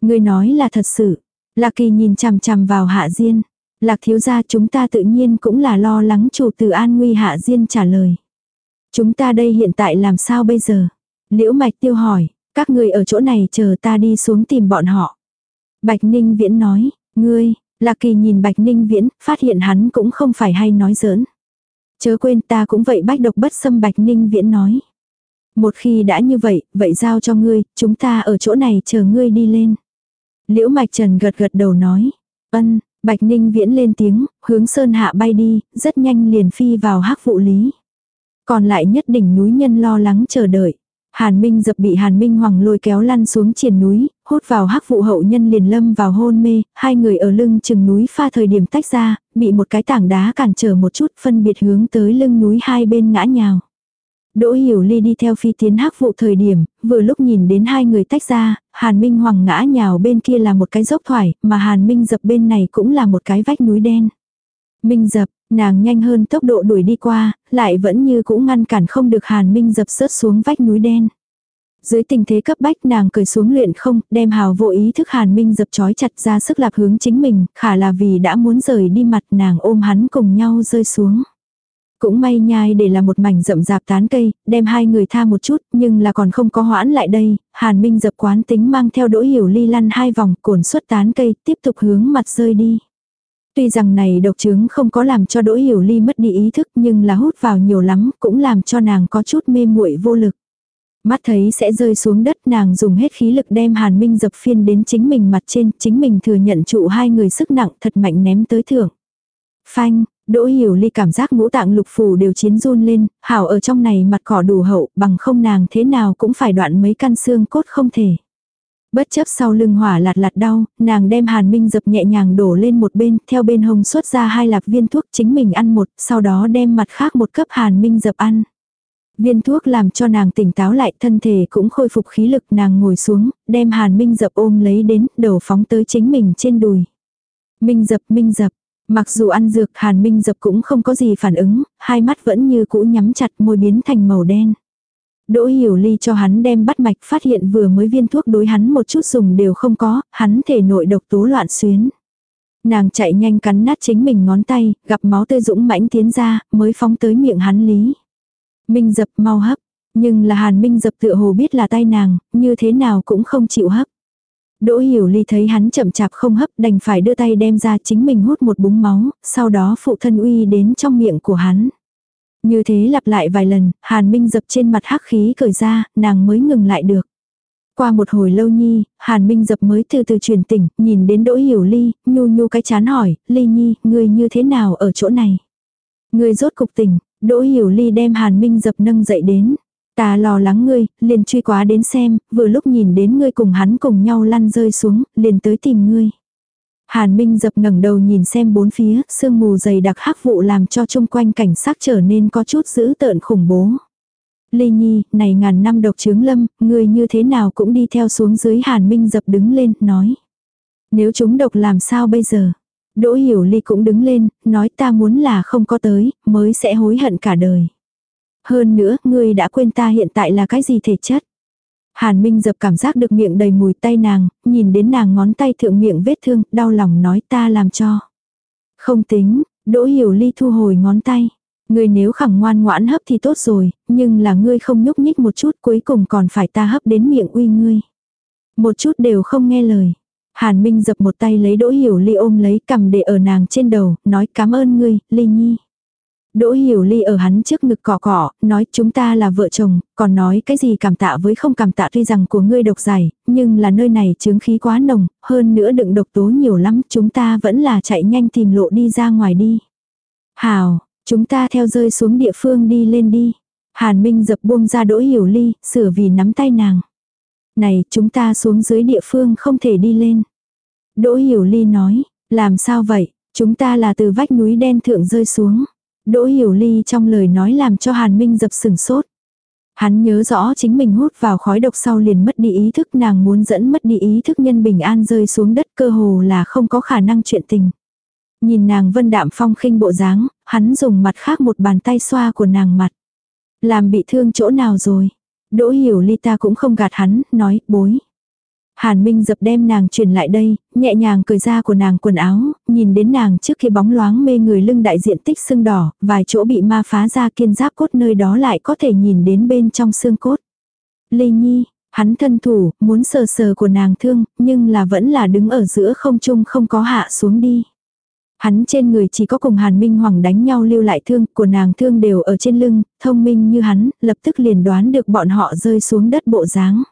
Người nói là thật sự. Lạc kỳ nhìn chằm chằm vào hạ diên. Lạc thiếu gia chúng ta tự nhiên cũng là lo lắng chủ từ an nguy hạ diên trả lời. Chúng ta đây hiện tại làm sao bây giờ? Liễu mạch tiêu hỏi, các người ở chỗ này chờ ta đi xuống tìm bọn họ. Bạch Ninh Viễn nói, ngươi, Lạc Kỳ nhìn Bạch Ninh Viễn, phát hiện hắn cũng không phải hay nói giỡn. Chớ quên ta cũng vậy bách độc bất xâm Bạch Ninh Viễn nói. Một khi đã như vậy, vậy giao cho ngươi, chúng ta ở chỗ này chờ ngươi đi lên. Liễu Mạch Trần gật gật đầu nói. Ân, Bạch Ninh viễn lên tiếng, hướng sơn hạ bay đi, rất nhanh liền phi vào hắc vụ lý. Còn lại nhất đỉnh núi nhân lo lắng chờ đợi. Hàn Minh dập bị Hàn Minh Hoàng lôi kéo lăn xuống triển núi, hút vào hắc vụ hậu nhân liền lâm vào hôn mê, hai người ở lưng chừng núi pha thời điểm tách ra, bị một cái tảng đá cản trở một chút phân biệt hướng tới lưng núi hai bên ngã nhào. Đỗ Hiểu Ly đi theo phi tiến hắc vụ thời điểm, vừa lúc nhìn đến hai người tách ra, Hàn Minh Hoàng ngã nhào bên kia là một cái dốc thoải, mà Hàn Minh dập bên này cũng là một cái vách núi đen. Minh dập, nàng nhanh hơn tốc độ đuổi đi qua, lại vẫn như cũng ngăn cản không được Hàn Minh dập rớt xuống vách núi đen. Dưới tình thế cấp bách nàng cười xuống luyện không, đem hào vô ý thức Hàn Minh dập trói chặt ra sức lạc hướng chính mình, khả là vì đã muốn rời đi mặt nàng ôm hắn cùng nhau rơi xuống. Cũng may nhai để là một mảnh rậm rạp tán cây, đem hai người tha một chút, nhưng là còn không có hoãn lại đây, Hàn Minh dập quán tính mang theo đỗ hiểu ly lăn hai vòng, cồn xuất tán cây, tiếp tục hướng mặt rơi đi. Tuy rằng này độc chứng không có làm cho đỗ hiểu ly mất đi ý thức nhưng là hút vào nhiều lắm, cũng làm cho nàng có chút mê muội vô lực. Mắt thấy sẽ rơi xuống đất nàng dùng hết khí lực đem Hàn Minh dập phiên đến chính mình mặt trên, chính mình thừa nhận trụ hai người sức nặng thật mạnh ném tới thưởng. Phanh, Đỗ hiểu ly cảm giác ngũ tạng lục phủ đều chiến run lên, hảo ở trong này mặt cỏ đủ hậu, bằng không nàng thế nào cũng phải đoạn mấy căn xương cốt không thể. Bất chấp sau lưng hỏa lạt lạt đau, nàng đem hàn minh dập nhẹ nhàng đổ lên một bên, theo bên hông xuất ra hai lạp viên thuốc chính mình ăn một, sau đó đem mặt khác một cấp hàn minh dập ăn. Viên thuốc làm cho nàng tỉnh táo lại, thân thể cũng khôi phục khí lực, nàng ngồi xuống, đem Hàn Minh Dập ôm lấy đến, đầu phóng tới chính mình trên đùi. Minh Dập, Minh Dập, mặc dù ăn dược Hàn Minh Dập cũng không có gì phản ứng, hai mắt vẫn như cũ nhắm chặt môi biến thành màu đen. Đỗ Hiểu Ly cho hắn đem bắt mạch phát hiện vừa mới viên thuốc đối hắn một chút dùng đều không có, hắn thể nội độc tố loạn xuyến. Nàng chạy nhanh cắn nát chính mình ngón tay, gặp máu tươi dũng mãnh tiến ra, mới phóng tới miệng hắn lý. Minh dập mau hấp, nhưng là hàn minh dập tựa hồ biết là tay nàng, như thế nào cũng không chịu hấp. Đỗ hiểu ly thấy hắn chậm chạp không hấp đành phải đưa tay đem ra chính mình hút một búng máu, sau đó phụ thân uy đến trong miệng của hắn. Như thế lặp lại vài lần, hàn minh dập trên mặt hắc khí cởi ra, nàng mới ngừng lại được. Qua một hồi lâu nhi, Hàn Minh dập mới từ từ truyền tỉnh, nhìn đến Đỗ Hiểu Ly, nhu nhu cái chán hỏi, Ly Nhi, ngươi như thế nào ở chỗ này? Ngươi rốt cục tỉnh, Đỗ Hiểu Ly đem Hàn Minh dập nâng dậy đến. Ta lo lắng ngươi, liền truy quá đến xem, vừa lúc nhìn đến ngươi cùng hắn cùng nhau lăn rơi xuống, liền tới tìm ngươi. Hàn Minh dập ngẩng đầu nhìn xem bốn phía, sương mù dày đặc hắc vụ làm cho chung quanh cảnh sắc trở nên có chút dữ tợn khủng bố. Ly Nhi, này ngàn năm độc trướng lâm, ngươi như thế nào cũng đi theo xuống dưới Hàn Minh dập đứng lên, nói. Nếu chúng độc làm sao bây giờ? Đỗ Hiểu Ly cũng đứng lên, nói ta muốn là không có tới, mới sẽ hối hận cả đời. Hơn nữa, ngươi đã quên ta hiện tại là cái gì thể chất. Hàn Minh dập cảm giác được miệng đầy mùi tay nàng, nhìn đến nàng ngón tay thượng miệng vết thương, đau lòng nói ta làm cho. Không tính, Đỗ Hiểu Ly thu hồi ngón tay. Ngươi nếu khẳng ngoan ngoãn hấp thì tốt rồi, nhưng là ngươi không nhúc nhích một chút cuối cùng còn phải ta hấp đến miệng uy ngươi. Một chút đều không nghe lời. Hàn Minh dập một tay lấy Đỗ Hiểu Ly ôm lấy cầm để ở nàng trên đầu, nói cảm ơn ngươi, Ly Nhi. Đỗ Hiểu Ly ở hắn trước ngực cỏ cỏ, nói chúng ta là vợ chồng, còn nói cái gì cảm tạ với không cảm tạ tuy rằng của ngươi độc dài nhưng là nơi này chứng khí quá nồng, hơn nữa đựng độc tố nhiều lắm, chúng ta vẫn là chạy nhanh tìm lộ đi ra ngoài đi. Hào, chúng ta theo rơi xuống địa phương đi lên đi. Hàn Minh dập buông ra Đỗ Hiểu Ly, sửa vì nắm tay nàng. Này, chúng ta xuống dưới địa phương không thể đi lên. Đỗ Hiểu Ly nói, làm sao vậy, chúng ta là từ vách núi đen thượng rơi xuống. Đỗ Hiểu Ly trong lời nói làm cho Hàn Minh dập sừng sốt. Hắn nhớ rõ chính mình hút vào khói độc sau liền mất đi ý thức nàng muốn dẫn mất đi ý thức nhân bình an rơi xuống đất cơ hồ là không có khả năng chuyện tình. Nhìn nàng vân đạm phong khinh bộ dáng, hắn dùng mặt khác một bàn tay xoa của nàng mặt. Làm bị thương chỗ nào rồi? Đỗ hiểu ly ta cũng không gạt hắn, nói, bối. Hàn Minh dập đem nàng truyền lại đây, nhẹ nhàng cởi ra của nàng quần áo, nhìn đến nàng trước khi bóng loáng mê người lưng đại diện tích sưng đỏ, vài chỗ bị ma phá ra kiên giáp cốt nơi đó lại có thể nhìn đến bên trong xương cốt. Lê Nhi, hắn thân thủ, muốn sờ sờ của nàng thương, nhưng là vẫn là đứng ở giữa không trung không có hạ xuống đi. Hắn trên người chỉ có cùng Hàn Minh Hoàng đánh nhau lưu lại thương, của nàng thương đều ở trên lưng, thông minh như hắn, lập tức liền đoán được bọn họ rơi xuống đất bộ dáng.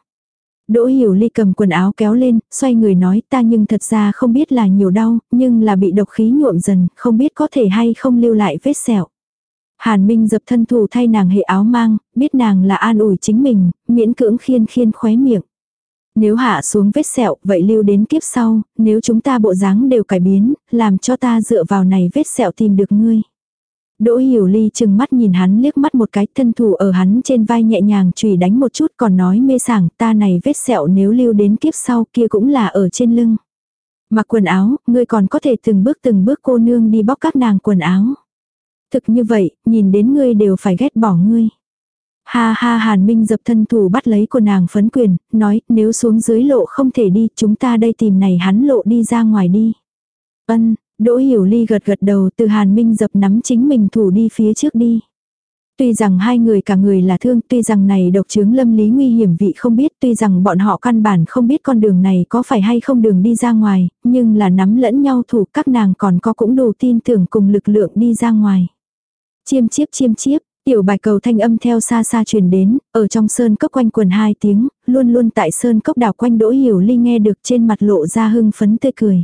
Đỗ Hiểu Ly cầm quần áo kéo lên, xoay người nói ta nhưng thật ra không biết là nhiều đau, nhưng là bị độc khí nhuộm dần, không biết có thể hay không lưu lại vết sẹo. Hàn Minh dập thân thủ thay nàng hệ áo mang, biết nàng là an ủi chính mình, miễn cưỡng khiên khiên khóe miệng. Nếu hạ xuống vết sẹo, vậy lưu đến kiếp sau, nếu chúng ta bộ dáng đều cải biến, làm cho ta dựa vào này vết sẹo tìm được ngươi. Đỗ Hiểu Ly chừng mắt nhìn hắn liếc mắt một cái thân thủ ở hắn trên vai nhẹ nhàng chùy đánh một chút còn nói mê sảng ta này vết sẹo nếu lưu đến kiếp sau kia cũng là ở trên lưng. Mặc quần áo, ngươi còn có thể từng bước từng bước cô nương đi bóc các nàng quần áo. Thực như vậy, nhìn đến ngươi đều phải ghét bỏ ngươi. Ha ha Hàn Minh dập thân thủ bắt lấy của nàng phấn quyền, nói nếu xuống dưới lộ không thể đi chúng ta đây tìm này hắn lộ đi ra ngoài đi. Ân, Đỗ Hiểu Ly gật gật đầu từ Hàn Minh dập nắm chính mình thủ đi phía trước đi. Tuy rằng hai người cả người là thương, tuy rằng này độc chứng lâm lý nguy hiểm vị không biết, tuy rằng bọn họ căn bản không biết con đường này có phải hay không đường đi ra ngoài, nhưng là nắm lẫn nhau thủ các nàng còn có cũng đủ tin tưởng cùng lực lượng đi ra ngoài. Chiêm chiếp chiêm chiếp, tiểu bài cầu thanh âm theo xa xa truyền đến, ở trong sơn cốc quanh quần hai tiếng, luôn luôn tại sơn cốc đảo quanh đỗ hiểu ly nghe được trên mặt lộ ra hưng phấn tươi cười.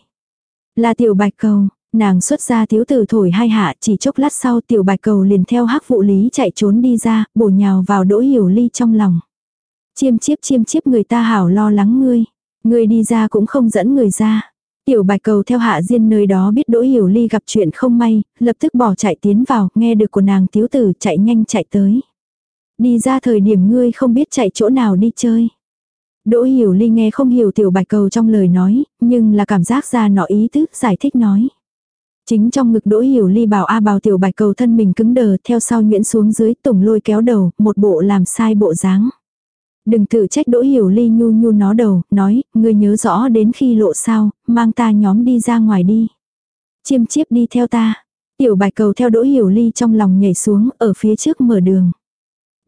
Là tiểu bạch cầu, nàng xuất ra thiếu tử thổi hai hạ chỉ chốc lát sau tiểu bạch cầu liền theo hắc vụ lý chạy trốn đi ra, bổ nhào vào đỗ hiểu ly trong lòng. Chiêm chiếp chiêm chiếp người ta hảo lo lắng ngươi. Ngươi đi ra cũng không dẫn người ra. Tiểu bạch cầu theo hạ diên nơi đó biết đỗ hiểu ly gặp chuyện không may, lập tức bỏ chạy tiến vào, nghe được của nàng thiếu tử chạy nhanh chạy tới. Đi ra thời điểm ngươi không biết chạy chỗ nào đi chơi. Đỗ hiểu ly nghe không hiểu tiểu bạch cầu trong lời nói, nhưng là cảm giác ra nó ý tứ giải thích nói. Chính trong ngực đỗ hiểu ly bảo A bảo tiểu bạch cầu thân mình cứng đờ theo sau nhuyễn xuống dưới tùng lôi kéo đầu, một bộ làm sai bộ dáng. Đừng tự trách đỗ hiểu ly nhu nhu nó đầu, nói, ngươi nhớ rõ đến khi lộ sao, mang ta nhóm đi ra ngoài đi. Chiêm chiếp đi theo ta. Tiểu bạch cầu theo đỗ hiểu ly trong lòng nhảy xuống ở phía trước mở đường.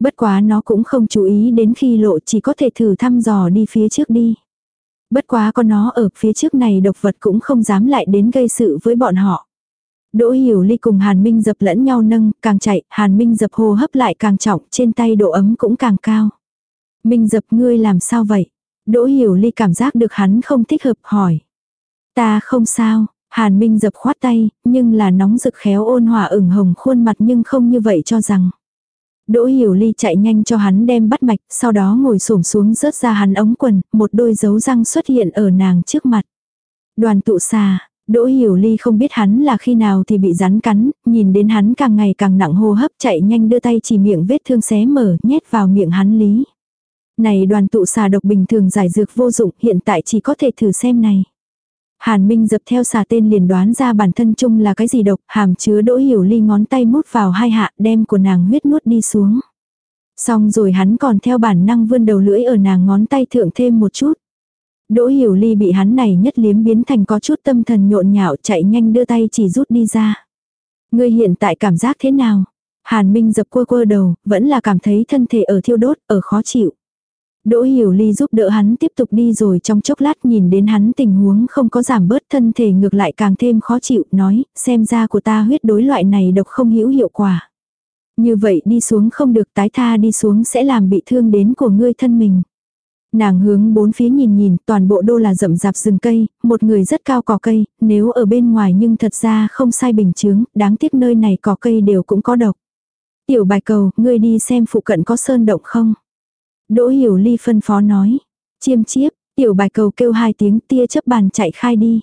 Bất quá nó cũng không chú ý đến khi lộ chỉ có thể thử thăm dò đi phía trước đi. Bất quá có nó ở phía trước này độc vật cũng không dám lại đến gây sự với bọn họ. Đỗ Hiểu Ly cùng Hàn Minh dập lẫn nhau nâng, càng chạy, Hàn Minh dập hô hấp lại càng trọng, trên tay độ ấm cũng càng cao. Minh dập ngươi làm sao vậy? Đỗ Hiểu Ly cảm giác được hắn không thích hợp hỏi. Ta không sao, Hàn Minh dập khoát tay, nhưng là nóng rực khéo ôn hòa ửng hồng khuôn mặt nhưng không như vậy cho rằng. Đỗ Hiểu Ly chạy nhanh cho hắn đem bắt mạch, sau đó ngồi xổm xuống rớt ra hắn ống quần, một đôi dấu răng xuất hiện ở nàng trước mặt. Đoàn tụ xà, Đỗ Hiểu Ly không biết hắn là khi nào thì bị rắn cắn, nhìn đến hắn càng ngày càng nặng hô hấp chạy nhanh đưa tay chỉ miệng vết thương xé mở, nhét vào miệng hắn lý. Này đoàn tụ xà độc bình thường giải dược vô dụng, hiện tại chỉ có thể thử xem này. Hàn Minh dập theo xà tên liền đoán ra bản thân chung là cái gì độc, hàm chứa đỗ hiểu ly ngón tay mút vào hai hạ đem của nàng huyết nuốt đi xuống. Xong rồi hắn còn theo bản năng vươn đầu lưỡi ở nàng ngón tay thượng thêm một chút. Đỗ hiểu ly bị hắn này nhất liếm biến thành có chút tâm thần nhộn nhạo chạy nhanh đưa tay chỉ rút đi ra. Ngươi hiện tại cảm giác thế nào? Hàn Minh dập quơ quơ đầu, vẫn là cảm thấy thân thể ở thiêu đốt, ở khó chịu. Đỗ Hiểu Ly giúp đỡ hắn tiếp tục đi rồi trong chốc lát nhìn đến hắn tình huống không có giảm bớt thân thể ngược lại càng thêm khó chịu, nói, xem ra của ta huyết đối loại này độc không hữu hiệu quả. Như vậy đi xuống không được tái tha đi xuống sẽ làm bị thương đến của ngươi thân mình. Nàng hướng bốn phía nhìn nhìn, toàn bộ đô là rậm rạp rừng cây, một người rất cao cỏ cây, nếu ở bên ngoài nhưng thật ra không sai bình chướng, đáng tiếc nơi này cỏ cây đều cũng có độc. Tiểu bài cầu, ngươi đi xem phụ cận có sơn động không? Đỗ hiểu ly phân phó nói. Chiêm chiếp, tiểu bài cầu kêu hai tiếng tia chấp bàn chạy khai đi.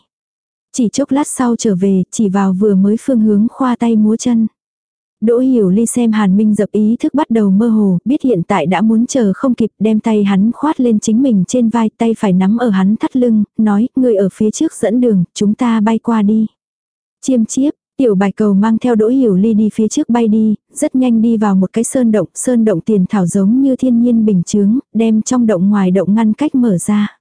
Chỉ chốc lát sau trở về, chỉ vào vừa mới phương hướng khoa tay múa chân. Đỗ hiểu ly xem hàn minh dập ý thức bắt đầu mơ hồ, biết hiện tại đã muốn chờ không kịp đem tay hắn khoát lên chính mình trên vai tay phải nắm ở hắn thắt lưng, nói, người ở phía trước dẫn đường, chúng ta bay qua đi. Chiêm chiếp, Tiểu bạch cầu mang theo đỗ hiểu ly đi phía trước bay đi, rất nhanh đi vào một cái sơn động, sơn động tiền thảo giống như thiên nhiên bình chướng, đem trong động ngoài động ngăn cách mở ra.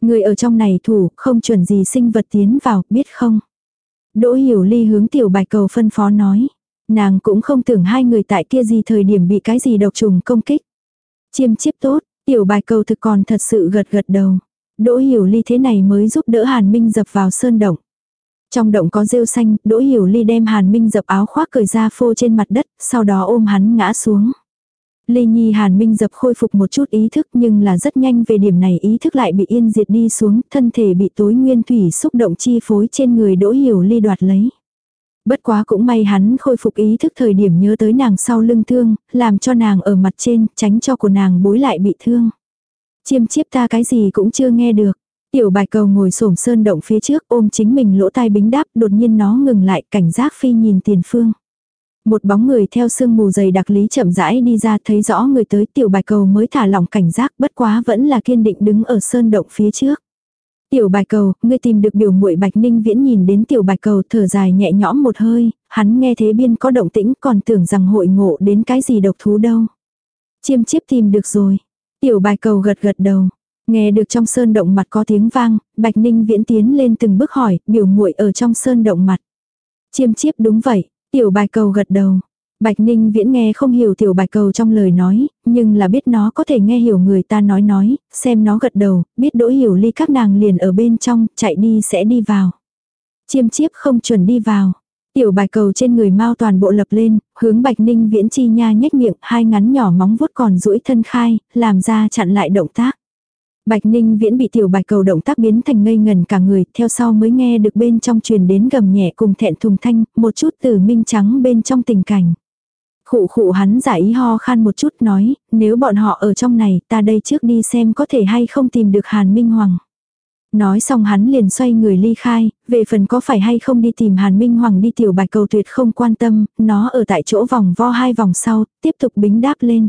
Người ở trong này thủ, không chuẩn gì sinh vật tiến vào, biết không? Đỗ hiểu ly hướng tiểu bạch cầu phân phó nói. Nàng cũng không tưởng hai người tại kia gì thời điểm bị cái gì độc trùng công kích. Chiêm chiếp tốt, tiểu bạch cầu thực còn thật sự gật gật đầu. Đỗ hiểu ly thế này mới giúp đỡ hàn minh dập vào sơn động. Trong động có rêu xanh, Đỗ Hiểu Ly đem Hàn Minh dập áo khoác cởi ra phô trên mặt đất, sau đó ôm hắn ngã xuống. Ly Nhi Hàn Minh dập khôi phục một chút ý thức nhưng là rất nhanh về điểm này ý thức lại bị yên diệt đi xuống, thân thể bị tối nguyên thủy xúc động chi phối trên người Đỗ Hiểu Ly đoạt lấy. Bất quá cũng may hắn khôi phục ý thức thời điểm nhớ tới nàng sau lưng thương, làm cho nàng ở mặt trên, tránh cho của nàng bối lại bị thương. Chiêm chiếp ta cái gì cũng chưa nghe được. Tiểu bài cầu ngồi xổm sơn động phía trước ôm chính mình lỗ tai bính đáp đột nhiên nó ngừng lại cảnh giác phi nhìn tiền phương. Một bóng người theo sương mù dày đặc lý chậm rãi đi ra thấy rõ người tới tiểu bài cầu mới thả lỏng cảnh giác bất quá vẫn là kiên định đứng ở sơn động phía trước. Tiểu bài cầu, ngươi tìm được biểu muội bạch ninh viễn nhìn đến tiểu bài cầu thở dài nhẹ nhõm một hơi, hắn nghe thế biên có động tĩnh còn tưởng rằng hội ngộ đến cái gì độc thú đâu. Chiêm chiếp tìm được rồi. Tiểu bài cầu gật gật đầu. Nghe được trong sơn động mặt có tiếng vang, Bạch Ninh viễn tiến lên từng bước hỏi, biểu muội ở trong sơn động mặt. Chiêm chiếp đúng vậy, tiểu bài cầu gật đầu. Bạch Ninh viễn nghe không hiểu tiểu bài cầu trong lời nói, nhưng là biết nó có thể nghe hiểu người ta nói nói, xem nó gật đầu, biết đỗ hiểu ly các nàng liền ở bên trong, chạy đi sẽ đi vào. Chiêm chiếp không chuẩn đi vào. Tiểu bài cầu trên người mau toàn bộ lập lên, hướng bạch ninh viễn chi nha nhếch miệng, hai ngắn nhỏ móng vuốt còn duỗi thân khai, làm ra chặn lại động tác. Bạch Ninh Viễn bị tiểu bạch cầu động tác biến thành ngây ngần cả người, theo sau mới nghe được bên trong truyền đến gầm nhẹ cùng thẹn thùng thanh, một chút từ minh trắng bên trong tình cảnh. Khụ khụ hắn giải ý ho khan một chút nói, nếu bọn họ ở trong này, ta đây trước đi xem có thể hay không tìm được Hàn Minh Hoàng. Nói xong hắn liền xoay người ly khai, về phần có phải hay không đi tìm Hàn Minh Hoàng đi tiểu bạch cầu tuyệt không quan tâm, nó ở tại chỗ vòng vo hai vòng sau, tiếp tục bính đáp lên.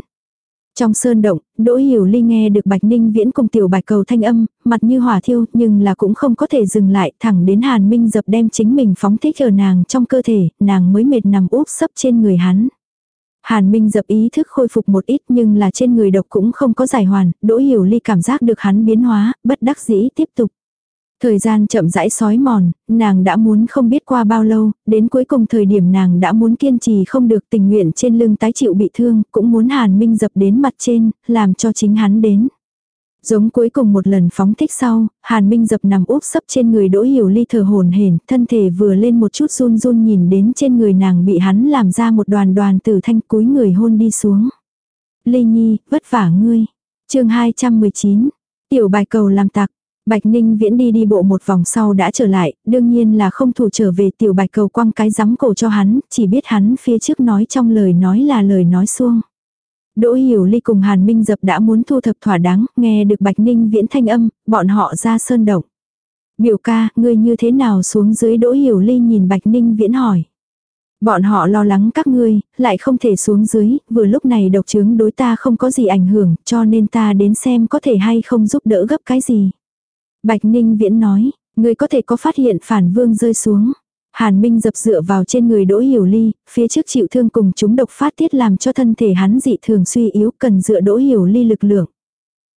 Trong sơn động, Đỗ Hiểu Ly nghe được Bạch Ninh Viễn cùng tiểu bạch cầu thanh âm, mặt như hỏa thiêu, nhưng là cũng không có thể dừng lại, thẳng đến Hàn Minh dập đem chính mình phóng thích ở nàng trong cơ thể, nàng mới mệt nằm úp sấp trên người hắn. Hàn Minh dập ý thức khôi phục một ít nhưng là trên người độc cũng không có giải hoàn, Đỗ Hiểu Ly cảm giác được hắn biến hóa, bất đắc dĩ tiếp tục. Thời gian chậm rãi sói mòn, nàng đã muốn không biết qua bao lâu, đến cuối cùng thời điểm nàng đã muốn kiên trì không được tình nguyện trên lưng tái chịu bị thương, cũng muốn Hàn Minh dập đến mặt trên, làm cho chính hắn đến. Giống cuối cùng một lần phóng thích sau, Hàn Minh dập nằm úp sấp trên người Đỗ Hiểu Ly thở hồn hển, thân thể vừa lên một chút run run nhìn đến trên người nàng bị hắn làm ra một đoàn đoàn tử thanh cúi người hôn đi xuống. Ly Nhi, vất vả ngươi. chương 219, tiểu bài cầu làm tặc. Bạch Ninh Viễn đi đi bộ một vòng sau đã trở lại, đương nhiên là không thủ trở về tiểu bạch cầu quăng cái giấm cổ cho hắn, chỉ biết hắn phía trước nói trong lời nói là lời nói xuông. Đỗ Hiểu Ly cùng Hàn Minh Dập đã muốn thu thập thỏa đáng, nghe được Bạch Ninh Viễn thanh âm, bọn họ ra sơn động. Biểu ca, ngươi như thế nào xuống dưới Đỗ Hiểu Ly nhìn Bạch Ninh Viễn hỏi. Bọn họ lo lắng các ngươi, lại không thể xuống dưới, vừa lúc này độc chứng đối ta không có gì ảnh hưởng, cho nên ta đến xem có thể hay không giúp đỡ gấp cái gì. Bạch Ninh Viễn nói, ngươi có thể có phát hiện phản vương rơi xuống. Hàn Minh dập dựa vào trên người Đỗ Hiểu Ly, phía trước chịu thương cùng chúng độc phát tiết làm cho thân thể hắn dị thường suy yếu cần dựa Đỗ Hiểu Ly lực lượng.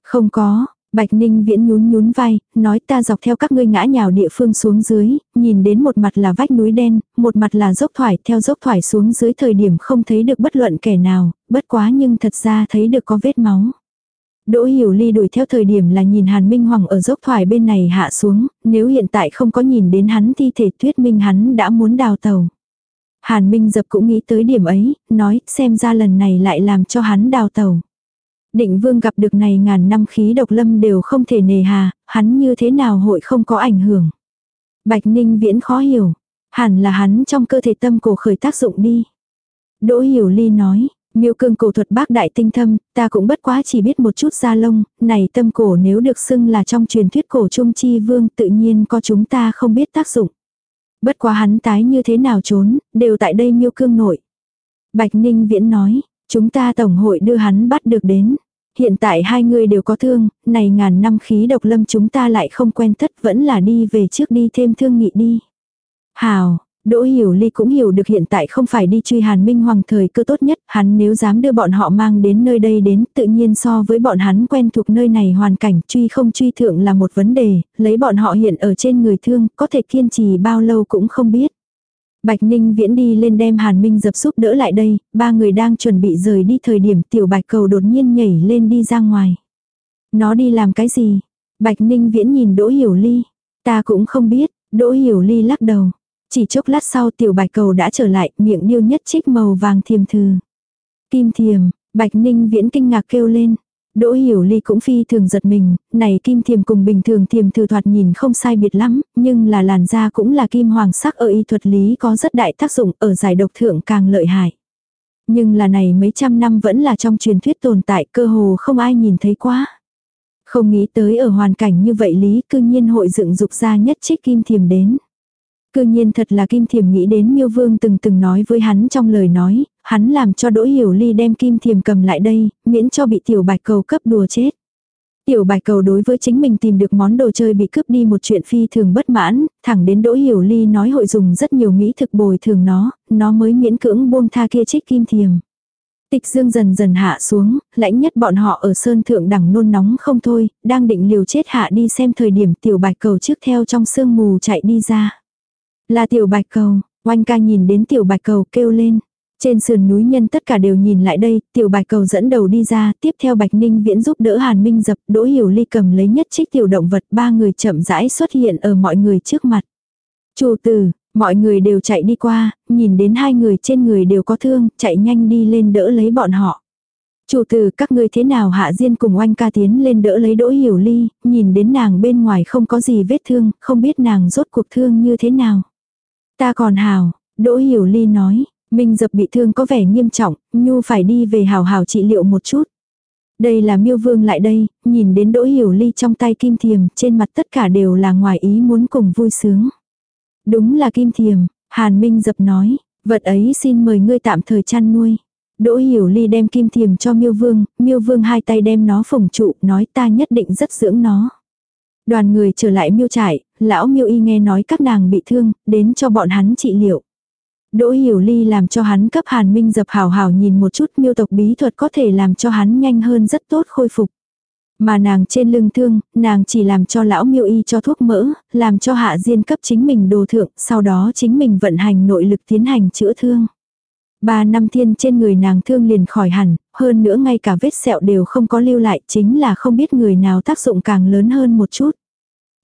Không có, Bạch Ninh Viễn nhún nhún vai, nói ta dọc theo các ngươi ngã nhào địa phương xuống dưới, nhìn đến một mặt là vách núi đen, một mặt là dốc thoải, theo dốc thoải xuống dưới thời điểm không thấy được bất luận kẻ nào, bất quá nhưng thật ra thấy được có vết máu. Đỗ Hiểu Ly đuổi theo thời điểm là nhìn Hàn Minh Hoàng ở dốc thoải bên này hạ xuống, nếu hiện tại không có nhìn đến hắn thi thể thuyết minh hắn đã muốn đào tàu. Hàn Minh dập cũng nghĩ tới điểm ấy, nói xem ra lần này lại làm cho hắn đào tàu. Định vương gặp được này ngàn năm khí độc lâm đều không thể nề hà, hắn như thế nào hội không có ảnh hưởng. Bạch Ninh viễn khó hiểu, hẳn là hắn trong cơ thể tâm cổ khởi tác dụng đi. Đỗ Hiểu Ly nói, Miêu cương cổ thuật bác đại tinh thâm, ta cũng bất quá chỉ biết một chút da lông, này tâm cổ nếu được xưng là trong truyền thuyết cổ trung chi vương tự nhiên có chúng ta không biết tác dụng. Bất quá hắn tái như thế nào trốn, đều tại đây miêu cương nội. Bạch Ninh Viễn nói, chúng ta tổng hội đưa hắn bắt được đến. Hiện tại hai người đều có thương, này ngàn năm khí độc lâm chúng ta lại không quen thất vẫn là đi về trước đi thêm thương nghị đi. Hào, Đỗ Hiểu Ly cũng hiểu được hiện tại không phải đi truy Hàn Minh Hoàng thời cơ tốt nhất, hắn nếu dám đưa bọn họ mang đến nơi đây đến, tự nhiên so với bọn hắn quen thuộc nơi này hoàn cảnh, truy không truy thượng là một vấn đề, lấy bọn họ hiện ở trên người thương, có thể kiên trì bao lâu cũng không biết. Bạch Ninh Viễn đi lên đem Hàn Minh dập giúp đỡ lại đây, ba người đang chuẩn bị rời đi thời điểm tiểu bạch cầu đột nhiên nhảy lên đi ra ngoài. Nó đi làm cái gì? Bạch Ninh Viễn nhìn Đỗ Hiểu Ly. Ta cũng không biết, Đỗ Hiểu Ly lắc đầu. Chỉ chốc lát sau tiểu bạch cầu đã trở lại, miệng điêu nhất trích màu vàng thiềm thừ. Kim thiềm, bạch ninh viễn kinh ngạc kêu lên. Đỗ hiểu ly cũng phi thường giật mình, này kim thiềm cùng bình thường thiềm thừ thoạt nhìn không sai biệt lắm, nhưng là làn da cũng là kim hoàng sắc ở y thuật lý có rất đại tác dụng ở giải độc thượng càng lợi hại. Nhưng là này mấy trăm năm vẫn là trong truyền thuyết tồn tại cơ hồ không ai nhìn thấy quá. Không nghĩ tới ở hoàn cảnh như vậy lý cư nhiên hội dựng dục ra nhất trích kim thiềm đến. Cư nhiên thật là Kim Thiềm nghĩ đến Miêu Vương từng từng nói với hắn trong lời nói, hắn làm cho Đỗ Hiểu Ly đem Kim Thiềm cầm lại đây, miễn cho bị tiểu bạch cầu cấp đùa chết. Tiểu bạch cầu đối với chính mình tìm được món đồ chơi bị cướp đi một chuyện phi thường bất mãn, thẳng đến Đỗ Hiểu Ly nói hội dùng rất nhiều mỹ thực bồi thường nó, nó mới miễn cưỡng buông tha kia trích kim thiềm. Tịch dương dần dần hạ xuống, lãnh nhất bọn họ ở sơn thượng đẳng nôn nóng không thôi, đang định liều chết hạ đi xem thời điểm tiểu bạch cầu trước theo trong sương mù chạy đi ra. Là tiểu bạch cầu, oanh ca nhìn đến tiểu bạch cầu kêu lên. Trên sườn núi nhân tất cả đều nhìn lại đây, tiểu bạch cầu dẫn đầu đi ra, tiếp theo bạch ninh viễn giúp đỡ hàn minh dập, đỗ hiểu ly cầm lấy nhất trích tiểu động vật, ba người chậm rãi xuất hiện ở mọi người trước mặt. Chủ tử, mọi người đều chạy đi qua, nhìn đến hai người trên người đều có thương, chạy nhanh đi lên đỡ lấy bọn họ. Chủ tử các ngươi thế nào hạ diên cùng oanh ca tiến lên đỡ lấy đỗ hiểu ly, nhìn đến nàng bên ngoài không có gì vết thương, không biết nàng rốt cuộc thương như thế nào. Ta còn hào, Đỗ Hiểu Ly nói, Minh dập bị thương có vẻ nghiêm trọng, Nhu phải đi về hào hào trị liệu một chút. Đây là miêu vương lại đây, nhìn đến Đỗ Hiểu Ly trong tay kim thiềm, trên mặt tất cả đều là ngoài ý muốn cùng vui sướng. Đúng là kim thiềm, Hàn Minh dập nói, vật ấy xin mời ngươi tạm thời chăn nuôi. Đỗ Hiểu Ly đem kim thiềm cho Miêu Vương, Miêu Vương hai tay đem nó phồng trụ, nói ta nhất định rất dưỡng nó. Đoàn người trở lại Miêu trại, lão Miêu Y nghe nói các nàng bị thương, đến cho bọn hắn trị liệu. Đỗ Hiểu Ly làm cho hắn cấp Hàn Minh dập hào hào nhìn một chút miêu tộc bí thuật có thể làm cho hắn nhanh hơn rất tốt khôi phục. Mà nàng trên lưng thương, nàng chỉ làm cho lão miêu y cho thuốc mỡ, làm cho hạ diên cấp chính mình đồ thượng, sau đó chính mình vận hành nội lực tiến hành chữa thương. Ba năm thiên trên người nàng thương liền khỏi hẳn, hơn nữa ngay cả vết sẹo đều không có lưu lại, chính là không biết người nào tác dụng càng lớn hơn một chút.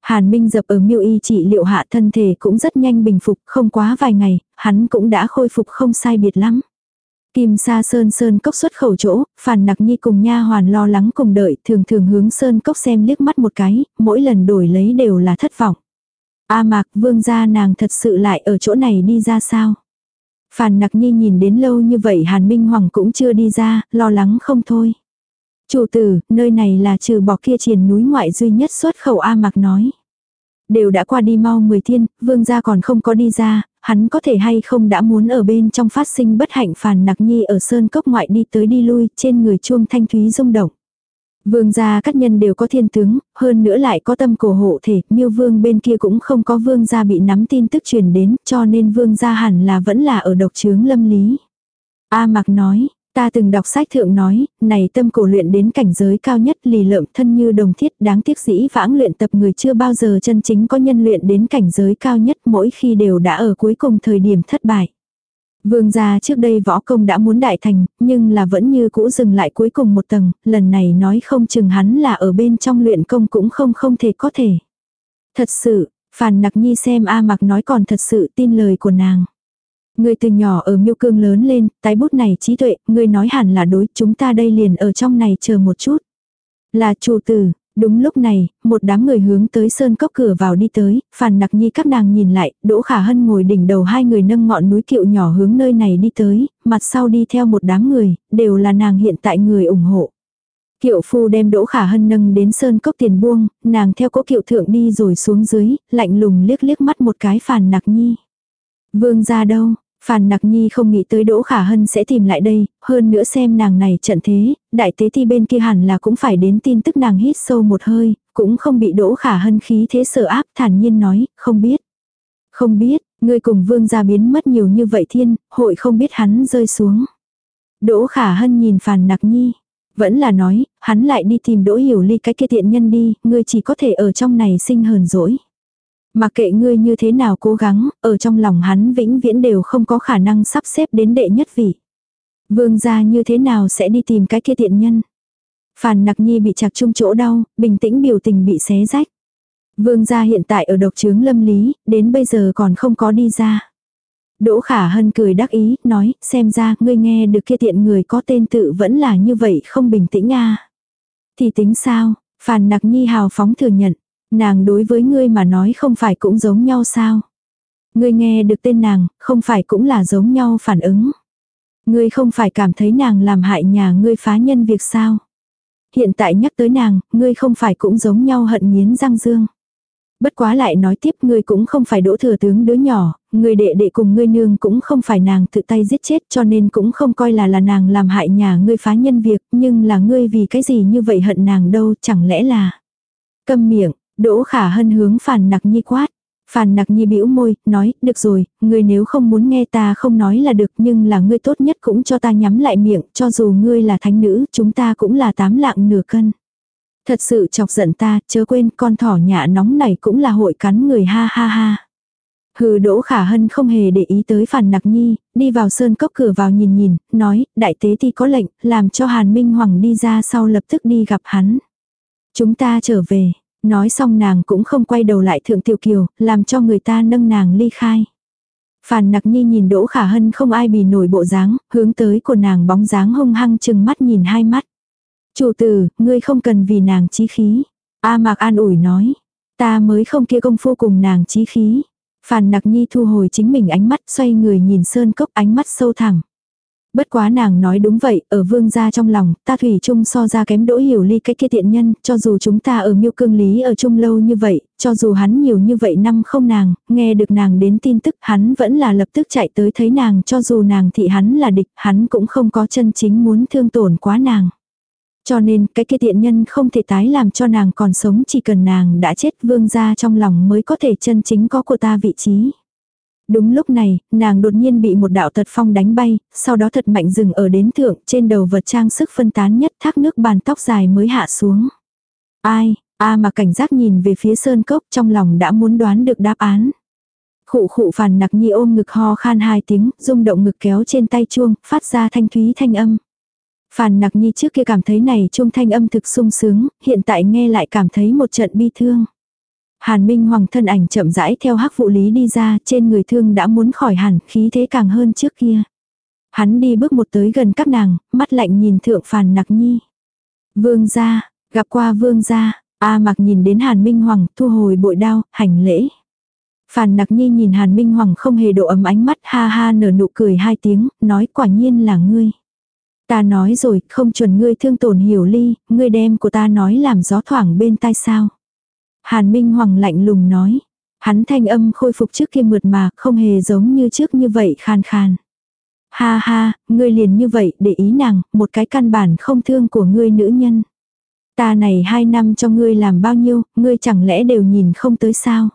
Hàn Minh dập ở miêu y trị liệu hạ thân thể cũng rất nhanh bình phục, không quá vài ngày, hắn cũng đã khôi phục không sai biệt lắm. Kim Sa Sơn Sơn Cốc xuất khẩu chỗ, Phàn Nặc Nhi cùng nha hoàn lo lắng cùng đợi, thường thường hướng Sơn Cốc xem liếc mắt một cái, mỗi lần đổi lấy đều là thất vọng. A Mạc, vương gia nàng thật sự lại ở chỗ này đi ra sao? Phàn Nặc Nhi nhìn đến lâu như vậy Hàn Minh Hoàng cũng chưa đi ra, lo lắng không thôi. Chủ tử, nơi này là trừ bỏ kia triền núi ngoại duy nhất xuất khẩu A Mạc nói. Đều đã qua đi mau 10 thiên, vương gia còn không có đi ra, hắn có thể hay không đã muốn ở bên trong phát sinh bất hạnh phàn nặc nhi ở sơn cốc ngoại đi tới đi lui, trên người chuông thanh thúy rung động. Vương gia các nhân đều có thiên tướng, hơn nữa lại có tâm cổ hộ thể, miêu vương bên kia cũng không có vương gia bị nắm tin tức truyền đến, cho nên vương gia hẳn là vẫn là ở độc trướng lâm lý. A mặc nói, Ta từng đọc sách thượng nói, này tâm cổ luyện đến cảnh giới cao nhất lì lợm thân như đồng thiết đáng tiếc dĩ vãng luyện tập người chưa bao giờ chân chính có nhân luyện đến cảnh giới cao nhất mỗi khi đều đã ở cuối cùng thời điểm thất bại. Vương gia trước đây võ công đã muốn đại thành, nhưng là vẫn như cũ dừng lại cuối cùng một tầng, lần này nói không chừng hắn là ở bên trong luyện công cũng không không thể có thể. Thật sự, Phàn Nặc Nhi xem A Mặc nói còn thật sự tin lời của nàng. Người từ nhỏ ở miêu cương lớn lên, tái bút này trí tuệ, người nói hẳn là đối, chúng ta đây liền ở trong này chờ một chút. Là chủ tử, đúng lúc này, một đám người hướng tới sơn cốc cửa vào đi tới, phàn nặc nhi các nàng nhìn lại, đỗ khả hân ngồi đỉnh đầu hai người nâng ngọn núi kiệu nhỏ hướng nơi này đi tới, mặt sau đi theo một đám người, đều là nàng hiện tại người ủng hộ. Kiệu phu đem Đỗ Khả Hân nâng đến sơn cốc tiền buông, nàng theo cỗ kiệu thượng đi rồi xuống dưới, lạnh lùng liếc liếc mắt một cái phàn nặc nhi. Vương ra đâu, Phàn Nặc Nhi không nghĩ tới Đỗ Khả Hân sẽ tìm lại đây, hơn nữa xem nàng này trận thế, đại tế thi bên kia hẳn là cũng phải đến tin tức nàng hít sâu một hơi, cũng không bị Đỗ Khả Hân khí thế sợ áp thản nhiên nói, không biết. Không biết, người cùng vương gia biến mất nhiều như vậy thiên, hội không biết hắn rơi xuống. Đỗ Khả Hân nhìn Phàn Nặc Nhi, vẫn là nói, hắn lại đi tìm Đỗ Hiểu Ly cái kia tiện nhân đi, ngươi chỉ có thể ở trong này sinh hờn dỗi. Mặc kệ ngươi như thế nào cố gắng, ở trong lòng hắn vĩnh viễn đều không có khả năng sắp xếp đến đệ nhất vị. Vương gia như thế nào sẽ đi tìm cái kia tiện nhân. Phàn nặc nhi bị chặt chung chỗ đau, bình tĩnh biểu tình bị xé rách. Vương gia hiện tại ở độc trướng lâm lý, đến bây giờ còn không có đi ra. Đỗ khả hân cười đắc ý, nói, xem ra, ngươi nghe được kia tiện người có tên tự vẫn là như vậy không bình tĩnh à. Thì tính sao, phàn nặc nhi hào phóng thừa nhận. Nàng đối với ngươi mà nói không phải cũng giống nhau sao? Ngươi nghe được tên nàng, không phải cũng là giống nhau phản ứng. Ngươi không phải cảm thấy nàng làm hại nhà ngươi phá nhân việc sao? Hiện tại nhắc tới nàng, ngươi không phải cũng giống nhau hận nghiến răng dương. Bất quá lại nói tiếp ngươi cũng không phải đỗ thừa tướng đứa nhỏ, ngươi đệ đệ cùng ngươi nương cũng không phải nàng tự tay giết chết cho nên cũng không coi là là nàng làm hại nhà ngươi phá nhân việc, nhưng là ngươi vì cái gì như vậy hận nàng đâu, chẳng lẽ là... Câm miệng, Đỗ khả hân hướng phàn nặc nhi quát. Phàn nặc nhi bĩu môi, nói, được rồi, ngươi nếu không muốn nghe ta không nói là được nhưng là ngươi tốt nhất cũng cho ta nhắm lại miệng, cho dù ngươi là thánh nữ, chúng ta cũng là tám lạng nửa cân. Thật sự chọc giận ta, chớ quên con thỏ nhạ nóng này cũng là hội cắn người ha ha ha. Hừ đỗ khả hân không hề để ý tới phản nặc nhi, đi vào sơn cốc cửa vào nhìn nhìn, nói, đại tế thì có lệnh, làm cho Hàn Minh Hoàng đi ra sau lập tức đi gặp hắn. Chúng ta trở về, Nói xong nàng cũng không quay đầu lại thượng tiểu kiều, làm cho người ta nâng nàng ly khai. Phàn nặc nhi nhìn Đỗ Khả Hân không ai bì nổi bộ dáng, hướng tới của nàng bóng dáng hung hăng chừng mắt nhìn hai mắt. Chủ tử, ngươi không cần vì nàng chí khí. A Mạc an ủi nói. Ta mới không kia công phu cùng nàng chí khí. Phàn nặc nhi thu hồi chính mình ánh mắt xoay người nhìn sơn cốc ánh mắt sâu thẳm. Bất quá nàng nói đúng vậy, ở vương gia trong lòng, ta thủy chung so ra kém đỗ hiểu ly cái kia tiện nhân, cho dù chúng ta ở miêu cương lý ở chung lâu như vậy, cho dù hắn nhiều như vậy năm không nàng, nghe được nàng đến tin tức hắn vẫn là lập tức chạy tới thấy nàng cho dù nàng thị hắn là địch, hắn cũng không có chân chính muốn thương tổn quá nàng. Cho nên cái kia tiện nhân không thể tái làm cho nàng còn sống chỉ cần nàng đã chết vương gia trong lòng mới có thể chân chính có của ta vị trí. Đúng lúc này, nàng đột nhiên bị một đạo tật phong đánh bay, sau đó thật mạnh dừng ở đến thượng, trên đầu vật trang sức phân tán nhất thác nước bàn tóc dài mới hạ xuống. Ai, a mà cảnh giác nhìn về phía sơn cốc trong lòng đã muốn đoán được đáp án. Khụ khụ phàn nặc nhi ôm ngực ho khan hai tiếng, rung động ngực kéo trên tay chuông, phát ra thanh thúy thanh âm. Phàn nặc nhi trước kia cảm thấy này chuông thanh âm thực sung sướng, hiện tại nghe lại cảm thấy một trận bi thương. Hàn Minh Hoàng thân ảnh chậm rãi theo hắc vụ lý đi ra, trên người thương đã muốn khỏi hẳn, khí thế càng hơn trước kia. Hắn đi bước một tới gần các nàng, mắt lạnh nhìn thượng phàn nặc nhi. Vương gia, gặp qua vương gia, A mặc nhìn đến Hàn Minh Hoàng, thu hồi bội đao, hành lễ. Phàn nặc nhi nhìn Hàn Minh Hoàng không hề độ ấm ánh mắt ha ha nở nụ cười hai tiếng, nói quả nhiên là ngươi. Ta nói rồi, không chuẩn ngươi thương tổn hiểu ly, ngươi đem của ta nói làm gió thoảng bên tai sao. Hàn Minh Hoàng lạnh lùng nói. Hắn thanh âm khôi phục trước kia mượt mà, không hề giống như trước như vậy khan khan. Ha ha, ngươi liền như vậy, để ý nàng, một cái căn bản không thương của ngươi nữ nhân. Ta này hai năm cho ngươi làm bao nhiêu, ngươi chẳng lẽ đều nhìn không tới sao.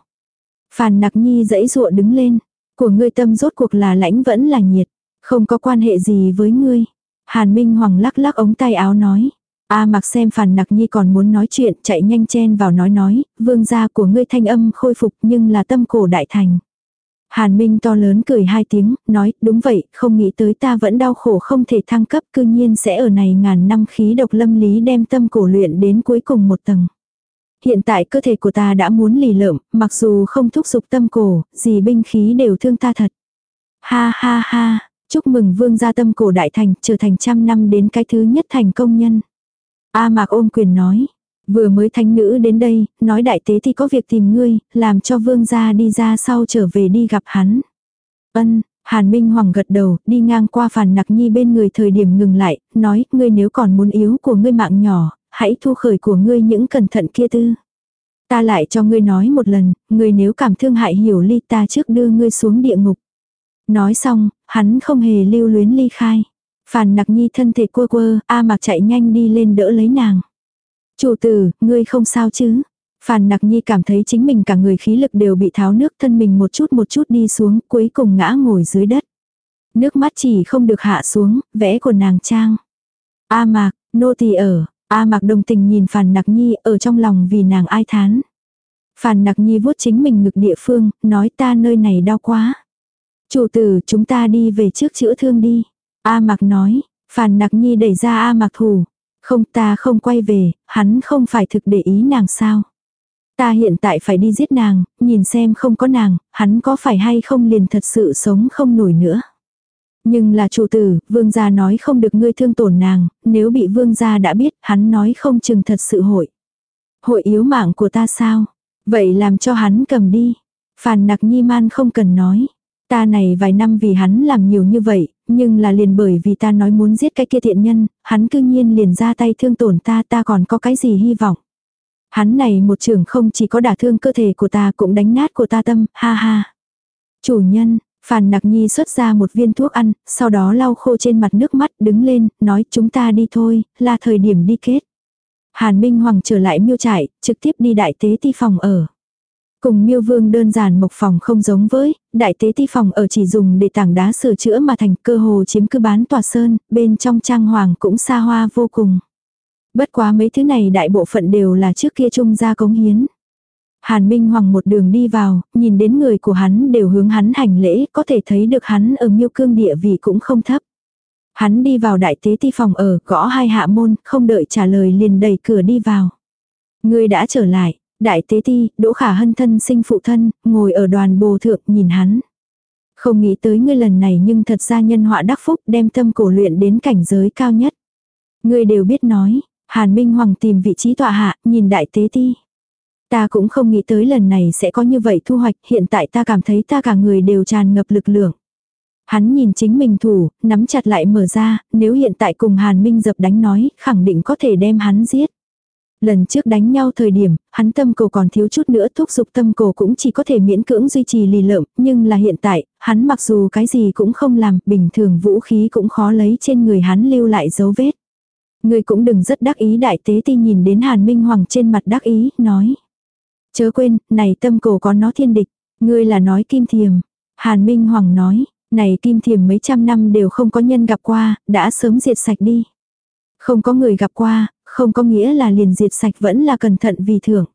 Phàn nặc nhi dãy dụa đứng lên, của ngươi tâm rốt cuộc là lãnh vẫn là nhiệt, không có quan hệ gì với ngươi. Hàn Minh Hoàng lắc lắc ống tay áo nói. A mặc xem phàn nặc nhi còn muốn nói chuyện, chạy nhanh chen vào nói nói, vương gia của ngươi thanh âm khôi phục nhưng là tâm cổ đại thành. Hàn Minh to lớn cười hai tiếng, nói, đúng vậy, không nghĩ tới ta vẫn đau khổ không thể thăng cấp, cư nhiên sẽ ở này ngàn năm khí độc lâm lý đem tâm cổ luyện đến cuối cùng một tầng. Hiện tại cơ thể của ta đã muốn lì lợm, mặc dù không thúc giục tâm cổ, gì binh khí đều thương ta thật. Ha ha ha, chúc mừng vương gia tâm cổ đại thành, trở thành trăm năm đến cái thứ nhất thành công nhân. A Mạc ôm quyền nói. Vừa mới thánh nữ đến đây, nói đại tế thì có việc tìm ngươi, làm cho vương gia đi ra sau trở về đi gặp hắn. Ân, Hàn Minh Hoàng gật đầu, đi ngang qua phàn nặc nhi bên người thời điểm ngừng lại, nói, ngươi nếu còn muốn yếu của ngươi mạng nhỏ, hãy thu khởi của ngươi những cẩn thận kia tư. Ta lại cho ngươi nói một lần, ngươi nếu cảm thương hại hiểu ly ta trước đưa ngươi xuống địa ngục. Nói xong, hắn không hề lưu luyến ly khai. Phàn nặc nhi thân thể quơ quơ, A mặc chạy nhanh đi lên đỡ lấy nàng. Chủ tử, ngươi không sao chứ? Phàn nặc nhi cảm thấy chính mình cả người khí lực đều bị tháo nước thân mình một chút một chút đi xuống, cuối cùng ngã ngồi dưới đất. Nước mắt chỉ không được hạ xuống, vẽ của nàng trang. A mạc, nô tỳ ở, A mạc đồng tình nhìn phàn nặc nhi ở trong lòng vì nàng ai thán. Phàn nặc nhi vuốt chính mình ngực địa phương, nói ta nơi này đau quá. Chủ tử, chúng ta đi về trước chữa thương đi. A Mạc nói, Phàn Nặc Nhi đẩy ra A Mạc thủ. Không ta không quay về, hắn không phải thực để ý nàng sao. Ta hiện tại phải đi giết nàng, nhìn xem không có nàng, hắn có phải hay không liền thật sự sống không nổi nữa. Nhưng là chủ tử, vương gia nói không được ngươi thương tổn nàng, nếu bị vương gia đã biết, hắn nói không chừng thật sự hội. Hội yếu mạng của ta sao? Vậy làm cho hắn cầm đi. Phàn nặc nhi man không cần nói. Ta này vài năm vì hắn làm nhiều như vậy, nhưng là liền bởi vì ta nói muốn giết cái kia thiện nhân, hắn cư nhiên liền ra tay thương tổn ta ta còn có cái gì hy vọng. Hắn này một trường không chỉ có đả thương cơ thể của ta cũng đánh nát của ta tâm, ha ha. Chủ nhân, Phàn Nặc Nhi xuất ra một viên thuốc ăn, sau đó lau khô trên mặt nước mắt, đứng lên, nói chúng ta đi thôi, là thời điểm đi kết. Hàn Minh Hoàng trở lại miêu trại, trực tiếp đi đại tế ti phòng ở. Cùng miêu vương đơn giản mộc phòng không giống với, đại tế ti phòng ở chỉ dùng để tảng đá sửa chữa mà thành cơ hồ chiếm cứ bán tòa sơn, bên trong trang hoàng cũng xa hoa vô cùng. Bất quá mấy thứ này đại bộ phận đều là trước kia trung gia cống hiến. Hàn Minh Hoàng một đường đi vào, nhìn đến người của hắn đều hướng hắn hành lễ, có thể thấy được hắn ở miêu cương địa vị cũng không thấp. Hắn đi vào đại tế ti phòng ở, gõ hai hạ môn, không đợi trả lời liền đẩy cửa đi vào. Người đã trở lại, Đại tế ti, đỗ khả hân thân sinh phụ thân, ngồi ở đoàn bồ thượng nhìn hắn. Không nghĩ tới ngươi lần này nhưng thật ra nhân họa đắc phúc đem tâm cổ luyện đến cảnh giới cao nhất. Ngươi đều biết nói, Hàn Minh Hoàng tìm vị trí tọa hạ, nhìn đại tế ti. Ta cũng không nghĩ tới lần này sẽ có như vậy thu hoạch, hiện tại ta cảm thấy ta cả người đều tràn ngập lực lượng. Hắn nhìn chính mình thủ, nắm chặt lại mở ra, nếu hiện tại cùng Hàn Minh dập đánh nói, khẳng định có thể đem hắn giết. Lần trước đánh nhau thời điểm, hắn tâm cổ còn thiếu chút nữa thúc giục tâm cổ cũng chỉ có thể miễn cưỡng duy trì lì lợm, nhưng là hiện tại, hắn mặc dù cái gì cũng không làm, bình thường vũ khí cũng khó lấy trên người hắn lưu lại dấu vết. Người cũng đừng rất đắc ý đại tế ti nhìn đến Hàn Minh Hoàng trên mặt đắc ý, nói. Chớ quên, này tâm cổ có nó thiên địch, ngươi là nói kim thiềm. Hàn Minh Hoàng nói, này kim thiềm mấy trăm năm đều không có nhân gặp qua, đã sớm diệt sạch đi. Không có người gặp qua, không có nghĩa là liền diệt sạch vẫn là cẩn thận vì thưởng.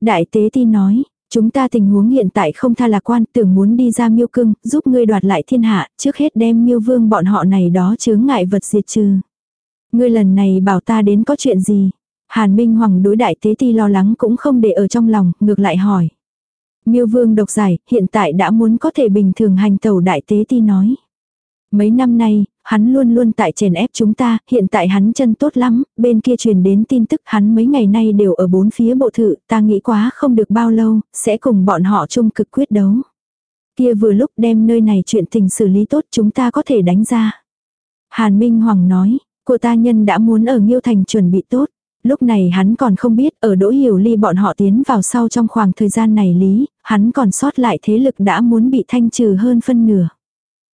Đại tế ti nói, chúng ta tình huống hiện tại không tha lạc quan tưởng muốn đi ra miêu cưng, giúp ngươi đoạt lại thiên hạ, trước hết đem miêu vương bọn họ này đó chướng ngại vật diệt trừ. Ngươi lần này bảo ta đến có chuyện gì? Hàn Minh Hoàng đối đại tế ti lo lắng cũng không để ở trong lòng, ngược lại hỏi. Miêu vương độc giải, hiện tại đã muốn có thể bình thường hành tẩu đại tế ti nói. Mấy năm nay, hắn luôn luôn tại chèn ép chúng ta, hiện tại hắn chân tốt lắm, bên kia truyền đến tin tức hắn mấy ngày nay đều ở bốn phía bộ thự, ta nghĩ quá không được bao lâu, sẽ cùng bọn họ chung cực quyết đấu. Kia vừa lúc đem nơi này chuyện tình xử lý tốt chúng ta có thể đánh ra. Hàn Minh Hoàng nói, cô ta nhân đã muốn ở Nghiêu Thành chuẩn bị tốt. Lúc này hắn còn không biết ở Đỗ Hiểu Ly bọn họ tiến vào sau trong khoảng thời gian này lý, hắn còn sót lại thế lực đã muốn bị thanh trừ hơn phân nửa.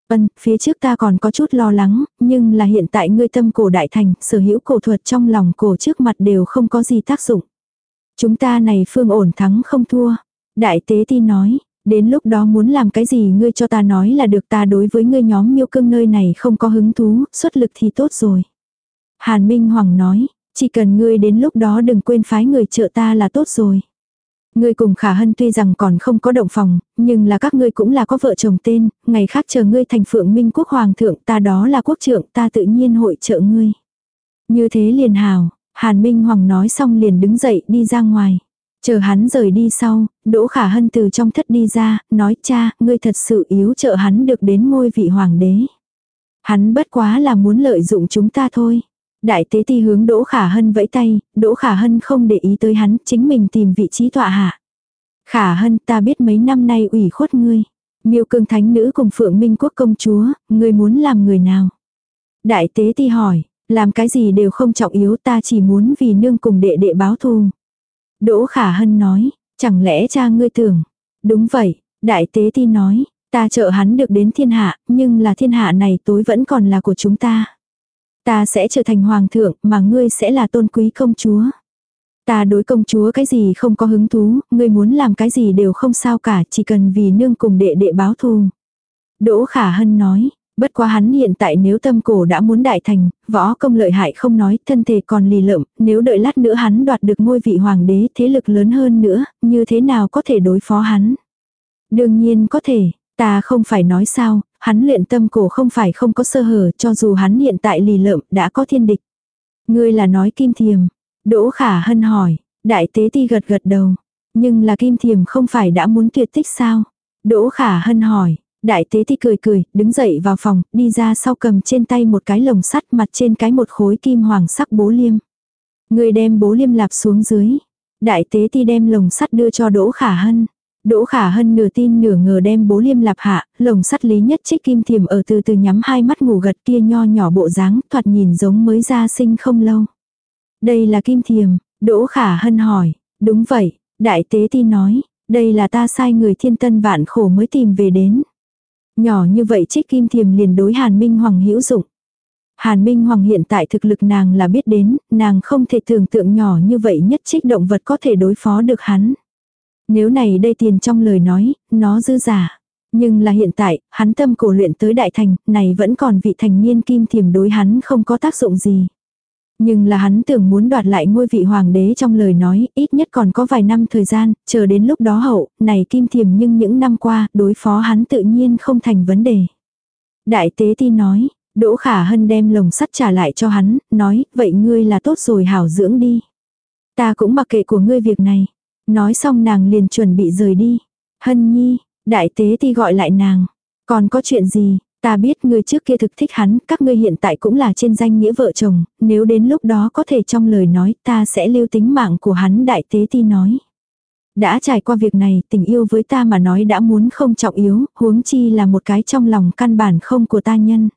Ân, phía trước ta còn có chút lo lắng, nhưng là hiện tại ngươi tâm cổ đại thành, sở hữu cổ thuật trong lòng cổ trước mặt đều không có gì tác dụng. Chúng ta này phương ổn thắng không thua. Đại tế ti nói, đến lúc đó muốn làm cái gì ngươi cho ta nói là được ta đối với ngươi nhóm miêu cương nơi này không có hứng thú, xuất lực thì tốt rồi. Hàn Minh Hoàng nói, chỉ cần ngươi đến lúc đó đừng quên phái người trợ ta là tốt rồi. Ngươi cùng Khả Hân tuy rằng còn không có động phòng, nhưng là các ngươi cũng là có vợ chồng tên, ngày khác chờ ngươi thành phượng minh quốc hoàng thượng ta đó là quốc trưởng ta tự nhiên hội trợ ngươi. Như thế liền hào, Hàn Minh Hoàng nói xong liền đứng dậy đi ra ngoài. Chờ hắn rời đi sau, Đỗ Khả Hân từ trong thất đi ra, nói cha, ngươi thật sự yếu trợ hắn được đến ngôi vị hoàng đế. Hắn bất quá là muốn lợi dụng chúng ta thôi. Đại tế ti hướng Đỗ Khả Hân vẫy tay, Đỗ Khả Hân không để ý tới hắn, chính mình tìm vị trí tọa hạ. Khả Hân ta biết mấy năm nay ủy khuất ngươi. Miêu cương thánh nữ cùng Phượng Minh Quốc công chúa, ngươi muốn làm người nào? Đại tế ti hỏi, làm cái gì đều không trọng yếu ta chỉ muốn vì nương cùng đệ đệ báo thù. Đỗ Khả Hân nói, chẳng lẽ cha ngươi tưởng? Đúng vậy, đại tế ti nói, ta trợ hắn được đến thiên hạ, nhưng là thiên hạ này tối vẫn còn là của chúng ta. Ta sẽ trở thành hoàng thượng mà ngươi sẽ là tôn quý công chúa. Ta đối công chúa cái gì không có hứng thú, ngươi muốn làm cái gì đều không sao cả, chỉ cần vì nương cùng đệ đệ báo thù. Đỗ Khả Hân nói, bất quá hắn hiện tại nếu tâm cổ đã muốn đại thành, võ công lợi hại không nói, thân thể còn lì lợm, nếu đợi lát nữa hắn đoạt được ngôi vị hoàng đế thế lực lớn hơn nữa, như thế nào có thể đối phó hắn? Đương nhiên có thể, ta không phải nói sao, hắn luyện tâm cổ không phải không có sơ hở cho dù hắn hiện tại lì lợm đã có thiên địch. Ngươi là nói kim thiềm. Đỗ khả hân hỏi, đại tế ti gật gật đầu. Nhưng là kim thiềm không phải đã muốn tuyệt tích sao? Đỗ khả hân hỏi, đại tế ti cười cười, đứng dậy vào phòng, đi ra sau cầm trên tay một cái lồng sắt mặt trên cái một khối kim hoàng sắc bố liêm. Người đem bố liêm lạp xuống dưới. Đại tế ti đem lồng sắt đưa cho Đỗ Khả Hân. Đỗ khả hân nửa tin nửa ngờ đem bố liêm lạp hạ, lồng sắt lý nhất trích kim thiềm ở từ từ nhắm hai mắt ngủ gật kia nho nhỏ bộ dáng, thoạt nhìn giống mới ra sinh không lâu. Đây là kim thiềm, đỗ khả hân hỏi, đúng vậy, đại tế ti nói, đây là ta sai người thiên tân vạn khổ mới tìm về đến. Nhỏ như vậy trích kim thiềm liền đối Hàn Minh Hoàng hữu dụng. Hàn Minh Hoàng hiện tại thực lực nàng là biết đến, nàng không thể tưởng tượng nhỏ như vậy nhất trích động vật có thể đối phó được hắn. Nếu này đây tiền trong lời nói, nó dư giả. Nhưng là hiện tại, hắn tâm cổ luyện tới đại thành, này vẫn còn vị thành niên kim thiềm đối hắn không có tác dụng gì. Nhưng là hắn tưởng muốn đoạt lại ngôi vị hoàng đế trong lời nói, ít nhất còn có vài năm thời gian, chờ đến lúc đó hậu, này kim thiềm nhưng những năm qua, đối phó hắn tự nhiên không thành vấn đề. Đại tế ti nói, Đỗ Khả Hân đem lồng sắt trả lại cho hắn, nói, vậy ngươi là tốt rồi hảo dưỡng đi. Ta cũng mặc kệ của ngươi việc này. Nói xong nàng liền chuẩn bị rời đi. Hân nhi, đại tế ti gọi lại nàng. Còn có chuyện gì, ta biết người trước kia thực thích hắn, các ngươi hiện tại cũng là trên danh nghĩa vợ chồng, nếu đến lúc đó có thể trong lời nói ta sẽ lưu tính mạng của hắn đại tế ti nói. Đã trải qua việc này, tình yêu với ta mà nói đã muốn không trọng yếu, huống chi là một cái trong lòng căn bản không của ta nhân.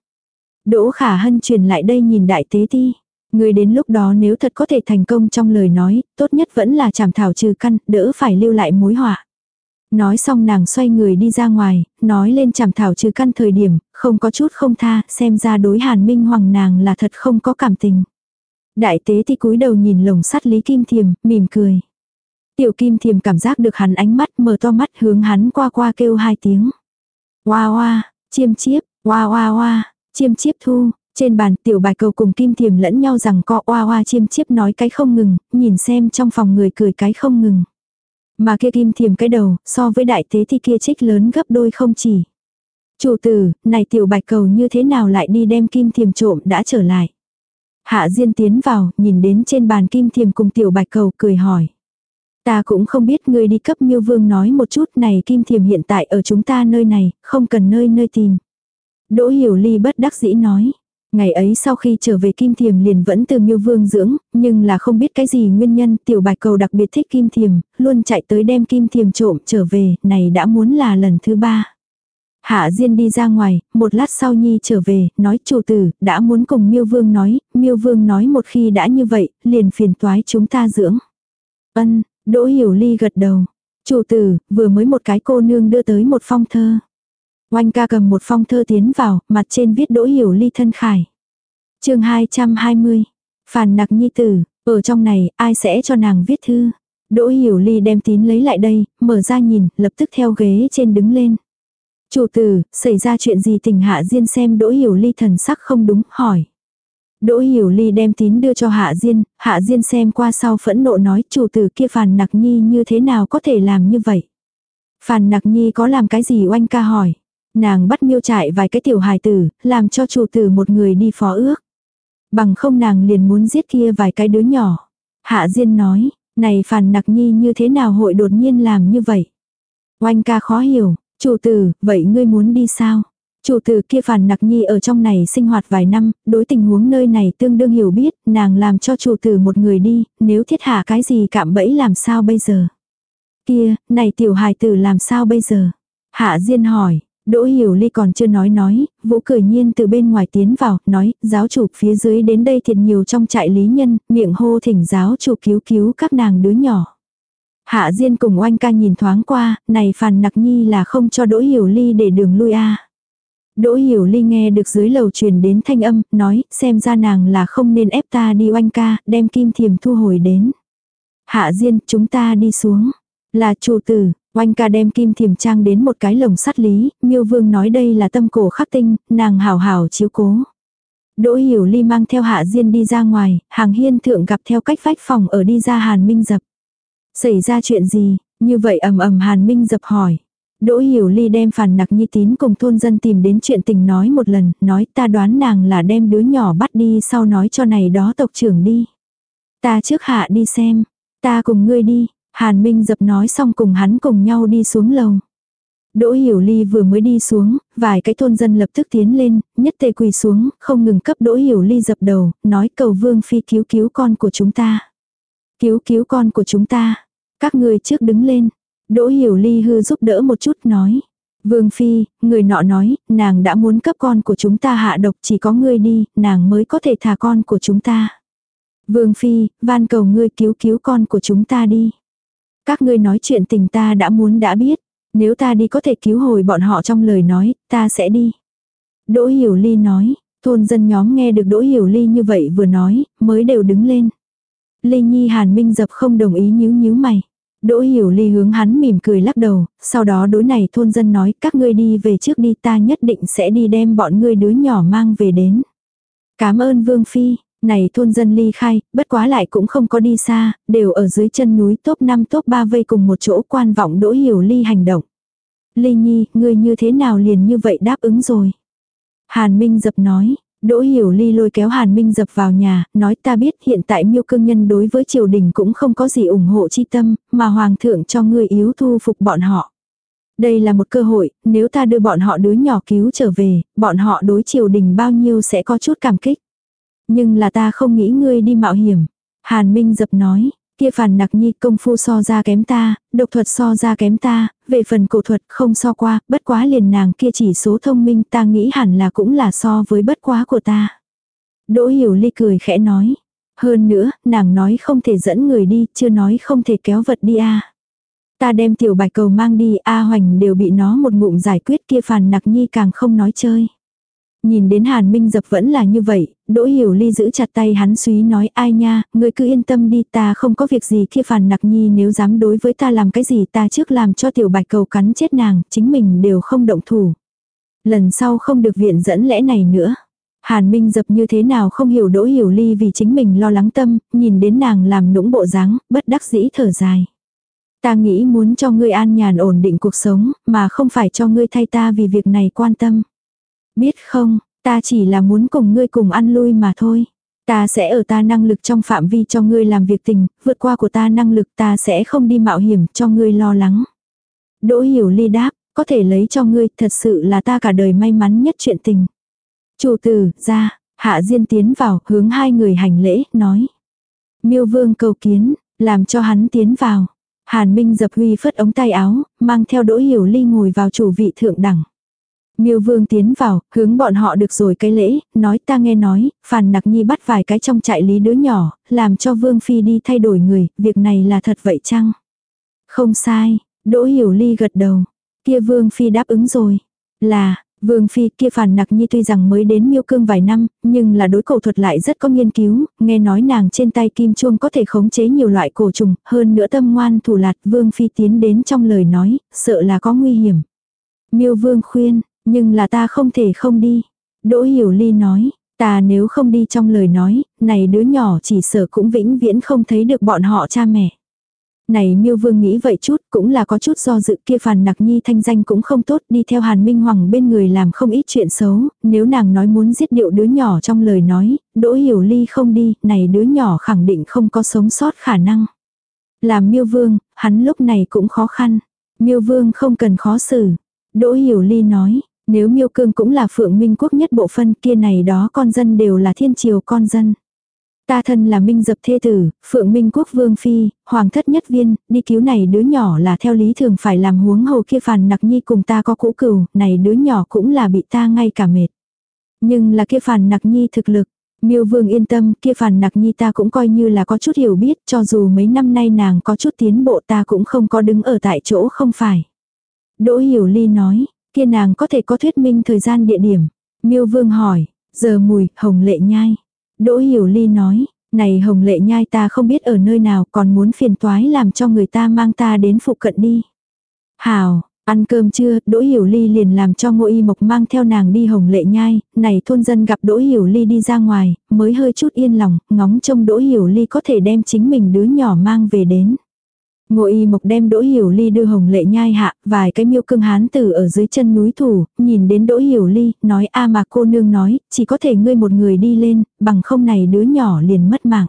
Đỗ khả hân truyền lại đây nhìn đại tế ti. Người đến lúc đó nếu thật có thể thành công trong lời nói, tốt nhất vẫn là chảm thảo trừ căn, đỡ phải lưu lại mối họa. Nói xong nàng xoay người đi ra ngoài, nói lên chảm thảo trừ căn thời điểm, không có chút không tha, xem ra đối hàn minh hoàng nàng là thật không có cảm tình. Đại tế thì cúi đầu nhìn lồng sắt Lý Kim Thiềm, mỉm cười. Tiểu Kim Thiềm cảm giác được hắn ánh mắt mở to mắt hướng hắn qua qua kêu hai tiếng. Hoa hoa, chiêm chiếp, hoa hoa hoa, chiêm chiếp thu, trên bàn tiểu bài cầu cùng kim thiềm lẫn nhau rằng co oa oa chiêm chiếp nói cái không ngừng, nhìn xem trong phòng người cười cái không ngừng. Mà kia kim thiềm cái đầu, so với đại tế thì kia trích lớn gấp đôi không chỉ. Chủ tử, này tiểu bạch cầu như thế nào lại đi đem kim thiềm trộm đã trở lại. Hạ Diên tiến vào, nhìn đến trên bàn kim thiềm cùng tiểu bạch cầu cười hỏi. Ta cũng không biết người đi cấp miêu vương nói một chút này kim thiềm hiện tại ở chúng ta nơi này, không cần nơi nơi tìm. Đỗ hiểu ly bất đắc dĩ nói. Ngày ấy sau khi trở về Kim Thiềm liền vẫn từ miêu vương dưỡng, nhưng là không biết cái gì nguyên nhân tiểu bạch cầu đặc biệt thích Kim Thiềm, luôn chạy tới đem Kim Thiềm trộm trở về, này đã muốn là lần thứ ba. Hạ Diên đi ra ngoài, một lát sau Nhi trở về, nói chủ tử, đã muốn cùng miêu vương nói, miêu vương nói một khi đã như vậy, liền phiền toái chúng ta dưỡng. Ân, Đỗ Hiểu Ly gật đầu. Chủ tử, vừa mới một cái cô nương đưa tới một phong thơ. Oanh ca cầm một phong thơ tiến vào, mặt trên viết đỗ hiểu ly thân khải. chương 220. Phàn nặc nhi tử, ở trong này, ai sẽ cho nàng viết thư. Đỗ hiểu ly đem tín lấy lại đây, mở ra nhìn, lập tức theo ghế trên đứng lên. Chủ tử, xảy ra chuyện gì tình hạ diên xem đỗ hiểu ly thần sắc không đúng, hỏi. Đỗ hiểu ly đem tín đưa cho hạ diên, hạ diên xem qua sau phẫn nộ nói chủ tử kia phàn nặc nhi như thế nào có thể làm như vậy. Phàn nặc nhi có làm cái gì oanh ca hỏi. Nàng bắt miêu trại vài cái tiểu hài tử, làm cho chủ tử một người đi phó ước. Bằng không nàng liền muốn giết kia vài cái đứa nhỏ. Hạ Diên nói, này phàn nặc nhi như thế nào hội đột nhiên làm như vậy. Oanh ca khó hiểu, chủ tử, vậy ngươi muốn đi sao? Chủ tử kia phàn nặc nhi ở trong này sinh hoạt vài năm, đối tình huống nơi này tương đương hiểu biết, nàng làm cho chủ tử một người đi, nếu thiết hạ cái gì cạm bẫy làm sao bây giờ? Kia, này tiểu hài tử làm sao bây giờ? Hạ Diên hỏi, Đỗ Hiểu Ly còn chưa nói nói, Vũ cười nhiên từ bên ngoài tiến vào, nói, giáo chủ phía dưới đến đây thiệt nhiều trong trại lý nhân, miệng hô thỉnh giáo chủ cứu cứu các nàng đứa nhỏ. Hạ Diên cùng oanh ca nhìn thoáng qua, này phàn nặc nhi là không cho Đỗ Hiểu Ly để đường lui a. Đỗ Hiểu Ly nghe được dưới lầu truyền đến thanh âm, nói, xem ra nàng là không nên ép ta đi oanh ca, đem kim thiềm thu hồi đến. Hạ Diên, chúng ta đi xuống. Là chủ tử, Oanh ca đem kim thiềm trang đến một cái lồng sắt lý, miêu vương nói đây là tâm cổ khắc tinh, nàng hào hào chiếu cố. Đỗ hiểu ly mang theo hạ diên đi ra ngoài, hàng hiên thượng gặp theo cách vách phòng ở đi ra hàn minh dập. Xảy ra chuyện gì, như vậy ầm ầm hàn minh dập hỏi. Đỗ hiểu ly đem phản nặc nhi tín cùng thôn dân tìm đến chuyện tình nói một lần, nói ta đoán nàng là đem đứa nhỏ bắt đi sau nói cho này đó tộc trưởng đi. Ta trước hạ đi xem, ta cùng ngươi đi, Hàn Minh dập nói xong cùng hắn cùng nhau đi xuống lầu. Đỗ Hiểu Ly vừa mới đi xuống, vài cái thôn dân lập tức tiến lên, nhất tề quỳ xuống, không ngừng cấp Đỗ Hiểu Ly dập đầu, nói cầu Vương Phi cứu cứu con của chúng ta. Cứu cứu con của chúng ta. Các người trước đứng lên. Đỗ Hiểu Ly hư giúp đỡ một chút nói. Vương Phi, người nọ nói, nàng đã muốn cấp con của chúng ta hạ độc chỉ có ngươi đi, nàng mới có thể thả con của chúng ta. Vương Phi, van cầu ngươi cứu cứu con của chúng ta đi. Các ngươi nói chuyện tình ta đã muốn đã biết. Nếu ta đi có thể cứu hồi bọn họ trong lời nói, ta sẽ đi. Đỗ Hiểu Ly nói, thôn dân nhóm nghe được Đỗ Hiểu Ly như vậy vừa nói, mới đều đứng lên. Ly Nhi Hàn Minh dập không đồng ý nhíu nhíu mày. Đỗ Hiểu Ly hướng hắn mỉm cười lắc đầu, sau đó đối này thôn dân nói các ngươi đi về trước đi ta nhất định sẽ đi đem bọn ngươi đứa nhỏ mang về đến. Cảm ơn Vương Phi, này thôn dân ly khai, bất quá lại cũng không có đi xa, đều ở dưới chân núi top 5 top 3 vây cùng một chỗ quan vọng đỗ hiểu ly hành động. Ly nhi, ngươi như thế nào liền như vậy đáp ứng rồi. Hàn Minh dập nói, Đỗ Hiểu Ly lôi kéo Hàn Minh dập vào nhà, nói ta biết hiện tại miêu cương nhân đối với triều đình cũng không có gì ủng hộ chi tâm, mà hoàng thượng cho ngươi yếu thu phục bọn họ. Đây là một cơ hội, nếu ta đưa bọn họ đứa nhỏ cứu trở về, bọn họ đối triều đình bao nhiêu sẽ có chút cảm kích. Nhưng là ta không nghĩ ngươi đi mạo hiểm. Hàn Minh dập nói, Kia phản nặc nhi công phu so ra kém ta, độc thuật so ra kém ta, về phần cổ thuật không so qua, bất quá liền nàng kia chỉ số thông minh ta nghĩ hẳn là cũng là so với bất quá của ta. Đỗ hiểu ly cười khẽ nói. Hơn nữa, nàng nói không thể dẫn người đi, chưa nói không thể kéo vật đi a Ta đem tiểu bạch cầu mang đi, A Hoành đều bị nó một ngụm giải quyết kia phàn nặc nhi càng không nói chơi. Nhìn đến Hàn Minh Dập vẫn là như vậy, Đỗ Hiểu Ly giữ chặt tay hắn suý nói ai nha, ngươi cứ yên tâm đi ta không có việc gì kia phàn nặc nhi nếu dám đối với ta làm cái gì ta trước làm cho tiểu bạch cầu cắn chết nàng, chính mình đều không động thủ. Lần sau không được viện dẫn lẽ này nữa. Hàn Minh Dập như thế nào không hiểu Đỗ Hiểu Ly vì chính mình lo lắng tâm, nhìn đến nàng làm nũng bộ dáng, bất đắc dĩ thở dài. Ta nghĩ muốn cho ngươi an nhàn ổn định cuộc sống, mà không phải cho ngươi thay ta vì việc này quan tâm. Biết không, ta chỉ là muốn cùng ngươi cùng ăn lui mà thôi. Ta sẽ ở ta năng lực trong phạm vi cho ngươi làm việc tình, vượt qua của ta năng lực ta sẽ không đi mạo hiểm cho ngươi lo lắng. Đỗ hiểu ly đáp, có thể lấy cho ngươi, thật sự là ta cả đời may mắn nhất chuyện tình. Chủ tử, ra, hạ diên tiến vào, hướng hai người hành lễ, nói. Miêu vương cầu kiến, làm cho hắn tiến vào. Hàn Minh dập huy phất ống tay áo, mang theo đỗ hiểu ly ngồi vào chủ vị thượng đẳng. Miêu Vương tiến vào, hướng bọn họ được rồi cái lễ, nói ta nghe nói, Phàn Nặc Nhi bắt vài cái trong trại lý đứa nhỏ, làm cho Vương Phi đi thay đổi người, việc này là thật vậy chăng? Không sai, Đỗ Hiểu Ly gật đầu. Kia Vương Phi đáp ứng rồi. Là, Vương Phi kia phản nặc nhi tuy rằng mới đến miêu cương vài năm, nhưng là đối cổ thuật lại rất có nghiên cứu, nghe nói nàng trên tay kim chuông có thể khống chế nhiều loại cổ trùng, hơn nữa tâm ngoan thủ lạt Vương Phi tiến đến trong lời nói, sợ là có nguy hiểm. Miêu Vương khuyên, nhưng là ta không thể không đi. Đỗ Hiểu Ly nói, ta nếu không đi trong lời nói, này đứa nhỏ chỉ sợ cũng vĩnh viễn không thấy được bọn họ cha mẹ. Này miêu vương nghĩ vậy chút cũng là có chút do dự kia phàn nặc nhi thanh danh cũng không tốt đi theo hàn minh hoàng bên người làm không ít chuyện xấu, nếu nàng nói muốn giết điệu đứa nhỏ trong lời nói, đỗ hiểu ly không đi, này đứa nhỏ khẳng định không có sống sót khả năng. Làm miêu vương, hắn lúc này cũng khó khăn. Miêu vương không cần khó xử. Đỗ hiểu ly nói, nếu miêu cương cũng là phượng minh quốc nhất bộ phân kia này đó con dân đều là thiên triều con dân. Ta thân là minh dập thê tử, phượng minh quốc vương phi, hoàng thất nhất viên, đi cứu này đứa nhỏ là theo lý thường phải làm huống hầu kia phàn nặc nhi cùng ta có cũ cừu, này đứa nhỏ cũng là bị ta ngay cả mệt. Nhưng là kia phàn nặc nhi thực lực, miêu vương yên tâm kia phàn nặc nhi ta cũng coi như là có chút hiểu biết cho dù mấy năm nay nàng có chút tiến bộ ta cũng không có đứng ở tại chỗ không phải. Đỗ hiểu ly nói, kia nàng có thể có thuyết minh thời gian địa điểm. Miêu vương hỏi, giờ mùi, hồng lệ nhai. Đỗ Hiểu Ly nói, này Hồng Lệ Nhai ta không biết ở nơi nào còn muốn phiền toái làm cho người ta mang ta đến phụ cận đi. Hào, ăn cơm chưa, Đỗ Hiểu Ly liền làm cho Ngô Y Mộc mang theo nàng đi Hồng Lệ Nhai, này thôn dân gặp Đỗ Hiểu Ly đi ra ngoài, mới hơi chút yên lòng, ngóng trông Đỗ Hiểu Ly có thể đem chính mình đứa nhỏ mang về đến. Ngô y mộc đem đỗ hiểu ly đưa hồng lệ nhai hạ, vài cái miêu cương hán tử ở dưới chân núi thủ, nhìn đến đỗ hiểu ly, nói a mà cô nương nói, chỉ có thể ngươi một người đi lên, bằng không này đứa nhỏ liền mất mạng.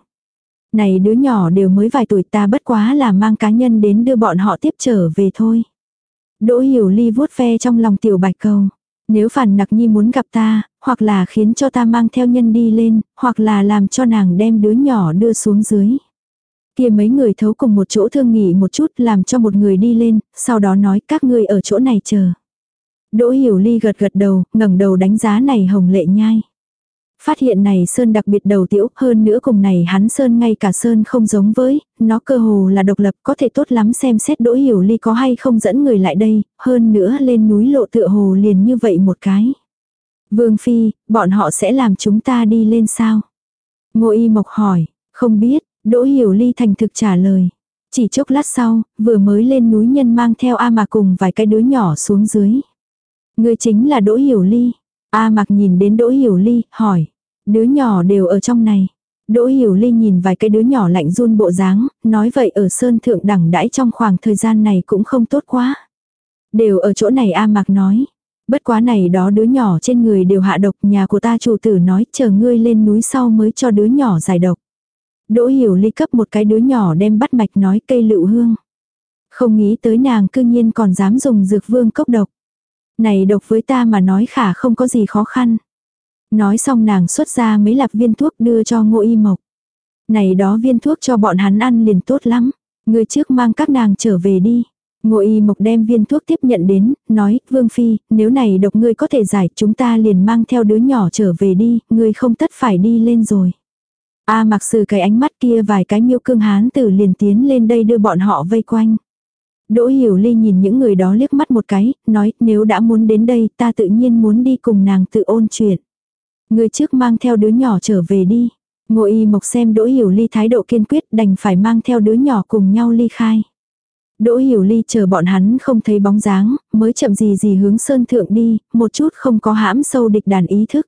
Này đứa nhỏ đều mới vài tuổi ta bất quá là mang cá nhân đến đưa bọn họ tiếp trở về thôi. Đỗ hiểu ly vuốt ve trong lòng tiểu bạch cầu. Nếu phản nặc nhi muốn gặp ta, hoặc là khiến cho ta mang theo nhân đi lên, hoặc là làm cho nàng đem đứa nhỏ đưa xuống dưới. Kia mấy người thấu cùng một chỗ thương nghỉ một chút làm cho một người đi lên, sau đó nói các ngươi ở chỗ này chờ. Đỗ Hiểu Ly gật gật đầu, ngẩng đầu đánh giá này hồng lệ nhai. Phát hiện này sơn đặc biệt đầu tiểu, hơn nữa cùng này hắn sơn ngay cả sơn không giống với, nó cơ hồ là độc lập có thể tốt lắm xem xét đỗ hiểu ly có hay không dẫn người lại đây, hơn nữa lên núi lộ tựa hồ liền như vậy một cái. Vương Phi, bọn họ sẽ làm chúng ta đi lên sao? Ngô Y Mộc hỏi, không biết, Đỗ Hiểu Ly thành thực trả lời. Chỉ chốc lát sau, vừa mới lên núi nhân mang theo A Mạc cùng vài cái đứa nhỏ xuống dưới. Người chính là Đỗ Hiểu Ly. A Mạc nhìn đến Đỗ Hiểu Ly, hỏi. Đứa nhỏ đều ở trong này. Đỗ Hiểu Ly nhìn vài cái đứa nhỏ lạnh run bộ dáng, nói vậy ở Sơn Thượng đẳng đãi trong khoảng thời gian này cũng không tốt quá. Đều ở chỗ này A Mạc nói. Bất quá này đó đứa nhỏ trên người đều hạ độc nhà của ta chủ tử nói chờ ngươi lên núi sau mới cho đứa nhỏ giải độc. Đỗ hiểu ly cấp một cái đứa nhỏ đem bắt mạch nói cây lựu hương. Không nghĩ tới nàng cương nhiên còn dám dùng dược vương cốc độc. Này độc với ta mà nói khả không có gì khó khăn. Nói xong nàng xuất ra mấy lạp viên thuốc đưa cho ngô y mộc. Này đó viên thuốc cho bọn hắn ăn liền tốt lắm. Người trước mang các nàng trở về đi. Ngô y mộc đem viên thuốc tiếp nhận đến, nói, Vương Phi, nếu này độc ngươi có thể giải, chúng ta liền mang theo đứa nhỏ trở về đi, ngươi không tất phải đi lên rồi. A mặc sử cái ánh mắt kia vài cái miêu cương hán tử liền tiến lên đây đưa bọn họ vây quanh. Đỗ Hiểu Ly nhìn những người đó liếc mắt một cái, nói nếu đã muốn đến đây ta tự nhiên muốn đi cùng nàng tự ôn chuyện. Người trước mang theo đứa nhỏ trở về đi. Ngộ y mộc xem Đỗ Hiểu Ly thái độ kiên quyết đành phải mang theo đứa nhỏ cùng nhau ly khai. Đỗ Hiểu Ly chờ bọn hắn không thấy bóng dáng, mới chậm gì gì hướng sơn thượng đi, một chút không có hãm sâu địch đàn ý thức.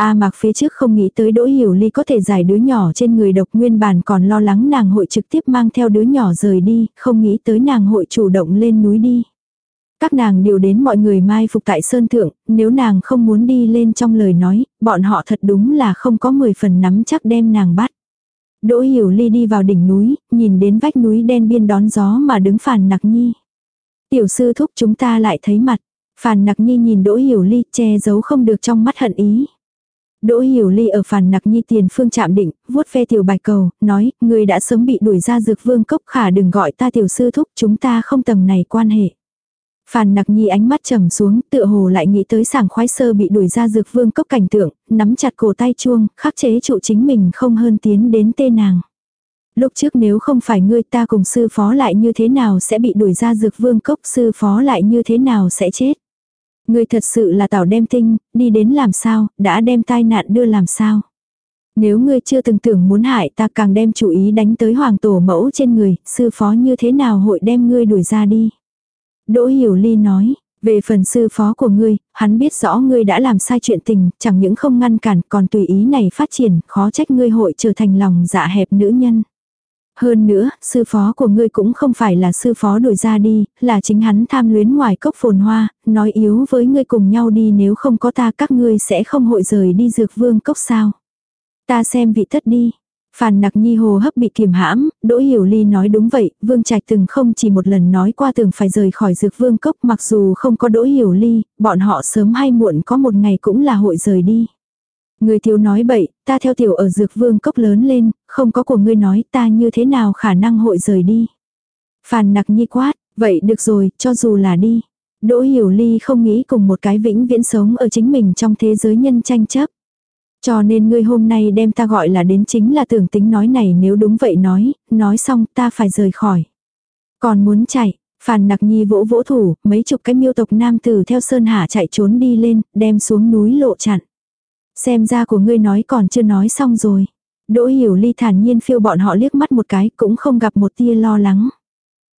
A mạc phía trước không nghĩ tới Đỗ Hiểu Ly có thể giải đứa nhỏ trên người độc nguyên bản còn lo lắng nàng hội trực tiếp mang theo đứa nhỏ rời đi, không nghĩ tới nàng hội chủ động lên núi đi. Các nàng đều đến mọi người mai phục tại Sơn Thượng, nếu nàng không muốn đi lên trong lời nói, bọn họ thật đúng là không có 10 phần nắm chắc đem nàng bắt. Đỗ Hiểu Ly đi vào đỉnh núi, nhìn đến vách núi đen biên đón gió mà đứng phàn nặc nhi. Tiểu sư thúc chúng ta lại thấy mặt. Phàn nặc nhi nhìn Đỗ Hiểu Ly che giấu không được trong mắt hận ý. Đỗ Hiểu Ly ở phàn nặc nhi tiền phương chạm định, vuốt ve tiểu bạch cầu, nói, người đã sớm bị đuổi ra dược vương cốc khả đừng gọi ta tiểu sư thúc, chúng ta không tầng này quan hệ. Phàn nặc nhi ánh mắt trầm xuống, tựa hồ lại nghĩ tới sảng khoái sơ bị đuổi ra dược vương cốc cảnh tượng, nắm chặt cổ tay chuông, khắc chế trụ chính mình không hơn tiến đến tê nàng. Lúc trước nếu không phải ngươi ta cùng sư phó lại như thế nào sẽ bị đuổi ra dược vương cốc sư phó lại như thế nào sẽ chết. Ngươi thật sự là tảo đem tinh, đi đến làm sao, đã đem tai nạn đưa làm sao. Nếu ngươi chưa từng tưởng muốn hại ta càng đem chủ ý đánh tới hoàng tổ mẫu trên người, sư phó như thế nào hội đem ngươi đuổi ra đi. Đỗ Hiểu Ly nói, về phần sư phó của ngươi, hắn biết rõ ngươi đã làm sai chuyện tình, chẳng những không ngăn cản còn tùy ý này phát triển, khó trách ngươi hội trở thành lòng dạ hẹp nữ nhân. Hơn nữa, sư phó của ngươi cũng không phải là sư phó đuổi ra đi, là chính hắn tham luyến ngoài cốc phồn hoa, nói yếu với ngươi cùng nhau đi nếu không có ta các ngươi sẽ không hội rời đi dược vương cốc sao. Ta xem vị thất đi, Phàn nặc nhi hồ hấp bị kiềm hãm, Đỗ Hiểu Ly nói đúng vậy, Vương Trạch từng không chỉ một lần nói qua từng phải rời khỏi dược vương cốc mặc dù không có Đỗ Hiểu Ly, bọn họ sớm hay muộn có một ngày cũng là hội rời đi. Người thiếu nói bậy, ta theo tiểu ở dược vương cốc lớn lên, không có của ngươi nói ta như thế nào khả năng hội rời đi. Phàn nặc nhi quát, vậy được rồi, cho dù là đi. Đỗ Hiểu Ly không nghĩ cùng một cái vĩnh viễn sống ở chính mình trong thế giới nhân tranh chấp. Cho nên ngươi hôm nay đem ta gọi là đến chính là tưởng tính nói này nếu đúng vậy nói, nói xong ta phải rời khỏi. Còn muốn chạy, Phàn nặc nhi vỗ vỗ thủ, mấy chục cái miêu tộc nam tử theo sơn hạ chạy trốn đi lên, đem xuống núi lộ chặn. Xem ra của ngươi nói còn chưa nói xong rồi. Đỗ hiểu ly thản nhiên phiêu bọn họ liếc mắt một cái cũng không gặp một tia lo lắng.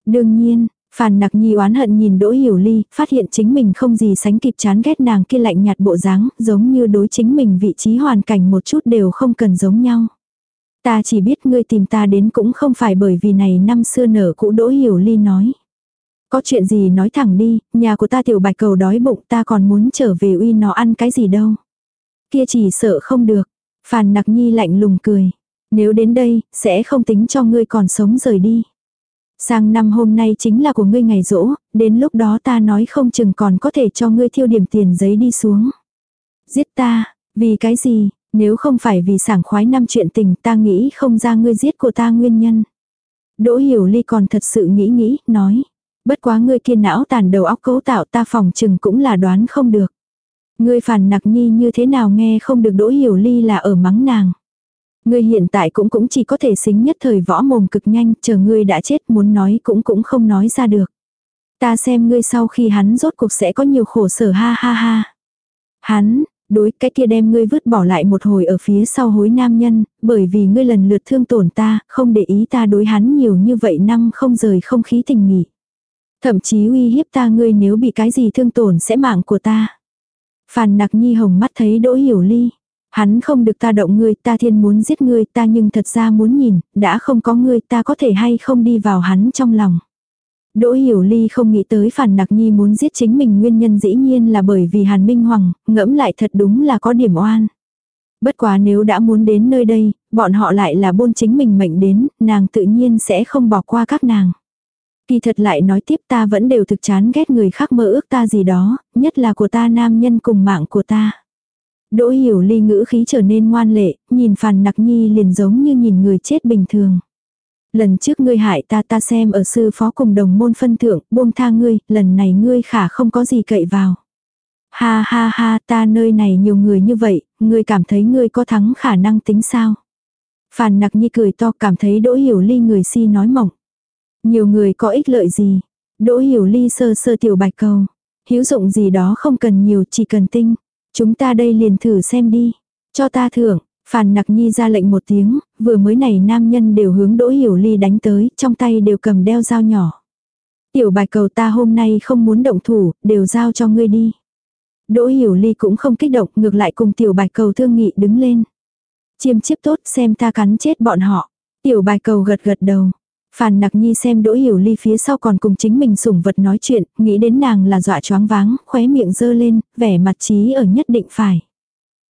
Đương nhiên, Phàn nặc nhi oán hận nhìn Đỗ Hiểu Ly, phát hiện chính mình không gì sánh kịp chán ghét nàng kia lạnh nhạt bộ dáng, giống như đối chính mình vị trí hoàn cảnh một chút đều không cần giống nhau. Ta chỉ biết ngươi tìm ta đến cũng không phải bởi vì này năm xưa nở cũ Đỗ Hiểu Ly nói. Có chuyện gì nói thẳng đi, nhà của ta tiểu bạch cầu đói bụng ta còn muốn trở về uy nó ăn cái gì đâu. Kia chỉ sợ không được. Phàn nặc nhi lạnh lùng cười. Nếu đến đây, sẽ không tính cho ngươi còn sống rời đi. Sang năm hôm nay chính là của ngươi ngày rỗ, đến lúc đó ta nói không chừng còn có thể cho ngươi thiêu điểm tiền giấy đi xuống. Giết ta, vì cái gì, nếu không phải vì sảng khoái năm chuyện tình ta nghĩ không ra ngươi giết của ta nguyên nhân. Đỗ hiểu ly còn thật sự nghĩ nghĩ, nói. Bất quá ngươi kiên não tàn đầu óc cấu tạo ta phòng chừng cũng là đoán không được. Ngươi phản nặc nhi như thế nào nghe không được đỗ hiểu ly là ở mắng nàng. Ngươi hiện tại cũng cũng chỉ có thể xính nhất thời võ mồm cực nhanh, chờ ngươi đã chết muốn nói cũng cũng không nói ra được. Ta xem ngươi sau khi hắn rốt cuộc sẽ có nhiều khổ sở ha ha ha. Hắn, đối cái kia đem ngươi vứt bỏ lại một hồi ở phía sau hối nam nhân, bởi vì ngươi lần lượt thương tổn ta, không để ý ta đối hắn nhiều như vậy năm không rời không khí tình nghỉ. Thậm chí uy hiếp ta ngươi nếu bị cái gì thương tổn sẽ mạng của ta. Phàn nặc nhi hồng mắt thấy đỗ hiểu ly. Hắn không được ta động ngươi, ta thiên muốn giết ngươi, ta nhưng thật ra muốn nhìn, đã không có ngươi ta có thể hay không đi vào hắn trong lòng. Đỗ Hiểu Ly không nghĩ tới phản nặc nhi muốn giết chính mình nguyên nhân dĩ nhiên là bởi vì Hàn Minh Hoàng, ngẫm lại thật đúng là có điểm oan. Bất quá nếu đã muốn đến nơi đây, bọn họ lại là bôn chính mình mệnh đến, nàng tự nhiên sẽ không bỏ qua các nàng. Kỳ thật lại nói tiếp ta vẫn đều thực chán ghét người khác mơ ước ta gì đó, nhất là của ta nam nhân cùng mạng của ta. Đỗ hiểu ly ngữ khí trở nên ngoan lệ, nhìn phàn nặc nhi liền giống như nhìn người chết bình thường. Lần trước ngươi hại ta ta xem ở sư phó cùng đồng môn phân thượng, buông tha ngươi, lần này ngươi khả không có gì cậy vào. Ha ha ha, ta nơi này nhiều người như vậy, ngươi cảm thấy ngươi có thắng khả năng tính sao? Phàn nặc nhi cười to cảm thấy đỗ hiểu ly người si nói mỏng. Nhiều người có ích lợi gì? Đỗ hiểu ly sơ sơ tiểu bạch cầu. Hữu dụng gì đó không cần nhiều chỉ cần tinh. Chúng ta đây liền thử xem đi. Cho ta thưởng. Phàn nặc nhi ra lệnh một tiếng, vừa mới này nam nhân đều hướng đỗ hiểu ly đánh tới, trong tay đều cầm đeo dao nhỏ. Tiểu bạch cầu ta hôm nay không muốn động thủ, đều giao cho ngươi đi. Đỗ hiểu ly cũng không kích động, ngược lại cùng tiểu bạch cầu thương nghị đứng lên. Chiêm chiếp tốt xem ta cắn chết bọn họ. Tiểu bạch cầu gật gật đầu. Phàn nặc nhi xem đỗ hiểu ly phía sau còn cùng chính mình sủng vật nói chuyện, nghĩ đến nàng là dọa choáng váng, khóe miệng dơ lên, vẻ mặt trí ở nhất định phải.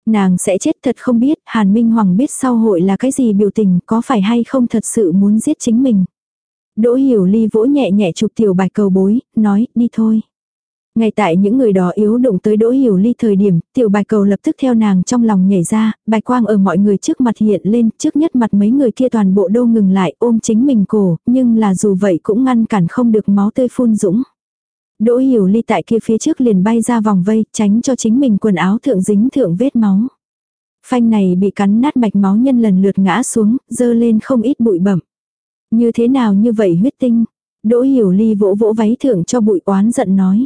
Nàng sẽ chết thật không biết, Hàn Minh Hoàng biết sau hội là cái gì biểu tình, có phải hay không thật sự muốn giết chính mình. Đỗ hiểu ly vỗ nhẹ nhẹ chụp tiểu bạch cầu bối, nói, đi thôi. Ngay tại những người đó yếu động tới đỗ hiểu ly thời điểm, tiểu bạch cầu lập tức theo nàng trong lòng nhảy ra, bạch quang ở mọi người trước mặt hiện lên, trước nhất mặt mấy người kia toàn bộ đô ngừng lại ôm chính mình cổ, nhưng là dù vậy cũng ngăn cản không được máu tươi phun dũng. Đỗ hiểu ly tại kia phía trước liền bay ra vòng vây, tránh cho chính mình quần áo thượng dính thượng vết máu. Phanh này bị cắn nát mạch máu nhân lần lượt ngã xuống, dơ lên không ít bụi bẩm. Như thế nào như vậy huyết tinh? Đỗ hiểu ly vỗ vỗ váy thượng cho bụi oán giận nói.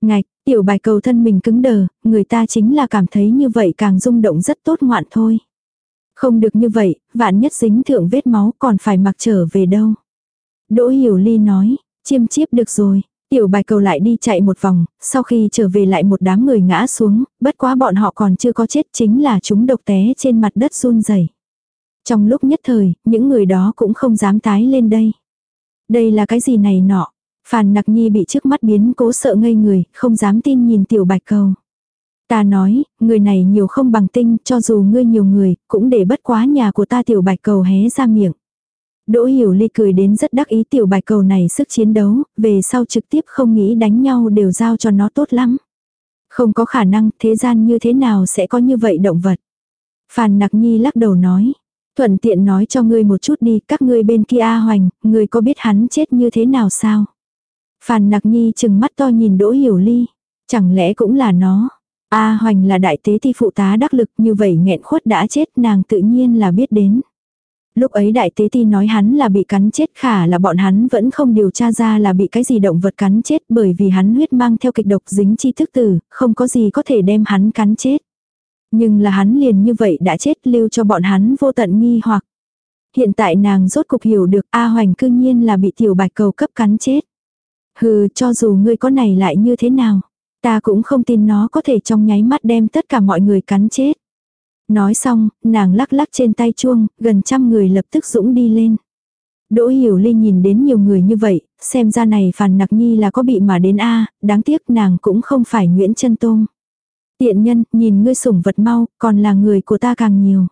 Ngạch, tiểu bài cầu thân mình cứng đờ, người ta chính là cảm thấy như vậy càng rung động rất tốt ngoạn thôi. Không được như vậy, vạn nhất dính thượng vết máu còn phải mặc trở về đâu. Đỗ hiểu ly nói, chiêm chiếp được rồi. Tiểu bài cầu lại đi chạy một vòng, sau khi trở về lại một đám người ngã xuống, bất quá bọn họ còn chưa có chết chính là chúng độc té trên mặt đất run rẩy. Trong lúc nhất thời, những người đó cũng không dám tái lên đây. Đây là cái gì này nọ? Phàn nặc nhi bị trước mắt biến cố sợ ngây người, không dám tin nhìn tiểu bạch cầu. Ta nói, người này nhiều không bằng tinh, cho dù ngươi nhiều người, cũng để bất quá nhà của ta tiểu bạch cầu hé ra miệng. Đỗ hiểu ly cười đến rất đắc ý tiểu bạch cầu này sức chiến đấu, về sau trực tiếp không nghĩ đánh nhau đều giao cho nó tốt lắm. Không có khả năng, thế gian như thế nào sẽ có như vậy động vật. Phàn nặc nhi lắc đầu nói. Thuận tiện nói cho ngươi một chút đi, các ngươi bên kia A Hoành, ngươi có biết hắn chết như thế nào sao? Phàn nặc nhi chừng mắt to nhìn Đỗ Hiểu Ly. Chẳng lẽ cũng là nó? A à, Hoành là đại tế ti phụ tá đắc lực như vậy nghẹn khuất đã chết nàng tự nhiên là biết đến. Lúc ấy đại tế ti nói hắn là bị cắn chết khả là bọn hắn vẫn không điều tra ra là bị cái gì động vật cắn chết bởi vì hắn huyết mang theo kịch độc dính chi thức tử, không có gì có thể đem hắn cắn chết. Nhưng là hắn liền như vậy đã chết lưu cho bọn hắn vô tận nghi hoặc. Hiện tại nàng rốt cục hiểu được A Hoành cư nhiên là bị tiểu bạch cầu cấp cắn chết. Hừ, cho dù ngươi có này lại như thế nào, ta cũng không tin nó có thể trong nháy mắt đem tất cả mọi người cắn chết. Nói xong, nàng lắc lắc trên tay chuông, gần trăm người lập tức dũng đi lên. Đỗ Hiểu Linh nhìn đến nhiều người như vậy, xem ra này Phàn Nặc Nhi là có bị mà đến a, đáng tiếc nàng cũng không phải Nguyễn Chân tôm Tiện nhân, nhìn ngươi sủng vật mau, còn là người của ta càng nhiều.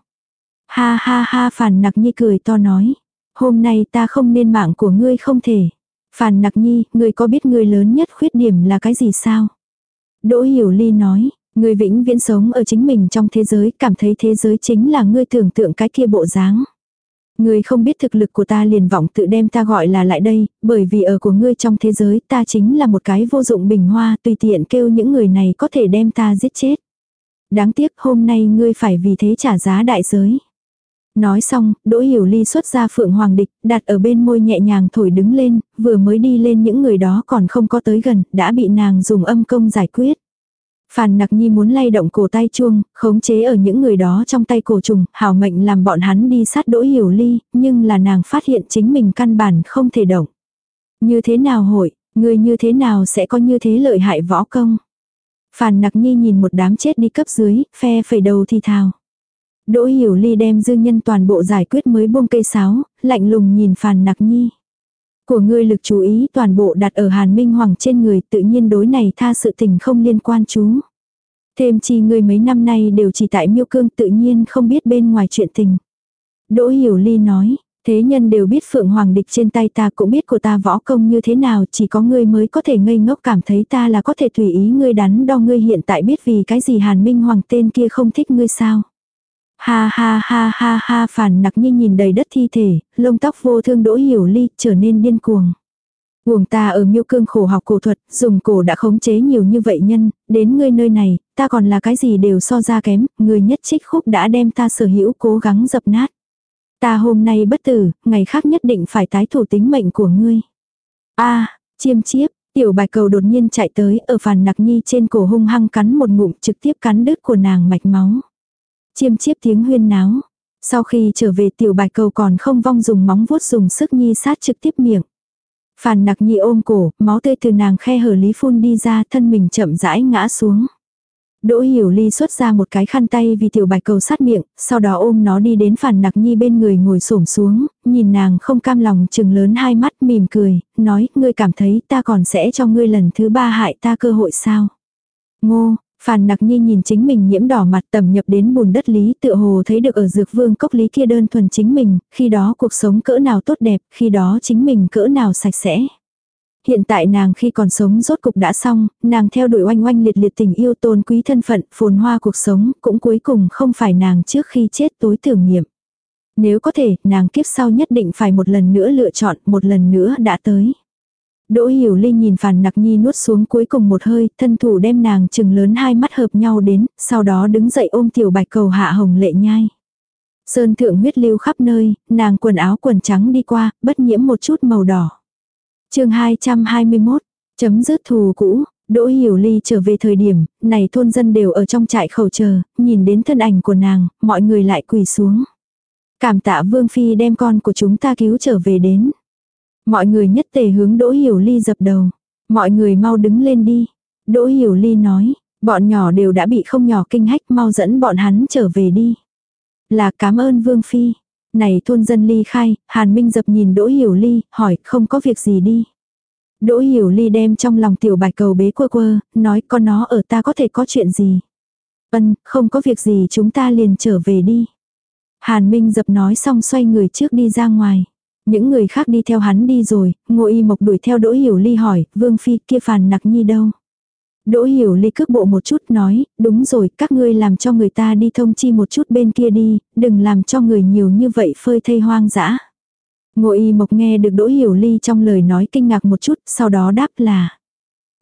Ha ha ha Phàn Nặc Nhi cười to nói, hôm nay ta không nên mạng của ngươi không thể. Phàn nặc nhi, ngươi có biết ngươi lớn nhất khuyết điểm là cái gì sao? Đỗ hiểu ly nói, ngươi vĩnh viễn sống ở chính mình trong thế giới, cảm thấy thế giới chính là ngươi tưởng tượng cái kia bộ dáng. Ngươi không biết thực lực của ta liền vọng tự đem ta gọi là lại đây, bởi vì ở của ngươi trong thế giới ta chính là một cái vô dụng bình hoa tùy tiện kêu những người này có thể đem ta giết chết. Đáng tiếc hôm nay ngươi phải vì thế trả giá đại giới. Nói xong, Đỗ Hiểu Ly xuất ra phượng hoàng địch, đặt ở bên môi nhẹ nhàng thổi đứng lên, vừa mới đi lên những người đó còn không có tới gần, đã bị nàng dùng âm công giải quyết. Phàn nặc nhi muốn lay động cổ tay chuông, khống chế ở những người đó trong tay cổ trùng, hảo mệnh làm bọn hắn đi sát đỗ hiểu ly, nhưng là nàng phát hiện chính mình căn bản không thể động. Như thế nào hội, người như thế nào sẽ có như thế lợi hại võ công. Phàn nặc nhi nhìn một đám chết đi cấp dưới, phe phẩy đầu thì thào. Đỗ Hiểu Ly đem dư nhân toàn bộ giải quyết mới buông cây sáo, lạnh lùng nhìn Phàn Nặc Nhi. Của ngươi lực chú ý toàn bộ đặt ở Hàn Minh Hoàng trên người tự nhiên đối này tha sự tình không liên quan chú. Thêm chi ngươi mấy năm nay đều chỉ tại miêu cương tự nhiên không biết bên ngoài chuyện tình. Đỗ Hiểu Ly nói, Thế nhân đều biết Phượng Hoàng địch trên tay ta cũng biết của ta võ công như thế nào, chỉ có ngươi mới có thể ngây ngốc cảm thấy ta là có thể tùy ý ngươi đắn đo ngươi hiện tại biết vì cái gì Hàn Minh Hoàng tên kia không thích ngươi sao. Ha ha ha ha ha phản nặc nhi nhìn đầy đất thi thể, lông tóc vô thương đỗ hiểu ly, trở nên điên cuồng. Cuồng ta ở miêu cương khổ học cổ thuật, dùng cổ đã khống chế nhiều như vậy nhân, đến ngươi nơi này, ta còn là cái gì đều so ra kém, người nhất trích khúc đã đem ta sở hữu cố gắng dập nát. Ta hôm nay bất tử, ngày khác nhất định phải tái thủ tính mệnh của ngươi. a chiêm chiếp, tiểu bạch cầu đột nhiên chạy tới ở phàn nặc nhi trên cổ hung hăng cắn một ngụm trực tiếp cắn đứt của nàng mạch máu. Chiêm chiếp tiếng huyên náo. Sau khi trở về tiểu bạch cầu còn không vong dùng móng vuốt dùng sức nhi sát trực tiếp miệng. Phàn nặc nhi ôm cổ, máu tươi từ nàng khe hở lý phun đi ra thân mình chậm rãi ngã xuống. Đỗ Hiểu Ly xuất ra một cái khăn tay vì tiểu bạch cầu sát miệng, sau đó ôm nó đi đến phản nặc nhi bên người ngồi xổm xuống, nhìn nàng không cam lòng chừng lớn hai mắt mỉm cười, nói, ngươi cảm thấy ta còn sẽ cho ngươi lần thứ ba hại ta cơ hội sao? Ngô, Phàn nặc nhi nhìn chính mình nhiễm đỏ mặt tầm nhập đến bùn đất lý tựa hồ thấy được ở dược vương cốc lý kia đơn thuần chính mình, khi đó cuộc sống cỡ nào tốt đẹp, khi đó chính mình cỡ nào sạch sẽ. Hiện tại nàng khi còn sống rốt cục đã xong, nàng theo đuổi oanh oanh liệt liệt tình yêu tôn quý thân phận, phồn hoa cuộc sống, cũng cuối cùng không phải nàng trước khi chết tối tưởng niệm. Nếu có thể, nàng kiếp sau nhất định phải một lần nữa lựa chọn, một lần nữa đã tới. Đỗ Hiểu Linh nhìn Phàn Nặc Nhi nuốt xuống cuối cùng một hơi, thân thủ đem nàng chừng lớn hai mắt hợp nhau đến, sau đó đứng dậy ôm tiểu bạch cầu hạ hồng lệ nhai. Sơn thượng huyết lưu khắp nơi, nàng quần áo quần trắng đi qua, bất nhiễm một chút màu đỏ. chương 221, chấm dứt thù cũ, Đỗ Hiểu Ly trở về thời điểm, này thôn dân đều ở trong trại khẩu chờ, nhìn đến thân ảnh của nàng, mọi người lại quỳ xuống. Cảm tạ Vương Phi đem con của chúng ta cứu trở về đến. Mọi người nhất tề hướng Đỗ Hiểu Ly dập đầu. Mọi người mau đứng lên đi. Đỗ Hiểu Ly nói, bọn nhỏ đều đã bị không nhỏ kinh hách mau dẫn bọn hắn trở về đi. Là cảm ơn Vương Phi. Này thôn dân ly khai, Hàn Minh dập nhìn Đỗ Hiểu Ly, hỏi không có việc gì đi. Đỗ Hiểu Ly đem trong lòng tiểu bạch cầu bế quơ quơ, nói con nó ở ta có thể có chuyện gì. Ân, không có việc gì chúng ta liền trở về đi. Hàn Minh dập nói xong xoay người trước đi ra ngoài. Những người khác đi theo hắn đi rồi, ngô y mộc đuổi theo Đỗ Hiểu Ly hỏi, Vương Phi kia phàn nặc nhi đâu? Đỗ Hiểu Ly cước bộ một chút nói, đúng rồi, các ngươi làm cho người ta đi thông chi một chút bên kia đi, đừng làm cho người nhiều như vậy phơi thây hoang dã. Ngô y mộc nghe được Đỗ Hiểu Ly trong lời nói kinh ngạc một chút, sau đó đáp là.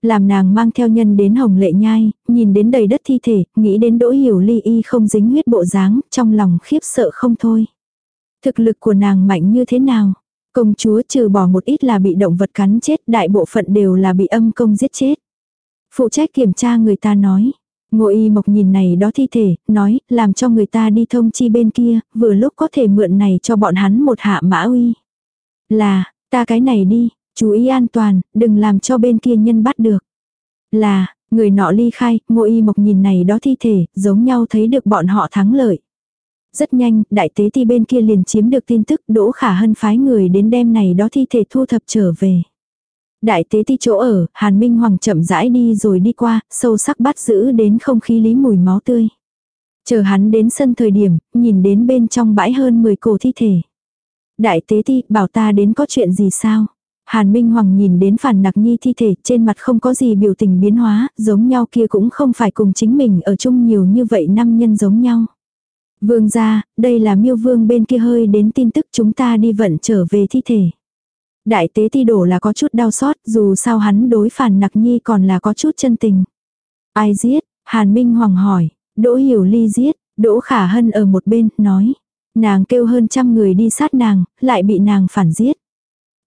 Làm nàng mang theo nhân đến hồng lệ nhai, nhìn đến đầy đất thi thể, nghĩ đến Đỗ Hiểu Ly y không dính huyết bộ dáng, trong lòng khiếp sợ không thôi. Thực lực của nàng mạnh như thế nào? Công chúa trừ bỏ một ít là bị động vật cắn chết, đại bộ phận đều là bị âm công giết chết. Phụ trách kiểm tra người ta nói. Ngô y mộc nhìn này đó thi thể, nói, làm cho người ta đi thông chi bên kia, vừa lúc có thể mượn này cho bọn hắn một hạ mã uy. Là, ta cái này đi, chú ý an toàn, đừng làm cho bên kia nhân bắt được. Là, người nọ ly khai, ngô y mộc nhìn này đó thi thể, giống nhau thấy được bọn họ thắng lợi. Rất nhanh, đại tế ti bên kia liền chiếm được tin tức Đỗ Khả Hân phái người đến đêm này đó thi thể thu thập trở về. Đại tế ti chỗ ở, Hàn Minh Hoàng chậm rãi đi rồi đi qua, sâu sắc bắt giữ đến không khí lý mùi máu tươi. Chờ hắn đến sân thời điểm, nhìn đến bên trong bãi hơn 10 cổ thi thể. Đại tế ti, bảo ta đến có chuyện gì sao? Hàn Minh Hoàng nhìn đến phản nặc nhi thi thể trên mặt không có gì biểu tình biến hóa, giống nhau kia cũng không phải cùng chính mình ở chung nhiều như vậy năm nhân giống nhau. Vương gia, đây là miêu vương bên kia hơi đến tin tức chúng ta đi vận trở về thi thể. Đại tế ti đổ là có chút đau xót, dù sao hắn đối phản nặc nhi còn là có chút chân tình. Ai giết? Hàn Minh Hoàng hỏi. Đỗ Hiểu Ly giết, Đỗ Khả Hân ở một bên, nói. Nàng kêu hơn trăm người đi sát nàng, lại bị nàng phản giết.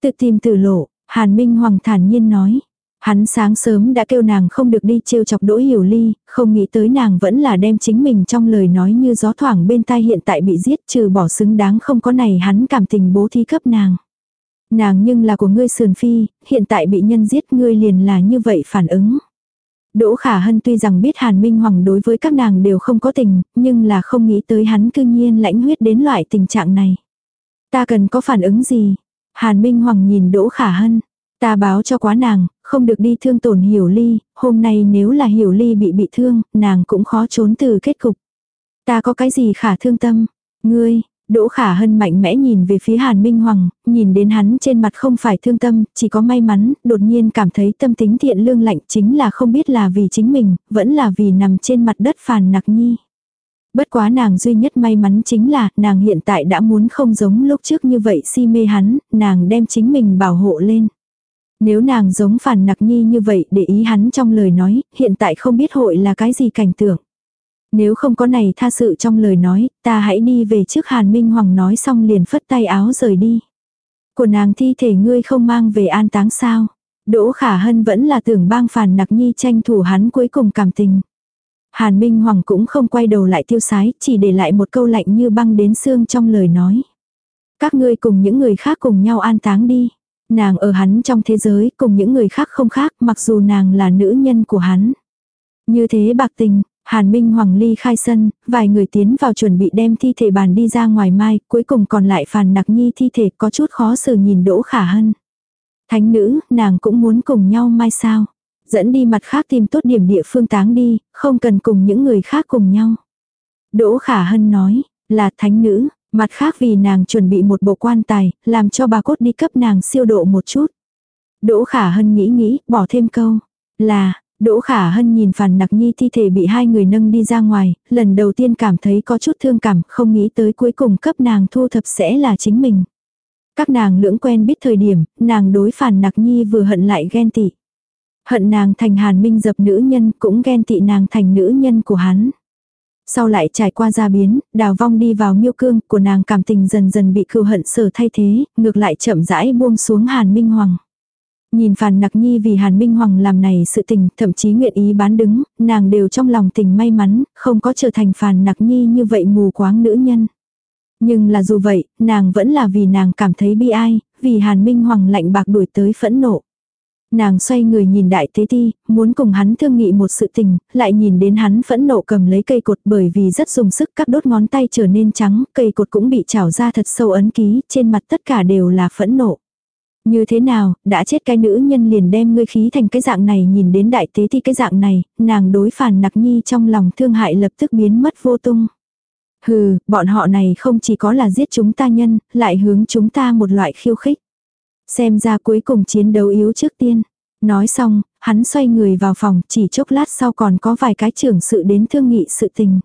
Tự tìm tử lộ, Hàn Minh Hoàng thản nhiên nói. Hắn sáng sớm đã kêu nàng không được đi trêu chọc đỗ hiểu ly, không nghĩ tới nàng vẫn là đem chính mình trong lời nói như gió thoảng bên tai hiện tại bị giết trừ bỏ xứng đáng không có này hắn cảm tình bố thí cấp nàng. Nàng nhưng là của ngươi sườn phi, hiện tại bị nhân giết ngươi liền là như vậy phản ứng. Đỗ Khả Hân tuy rằng biết Hàn Minh Hoàng đối với các nàng đều không có tình, nhưng là không nghĩ tới hắn cư nhiên lãnh huyết đến loại tình trạng này. Ta cần có phản ứng gì? Hàn Minh Hoàng nhìn Đỗ Khả Hân. Ta báo cho quá nàng, không được đi thương tổn hiểu ly, hôm nay nếu là hiểu ly bị bị thương, nàng cũng khó trốn từ kết cục. Ta có cái gì khả thương tâm? Ngươi, Đỗ Khả Hân mạnh mẽ nhìn về phía Hàn Minh Hoàng, nhìn đến hắn trên mặt không phải thương tâm, chỉ có may mắn, đột nhiên cảm thấy tâm tính thiện lương lạnh chính là không biết là vì chính mình, vẫn là vì nằm trên mặt đất phàn nặc nhi. Bất quá nàng duy nhất may mắn chính là nàng hiện tại đã muốn không giống lúc trước như vậy si mê hắn, nàng đem chính mình bảo hộ lên. Nếu nàng giống phản nặc nhi như vậy để ý hắn trong lời nói, hiện tại không biết hội là cái gì cảnh tượng. Nếu không có này tha sự trong lời nói, ta hãy đi về trước Hàn Minh Hoàng nói xong liền phất tay áo rời đi. Của nàng thi thể ngươi không mang về an táng sao. Đỗ Khả Hân vẫn là tưởng bang phản nặc nhi tranh thủ hắn cuối cùng cảm tình. Hàn Minh Hoàng cũng không quay đầu lại tiêu sái, chỉ để lại một câu lạnh như băng đến xương trong lời nói. Các ngươi cùng những người khác cùng nhau an táng đi. Nàng ở hắn trong thế giới cùng những người khác không khác mặc dù nàng là nữ nhân của hắn. Như thế bạc tình, Hàn Minh Hoàng ly khai sân, vài người tiến vào chuẩn bị đem thi thể bàn đi ra ngoài mai, cuối cùng còn lại phàn nặc nhi thi thể có chút khó xử nhìn Đỗ Khả Hân. Thánh nữ, nàng cũng muốn cùng nhau mai sao. Dẫn đi mặt khác tìm tốt điểm địa phương táng đi, không cần cùng những người khác cùng nhau. Đỗ Khả Hân nói, là thánh nữ, mặt khác vì nàng chuẩn bị một bộ quan tài, làm cho bà cốt đi cấp nàng siêu độ một chút. Đỗ Khả Hân nghĩ nghĩ, bỏ thêm câu, là, Đỗ Khả Hân nhìn phản Nặc Nhi thi thể bị hai người nâng đi ra ngoài, lần đầu tiên cảm thấy có chút thương cảm, không nghĩ tới cuối cùng cấp nàng thu thập sẽ là chính mình. Các nàng lưỡng quen biết thời điểm, nàng đối phản Nặc Nhi vừa hận lại ghen tị. Hận nàng thành Hàn Minh dập nữ nhân, cũng ghen tị nàng thành nữ nhân của hắn. Sau lại trải qua gia biến, đào vong đi vào miêu cương của nàng cảm tình dần dần bị cừu hận sở thay thế, ngược lại chậm rãi buông xuống Hàn Minh Hoàng. Nhìn Phàn Nặc Nhi vì Hàn Minh Hoàng làm này sự tình, thậm chí nguyện ý bán đứng, nàng đều trong lòng tình may mắn, không có trở thành Phàn Nặc Nhi như vậy mù quáng nữ nhân. Nhưng là dù vậy, nàng vẫn là vì nàng cảm thấy bi ai, vì Hàn Minh Hoàng lạnh bạc đuổi tới phẫn nộ. Nàng xoay người nhìn đại tế ti, muốn cùng hắn thương nghị một sự tình, lại nhìn đến hắn phẫn nộ cầm lấy cây cột bởi vì rất dùng sức các đốt ngón tay trở nên trắng, cây cột cũng bị chảo ra thật sâu ấn ký, trên mặt tất cả đều là phẫn nộ. Như thế nào, đã chết cái nữ nhân liền đem ngươi khí thành cái dạng này nhìn đến đại tế thi cái dạng này, nàng đối phản nặc nhi trong lòng thương hại lập tức biến mất vô tung. Hừ, bọn họ này không chỉ có là giết chúng ta nhân, lại hướng chúng ta một loại khiêu khích. Xem ra cuối cùng chiến đấu yếu trước tiên. Nói xong, hắn xoay người vào phòng, chỉ chốc lát sau còn có vài cái trưởng sự đến thương nghị sự tình.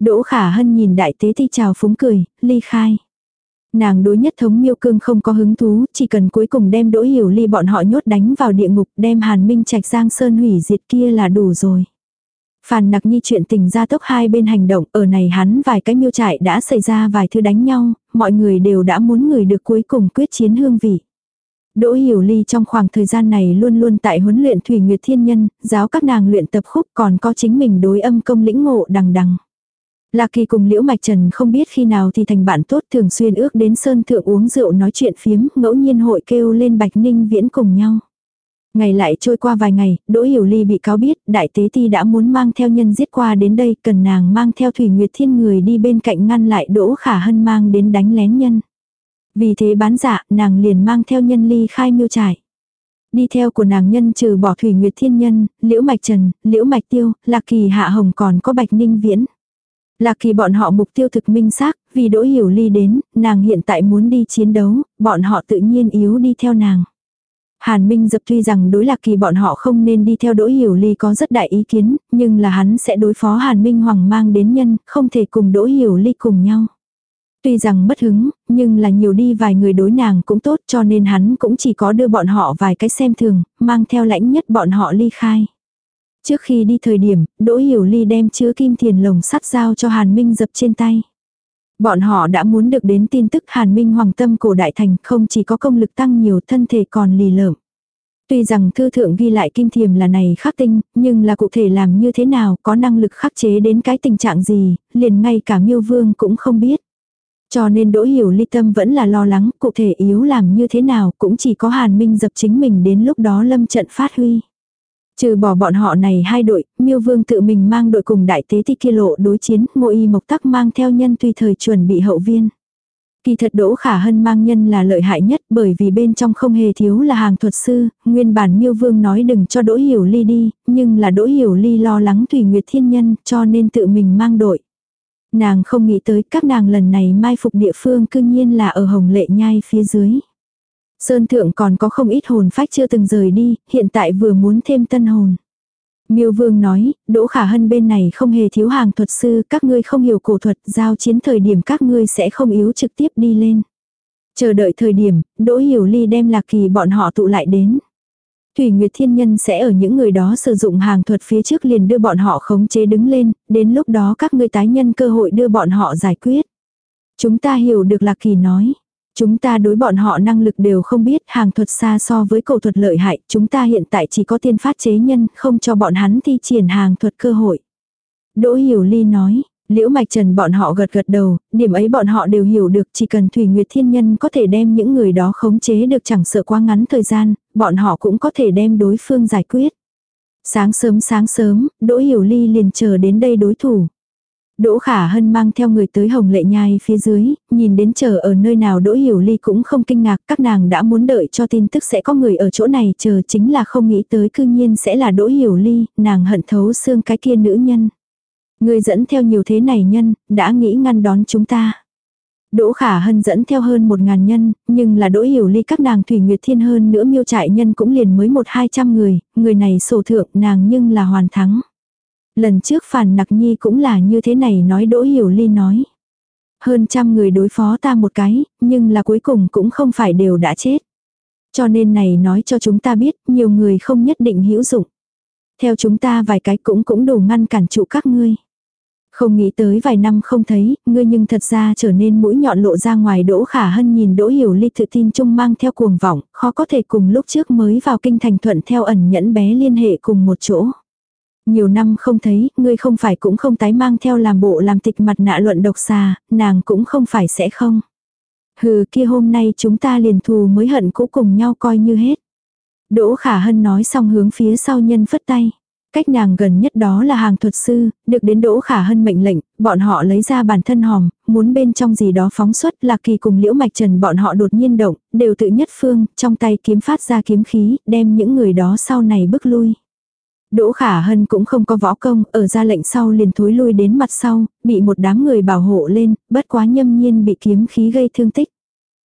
Đỗ khả hân nhìn đại tế thi chào phúng cười, ly khai. Nàng đối nhất thống miêu cương không có hứng thú, chỉ cần cuối cùng đem đỗ hiểu ly bọn họ nhốt đánh vào địa ngục, đem hàn minh trạch giang sơn hủy diệt kia là đủ rồi. Phàn nặc nhi chuyện tình ra tốc hai bên hành động, ở này hắn vài cái miêu trại đã xảy ra vài thứ đánh nhau, mọi người đều đã muốn người được cuối cùng quyết chiến hương vị. Đỗ Hiểu Ly trong khoảng thời gian này luôn luôn tại huấn luyện Thủy Nguyệt Thiên Nhân, giáo các nàng luyện tập khúc còn có chính mình đối âm công lĩnh ngộ đằng đằng. Lạc Kỳ cùng Liễu Mạch Trần không biết khi nào thì thành bạn tốt thường xuyên ước đến Sơn Thượng uống rượu nói chuyện phiếm, ngẫu nhiên hội kêu lên Bạch Ninh Viễn cùng nhau. Ngày lại trôi qua vài ngày, Đỗ Hiểu Ly bị cáo biết, Đại Tế Ti đã muốn mang theo nhân giết qua đến đây, cần nàng mang theo Thủy Nguyệt Thiên người đi bên cạnh ngăn lại Đỗ Khả Hân mang đến đánh lén nhân. Vì thế bán dạ, nàng liền mang theo nhân ly khai miêu trải. Đi theo của nàng nhân trừ bỏ Thủy Nguyệt Thiên Nhân, Liễu Mạch Trần, Liễu Mạch Tiêu, Lạc Kỳ Hạ Hồng còn có Bạch Ninh Viễn. Lạc kỳ bọn họ mục tiêu thực minh xác, vì đỗ hiểu ly đến, nàng hiện tại muốn đi chiến đấu, bọn họ tự nhiên yếu đi theo nàng. Hàn Minh dập tuy rằng đối lạc kỳ bọn họ không nên đi theo đỗ hiểu ly có rất đại ý kiến, nhưng là hắn sẽ đối phó Hàn Minh Hoàng mang đến nhân, không thể cùng đỗ hiểu ly cùng nhau. Tuy rằng bất hứng, nhưng là nhiều đi vài người đối nàng cũng tốt cho nên hắn cũng chỉ có đưa bọn họ vài cái xem thường, mang theo lãnh nhất bọn họ ly khai. Trước khi đi thời điểm, Đỗ Hiểu Ly đem chứa kim thiền lồng sắt giao cho Hàn Minh dập trên tay. Bọn họ đã muốn được đến tin tức Hàn Minh Hoàng tâm cổ đại thành không chỉ có công lực tăng nhiều thân thể còn lì lợm. Tuy rằng thư thượng ghi lại kim thiềm là này khắc tinh, nhưng là cụ thể làm như thế nào, có năng lực khắc chế đến cái tình trạng gì, liền ngay cả miêu vương cũng không biết. Cho nên đỗ hiểu ly tâm vẫn là lo lắng, cụ thể yếu làm như thế nào cũng chỉ có hàn minh dập chính mình đến lúc đó lâm trận phát huy. Trừ bỏ bọn họ này hai đội, miêu vương tự mình mang đội cùng đại tế ti kia lộ đối chiến, ngô y mộc tắc mang theo nhân tùy thời chuẩn bị hậu viên. Kỳ thật Đỗ Khả Hân mang nhân là lợi hại nhất bởi vì bên trong không hề thiếu là hàng thuật sư, nguyên bản miêu vương nói đừng cho Đỗ Hiểu Ly đi, nhưng là Đỗ Hiểu Ly lo lắng Thủy Nguyệt Thiên Nhân cho nên tự mình mang đội. Nàng không nghĩ tới các nàng lần này mai phục địa phương cư nhiên là ở Hồng Lệ Nhai phía dưới. Sơn thượng còn có không ít hồn phách chưa từng rời đi, hiện tại vừa muốn thêm tân hồn. Miêu Vương nói, Đỗ Khả Hân bên này không hề thiếu hàng thuật sư, các ngươi không hiểu cổ thuật, giao chiến thời điểm các ngươi sẽ không yếu trực tiếp đi lên. Chờ đợi thời điểm, Đỗ Hiểu Ly đem Lạc Kỳ bọn họ tụ lại đến. Thủy Nguyệt Thiên Nhân sẽ ở những người đó sử dụng hàng thuật phía trước liền đưa bọn họ khống chế đứng lên, đến lúc đó các ngươi tái nhân cơ hội đưa bọn họ giải quyết. Chúng ta hiểu được Lạc Kỳ nói. Chúng ta đối bọn họ năng lực đều không biết hàng thuật xa so với cầu thuật lợi hại, chúng ta hiện tại chỉ có tiên phát chế nhân, không cho bọn hắn thi triển hàng thuật cơ hội. Đỗ Hiểu Ly nói, Liễu Mạch Trần bọn họ gật gật đầu, điểm ấy bọn họ đều hiểu được chỉ cần Thủy Nguyệt Thiên Nhân có thể đem những người đó khống chế được chẳng sợ quá ngắn thời gian, bọn họ cũng có thể đem đối phương giải quyết. Sáng sớm sáng sớm, Đỗ Hiểu Ly liền chờ đến đây đối thủ. Đỗ Khả Hân mang theo người tới Hồng Lệ Nhai phía dưới, nhìn đến chờ ở nơi nào Đỗ Hiểu Ly cũng không kinh ngạc, các nàng đã muốn đợi cho tin tức sẽ có người ở chỗ này chờ chính là không nghĩ tới cư nhiên sẽ là Đỗ Hiểu Ly, nàng hận thấu xương cái kia nữ nhân. Người dẫn theo nhiều thế này nhân, đã nghĩ ngăn đón chúng ta. Đỗ Khả Hân dẫn theo hơn một ngàn nhân, nhưng là Đỗ Hiểu Ly các nàng Thủy Nguyệt Thiên hơn nữa miêu trại nhân cũng liền mới một hai trăm người, người này sổ thượng nàng nhưng là hoàn thắng. Lần trước phản nặc nhi cũng là như thế này nói Đỗ Hiểu Ly nói. Hơn trăm người đối phó ta một cái, nhưng là cuối cùng cũng không phải đều đã chết. Cho nên này nói cho chúng ta biết, nhiều người không nhất định hữu dụng. Theo chúng ta vài cái cũng cũng đủ ngăn cản trụ các ngươi. Không nghĩ tới vài năm không thấy, ngươi nhưng thật ra trở nên mũi nhọn lộ ra ngoài Đỗ Khả Hân nhìn Đỗ Hiểu Ly tự tin chung mang theo cuồng vọng, khó có thể cùng lúc trước mới vào kinh thành thuận theo ẩn nhẫn bé liên hệ cùng một chỗ. Nhiều năm không thấy, ngươi không phải cũng không tái mang theo làm bộ làm tịch mặt nạ luận độc xà, nàng cũng không phải sẽ không. Hừ kia hôm nay chúng ta liền thù mới hận cũ cùng nhau coi như hết. Đỗ Khả Hân nói xong hướng phía sau nhân phất tay. Cách nàng gần nhất đó là hàng thuật sư, được đến Đỗ Khả Hân mệnh lệnh, bọn họ lấy ra bản thân hòm, muốn bên trong gì đó phóng xuất là kỳ cùng Liễu Mạch Trần bọn họ đột nhiên động, đều tự nhất phương, trong tay kiếm phát ra kiếm khí, đem những người đó sau này bước lui. Đỗ Khả Hân cũng không có võ công, ở ra lệnh sau liền thối lui đến mặt sau, bị một đám người bảo hộ lên, bất quá nhâm nhiên bị kiếm khí gây thương tích.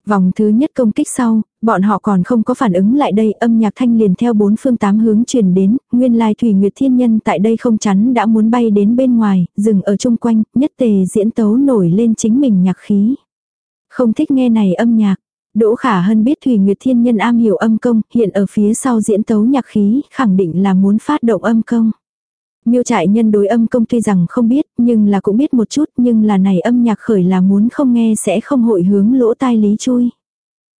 Vòng thứ nhất công kích sau, bọn họ còn không có phản ứng lại đây, âm nhạc thanh liền theo bốn phương tám hướng truyền đến, nguyên lai Thủy Nguyệt Thiên Nhân tại đây không chắn đã muốn bay đến bên ngoài, dừng ở chung quanh, nhất tề diễn tấu nổi lên chính mình nhạc khí. Không thích nghe này âm nhạc, Đỗ Khả Hân biết Thủy Nguyệt Thiên Nhân am hiểu âm công, hiện ở phía sau diễn tấu nhạc khí, khẳng định là muốn phát động âm công. Miêu trại nhân đối âm công tuy rằng không biết, nhưng là cũng biết một chút, nhưng là này âm nhạc khởi là muốn không nghe sẽ không hội hướng lỗ tai lý chui.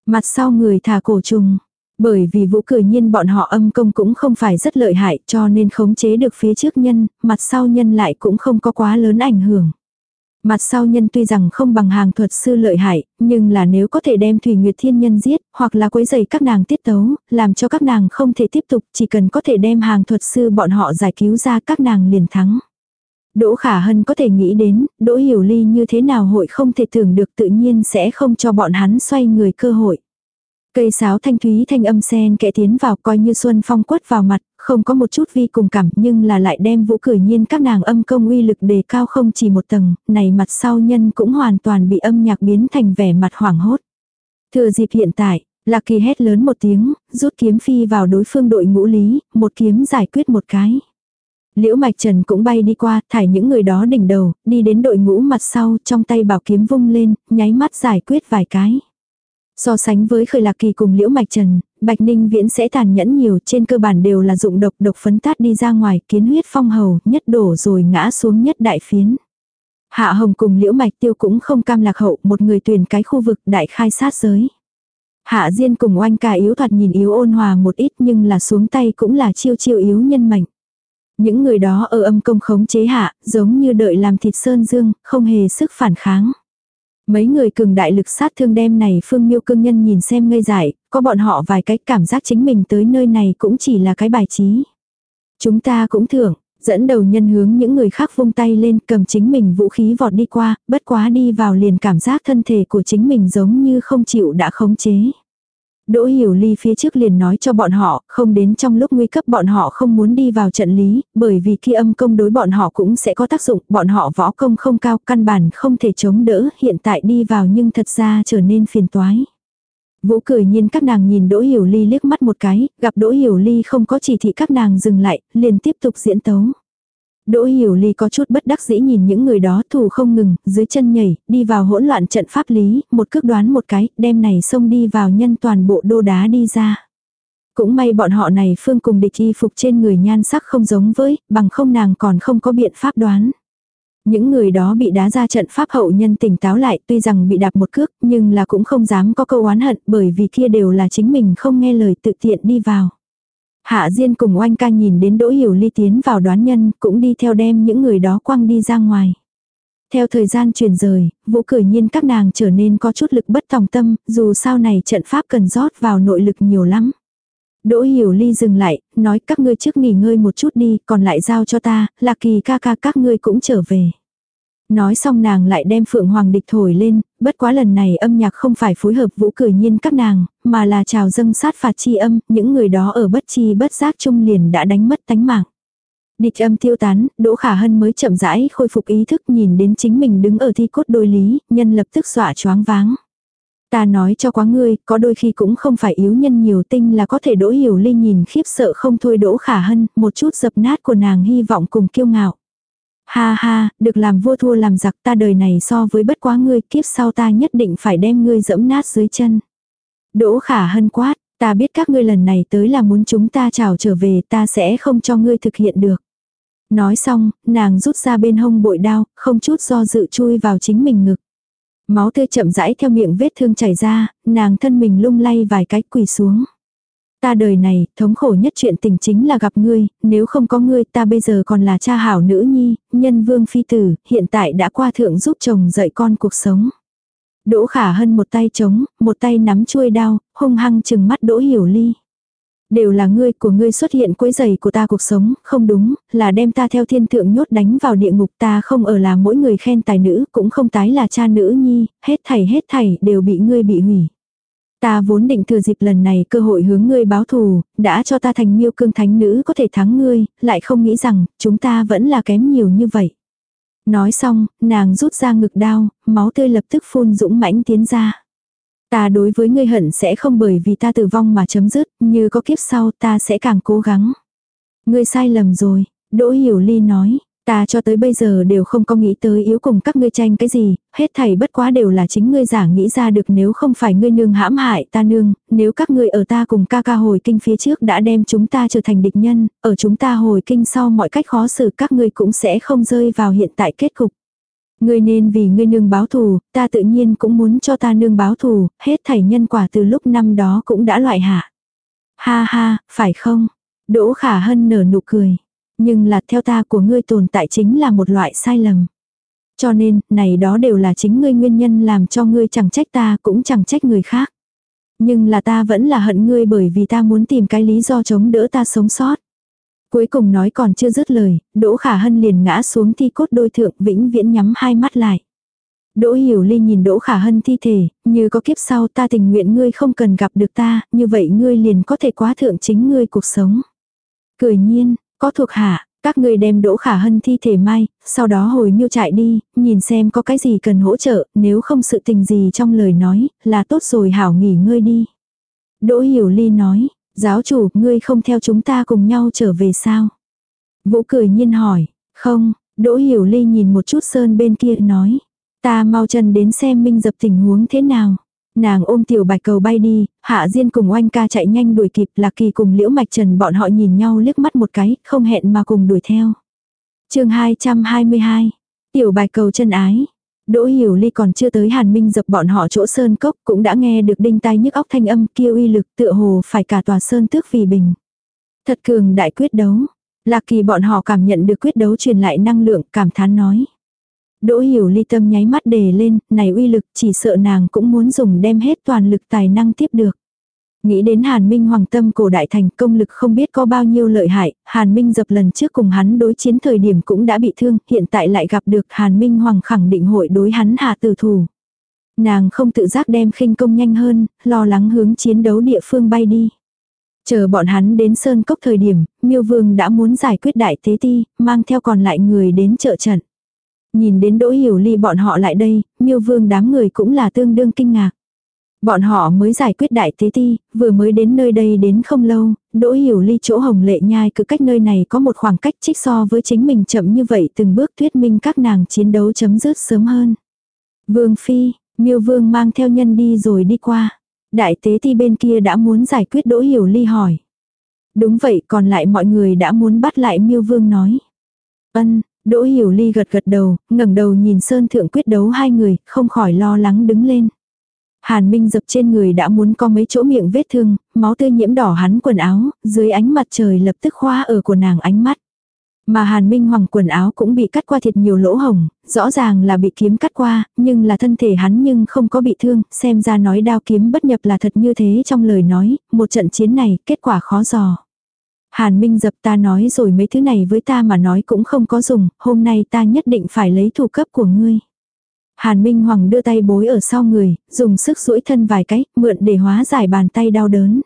Mặt sau người thả cổ trùng. Bởi vì vũ cười nhiên bọn họ âm công cũng không phải rất lợi hại cho nên khống chế được phía trước nhân, mặt sau nhân lại cũng không có quá lớn ảnh hưởng. Mặt sau nhân tuy rằng không bằng hàng thuật sư lợi hại, nhưng là nếu có thể đem Thủy Nguyệt Thiên Nhân giết, hoặc là quấy giày các nàng tiết tấu, làm cho các nàng không thể tiếp tục, chỉ cần có thể đem hàng thuật sư bọn họ giải cứu ra các nàng liền thắng. Đỗ Khả Hân có thể nghĩ đến, Đỗ Hiểu Ly như thế nào hội không thể tưởng được tự nhiên sẽ không cho bọn hắn xoay người cơ hội. Cây sáo thanh thúy thanh âm sen kẽ tiến vào coi như xuân phong quất vào mặt, không có một chút vi cùng cảm nhưng là lại đem vũ cười nhiên các nàng âm công uy lực đề cao không chỉ một tầng, này mặt sau nhân cũng hoàn toàn bị âm nhạc biến thành vẻ mặt hoảng hốt. Thừa dịp hiện tại, Lạc Kỳ hét lớn một tiếng, rút kiếm phi vào đối phương đội ngũ lý, một kiếm giải quyết một cái. Liễu Mạch Trần cũng bay đi qua, thải những người đó đỉnh đầu, đi đến đội ngũ mặt sau, trong tay bảo kiếm vung lên, nháy mắt giải quyết vài cái. So sánh với khởi lạc kỳ cùng liễu mạch trần, bạch ninh viễn sẽ tàn nhẫn nhiều trên cơ bản đều là dụng độc độc phấn tát đi ra ngoài kiến huyết phong hầu nhất đổ rồi ngã xuống nhất đại phiến. Hạ hồng cùng liễu mạch tiêu cũng không cam lạc hậu một người tuyển cái khu vực đại khai sát giới. Hạ Diên cùng oanh ca yếu thoạt nhìn yếu ôn hòa một ít nhưng là xuống tay cũng là chiêu chiêu yếu nhân mạnh. Những người đó ở âm công khống chế hạ, giống như đợi làm thịt sơn dương, không hề sức phản kháng. Mấy người cường đại lực sát thương đem này phương miêu cương nhân nhìn xem ngây dại, có bọn họ vài cách cảm giác chính mình tới nơi này cũng chỉ là cái bài trí. Chúng ta cũng thưởng, dẫn đầu nhân hướng những người khác vung tay lên cầm chính mình vũ khí vọt đi qua, bất quá đi vào liền cảm giác thân thể của chính mình giống như không chịu đã khống chế. Đỗ Hiểu Ly phía trước liền nói cho bọn họ, không đến trong lúc nguy cấp bọn họ không muốn đi vào trận lý, bởi vì khi âm công đối bọn họ cũng sẽ có tác dụng, bọn họ võ công không cao, căn bản không thể chống đỡ, hiện tại đi vào nhưng thật ra trở nên phiền toái. Vũ cười nhiên các nàng nhìn Đỗ Hiểu Ly liếc mắt một cái, gặp Đỗ Hiểu Ly không có chỉ thị các nàng dừng lại, liền tiếp tục diễn tấu. Đỗ Hiểu Ly có chút bất đắc dĩ nhìn những người đó thủ không ngừng, dưới chân nhảy, đi vào hỗn loạn trận pháp lý, một cước đoán một cái, đem này xông đi vào nhân toàn bộ đô đá đi ra. Cũng may bọn họ này phương cùng địch y phục trên người nhan sắc không giống với, bằng không nàng còn không có biện pháp đoán. Những người đó bị đá ra trận pháp hậu nhân tỉnh táo lại tuy rằng bị đạp một cước nhưng là cũng không dám có câu oán hận bởi vì kia đều là chính mình không nghe lời tự tiện đi vào. Hạ Diên cùng oanh ca nhìn đến Đỗ Hiểu Ly tiến vào đoán nhân cũng đi theo đem những người đó quăng đi ra ngoài. Theo thời gian truyền rời, vũ cười nhiên các nàng trở nên có chút lực bất tòng tâm, dù sao này trận pháp cần rót vào nội lực nhiều lắm. Đỗ Hiểu Ly dừng lại, nói các ngươi trước nghỉ ngơi một chút đi, còn lại giao cho ta, là kỳ ca ca các ngươi cũng trở về. Nói xong nàng lại đem Phượng Hoàng địch thổi lên, bất quá lần này âm nhạc không phải phối hợp vũ cười nhiên các nàng, mà là trào dâng sát phạt chi âm, những người đó ở bất chi bất giác chung liền đã đánh mất tánh mạng. Địch âm tiêu tán, Đỗ Khả Hân mới chậm rãi khôi phục ý thức nhìn đến chính mình đứng ở thi cốt đôi lý, nhân lập tức dọa choáng váng. Ta nói cho quá ngươi, có đôi khi cũng không phải yếu nhân nhiều tinh là có thể đỗ hiểu ly nhìn khiếp sợ không thôi đỗ khả hân, một chút dập nát của nàng hy vọng cùng kiêu ngạo. Ha ha, được làm vua thua làm giặc ta đời này so với bất quá ngươi kiếp sau ta nhất định phải đem ngươi dẫm nát dưới chân. Đỗ khả hân quát, ta biết các ngươi lần này tới là muốn chúng ta chào trở về ta sẽ không cho ngươi thực hiện được. Nói xong, nàng rút ra bên hông bội đao, không chút do dự chui vào chính mình ngực. Máu tươi chậm rãi theo miệng vết thương chảy ra, nàng thân mình lung lay vài cái quỳ xuống. Ta đời này, thống khổ nhất chuyện tình chính là gặp ngươi, nếu không có ngươi ta bây giờ còn là cha hảo nữ nhi, nhân vương phi tử, hiện tại đã qua thượng giúp chồng dạy con cuộc sống. Đỗ khả hân một tay trống, một tay nắm chuôi đao, hung hăng chừng mắt đỗ hiểu ly. Đều là ngươi của ngươi xuất hiện quấy giày của ta cuộc sống, không đúng, là đem ta theo thiên thượng nhốt đánh vào địa ngục ta không ở là mỗi người khen tài nữ, cũng không tái là cha nữ nhi, hết thảy hết thảy đều bị ngươi bị hủy. Ta vốn định thừa dịp lần này cơ hội hướng ngươi báo thù, đã cho ta thành miêu cương thánh nữ có thể thắng ngươi, lại không nghĩ rằng, chúng ta vẫn là kém nhiều như vậy. Nói xong, nàng rút ra ngực đao, máu tươi lập tức phun dũng mãnh tiến ra. Ta đối với ngươi hận sẽ không bởi vì ta tử vong mà chấm dứt, như có kiếp sau ta sẽ càng cố gắng. Ngươi sai lầm rồi, Đỗ Hiểu Ly nói, ta cho tới bây giờ đều không có nghĩ tới yếu cùng các ngươi tranh cái gì, hết thảy bất quá đều là chính ngươi giả nghĩ ra được nếu không phải ngươi nương hãm hại ta nương, nếu các ngươi ở ta cùng ca ca hồi kinh phía trước đã đem chúng ta trở thành địch nhân, ở chúng ta hồi kinh sau mọi cách khó xử các ngươi cũng sẽ không rơi vào hiện tại kết cục. Ngươi nên vì ngươi nương báo thù, ta tự nhiên cũng muốn cho ta nương báo thù, hết thảy nhân quả từ lúc năm đó cũng đã loại hạ. Ha ha, phải không? Đỗ khả hân nở nụ cười. Nhưng là theo ta của ngươi tồn tại chính là một loại sai lầm. Cho nên, này đó đều là chính ngươi nguyên nhân làm cho ngươi chẳng trách ta cũng chẳng trách người khác. Nhưng là ta vẫn là hận ngươi bởi vì ta muốn tìm cái lý do chống đỡ ta sống sót. Cuối cùng nói còn chưa dứt lời, Đỗ Khả Hân liền ngã xuống thi cốt đôi thượng vĩnh viễn nhắm hai mắt lại. Đỗ Hiểu Ly nhìn Đỗ Khả Hân thi thể, như có kiếp sau ta tình nguyện ngươi không cần gặp được ta, như vậy ngươi liền có thể quá thượng chính ngươi cuộc sống. Cười nhiên, có thuộc hạ, các ngươi đem Đỗ Khả Hân thi thể mai, sau đó hồi miêu trại đi, nhìn xem có cái gì cần hỗ trợ, nếu không sự tình gì trong lời nói, là tốt rồi hảo nghỉ ngơi đi. Đỗ Hiểu Ly nói, Giáo chủ, ngươi không theo chúng ta cùng nhau trở về sao? Vũ cười nhiên hỏi, không, Đỗ Hiểu Ly nhìn một chút sơn bên kia nói. Ta mau chân đến xem minh dập tình huống thế nào. Nàng ôm tiểu bạch cầu bay đi, hạ diên cùng oanh ca chạy nhanh đuổi kịp lạc kỳ cùng liễu mạch trần bọn họ nhìn nhau liếc mắt một cái, không hẹn mà cùng đuổi theo. chương 222, tiểu bạch cầu chân ái, Đỗ Hiểu Ly còn chưa tới Hàn Minh dập bọn họ chỗ sơn cốc cũng đã nghe được đinh tai nhức óc thanh âm kia uy lực tựa hồ phải cả tòa sơn tước vì bình. Thật cường đại quyết đấu. Lạc kỳ bọn họ cảm nhận được quyết đấu truyền lại năng lượng cảm thán nói. Đỗ Hiểu Ly tâm nháy mắt đề lên, này uy lực chỉ sợ nàng cũng muốn dùng đem hết toàn lực tài năng tiếp được. Nghĩ đến Hàn Minh Hoàng tâm cổ đại thành công lực không biết có bao nhiêu lợi hại, Hàn Minh dập lần trước cùng hắn đối chiến thời điểm cũng đã bị thương, hiện tại lại gặp được Hàn Minh Hoàng khẳng định hội đối hắn hạ tử thủ. Nàng không tự giác đem khinh công nhanh hơn, lo lắng hướng chiến đấu địa phương bay đi. Chờ bọn hắn đến Sơn Cốc thời điểm, Miêu Vương đã muốn giải quyết đại tế ti, mang theo còn lại người đến trợ trận. Nhìn đến Đỗ Hiểu Ly bọn họ lại đây, Miêu Vương đám người cũng là tương đương kinh ngạc. Bọn họ mới giải quyết đại tế ti, vừa mới đến nơi đây đến không lâu, Đỗ Hiểu Ly chỗ hồng lệ nhai cứ cách nơi này có một khoảng cách trích so với chính mình chậm như vậy từng bước thuyết minh các nàng chiến đấu chấm dứt sớm hơn. Vương Phi, Miêu Vương mang theo nhân đi rồi đi qua. Đại tế ti bên kia đã muốn giải quyết Đỗ Hiểu Ly hỏi. Đúng vậy còn lại mọi người đã muốn bắt lại Miêu Vương nói. Ân, Đỗ Hiểu Ly gật gật đầu, ngẩng đầu nhìn Sơn Thượng quyết đấu hai người, không khỏi lo lắng đứng lên. Hàn Minh dập trên người đã muốn có mấy chỗ miệng vết thương, máu tươi nhiễm đỏ hắn quần áo, dưới ánh mặt trời lập tức khoa ở của nàng ánh mắt. Mà Hàn Minh Hoàng quần áo cũng bị cắt qua thiệt nhiều lỗ hồng, rõ ràng là bị kiếm cắt qua, nhưng là thân thể hắn nhưng không có bị thương, xem ra nói đao kiếm bất nhập là thật như thế trong lời nói, một trận chiến này kết quả khó dò. Hàn Minh dập ta nói rồi mấy thứ này với ta mà nói cũng không có dùng, hôm nay ta nhất định phải lấy thủ cấp của ngươi. Hàn Minh Hoàng đưa tay bối ở sau người, dùng sức duỗi thân vài cái, mượn để hóa giải bàn tay đau đớn.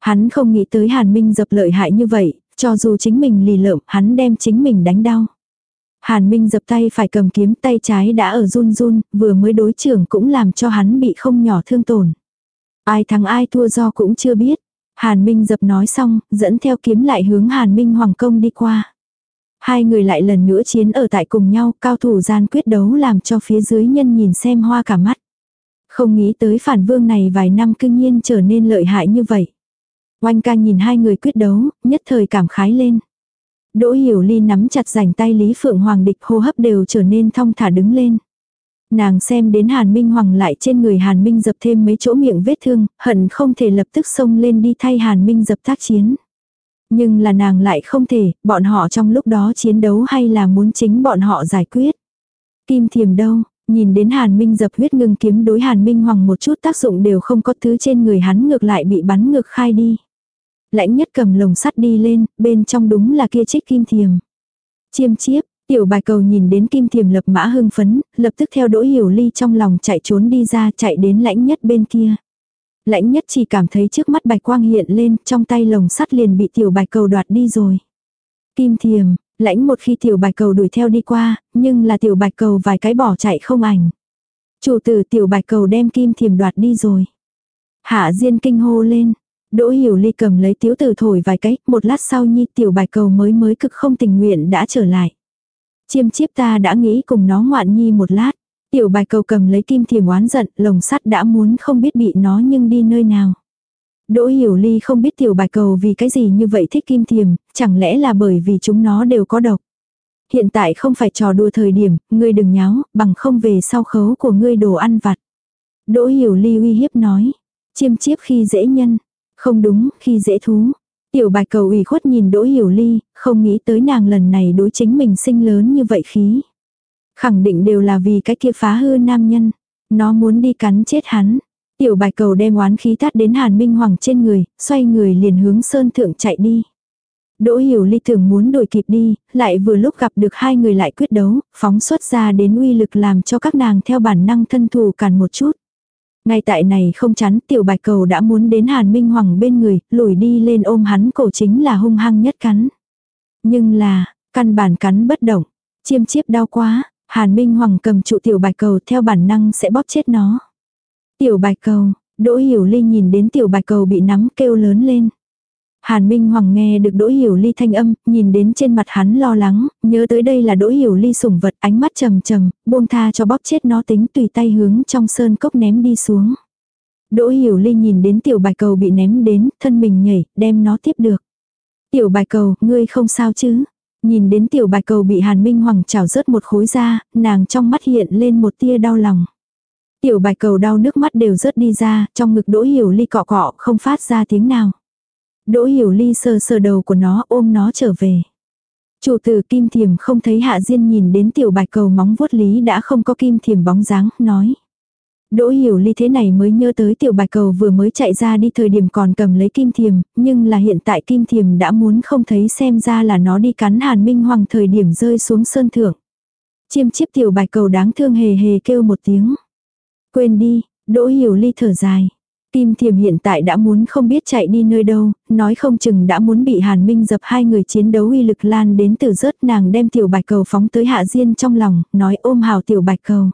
Hắn không nghĩ tới Hàn Minh dập lợi hại như vậy, cho dù chính mình lì lợm, hắn đem chính mình đánh đau. Hàn Minh dập tay phải cầm kiếm tay trái đã ở run run, vừa mới đối trưởng cũng làm cho hắn bị không nhỏ thương tổn. Ai thắng ai thua do cũng chưa biết. Hàn Minh dập nói xong, dẫn theo kiếm lại hướng Hàn Minh Hoàng Công đi qua. Hai người lại lần nữa chiến ở tại cùng nhau, cao thủ gian quyết đấu làm cho phía dưới nhân nhìn xem hoa cả mắt. Không nghĩ tới phản vương này vài năm cương nhiên trở nên lợi hại như vậy. Oanh ca nhìn hai người quyết đấu, nhất thời cảm khái lên. Đỗ Hiểu Ly nắm chặt rảnh tay Lý Phượng Hoàng địch hô hấp đều trở nên thong thả đứng lên. Nàng xem đến Hàn Minh Hoàng lại trên người Hàn Minh dập thêm mấy chỗ miệng vết thương, hận không thể lập tức xông lên đi thay Hàn Minh dập tác chiến. Nhưng là nàng lại không thể, bọn họ trong lúc đó chiến đấu hay là muốn chính bọn họ giải quyết. Kim thiềm đâu, nhìn đến Hàn Minh dập huyết ngưng kiếm đối Hàn Minh Hoàng một chút tác dụng đều không có thứ trên người hắn ngược lại bị bắn ngược khai đi. Lãnh nhất cầm lồng sắt đi lên, bên trong đúng là kia trích kim thiềm. Chiêm chiếp, tiểu bài cầu nhìn đến kim thiềm lập mã hưng phấn, lập tức theo đỗ hiểu ly trong lòng chạy trốn đi ra chạy đến lãnh nhất bên kia. Lãnh nhất chỉ cảm thấy trước mắt bạch quang hiện lên, trong tay lồng sắt liền bị tiểu bạch cầu đoạt đi rồi. Kim thiềm, lãnh một khi tiểu bạch cầu đuổi theo đi qua, nhưng là tiểu bạch cầu vài cái bỏ chạy không ảnh. Chủ tử tiểu bạch cầu đem kim thiềm đoạt đi rồi. Hạ Diên kinh hô lên, Đỗ Hiểu Ly cầm lấy tiếu tử thổi vài cái, một lát sau nhi tiểu bạch cầu mới mới cực không tình nguyện đã trở lại. Chiêm chiếp ta đã nghĩ cùng nó ngoạn nhi một lát. Tiểu bài cầu cầm lấy kim thiềm oán giận, lồng sắt đã muốn không biết bị nó nhưng đi nơi nào. Đỗ Hiểu Ly không biết tiểu bài cầu vì cái gì như vậy thích kim thiềm, chẳng lẽ là bởi vì chúng nó đều có độc. Hiện tại không phải trò đùa thời điểm, ngươi đừng nháo, bằng không về sau khấu của ngươi đồ ăn vặt. Đỗ Hiểu Ly uy hiếp nói, chiêm chiếp khi dễ nhân, không đúng, khi dễ thú. Tiểu bạch cầu ủy khuất nhìn Đỗ Hiểu Ly, không nghĩ tới nàng lần này đối chính mình sinh lớn như vậy khí. Khẳng định đều là vì cái kia phá hư nam nhân. Nó muốn đi cắn chết hắn. Tiểu bạch cầu đem oán khí tát đến Hàn Minh Hoàng trên người, xoay người liền hướng sơn thượng chạy đi. Đỗ Hiểu Ly thường muốn đuổi kịp đi, lại vừa lúc gặp được hai người lại quyết đấu, phóng xuất ra đến uy lực làm cho các nàng theo bản năng thân thù cản một chút. Ngay tại này không chắn tiểu bạch cầu đã muốn đến Hàn Minh Hoàng bên người, lùi đi lên ôm hắn cổ chính là hung hăng nhất cắn. Nhưng là, căn bản cắn bất động, chiêm chiếp đau quá, Hàn Minh Hoàng cầm trụ tiểu bạch cầu theo bản năng sẽ bóp chết nó. Tiểu bạch cầu, Đỗ Hiểu Ly nhìn đến tiểu bạch cầu bị nắm kêu lớn lên. Hàn Minh Hoàng nghe được Đỗ Hiểu Ly thanh âm, nhìn đến trên mặt hắn lo lắng, nhớ tới đây là Đỗ Hiểu Ly sủng vật, ánh mắt trầm trầm, buông tha cho bóp chết nó tính tùy tay hướng trong sơn cốc ném đi xuống. Đỗ Hiểu Ly nhìn đến tiểu bạch cầu bị ném đến, thân mình nhảy, đem nó tiếp được. Tiểu bạch cầu, ngươi không sao chứ? Nhìn đến tiểu bạch cầu bị Hàn Minh Hoàng chảo rớt một khối ra, nàng trong mắt hiện lên một tia đau lòng. Tiểu bạch cầu đau nước mắt đều rớt đi ra, trong ngực Đỗ Hiểu Ly cọ cọ không phát ra tiếng nào. Đỗ Hiểu Ly sờ sờ đầu của nó ôm nó trở về. Chủ tử Kim Thiềm không thấy Hạ Diên nhìn đến tiểu bạch cầu móng vuốt lý đã không có Kim Thiềm bóng dáng, nói. Đỗ Hiểu Ly thế này mới nhớ tới tiểu bạch cầu vừa mới chạy ra đi thời điểm còn cầm lấy Kim Thiềm, nhưng là hiện tại Kim Thiềm đã muốn không thấy xem ra là nó đi cắn Hàn Minh Hoàng thời điểm rơi xuống sơn thượng. Chiêm chiếp tiểu bạch cầu đáng thương hề hề kêu một tiếng. Quên đi, Đỗ Hiểu Ly thở dài. Tim Thiềm hiện tại đã muốn không biết chạy đi nơi đâu, nói không chừng đã muốn bị Hàn Minh dập hai người chiến đấu uy lực lan đến từ rớt nàng đem tiểu bạch cầu phóng tới hạ diên trong lòng, nói ôm hào tiểu bạch cầu.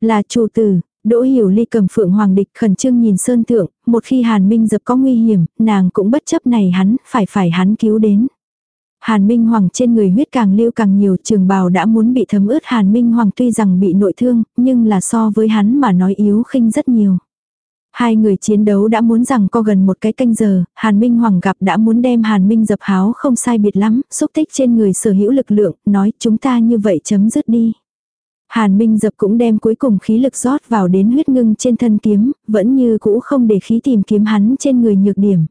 Là chủ tử, Đỗ Hiểu Ly cầm phượng hoàng địch khẩn trương nhìn sơn thượng, một khi Hàn Minh dập có nguy hiểm, nàng cũng bất chấp này hắn, phải phải hắn cứu đến. Hàn Minh Hoàng trên người huyết càng lưu càng nhiều trường bào đã muốn bị thấm ướt Hàn Minh Hoàng tuy rằng bị nội thương, nhưng là so với hắn mà nói yếu khinh rất nhiều. Hai người chiến đấu đã muốn rằng co gần một cái canh giờ, Hàn Minh Hoàng gặp đã muốn đem Hàn Minh dập háo không sai biệt lắm, xúc tích trên người sở hữu lực lượng, nói chúng ta như vậy chấm dứt đi. Hàn Minh dập cũng đem cuối cùng khí lực rót vào đến huyết ngưng trên thân kiếm, vẫn như cũ không để khí tìm kiếm hắn trên người nhược điểm.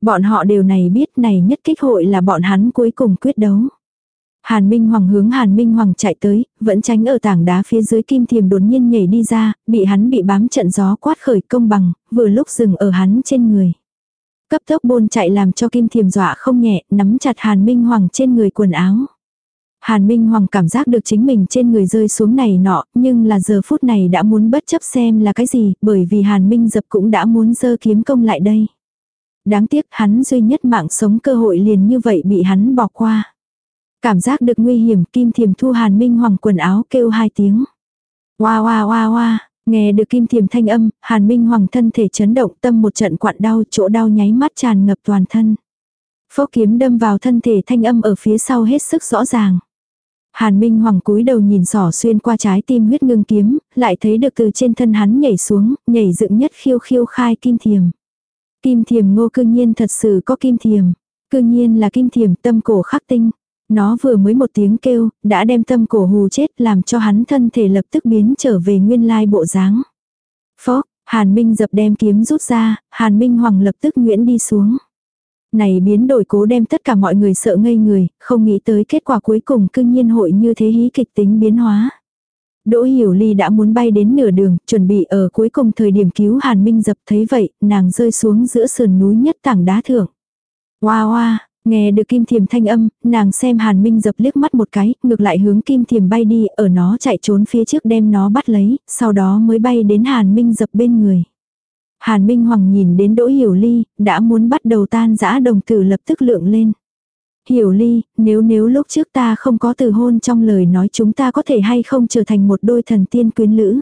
Bọn họ đều này biết này nhất kích hội là bọn hắn cuối cùng quyết đấu. Hàn Minh Hoàng hướng Hàn Minh Hoàng chạy tới, vẫn tránh ở tảng đá phía dưới kim thiềm đột nhiên nhảy đi ra, bị hắn bị bám trận gió quát khởi công bằng, vừa lúc dừng ở hắn trên người. Cấp tốc bôn chạy làm cho kim thiềm dọa không nhẹ, nắm chặt Hàn Minh Hoàng trên người quần áo. Hàn Minh Hoàng cảm giác được chính mình trên người rơi xuống này nọ, nhưng là giờ phút này đã muốn bất chấp xem là cái gì, bởi vì Hàn Minh dập cũng đã muốn dơ kiếm công lại đây. Đáng tiếc hắn duy nhất mạng sống cơ hội liền như vậy bị hắn bỏ qua. Cảm giác được nguy hiểm kim thiềm thu hàn minh hoàng quần áo kêu hai tiếng. Hoa hoa hoa hoa, nghe được kim thiềm thanh âm, hàn minh hoàng thân thể chấn động tâm một trận quặn đau chỗ đau nháy mắt tràn ngập toàn thân. Phốc kiếm đâm vào thân thể thanh âm ở phía sau hết sức rõ ràng. Hàn Minh Hoàng cúi đầu nhìn sỏ xuyên qua trái tim huyết ngưng kiếm, lại thấy được từ trên thân hắn nhảy xuống, nhảy dựng nhất khiêu khiêu khai kim thiềm. Kim thiềm ngô cương nhiên thật sự có kim thiềm. Cương nhiên là kim thiềm tâm cổ khắc tinh. Nó vừa mới một tiếng kêu, đã đem tâm cổ hù chết làm cho hắn thân thể lập tức biến trở về nguyên lai bộ dáng. Phó, Hàn Minh dập đem kiếm rút ra, Hàn Minh Hoàng lập tức nguyễn đi xuống. Này biến đổi cố đem tất cả mọi người sợ ngây người, không nghĩ tới kết quả cuối cùng cưng nhiên hội như thế hí kịch tính biến hóa. Đỗ Hiểu Ly đã muốn bay đến nửa đường, chuẩn bị ở cuối cùng thời điểm cứu Hàn Minh dập thấy vậy, nàng rơi xuống giữa sườn núi nhất tảng đá thượng. Hoa wow, hoa, nghe được kim thiềm thanh âm, nàng xem Hàn Minh dập liếc mắt một cái, ngược lại hướng kim thiềm bay đi, ở nó chạy trốn phía trước đem nó bắt lấy, sau đó mới bay đến Hàn Minh dập bên người. Hàn Minh Hoàng nhìn đến Đỗ Hiểu Ly, đã muốn bắt đầu tan dã đồng tử lập tức lượng lên. Hiểu ly, nếu nếu lúc trước ta không có từ hôn trong lời nói chúng ta có thể hay không trở thành một đôi thần tiên quyến lữ.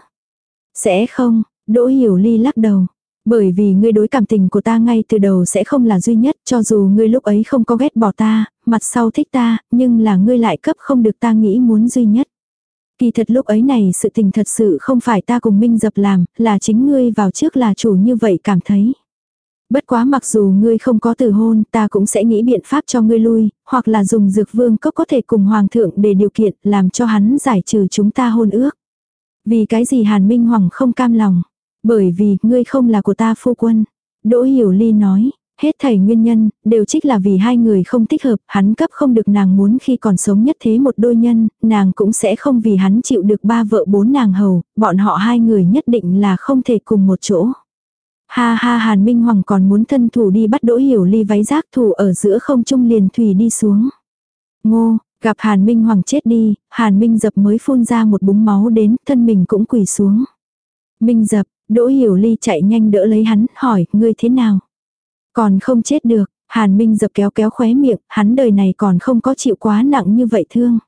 Sẽ không, Đỗ Hiểu ly lắc đầu. Bởi vì ngươi đối cảm tình của ta ngay từ đầu sẽ không là duy nhất cho dù ngươi lúc ấy không có ghét bỏ ta, mặt sau thích ta, nhưng là ngươi lại cấp không được ta nghĩ muốn duy nhất. Kỳ thật lúc ấy này sự tình thật sự không phải ta cùng Minh dập làm, là chính ngươi vào trước là chủ như vậy cảm thấy. Bất quá mặc dù ngươi không có từ hôn, ta cũng sẽ nghĩ biện pháp cho ngươi lui, hoặc là dùng dược vương cốc có thể cùng hoàng thượng để điều kiện, làm cho hắn giải trừ chúng ta hôn ước. Vì cái gì Hàn Minh Hoàng không cam lòng? Bởi vì, ngươi không là của ta phu quân. Đỗ Hiểu Ly nói, hết thảy nguyên nhân, đều trích là vì hai người không thích hợp, hắn cấp không được nàng muốn khi còn sống nhất thế một đôi nhân, nàng cũng sẽ không vì hắn chịu được ba vợ bốn nàng hầu, bọn họ hai người nhất định là không thể cùng một chỗ. Ha ha Hàn Minh Hoàng còn muốn thân thủ đi bắt đỗ hiểu ly váy giác thủ ở giữa không trung liền thủy đi xuống. Ngô, gặp Hàn Minh Hoàng chết đi, Hàn Minh dập mới phun ra một búng máu đến, thân mình cũng quỳ xuống. Minh dập, đỗ hiểu ly chạy nhanh đỡ lấy hắn, hỏi, ngươi thế nào? Còn không chết được, Hàn Minh dập kéo kéo khóe miệng, hắn đời này còn không có chịu quá nặng như vậy thương.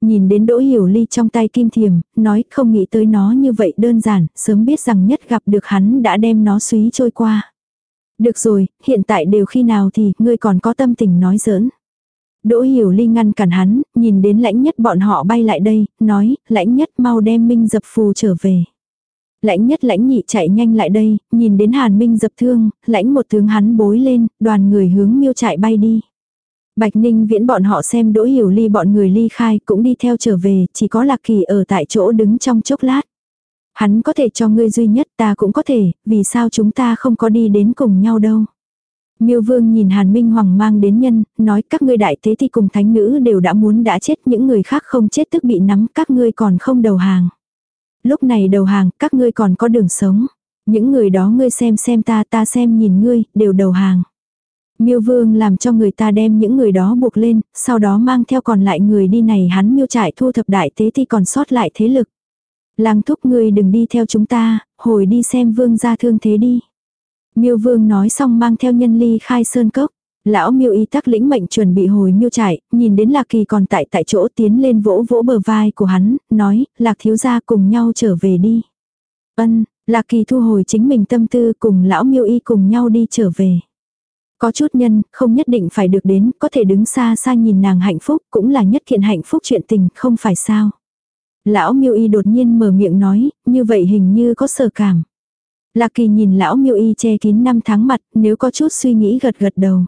Nhìn đến Đỗ Hiểu Ly trong tay kim thiềm, nói không nghĩ tới nó như vậy đơn giản, sớm biết rằng nhất gặp được hắn đã đem nó suý trôi qua. Được rồi, hiện tại đều khi nào thì, ngươi còn có tâm tình nói giỡn. Đỗ Hiểu Ly ngăn cản hắn, nhìn đến lãnh nhất bọn họ bay lại đây, nói, lãnh nhất mau đem Minh dập phù trở về. Lãnh nhất lãnh nhị chạy nhanh lại đây, nhìn đến Hàn Minh dập thương, lãnh một tướng hắn bối lên, đoàn người hướng miêu chạy bay đi. Bạch Ninh viễn bọn họ xem đỗ hiểu ly bọn người ly khai cũng đi theo trở về, chỉ có lạc kỳ ở tại chỗ đứng trong chốc lát. Hắn có thể cho ngươi duy nhất ta cũng có thể, vì sao chúng ta không có đi đến cùng nhau đâu. Miêu Vương nhìn Hàn Minh Hoàng mang đến nhân, nói các ngươi đại thế thì cùng thánh nữ đều đã muốn đã chết những người khác không chết tức bị nắm các ngươi còn không đầu hàng. Lúc này đầu hàng các ngươi còn có đường sống. Những người đó ngươi xem xem ta ta xem nhìn ngươi đều đầu hàng. Miêu vương làm cho người ta đem những người đó buộc lên, sau đó mang theo còn lại người đi này hắn miêu trại thu thập đại tế thì còn sót lại thế lực. Lang thúc ngươi đừng đi theo chúng ta, hồi đi xem vương gia thương thế đi. Miêu vương nói xong mang theo nhân ly khai sơn cốc. Lão miêu y tắc lĩnh mệnh chuẩn bị hồi miêu trải, nhìn đến lạc kỳ còn tại tại chỗ tiến lên vỗ vỗ bờ vai của hắn, nói, lạc thiếu gia cùng nhau trở về đi. Ân, lạc kỳ thu hồi chính mình tâm tư cùng lão miêu y cùng nhau đi trở về. Có chút nhân, không nhất định phải được đến, có thể đứng xa xa nhìn nàng hạnh phúc, cũng là nhất kiện hạnh phúc chuyện tình, không phải sao. Lão miêu y đột nhiên mở miệng nói, như vậy hình như có sở cảm. Lạc kỳ nhìn lão miêu y che kín năm tháng mặt, nếu có chút suy nghĩ gật gật đầu.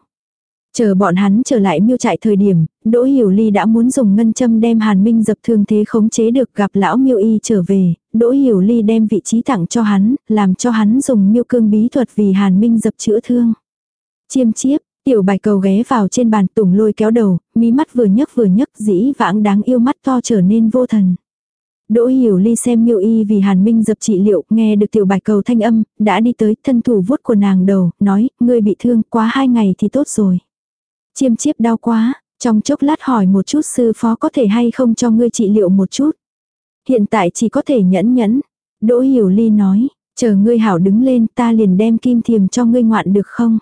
Chờ bọn hắn trở lại miêu trại thời điểm, Đỗ Hiểu Ly đã muốn dùng ngân châm đem Hàn Minh dập thương thế khống chế được gặp lão miêu y trở về, Đỗ Hiểu Ly đem vị trí tặng cho hắn, làm cho hắn dùng miêu cương bí thuật vì Hàn Minh dập chữa thương. Chiêm chiếp, tiểu bạch cầu ghé vào trên bàn tùng lôi kéo đầu, mí mắt vừa nhấc vừa nhấc dĩ vãng đáng yêu mắt to trở nên vô thần. Đỗ hiểu ly xem miêu y vì hàn minh dập trị liệu, nghe được tiểu bạch cầu thanh âm, đã đi tới thân thủ vuốt của nàng đầu, nói, ngươi bị thương quá hai ngày thì tốt rồi. Chiêm chiếp đau quá, trong chốc lát hỏi một chút sư phó có thể hay không cho ngươi trị liệu một chút. Hiện tại chỉ có thể nhẫn nhẫn. Đỗ hiểu ly nói, chờ ngươi hảo đứng lên ta liền đem kim thiềm cho ngươi ngoạn được không.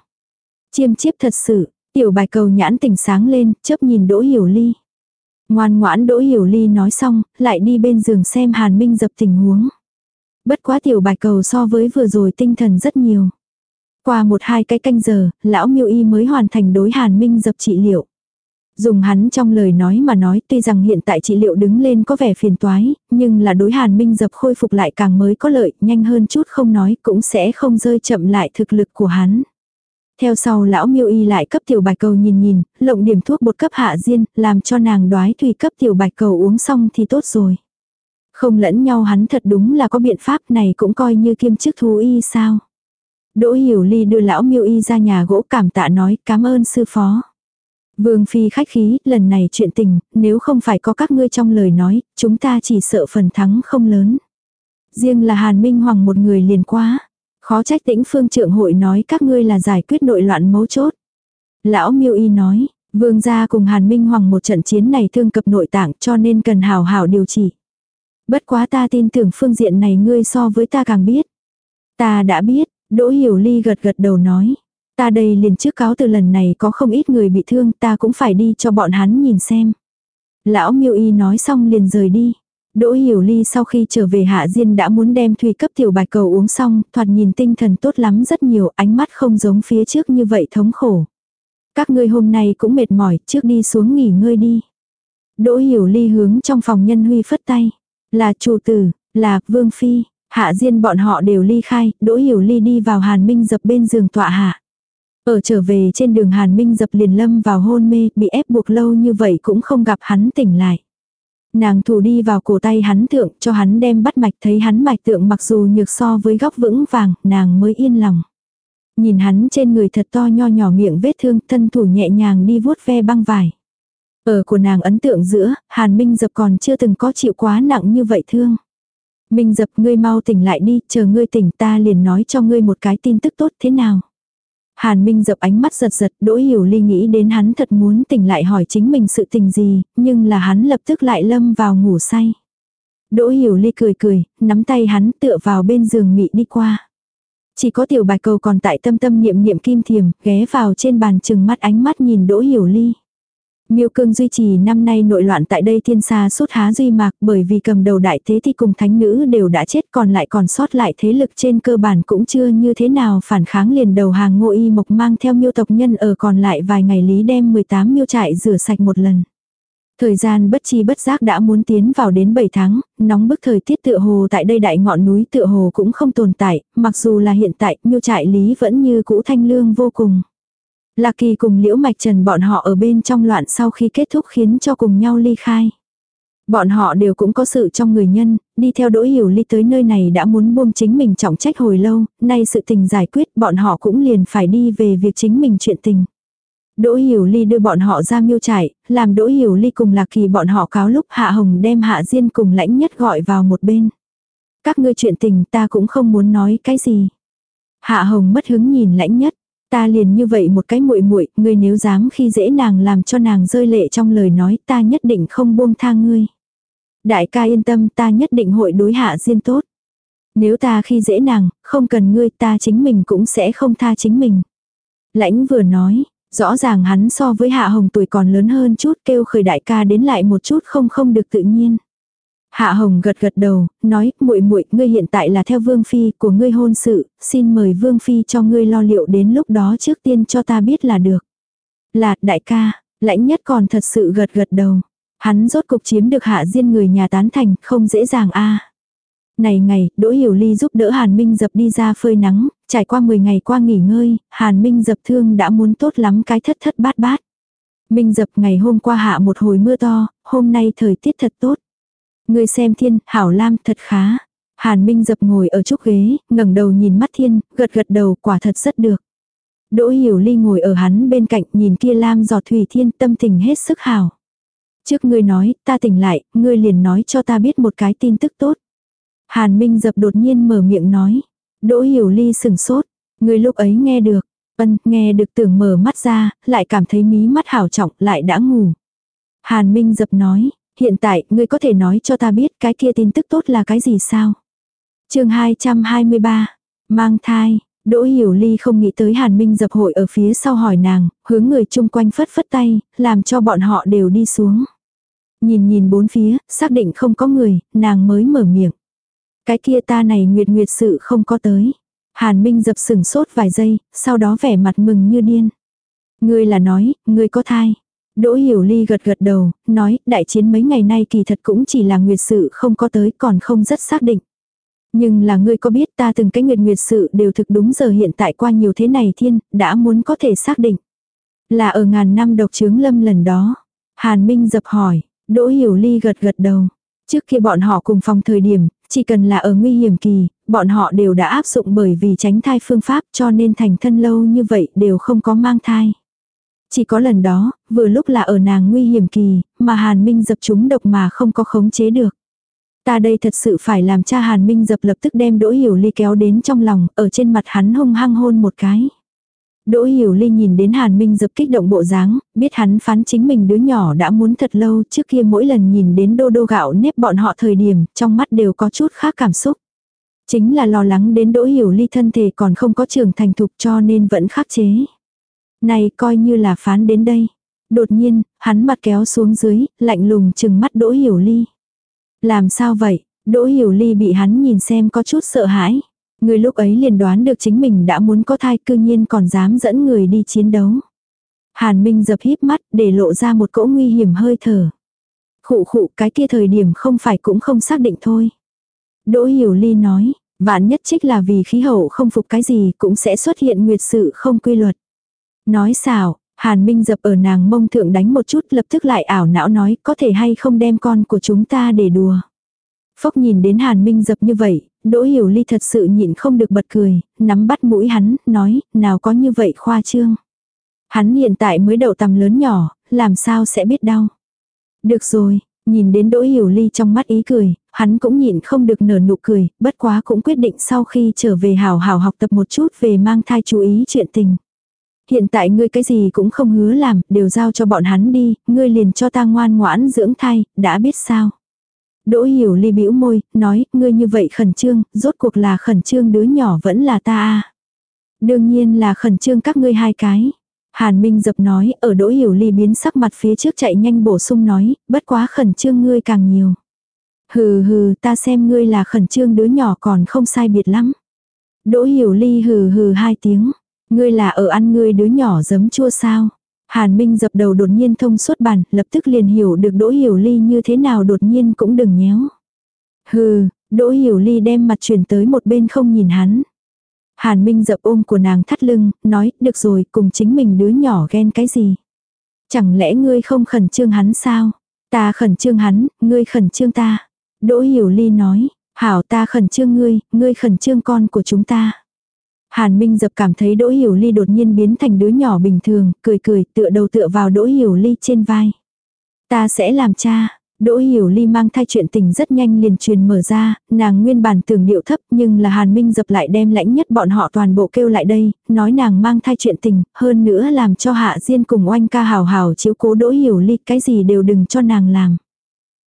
Chiêm chiếp thật sự, tiểu bài cầu nhãn tỉnh sáng lên, chớp nhìn Đỗ Hiểu Ly. Ngoan ngoãn Đỗ Hiểu Ly nói xong, lại đi bên giường xem Hàn Minh dập tình huống. Bất quá tiểu bài cầu so với vừa rồi tinh thần rất nhiều. Qua một hai cái canh giờ, lão miêu y mới hoàn thành đối Hàn Minh dập trị liệu. Dùng hắn trong lời nói mà nói tuy rằng hiện tại trị liệu đứng lên có vẻ phiền toái, nhưng là đối Hàn Minh dập khôi phục lại càng mới có lợi, nhanh hơn chút không nói cũng sẽ không rơi chậm lại thực lực của hắn. Theo sau lão miêu y lại cấp tiểu bạch cầu nhìn nhìn, lộng điểm thuốc bột cấp hạ diên, làm cho nàng đoái thùy cấp tiểu bạch cầu uống xong thì tốt rồi. Không lẫn nhau hắn thật đúng là có biện pháp này cũng coi như kiêm chức thú y sao. Đỗ hiểu ly đưa lão miêu y ra nhà gỗ cảm tạ nói cảm ơn sư phó. Vương phi khách khí, lần này chuyện tình, nếu không phải có các ngươi trong lời nói, chúng ta chỉ sợ phần thắng không lớn. Riêng là Hàn Minh Hoàng một người liền quá. Khó trách tĩnh phương trượng hội nói các ngươi là giải quyết nội loạn mấu chốt. Lão miêu y nói, vương gia cùng Hàn Minh Hoàng một trận chiến này thương cập nội tạng cho nên cần hào hào điều trị. Bất quá ta tin tưởng phương diện này ngươi so với ta càng biết. Ta đã biết, Đỗ Hiểu Ly gật gật đầu nói. Ta đây liền trước cáo từ lần này có không ít người bị thương ta cũng phải đi cho bọn hắn nhìn xem. Lão miêu y nói xong liền rời đi. Đỗ Hiểu Ly sau khi trở về Hạ Diên đã muốn đem thủy cấp tiểu bạch cầu uống xong, thoạt nhìn tinh thần tốt lắm rất nhiều, ánh mắt không giống phía trước như vậy thống khổ. Các ngươi hôm nay cũng mệt mỏi, trước đi xuống nghỉ ngơi đi. Đỗ Hiểu Ly hướng trong phòng nhân huy phất tay. Là chủ tử, là Vương Phi, Hạ Diên bọn họ đều ly khai, Đỗ Hiểu Ly đi vào Hàn Minh dập bên giường tọa hạ. Ở trở về trên đường Hàn Minh dập liền lâm vào hôn mê, bị ép buộc lâu như vậy cũng không gặp hắn tỉnh lại. Nàng thủ đi vào cổ tay hắn thượng cho hắn đem bắt mạch thấy hắn mạch tượng mặc dù nhược so với góc vững vàng, nàng mới yên lòng. Nhìn hắn trên người thật to nho nhỏ miệng vết thương thân thủ nhẹ nhàng đi vuốt ve băng vải. Ở của nàng ấn tượng giữa, Hàn Minh Dập còn chưa từng có chịu quá nặng như vậy thương. Minh Dập ngươi mau tỉnh lại đi, chờ ngươi tỉnh ta liền nói cho ngươi một cái tin tức tốt thế nào. Hàn Minh dập ánh mắt giật giật, Đỗ Hiểu Ly nghĩ đến hắn thật muốn tỉnh lại hỏi chính mình sự tình gì, nhưng là hắn lập tức lại lâm vào ngủ say. Đỗ Hiểu Ly cười cười, nắm tay hắn tựa vào bên giường mị đi qua. Chỉ có tiểu bài cầu còn tại tâm tâm niệm niệm kim thiềm, ghé vào trên bàn chừng mắt ánh mắt nhìn Đỗ Hiểu Ly. Miêu cương duy trì năm nay nội loạn tại đây thiên xa suốt há duy mạc bởi vì cầm đầu đại thế thì cùng thánh nữ đều đã chết còn lại còn sót lại thế lực trên cơ bản cũng chưa như thế nào phản kháng liền đầu hàng ngô y mộc mang theo miêu tộc nhân ở còn lại vài ngày lý đem 18 miêu trại rửa sạch một lần. Thời gian bất chi bất giác đã muốn tiến vào đến 7 tháng, nóng bức thời tiết tựa hồ tại đây đại ngọn núi tựa hồ cũng không tồn tại, mặc dù là hiện tại miêu trại lý vẫn như cũ thanh lương vô cùng. Lạc Kỳ cùng Liễu Mạch Trần bọn họ ở bên trong loạn sau khi kết thúc khiến cho cùng nhau ly khai. Bọn họ đều cũng có sự trong người nhân, đi theo đỗ hiểu ly tới nơi này đã muốn buông chính mình trọng trách hồi lâu, nay sự tình giải quyết bọn họ cũng liền phải đi về việc chính mình chuyện tình. Đỗ Hiểu Ly đưa bọn họ ra miêu trại, làm Đỗ Hiểu Ly cùng Lạc Kỳ bọn họ cáo lúc Hạ Hồng đem Hạ Diên cùng lãnh nhất gọi vào một bên. Các ngươi chuyện tình ta cũng không muốn nói cái gì. Hạ Hồng mất hứng nhìn lãnh nhất. Ta liền như vậy một cái muội muội, ngươi nếu dám khi dễ nàng làm cho nàng rơi lệ trong lời nói, ta nhất định không buông tha ngươi. Đại ca yên tâm ta nhất định hội đối hạ Diên tốt. Nếu ta khi dễ nàng, không cần ngươi ta chính mình cũng sẽ không tha chính mình. Lãnh vừa nói, rõ ràng hắn so với Hạ Hồng tuổi còn lớn hơn chút kêu khởi đại ca đến lại một chút không không được tự nhiên. Hạ Hồng gật gật đầu, nói, muội muội, ngươi hiện tại là theo vương phi của ngươi hôn sự, xin mời vương phi cho ngươi lo liệu đến lúc đó trước tiên cho ta biết là được. Là, đại ca, lãnh nhất còn thật sự gật gật đầu. Hắn rốt cục chiếm được hạ diên người nhà tán thành, không dễ dàng a. Này ngày, Đỗ Hiểu Ly giúp đỡ Hàn Minh dập đi ra phơi nắng, trải qua 10 ngày qua nghỉ ngơi, Hàn Minh dập thương đã muốn tốt lắm cái thất thất bát bát. Minh dập ngày hôm qua hạ một hồi mưa to, hôm nay thời tiết thật tốt. Người xem thiên, hảo lam thật khá. Hàn Minh dập ngồi ở trúc ghế, ngẩng đầu nhìn mắt thiên, gật gật đầu quả thật rất được. Đỗ Hiểu Ly ngồi ở hắn bên cạnh nhìn kia lam giọt thủy thiên tâm tình hết sức hảo. Trước ngươi nói, ta tỉnh lại, ngươi liền nói cho ta biết một cái tin tức tốt. Hàn Minh dập đột nhiên mở miệng nói. Đỗ Hiểu Ly sừng sốt. Ngươi lúc ấy nghe được. Ân, nghe được tưởng mở mắt ra, lại cảm thấy mí mắt hảo trọng, lại đã ngủ. Hàn Minh dập nói, hiện tại, ngươi có thể nói cho ta biết cái kia tin tức tốt là cái gì sao? chương 223, mang thai, Đỗ Hiểu Ly không nghĩ tới Hàn Minh dập hội ở phía sau hỏi nàng, hướng người chung quanh phất phất tay, làm cho bọn họ đều đi xuống. Nhìn nhìn bốn phía, xác định không có người, nàng mới mở miệng. Cái kia ta này nguyệt nguyệt sự không có tới. Hàn Minh dập sừng sốt vài giây, sau đó vẻ mặt mừng như điên. Ngươi là nói, ngươi có thai. Đỗ Hiểu Ly gật gật đầu, nói, đại chiến mấy ngày nay kỳ thật cũng chỉ là nguyệt sự không có tới còn không rất xác định. Nhưng là ngươi có biết ta từng cái nguyệt nguyệt sự đều thực đúng giờ hiện tại qua nhiều thế này thiên, đã muốn có thể xác định. Là ở ngàn năm độc chứng lâm lần đó. Hàn Minh dập hỏi, Đỗ Hiểu Ly gật gật đầu. Trước khi bọn họ cùng phòng thời điểm, chỉ cần là ở nguy hiểm kỳ, bọn họ đều đã áp dụng bởi vì tránh thai phương pháp cho nên thành thân lâu như vậy đều không có mang thai. Chỉ có lần đó, vừa lúc là ở nàng nguy hiểm kỳ, mà Hàn Minh dập chúng độc mà không có khống chế được. Ta đây thật sự phải làm cha Hàn Minh dập lập tức đem Đỗ Hiểu Ly kéo đến trong lòng, ở trên mặt hắn hung hăng hôn một cái. Đỗ Hiểu Ly nhìn đến Hàn Minh dập kích động bộ dáng, biết hắn phán chính mình đứa nhỏ đã muốn thật lâu trước kia mỗi lần nhìn đến đô đô gạo nếp bọn họ thời điểm, trong mắt đều có chút khác cảm xúc. Chính là lo lắng đến Đỗ Hiểu Ly thân thể còn không có trưởng thành thục cho nên vẫn khắc chế. Này coi như là phán đến đây. Đột nhiên, hắn mặt kéo xuống dưới, lạnh lùng chừng mắt Đỗ Hiểu Ly. Làm sao vậy? Đỗ Hiểu Ly bị hắn nhìn xem có chút sợ hãi. Người lúc ấy liền đoán được chính mình đã muốn có thai cư nhiên còn dám dẫn người đi chiến đấu. Hàn Minh dập híp mắt để lộ ra một cỗ nguy hiểm hơi thở. Khụ khụ cái kia thời điểm không phải cũng không xác định thôi. Đỗ Hiểu Ly nói, vạn nhất trích là vì khí hậu không phục cái gì cũng sẽ xuất hiện nguyệt sự không quy luật. Nói xảo, Hàn Minh dập ở nàng mông thượng đánh một chút lập tức lại ảo não nói có thể hay không đem con của chúng ta để đùa. Phốc nhìn đến Hàn Minh dập như vậy, Đỗ Hiểu Ly thật sự nhịn không được bật cười, nắm bắt mũi hắn, nói, nào có như vậy khoa trương. Hắn hiện tại mới đậu tầm lớn nhỏ, làm sao sẽ biết đau. Được rồi, nhìn đến Đỗ Hiểu Ly trong mắt ý cười, hắn cũng nhịn không được nở nụ cười, bất quá cũng quyết định sau khi trở về hào hào học tập một chút về mang thai chú ý chuyện tình. Hiện tại ngươi cái gì cũng không hứa làm, đều giao cho bọn hắn đi, ngươi liền cho ta ngoan ngoãn dưỡng thai, đã biết sao. Đỗ hiểu ly bĩu môi, nói, ngươi như vậy khẩn trương, rốt cuộc là khẩn trương đứa nhỏ vẫn là ta à. Đương nhiên là khẩn trương các ngươi hai cái. Hàn Minh dập nói, ở đỗ hiểu ly biến sắc mặt phía trước chạy nhanh bổ sung nói, bất quá khẩn trương ngươi càng nhiều. Hừ hừ, ta xem ngươi là khẩn trương đứa nhỏ còn không sai biệt lắm. Đỗ hiểu ly hừ hừ hai tiếng. Ngươi là ở ăn ngươi đứa nhỏ giấm chua sao? Hàn Minh dập đầu đột nhiên thông suốt bàn, lập tức liền hiểu được Đỗ Hiểu Ly như thế nào đột nhiên cũng đừng nhéo. Hừ, Đỗ Hiểu Ly đem mặt chuyển tới một bên không nhìn hắn. Hàn Minh dập ôm của nàng thắt lưng, nói, được rồi, cùng chính mình đứa nhỏ ghen cái gì. Chẳng lẽ ngươi không khẩn trương hắn sao? Ta khẩn trương hắn, ngươi khẩn trương ta. Đỗ Hiểu Ly nói, hảo ta khẩn trương ngươi, ngươi khẩn trương con của chúng ta. Hàn Minh dập cảm thấy Đỗ Hiểu Ly đột nhiên biến thành đứa nhỏ bình thường, cười cười tựa đầu tựa vào Đỗ Hiểu Ly trên vai. Ta sẽ làm cha. Đỗ Hiểu Ly mang thai chuyện tình rất nhanh liền truyền mở ra, nàng nguyên bản tưởng điệu thấp nhưng là Hàn Minh dập lại đem lãnh nhất bọn họ toàn bộ kêu lại đây, nói nàng mang thai chuyện tình, hơn nữa làm cho Hạ Diên cùng oanh ca hào hào chiếu cố Đỗ Hiểu Ly cái gì đều đừng cho nàng làm.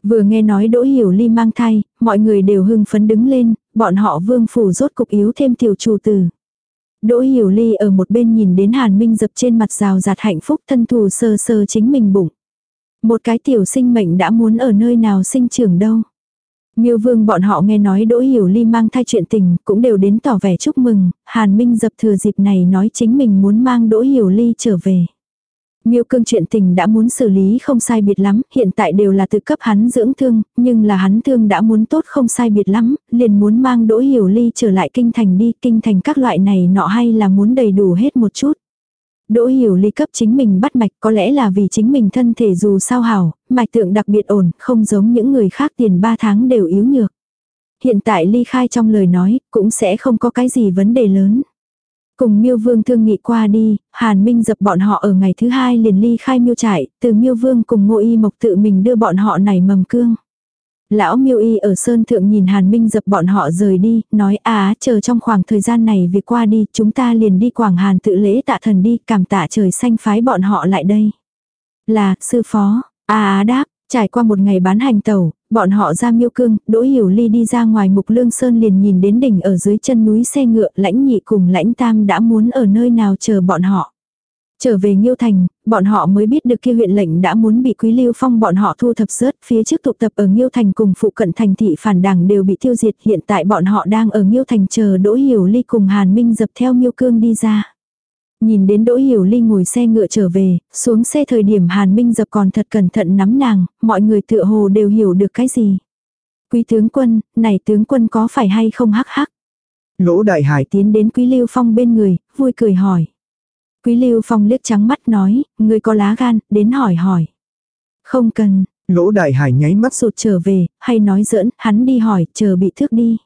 Vừa nghe nói Đỗ Hiểu Ly mang thai, mọi người đều hưng phấn đứng lên, bọn họ vương phủ rốt cục yếu thêm tiểu chủ tử. Đỗ Hiểu Ly ở một bên nhìn đến Hàn Minh dập trên mặt rào rạt hạnh phúc thân thù sơ sơ chính mình bụng. Một cái tiểu sinh mệnh đã muốn ở nơi nào sinh trưởng đâu. Miêu Vương bọn họ nghe nói Đỗ Hiểu Ly mang thai chuyện tình, cũng đều đến tỏ vẻ chúc mừng, Hàn Minh dập thừa dịp này nói chính mình muốn mang Đỗ Hiểu Ly trở về. Miêu cương chuyện tình đã muốn xử lý không sai biệt lắm, hiện tại đều là tự cấp hắn dưỡng thương, nhưng là hắn thương đã muốn tốt không sai biệt lắm, liền muốn mang Đỗ Hiểu Ly trở lại kinh thành đi, kinh thành các loại này nọ hay là muốn đầy đủ hết một chút. Đỗ Hiểu Ly cấp chính mình bắt mạch có lẽ là vì chính mình thân thể dù sao hảo, mạch tượng đặc biệt ổn, không giống những người khác tiền 3 tháng đều yếu nhược. Hiện tại Ly khai trong lời nói, cũng sẽ không có cái gì vấn đề lớn. Cùng miêu vương thương nghị qua đi, Hàn Minh dập bọn họ ở ngày thứ hai liền ly khai miêu trại, từ miêu vương cùng ngô y mộc tự mình đưa bọn họ nảy mầm cương. Lão miêu y ở sơn thượng nhìn Hàn Minh dập bọn họ rời đi, nói à chờ trong khoảng thời gian này việc qua đi, chúng ta liền đi Quảng Hàn tự lễ tạ thần đi, cảm tạ trời xanh phái bọn họ lại đây. Là, sư phó, à đáp, Trải qua một ngày bán hành tàu, bọn họ ra miêu cương, Đỗ Hiểu Ly đi ra ngoài mục lương sơn liền nhìn đến đỉnh ở dưới chân núi xe ngựa, lãnh nhị cùng lãnh tam đã muốn ở nơi nào chờ bọn họ. Trở về Nghiêu Thành, bọn họ mới biết được kia huyện lệnh đã muốn bị Quý Lưu Phong bọn họ thu thập rớt, phía trước tụ tập ở Nghiêu Thành cùng phụ cận thành thị phản đảng đều bị tiêu diệt, hiện tại bọn họ đang ở Nghiêu Thành chờ Đỗ Hiểu Ly cùng Hàn Minh dập theo Miêu Cương đi ra. Nhìn đến Đỗ Hiểu Ly ngồi xe ngựa trở về, xuống xe thời điểm Hàn Minh dập còn thật cẩn thận nắm nàng, mọi người tựa hồ đều hiểu được cái gì. Quý tướng quân, này tướng quân có phải hay không hắc hắc. Lỗ đại hải tiến đến Quý Lưu Phong bên người, vui cười hỏi. Quý Lưu Phong liếc trắng mắt nói, người có lá gan, đến hỏi hỏi. Không cần, lỗ đại hải nháy mắt sụt trở về, hay nói giỡn, hắn đi hỏi, chờ bị thước đi.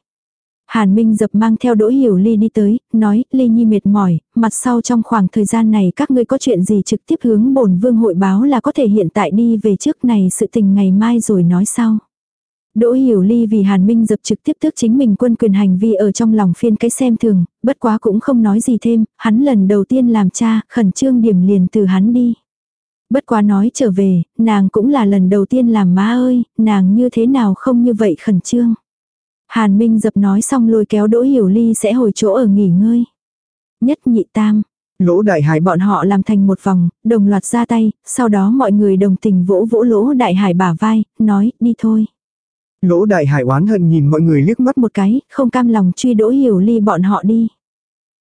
Hàn Minh dập mang theo Đỗ Hiểu Ly đi tới, nói, Ly Nhi mệt mỏi, mặt sau trong khoảng thời gian này các ngươi có chuyện gì trực tiếp hướng bổn vương hội báo là có thể hiện tại đi về trước này sự tình ngày mai rồi nói sau. Đỗ Hiểu Ly vì Hàn Minh dập trực tiếp tước chính mình quân quyền hành vi ở trong lòng phiên cái xem thường, bất quá cũng không nói gì thêm, hắn lần đầu tiên làm cha, khẩn trương điểm liền từ hắn đi. Bất quá nói trở về, nàng cũng là lần đầu tiên làm má ơi, nàng như thế nào không như vậy khẩn trương. Hàn Minh dập nói xong lôi kéo Đỗ Hiểu Ly sẽ hồi chỗ ở nghỉ ngơi. Nhất nhị tam. Lỗ đại hải bọn họ làm thành một vòng, đồng loạt ra tay, sau đó mọi người đồng tình vỗ vỗ lỗ đại hải bả vai, nói, đi thôi. Lỗ đại hải oán hận nhìn mọi người liếc mắt một cái, không cam lòng truy Đỗ Hiểu Ly bọn họ đi.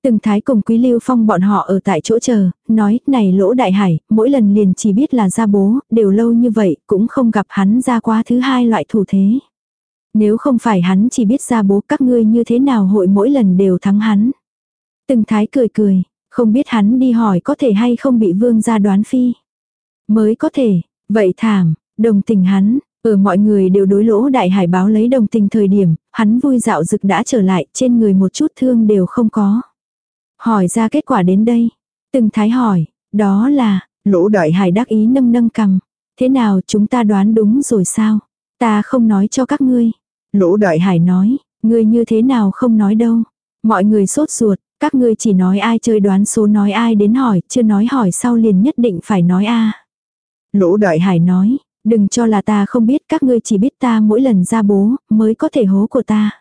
Từng thái cùng quý lưu phong bọn họ ở tại chỗ chờ, nói, này lỗ đại hải, mỗi lần liền chỉ biết là ra bố, đều lâu như vậy, cũng không gặp hắn ra quá thứ hai loại thủ thế. Nếu không phải hắn chỉ biết ra bố các ngươi như thế nào hội mỗi lần đều thắng hắn. Từng thái cười cười, không biết hắn đi hỏi có thể hay không bị vương gia đoán phi. Mới có thể, vậy thảm, đồng tình hắn, ở mọi người đều đối lỗ đại hải báo lấy đồng tình thời điểm, hắn vui dạo dực đã trở lại, trên người một chút thương đều không có. Hỏi ra kết quả đến đây. Từng thái hỏi, đó là, lỗ đại hải đắc ý nâng nâng cầm. Thế nào chúng ta đoán đúng rồi sao? Ta không nói cho các ngươi. Lỗ đại hải nói, ngươi như thế nào không nói đâu. Mọi người sốt ruột, các ngươi chỉ nói ai chơi đoán số nói ai đến hỏi, chưa nói hỏi sau liền nhất định phải nói a. Lỗ đại hải nói, đừng cho là ta không biết các ngươi chỉ biết ta mỗi lần ra bố, mới có thể hố của ta.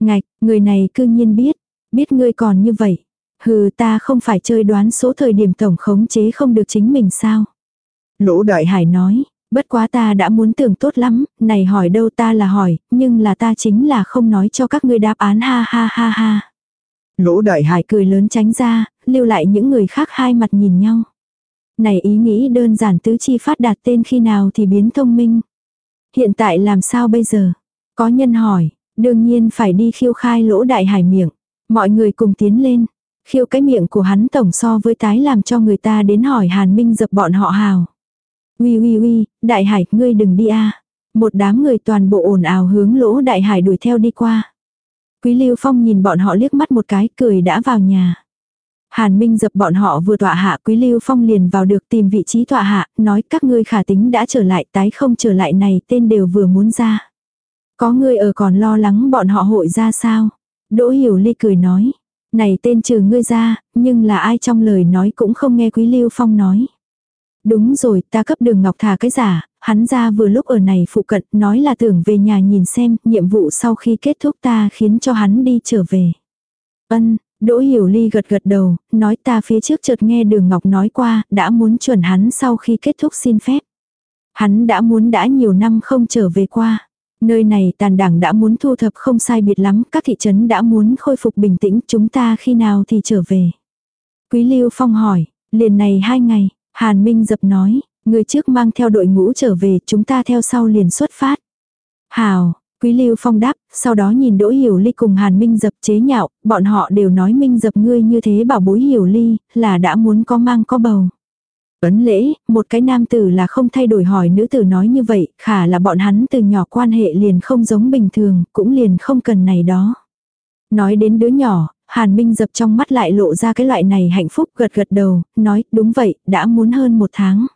Ngạch, người này cư nhiên biết, biết ngươi còn như vậy. Hừ ta không phải chơi đoán số thời điểm tổng khống chế không được chính mình sao. Lỗ đại hải nói, Bất quá ta đã muốn tưởng tốt lắm, này hỏi đâu ta là hỏi, nhưng là ta chính là không nói cho các ngươi đáp án ha ha ha ha. Lỗ đại hải cười lớn tránh ra, lưu lại những người khác hai mặt nhìn nhau. Này ý nghĩ đơn giản tứ chi phát đạt tên khi nào thì biến thông minh. Hiện tại làm sao bây giờ? Có nhân hỏi, đương nhiên phải đi khiêu khai lỗ đại hải miệng. Mọi người cùng tiến lên. Khiêu cái miệng của hắn tổng so với tái làm cho người ta đến hỏi hàn minh dập bọn họ hào ui ui ui đại hải, ngươi đừng đi a. Một đám người toàn bộ ồn ào hướng lỗ đại hải đuổi theo đi qua. Quý Lưu Phong nhìn bọn họ liếc mắt một cái, cười đã vào nhà. Hàn Minh dập bọn họ vừa tọa hạ Quý Lưu Phong liền vào được tìm vị trí tọa hạ, nói các ngươi khả tính đã trở lại tái không trở lại này tên đều vừa muốn ra. Có người ở còn lo lắng bọn họ hội ra sao? Đỗ Hiểu Ly cười nói. Này tên trừ ngươi ra, nhưng là ai trong lời nói cũng không nghe Quý Lưu Phong nói. Đúng rồi, ta cấp đường ngọc thà cái giả, hắn hắn ra vừa lúc ở này phụ cận, nói là tưởng về nhà nhìn xem, nhiệm vụ sau khi kết thúc ta khiến cho hắn đi trở về. Ân, Đỗ Hiểu Ly gật gật đầu, nói ta phía trước chợt nghe Đường Ngọc nói qua, đã muốn chuẩn hắn sau khi kết thúc xin phép. Hắn đã muốn đã nhiều năm không trở về qua. Nơi này tàn đảng đã muốn thu thập không sai biệt lắm, các thị trấn đã muốn khôi phục bình tĩnh, chúng ta khi nào thì trở về. Quý Lưu Phong hỏi, liền này hai ngày, Hàn Minh dập nói, người trước mang theo đội ngũ trở về, chúng ta theo sau liền xuất phát. Hào, Quý Lưu Phong đáp, sau đó nhìn Đỗ Hiểu Ly cùng Hàn Minh dập chế nhạo, bọn họ đều nói Minh dập ngươi như thế bảo bối Hiểu Ly, là đã muốn có mang có bầu. Ấn lễ, một cái nam tử là không thay đổi hỏi nữ tử nói như vậy, khả là bọn hắn từ nhỏ quan hệ liền không giống bình thường, cũng liền không cần này đó. Nói đến đứa nhỏ, Hàn Minh dập trong mắt lại lộ ra cái loại này hạnh phúc gật gật đầu, nói đúng vậy, đã muốn hơn một tháng.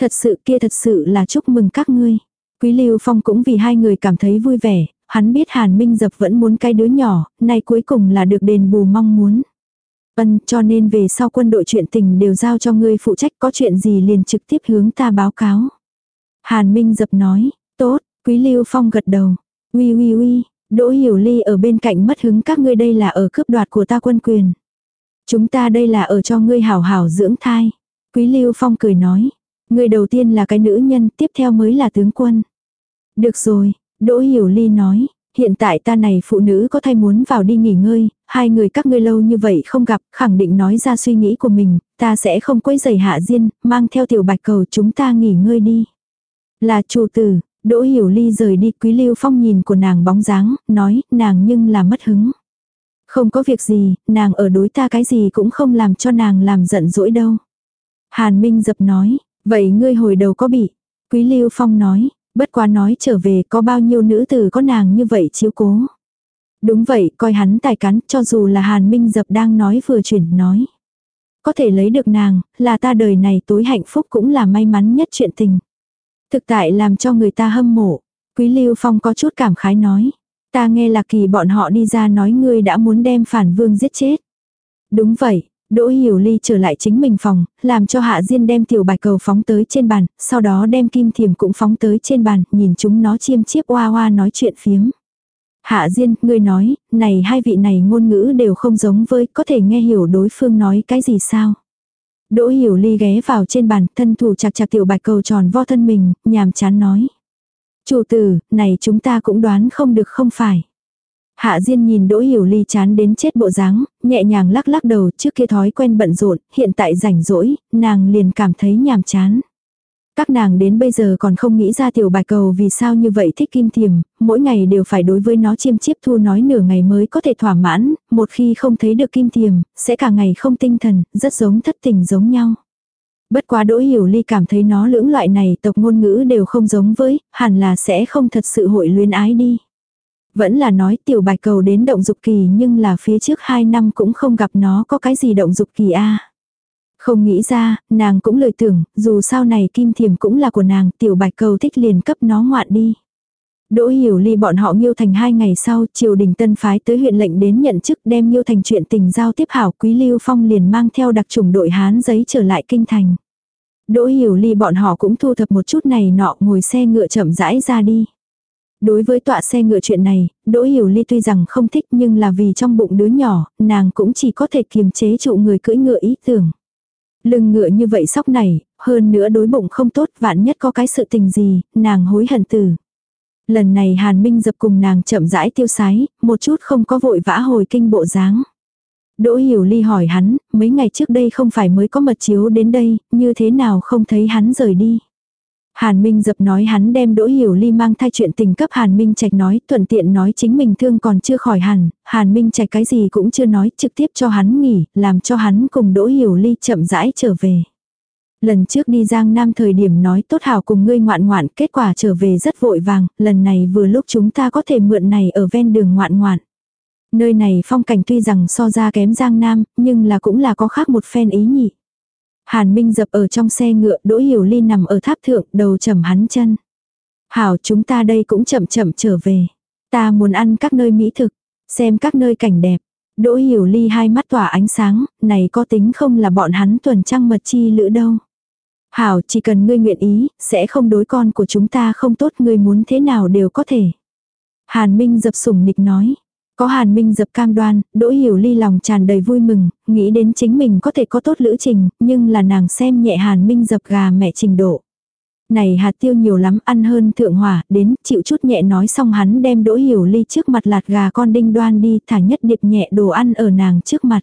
Thật sự kia thật sự là chúc mừng các ngươi. Quý Lưu Phong cũng vì hai người cảm thấy vui vẻ, hắn biết Hàn Minh dập vẫn muốn cái đứa nhỏ, nay cuối cùng là được đền bù mong muốn. Ân, cho nên về sau quân đội chuyện tình đều giao cho ngươi phụ trách có chuyện gì liền trực tiếp hướng ta báo cáo. Hàn Minh dập nói, tốt, Quý Lưu Phong gật đầu. Uy uy uy, Đỗ Hiểu Ly ở bên cạnh mất hứng các ngươi đây là ở cướp đoạt của ta quân quyền. Chúng ta đây là ở cho ngươi hảo hảo dưỡng thai. Quý Lưu Phong cười nói, người đầu tiên là cái nữ nhân, tiếp theo mới là tướng quân. Được rồi, Đỗ Hiểu Ly nói, hiện tại ta này phụ nữ có thai muốn vào đi nghỉ ngơi, hai người các ngươi lâu như vậy không gặp, khẳng định nói ra suy nghĩ của mình, ta sẽ không quấy giày hạ diên, mang theo tiểu bạch cầu chúng ta nghỉ ngơi đi. Là chủ tử, Đỗ Hiểu Ly rời đi Quý Lưu Phong nhìn của nàng bóng dáng, nói, nàng nhưng là mất hứng. Không có việc gì, nàng ở đối ta cái gì cũng không làm cho nàng làm giận dỗi đâu. Hàn Minh dập nói, vậy ngươi hồi đầu có bị. Quý Lưu Phong nói, bất quá nói trở về có bao nhiêu nữ tử có nàng như vậy chiếu cố. Đúng vậy, coi hắn tài cán, cho dù là Hàn Minh dập đang nói vừa chuyển nói. Có thể lấy được nàng, là ta đời này tối hạnh phúc cũng là may mắn nhất chuyện tình. Thực tại làm cho người ta hâm mộ. Quý Lưu Phong có chút cảm khái nói. Ta nghe là kỳ bọn họ đi ra nói ngươi đã muốn đem phản vương giết chết. Đúng vậy, Đỗ Hiểu Ly trở lại chính mình phòng, làm cho Hạ Diên đem tiểu bạch cầu phóng tới trên bàn, sau đó đem kim thiềm cũng phóng tới trên bàn, nhìn chúng nó chiêm chiếp oa oa nói chuyện phiếm. Hạ Diên, ngươi nói, này hai vị này ngôn ngữ đều không giống với, có thể nghe hiểu đối phương nói cái gì sao? Đỗ Hiểu Ly ghé vào trên bàn, thân thủ chặt chặt tiểu bạch cầu tròn vo thân mình, nhàm chán nói. Chủ tử, này chúng ta cũng đoán không được không phải. Hạ Diên nhìn Đỗ Hiểu Ly chán đến chết bộ dáng, nhẹ nhàng lắc lắc đầu trước kia thói quen bận rộn, hiện tại rảnh rỗi, nàng liền cảm thấy nhàm chán. Các nàng đến bây giờ còn không nghĩ ra tiểu bài cầu vì sao như vậy thích kim thiềm, mỗi ngày đều phải đối với nó chiêm chiếp thu nói nửa ngày mới có thể thỏa mãn, một khi không thấy được kim thiềm, sẽ cả ngày không tinh thần, rất giống thất tình giống nhau. Bất quá đỗ hiểu ly cảm thấy nó lưỡng loại này tộc ngôn ngữ đều không giống với, hẳn là sẽ không thật sự hội luyến ái đi. Vẫn là nói tiểu bạch cầu đến động dục kỳ nhưng là phía trước hai năm cũng không gặp nó có cái gì động dục kỳ a không nghĩ ra, nàng cũng lời tưởng, dù sau này kim thiềm cũng là của nàng, tiểu bạch cầu thích liền cấp nó ngoạn đi. Đỗ hiểu ly bọn họ nghiêu thành hai ngày sau, triều đình tân phái tới huyện lệnh đến nhận chức đem nghiêu thành chuyện tình giao tiếp hảo quý lưu phong liền mang theo đặc trùng đội hán giấy trở lại kinh thành. Đỗ hiểu ly bọn họ cũng thu thập một chút này nọ ngồi xe ngựa chậm rãi ra đi. Đối với tọa xe ngựa chuyện này, Đỗ Hiểu Ly tuy rằng không thích nhưng là vì trong bụng đứa nhỏ, nàng cũng chỉ có thể kiềm chế trụ người cưỡi ngựa ý tưởng. Lưng ngựa như vậy sóc này, hơn nữa đối bụng không tốt vạn nhất có cái sự tình gì, nàng hối hận tử. Lần này Hàn Minh dập cùng nàng chậm rãi tiêu sái, một chút không có vội vã hồi kinh bộ dáng. Đỗ Hiểu Ly hỏi hắn, mấy ngày trước đây không phải mới có mật chiếu đến đây, như thế nào không thấy hắn rời đi. Hàn Minh dập nói hắn đem Đỗ Hiểu Ly mang thai chuyện tình cấp Hàn Minh Trạch nói, thuận tiện nói chính mình thương còn chưa khỏi hẳn, Hàn Minh Trạch cái gì cũng chưa nói, trực tiếp cho hắn nghỉ, làm cho hắn cùng Đỗ Hiểu Ly chậm rãi trở về. Lần trước đi Giang Nam thời điểm nói tốt hảo cùng ngươi ngoạn ngoạn, kết quả trở về rất vội vàng, lần này vừa lúc chúng ta có thể mượn này ở ven đường ngoạn ngoạn. Nơi này phong cảnh tuy rằng so ra kém Giang Nam, nhưng là cũng là có khác một phen ý nhị. Hàn Minh dập ở trong xe ngựa, Đỗ Hiểu Ly nằm ở tháp thượng, đầu chầm hắn chân. Hảo chúng ta đây cũng chậm chậm trở về. Ta muốn ăn các nơi mỹ thực, xem các nơi cảnh đẹp. Đỗ Hiểu Ly hai mắt tỏa ánh sáng, này có tính không là bọn hắn tuần trăng mật chi lữ đâu. Hảo, chỉ cần ngươi nguyện ý, sẽ không đối con của chúng ta không tốt, ngươi muốn thế nào đều có thể. Hàn Minh dập sủng nịch nói. Có Hàn Minh dập cam đoan, Đỗ Hiểu Ly lòng tràn đầy vui mừng, nghĩ đến chính mình có thể có tốt lữ trình, nhưng là nàng xem nhẹ Hàn Minh dập gà mẹ trình độ. Này hạt tiêu nhiều lắm ăn hơn thượng hỏa, đến chịu chút nhẹ nói xong hắn đem Đỗ Hiểu Ly trước mặt lạt gà con đinh đoan đi thả nhất điệp nhẹ đồ ăn ở nàng trước mặt.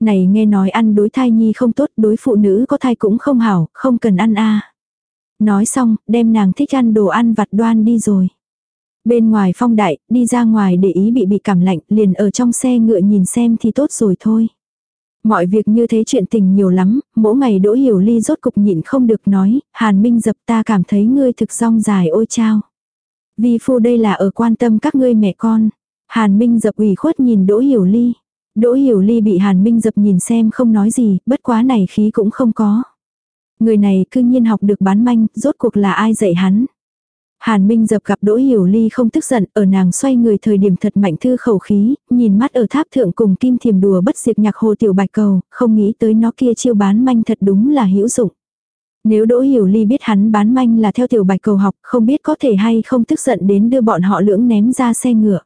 Này nghe nói ăn đối thai nhi không tốt, đối phụ nữ có thai cũng không hảo, không cần ăn a Nói xong, đem nàng thích ăn đồ ăn vặt đoan đi rồi. Bên ngoài phong đại, đi ra ngoài để ý bị bị cảm lạnh, liền ở trong xe ngựa nhìn xem thì tốt rồi thôi. Mọi việc như thế chuyện tình nhiều lắm, mỗi ngày đỗ hiểu ly rốt cục nhịn không được nói, hàn minh dập ta cảm thấy ngươi thực rong dài ôi chao. Vì phu đây là ở quan tâm các ngươi mẹ con. Hàn minh dập ủy khuất nhìn đỗ hiểu ly. Đỗ hiểu ly bị hàn minh dập nhìn xem không nói gì, bất quá này khí cũng không có. Người này cư nhiên học được bán manh, rốt cuộc là ai dạy hắn. Hàn Minh dập gặp Đỗ Hiểu Ly không tức giận, ở nàng xoay người thời điểm thật mạnh thư khẩu khí, nhìn mắt ở tháp thượng cùng kim thiềm đùa bất diệt nhạc hồ tiểu bạch cầu, không nghĩ tới nó kia chiêu bán manh thật đúng là hữu dụng. Nếu Đỗ Hiểu Ly biết hắn bán manh là theo tiểu bạch cầu học, không biết có thể hay không tức giận đến đưa bọn họ lưỡng ném ra xe ngựa.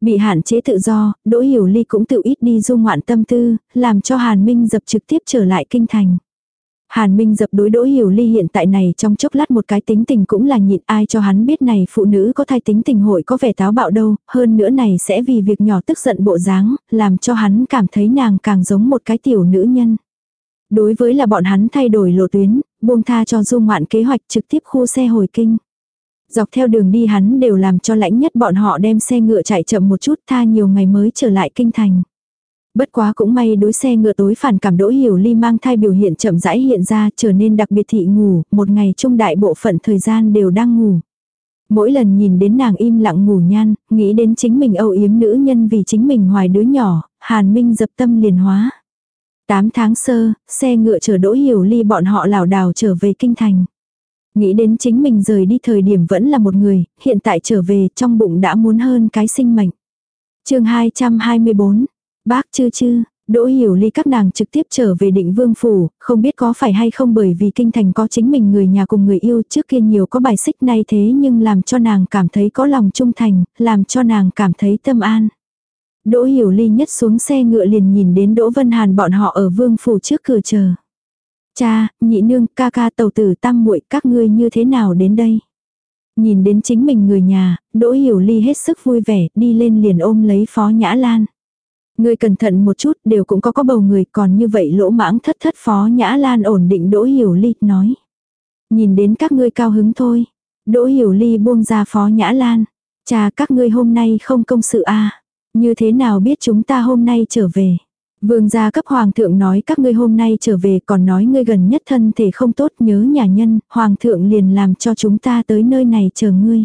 Bị hạn chế tự do, Đỗ Hiểu Ly cũng tự ít đi du ngoạn tâm tư, làm cho Hàn Minh dập trực tiếp trở lại kinh thành. Hàn Minh dập đối đỗ hiểu ly hiện tại này trong chốc lát một cái tính tình cũng là nhịn ai cho hắn biết này phụ nữ có thai tính tình hội có vẻ táo bạo đâu, hơn nữa này sẽ vì việc nhỏ tức giận bộ dáng, làm cho hắn cảm thấy nàng càng giống một cái tiểu nữ nhân. Đối với là bọn hắn thay đổi lộ tuyến, buông tha cho du ngoạn kế hoạch trực tiếp khu xe hồi kinh. Dọc theo đường đi hắn đều làm cho lãnh nhất bọn họ đem xe ngựa chạy chậm một chút tha nhiều ngày mới trở lại kinh thành. Bất quá cũng may đối xe ngựa tối phản cảm đỗ hiểu ly mang thai biểu hiện chậm rãi hiện ra trở nên đặc biệt thị ngủ, một ngày trung đại bộ phận thời gian đều đang ngủ. Mỗi lần nhìn đến nàng im lặng ngủ nhan, nghĩ đến chính mình âu yếm nữ nhân vì chính mình hoài đứa nhỏ, hàn minh dập tâm liền hóa. Tám tháng sơ, xe ngựa chở đỗ hiểu ly bọn họ lảo đảo trở về kinh thành. Nghĩ đến chính mình rời đi thời điểm vẫn là một người, hiện tại trở về trong bụng đã muốn hơn cái sinh mệnh. chương 224, Bác chư chư, Đỗ Hiểu Ly các nàng trực tiếp trở về định vương phủ, không biết có phải hay không bởi vì kinh thành có chính mình người nhà cùng người yêu trước kia nhiều có bài xích nay thế nhưng làm cho nàng cảm thấy có lòng trung thành, làm cho nàng cảm thấy tâm an. Đỗ Hiểu Ly nhất xuống xe ngựa liền nhìn đến Đỗ Vân Hàn bọn họ ở vương phủ trước cửa chờ. Cha, nhị nương, ca ca tàu tử tam muội các ngươi như thế nào đến đây? Nhìn đến chính mình người nhà, Đỗ Hiểu Ly hết sức vui vẻ, đi lên liền ôm lấy Phó Nhã Lan. Ngươi cẩn thận một chút đều cũng có có bầu người còn như vậy lỗ mãng thất thất phó nhã lan ổn định đỗ hiểu ly nói. Nhìn đến các ngươi cao hứng thôi. Đỗ hiểu ly buông ra phó nhã lan. Cha các ngươi hôm nay không công sự a à. Như thế nào biết chúng ta hôm nay trở về. Vương gia cấp hoàng thượng nói các ngươi hôm nay trở về còn nói ngươi gần nhất thân thể không tốt nhớ nhà nhân, hoàng thượng liền làm cho chúng ta tới nơi này chờ ngươi.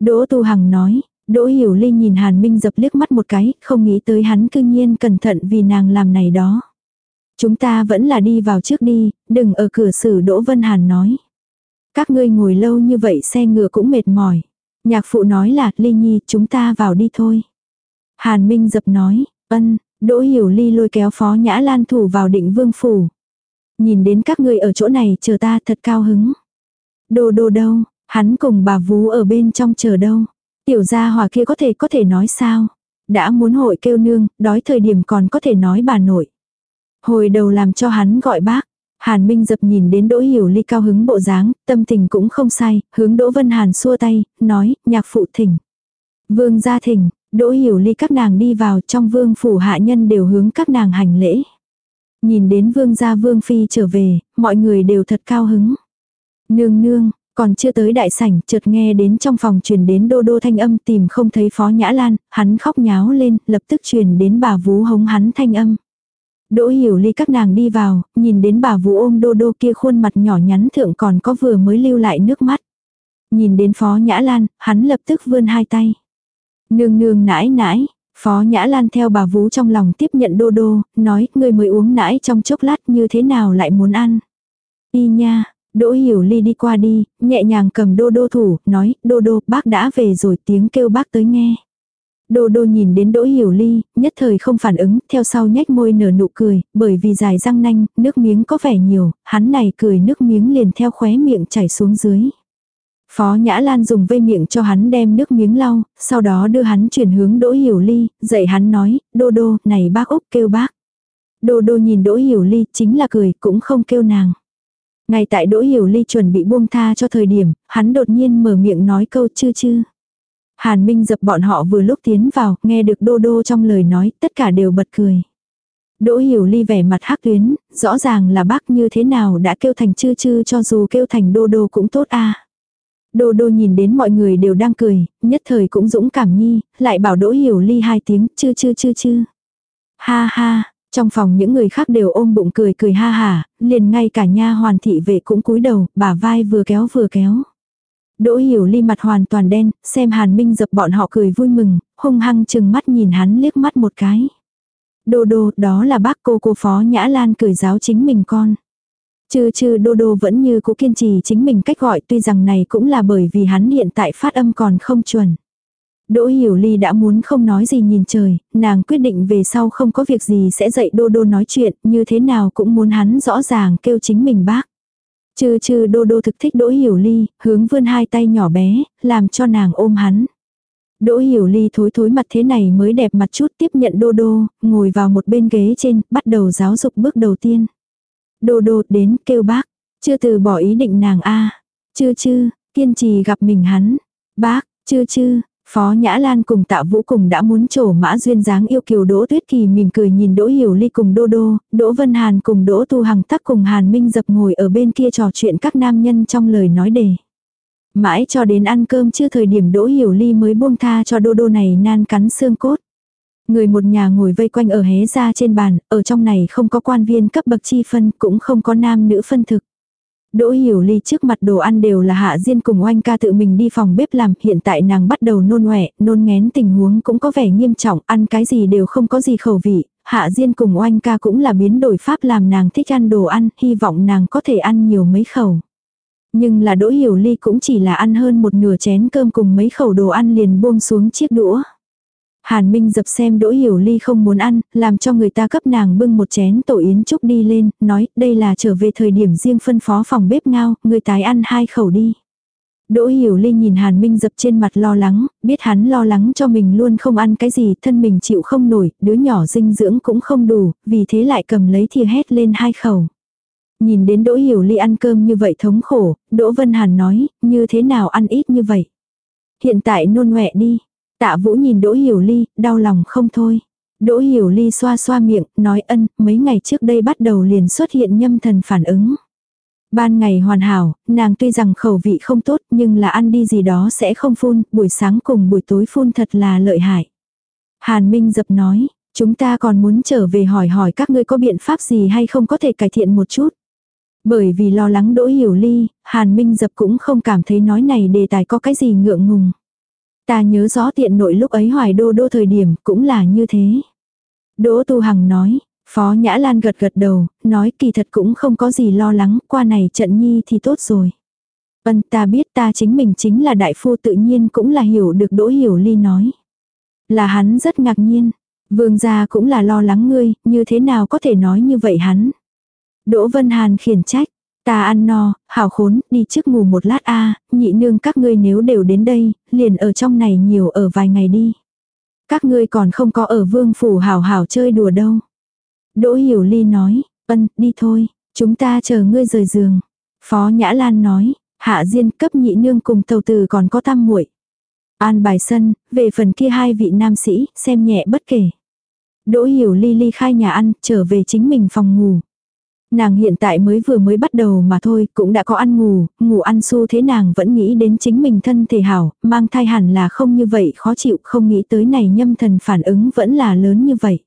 Đỗ Tu Hằng nói, Đỗ Hiểu Ly nhìn Hàn Minh dập liếc mắt một cái, không nghĩ tới hắn cư nhiên cẩn thận vì nàng làm này đó. Chúng ta vẫn là đi vào trước đi, đừng ở cửa xử Đỗ Vân Hàn nói. Các ngươi ngồi lâu như vậy xe ngựa cũng mệt mỏi. Nhạc phụ nói là, Ly Nhi, chúng ta vào đi thôi. Hàn Minh dập nói, ân, Đỗ Hiểu Ly lôi kéo Phó Nhã Lan thủ vào định vương phủ. Nhìn đến các ngươi ở chỗ này chờ ta thật cao hứng. Đồ đồ đâu, hắn cùng bà vú ở bên trong chờ đâu. Tiểu gia hòa kia có thể có thể nói sao? Đã muốn hội kêu nương, đói thời điểm còn có thể nói bà nội. Hồi đầu làm cho hắn gọi bác. Hàn Minh dập nhìn đến Đỗ Hiểu Ly cao hứng bộ dáng, tâm tình cũng không sai, hướng Đỗ Vân Hàn xua tay, nói, nhạc phụ thỉnh. Vương gia thỉnh, Đỗ Hiểu Ly các nàng đi vào trong vương phủ hạ nhân đều hướng các nàng hành lễ. Nhìn đến vương gia vương phi trở về, mọi người đều thật cao hứng. Nương nương, còn chưa tới đại sảnh, chợt nghe đến trong phòng truyền đến đô đô thanh âm tìm không thấy phó nhã lan, hắn khóc nháo lên, lập tức truyền đến bà vú hống hắn thanh âm. Đỗ hiểu ly các nàng đi vào, nhìn đến bà vú ôm đô đô kia khuôn mặt nhỏ nhắn thượng còn có vừa mới lưu lại nước mắt. Nhìn đến phó nhã lan, hắn lập tức vươn hai tay. Nương nương nãi nãi, phó nhã lan theo bà vú trong lòng tiếp nhận đô đô, nói người mới uống nãi trong chốc lát như thế nào lại muốn ăn. Y nha, Đỗ Hiểu Ly đi qua đi, nhẹ nhàng cầm đô đô thủ, nói, đô đô, bác đã về rồi tiếng kêu bác tới nghe. Đô đô nhìn đến Đỗ Hiểu Ly, nhất thời không phản ứng, theo sau nhếch môi nở nụ cười, bởi vì dài răng nanh, nước miếng có vẻ nhiều, hắn này cười nước miếng liền theo khóe miệng chảy xuống dưới. Phó Nhã Lan dùng vây miệng cho hắn đem nước miếng lau, sau đó đưa hắn chuyển hướng Đỗ Hiểu Ly, dạy hắn nói, đô đô, này bác Úc kêu bác. Đô đô nhìn Đỗ Hiểu Ly chính là cười, cũng không kêu nàng. Ngay tại Đỗ Hiểu Ly chuẩn bị buông tha cho thời điểm, hắn đột nhiên mở miệng nói câu chư chư. Hàn Minh dập bọn họ vừa lúc tiến vào, nghe được đô đô trong lời nói, tất cả đều bật cười. Đỗ Hiểu Ly vẻ mặt hắc tuyến, rõ ràng là bác như thế nào đã kêu thành chư chư cho dù kêu thành đô đô cũng tốt a. Đô đô nhìn đến mọi người đều đang cười, nhất thời cũng dũng cảm nhi, lại bảo Đỗ Hiểu Ly hai tiếng chư chư chư chư. Ha ha, trong phòng những người khác đều ôm bụng cười cười ha ha, liền ngay cả nha hoàn thị vệ cũng cúi đầu, bả vai vừa kéo vừa kéo. Đỗ hiểu ly mặt hoàn toàn đen, xem hàn minh dập bọn họ cười vui mừng, hung hăng chừng mắt nhìn hắn liếc mắt một cái. Đô đô, đó là bác cô cô phó nhã lan cười giáo chính mình con. Chư chư đô đô vẫn như cố kiên trì chính mình cách gọi tuy rằng này cũng là bởi vì hắn hiện tại phát âm còn không chuẩn. Đỗ Hiểu Ly đã muốn không nói gì nhìn trời, nàng quyết định về sau không có việc gì sẽ dạy Đô Đô nói chuyện, như thế nào cũng muốn hắn rõ ràng kêu chính mình bác. Chư chư Đô Đô thực thích Đỗ Hiểu Ly, hướng vươn hai tay nhỏ bé, làm cho nàng ôm hắn. Đỗ Hiểu Ly thối thối mặt thế này mới đẹp mặt chút tiếp nhận Đô Đô, ngồi vào một bên ghế trên, bắt đầu giáo dục bước đầu tiên. Đô Đô đến kêu bác, chưa từ bỏ ý định nàng a Chư chư, kiên trì gặp mình hắn. Bác, chư chư, Phó Nhã Lan cùng tạ vũ cùng đã muốn trổ mã duyên dáng yêu kiều Đỗ Tuyết Kỳ mỉm cười nhìn Đỗ Hiểu Ly cùng Đô Đô, Đỗ Vân Hàn cùng Đỗ Tu Hằng tắc cùng Hàn Minh dập ngồi ở bên kia trò chuyện các nam nhân trong lời nói đề. Mãi cho đến ăn cơm chưa thời điểm Đỗ Hiểu Ly mới buông tha cho Đô Đô này nan cắn xương cốt. Người một nhà ngồi vây quanh ở hé ra trên bàn, ở trong này không có quan viên cấp bậc chi phân, cũng không có nam nữ phân thực. Đỗ hiểu ly trước mặt đồ ăn đều là hạ diên cùng oanh ca tự mình đi phòng bếp làm, hiện tại nàng bắt đầu nôn ngoẹ, nôn ngén tình huống cũng có vẻ nghiêm trọng, ăn cái gì đều không có gì khẩu vị, hạ diên cùng oanh ca cũng là biến đổi pháp làm nàng thích ăn đồ ăn, hy vọng nàng có thể ăn nhiều mấy khẩu. Nhưng là đỗ hiểu ly cũng chỉ là ăn hơn một nửa chén cơm cùng mấy khẩu đồ ăn liền buông xuống chiếc đũa. Hàn Minh dập xem Đỗ Hiểu Ly không muốn ăn, làm cho người ta cấp nàng bưng một chén tổ yến trúc đi lên, nói đây là trở về thời điểm riêng phân phó phòng bếp ngao, người tái ăn hai khẩu đi. Đỗ Hiểu Ly nhìn Hàn Minh dập trên mặt lo lắng, biết hắn lo lắng cho mình luôn không ăn cái gì, thân mình chịu không nổi, đứa nhỏ dinh dưỡng cũng không đủ, vì thế lại cầm lấy thìa hét lên hai khẩu. Nhìn đến Đỗ Hiểu Ly ăn cơm như vậy thống khổ, Đỗ Vân Hàn nói, như thế nào ăn ít như vậy. Hiện tại nôn ngoẹ đi, Tạ Vũ nhìn Đỗ Hiểu Ly, đau lòng không thôi. Đỗ Hiểu Ly xoa xoa miệng, nói ân, mấy ngày trước đây bắt đầu liền xuất hiện nhâm thần phản ứng. Ban ngày hoàn hảo, nàng tuy rằng khẩu vị không tốt nhưng là ăn đi gì đó sẽ không phun, buổi sáng cùng buổi tối phun thật là lợi hại. Hàn Minh dập nói, chúng ta còn muốn trở về hỏi hỏi các ngươi có biện pháp gì hay không có thể cải thiện một chút. Bởi vì lo lắng Đỗ Hiểu Ly, Hàn Minh dập cũng không cảm thấy nói này đề tài có cái gì ngượng ngùng. Ta nhớ rõ tiện nội lúc ấy hoài đô đô thời điểm cũng là như thế. Đỗ Tu Hằng nói, Phó Nhã Lan gật gật đầu, nói kỳ thật cũng không có gì lo lắng, qua này trận nhi thì tốt rồi. Vân ta biết ta chính mình chính là đại phu tự nhiên cũng là hiểu được Đỗ Hiểu Ly nói. Là hắn rất ngạc nhiên. Vương gia cũng là lo lắng ngươi, như thế nào có thể nói như vậy hắn. Đỗ Vân Hàn khiển trách, Ta ăn no, hảo khốn, đi trước ngủ một lát a nhị nương các ngươi nếu đều đến đây, liền ở trong này nhiều ở vài ngày đi. Các ngươi còn không có ở vương phủ hảo hảo chơi đùa đâu. Đỗ Hiểu Ly nói, ân, đi thôi, chúng ta chờ ngươi rời giường. Phó Nhã Lan nói, hạ diên cấp nhị nương cùng tàu từ còn có tam muội An bài sân, về phần kia hai vị nam sĩ, xem nhẹ bất kể. Đỗ Hiểu Ly ly khai nhà ăn, trở về chính mình phòng ngủ. Nàng hiện tại mới vừa mới bắt đầu mà thôi, cũng đã có ăn ngủ, ngủ ăn xu thế nàng vẫn nghĩ đến chính mình thân thể hảo, mang thai hẳn là không như vậy khó chịu, không nghĩ tới này nhâm thần phản ứng vẫn là lớn như vậy.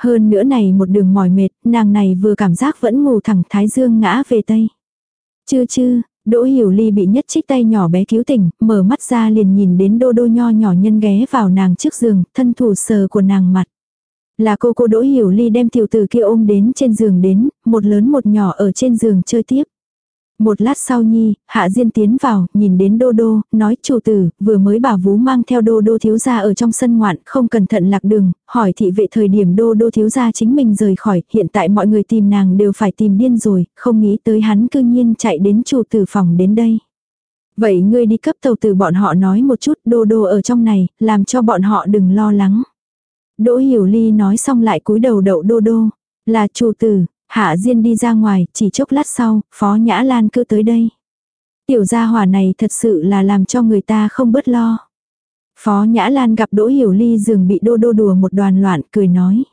Hơn nữa này một đường mỏi mệt, nàng này vừa cảm giác vẫn ngủ thẳng thái dương ngã về tây. Chưa chư, Đỗ Hiểu Ly bị nhất trích tay nhỏ bé cứu tỉnh, mở mắt ra liền nhìn đến đô đô nho nhỏ nhân ghé vào nàng trước giường, thân thủ sờ của nàng mặt. Là cô cô Đỗ Hiểu Ly đem tiểu tử kia ôm đến trên giường đến, một lớn một nhỏ ở trên giường chơi tiếp. Một lát sau nhi, Hạ Diên tiến vào, nhìn đến Đô Đô, nói chủ tử, vừa mới bà vú mang theo Đô Đô thiếu gia ở trong sân ngoạn, không cẩn thận lạc đường, hỏi thị vệ thời điểm Đô Đô thiếu gia chính mình rời khỏi, hiện tại mọi người tìm nàng đều phải tìm điên rồi, không nghĩ tới hắn cư nhiên chạy đến chủ tử phòng đến đây. Vậy ngươi đi cấp tàu từ bọn họ nói một chút Đô Đô ở trong này, làm cho bọn họ đừng lo lắng. Đỗ Hiểu Ly nói xong lại cúi đầu đậu Đô Đô, là chủ tử, Hạ Diên đi ra ngoài, chỉ chốc lát sau, Phó Nhã Lan cứ tới đây. Tiểu gia hỏa này thật sự là làm cho người ta không bớt lo. Phó Nhã Lan gặp Đỗ Hiểu Ly dường bị đô đô đùa một đoàn loạn, cười nói.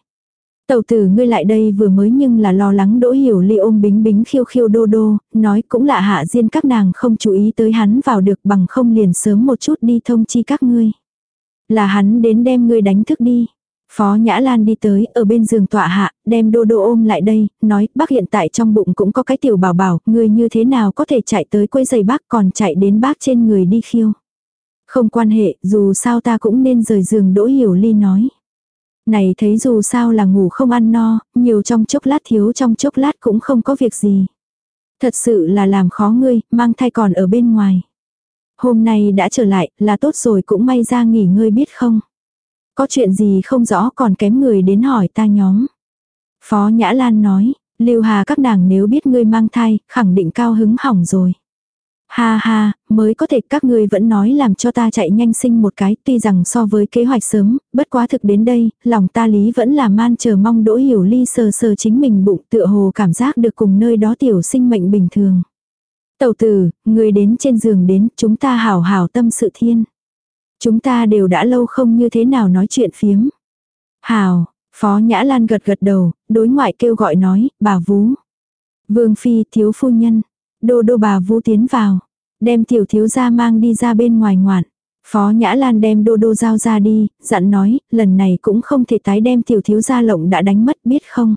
Tẩu tử ngươi lại đây vừa mới nhưng là lo lắng Đỗ Hiểu Ly ôm bính bính khiêu khiêu đô đô, nói cũng là hạ diên các nàng không chú ý tới hắn vào được bằng không liền sớm một chút đi thông chi các ngươi. Là hắn đến đem ngươi đánh thức đi. Phó Nhã Lan đi tới, ở bên giường tọa hạ, đem đô đô ôm lại đây, nói, bác hiện tại trong bụng cũng có cái tiểu bảo bảo, người như thế nào có thể chạy tới quấy giày bác còn chạy đến bác trên người đi khiêu. Không quan hệ, dù sao ta cũng nên rời giường đỗ hiểu ly nói. Này thấy dù sao là ngủ không ăn no, nhiều trong chốc lát thiếu trong chốc lát cũng không có việc gì. Thật sự là làm khó ngươi, mang thai còn ở bên ngoài. Hôm nay đã trở lại, là tốt rồi cũng may ra nghỉ ngơi biết không. Có chuyện gì không rõ còn kém người đến hỏi ta nhóm. Phó Nhã Lan nói, Lưu Hà các nàng nếu biết ngươi mang thai, khẳng định cao hứng hỏng rồi. Ha ha, mới có thể các ngươi vẫn nói làm cho ta chạy nhanh sinh một cái, tuy rằng so với kế hoạch sớm, bất quá thực đến đây, lòng ta lý vẫn là man chờ mong đỗ hiểu ly sờ sờ chính mình bụng tựa hồ cảm giác được cùng nơi đó tiểu sinh mệnh bình thường. Tầu tử, người đến trên giường đến, chúng ta hảo hảo tâm sự thiên. Chúng ta đều đã lâu không như thế nào nói chuyện phiếm. Hào, Phó Nhã Lan gật gật đầu, đối ngoại kêu gọi nói, bà Vú. Vương Phi thiếu phu nhân. Đô đô bà Vú tiến vào. Đem tiểu thiếu gia mang đi ra bên ngoài ngoạn. Phó Nhã Lan đem đô đô giao ra đi, dặn nói, lần này cũng không thể tái đem tiểu thiếu gia lộng đã đánh mất biết không.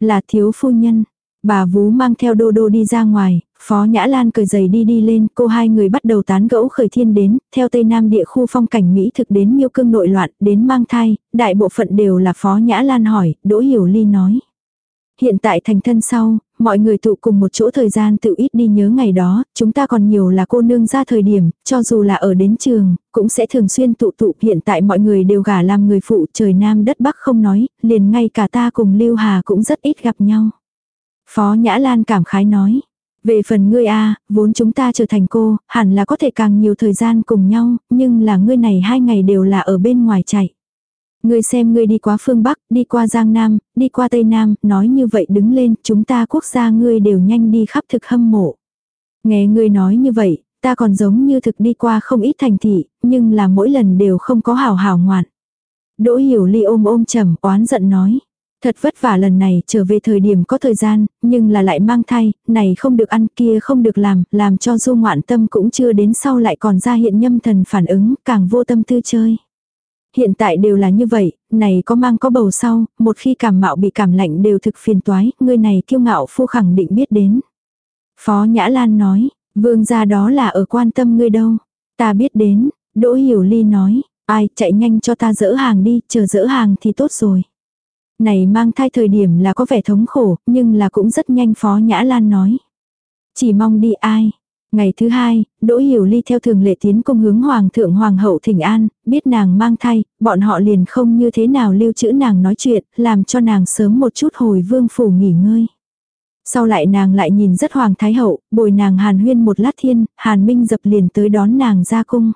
Là thiếu phu nhân. Bà Vú mang theo đô đô đi ra ngoài, Phó Nhã Lan cười giày đi đi lên, cô hai người bắt đầu tán gẫu khởi thiên đến, theo Tây Nam địa khu phong cảnh Mỹ thực đến miêu cương nội loạn, đến mang thai, đại bộ phận đều là Phó Nhã Lan hỏi, Đỗ Hiểu Ly nói. Hiện tại thành thân sau, mọi người tụ cùng một chỗ thời gian tự ít đi nhớ ngày đó, chúng ta còn nhiều là cô nương ra thời điểm, cho dù là ở đến trường, cũng sẽ thường xuyên tụ tụ. Hiện tại mọi người đều gả làm người phụ trời Nam đất Bắc không nói, liền ngay cả ta cùng Lưu Hà cũng rất ít gặp nhau. Phó Nhã Lan cảm khái nói. Về phần ngươi a, vốn chúng ta trở thành cô, hẳn là có thể càng nhiều thời gian cùng nhau, nhưng là ngươi này hai ngày đều là ở bên ngoài chạy. Ngươi xem ngươi đi qua phương Bắc, đi qua Giang Nam, đi qua Tây Nam, nói như vậy đứng lên, chúng ta quốc gia ngươi đều nhanh đi khắp thực hâm mộ. Nghe ngươi nói như vậy, ta còn giống như thực đi qua không ít thành thị, nhưng là mỗi lần đều không có hào hào ngoạn. Đỗ hiểu ly ôm ôm trầm oán giận nói. Thật vất vả lần này trở về thời điểm có thời gian, nhưng là lại mang thai, này không được ăn kia không được làm, làm cho du ngoạn tâm cũng chưa đến sau lại còn ra hiện nhâm thần phản ứng, càng vô tâm tư chơi. Hiện tại đều là như vậy, này có mang có bầu sau, một khi cảm mạo bị cảm lạnh đều thực phiền toái, người này kiêu ngạo phu khẳng định biết đến. Phó Nhã Lan nói, vương gia đó là ở quan tâm ngươi đâu. Ta biết đến, Đỗ Hiểu Ly nói, ai chạy nhanh cho ta dỡ hàng đi, chờ dỡ hàng thì tốt rồi. Này mang thai thời điểm là có vẻ thống khổ, nhưng là cũng rất nhanh Phó Nhã Lan nói. Chỉ mong đi ai. Ngày thứ hai, Đỗ Hiểu Ly theo thường lệ tiến công hướng Hoàng thượng Hoàng hậu thỉnh an, biết nàng mang thai, bọn họ liền không như thế nào lưu trữ nàng nói chuyện, làm cho nàng sớm một chút hồi vương phủ nghỉ ngơi. Sau lại nàng lại nhìn rất Hoàng Thái Hậu, bồi nàng hàn huyên một lát thiên, hàn minh dập liền tới đón nàng ra cung.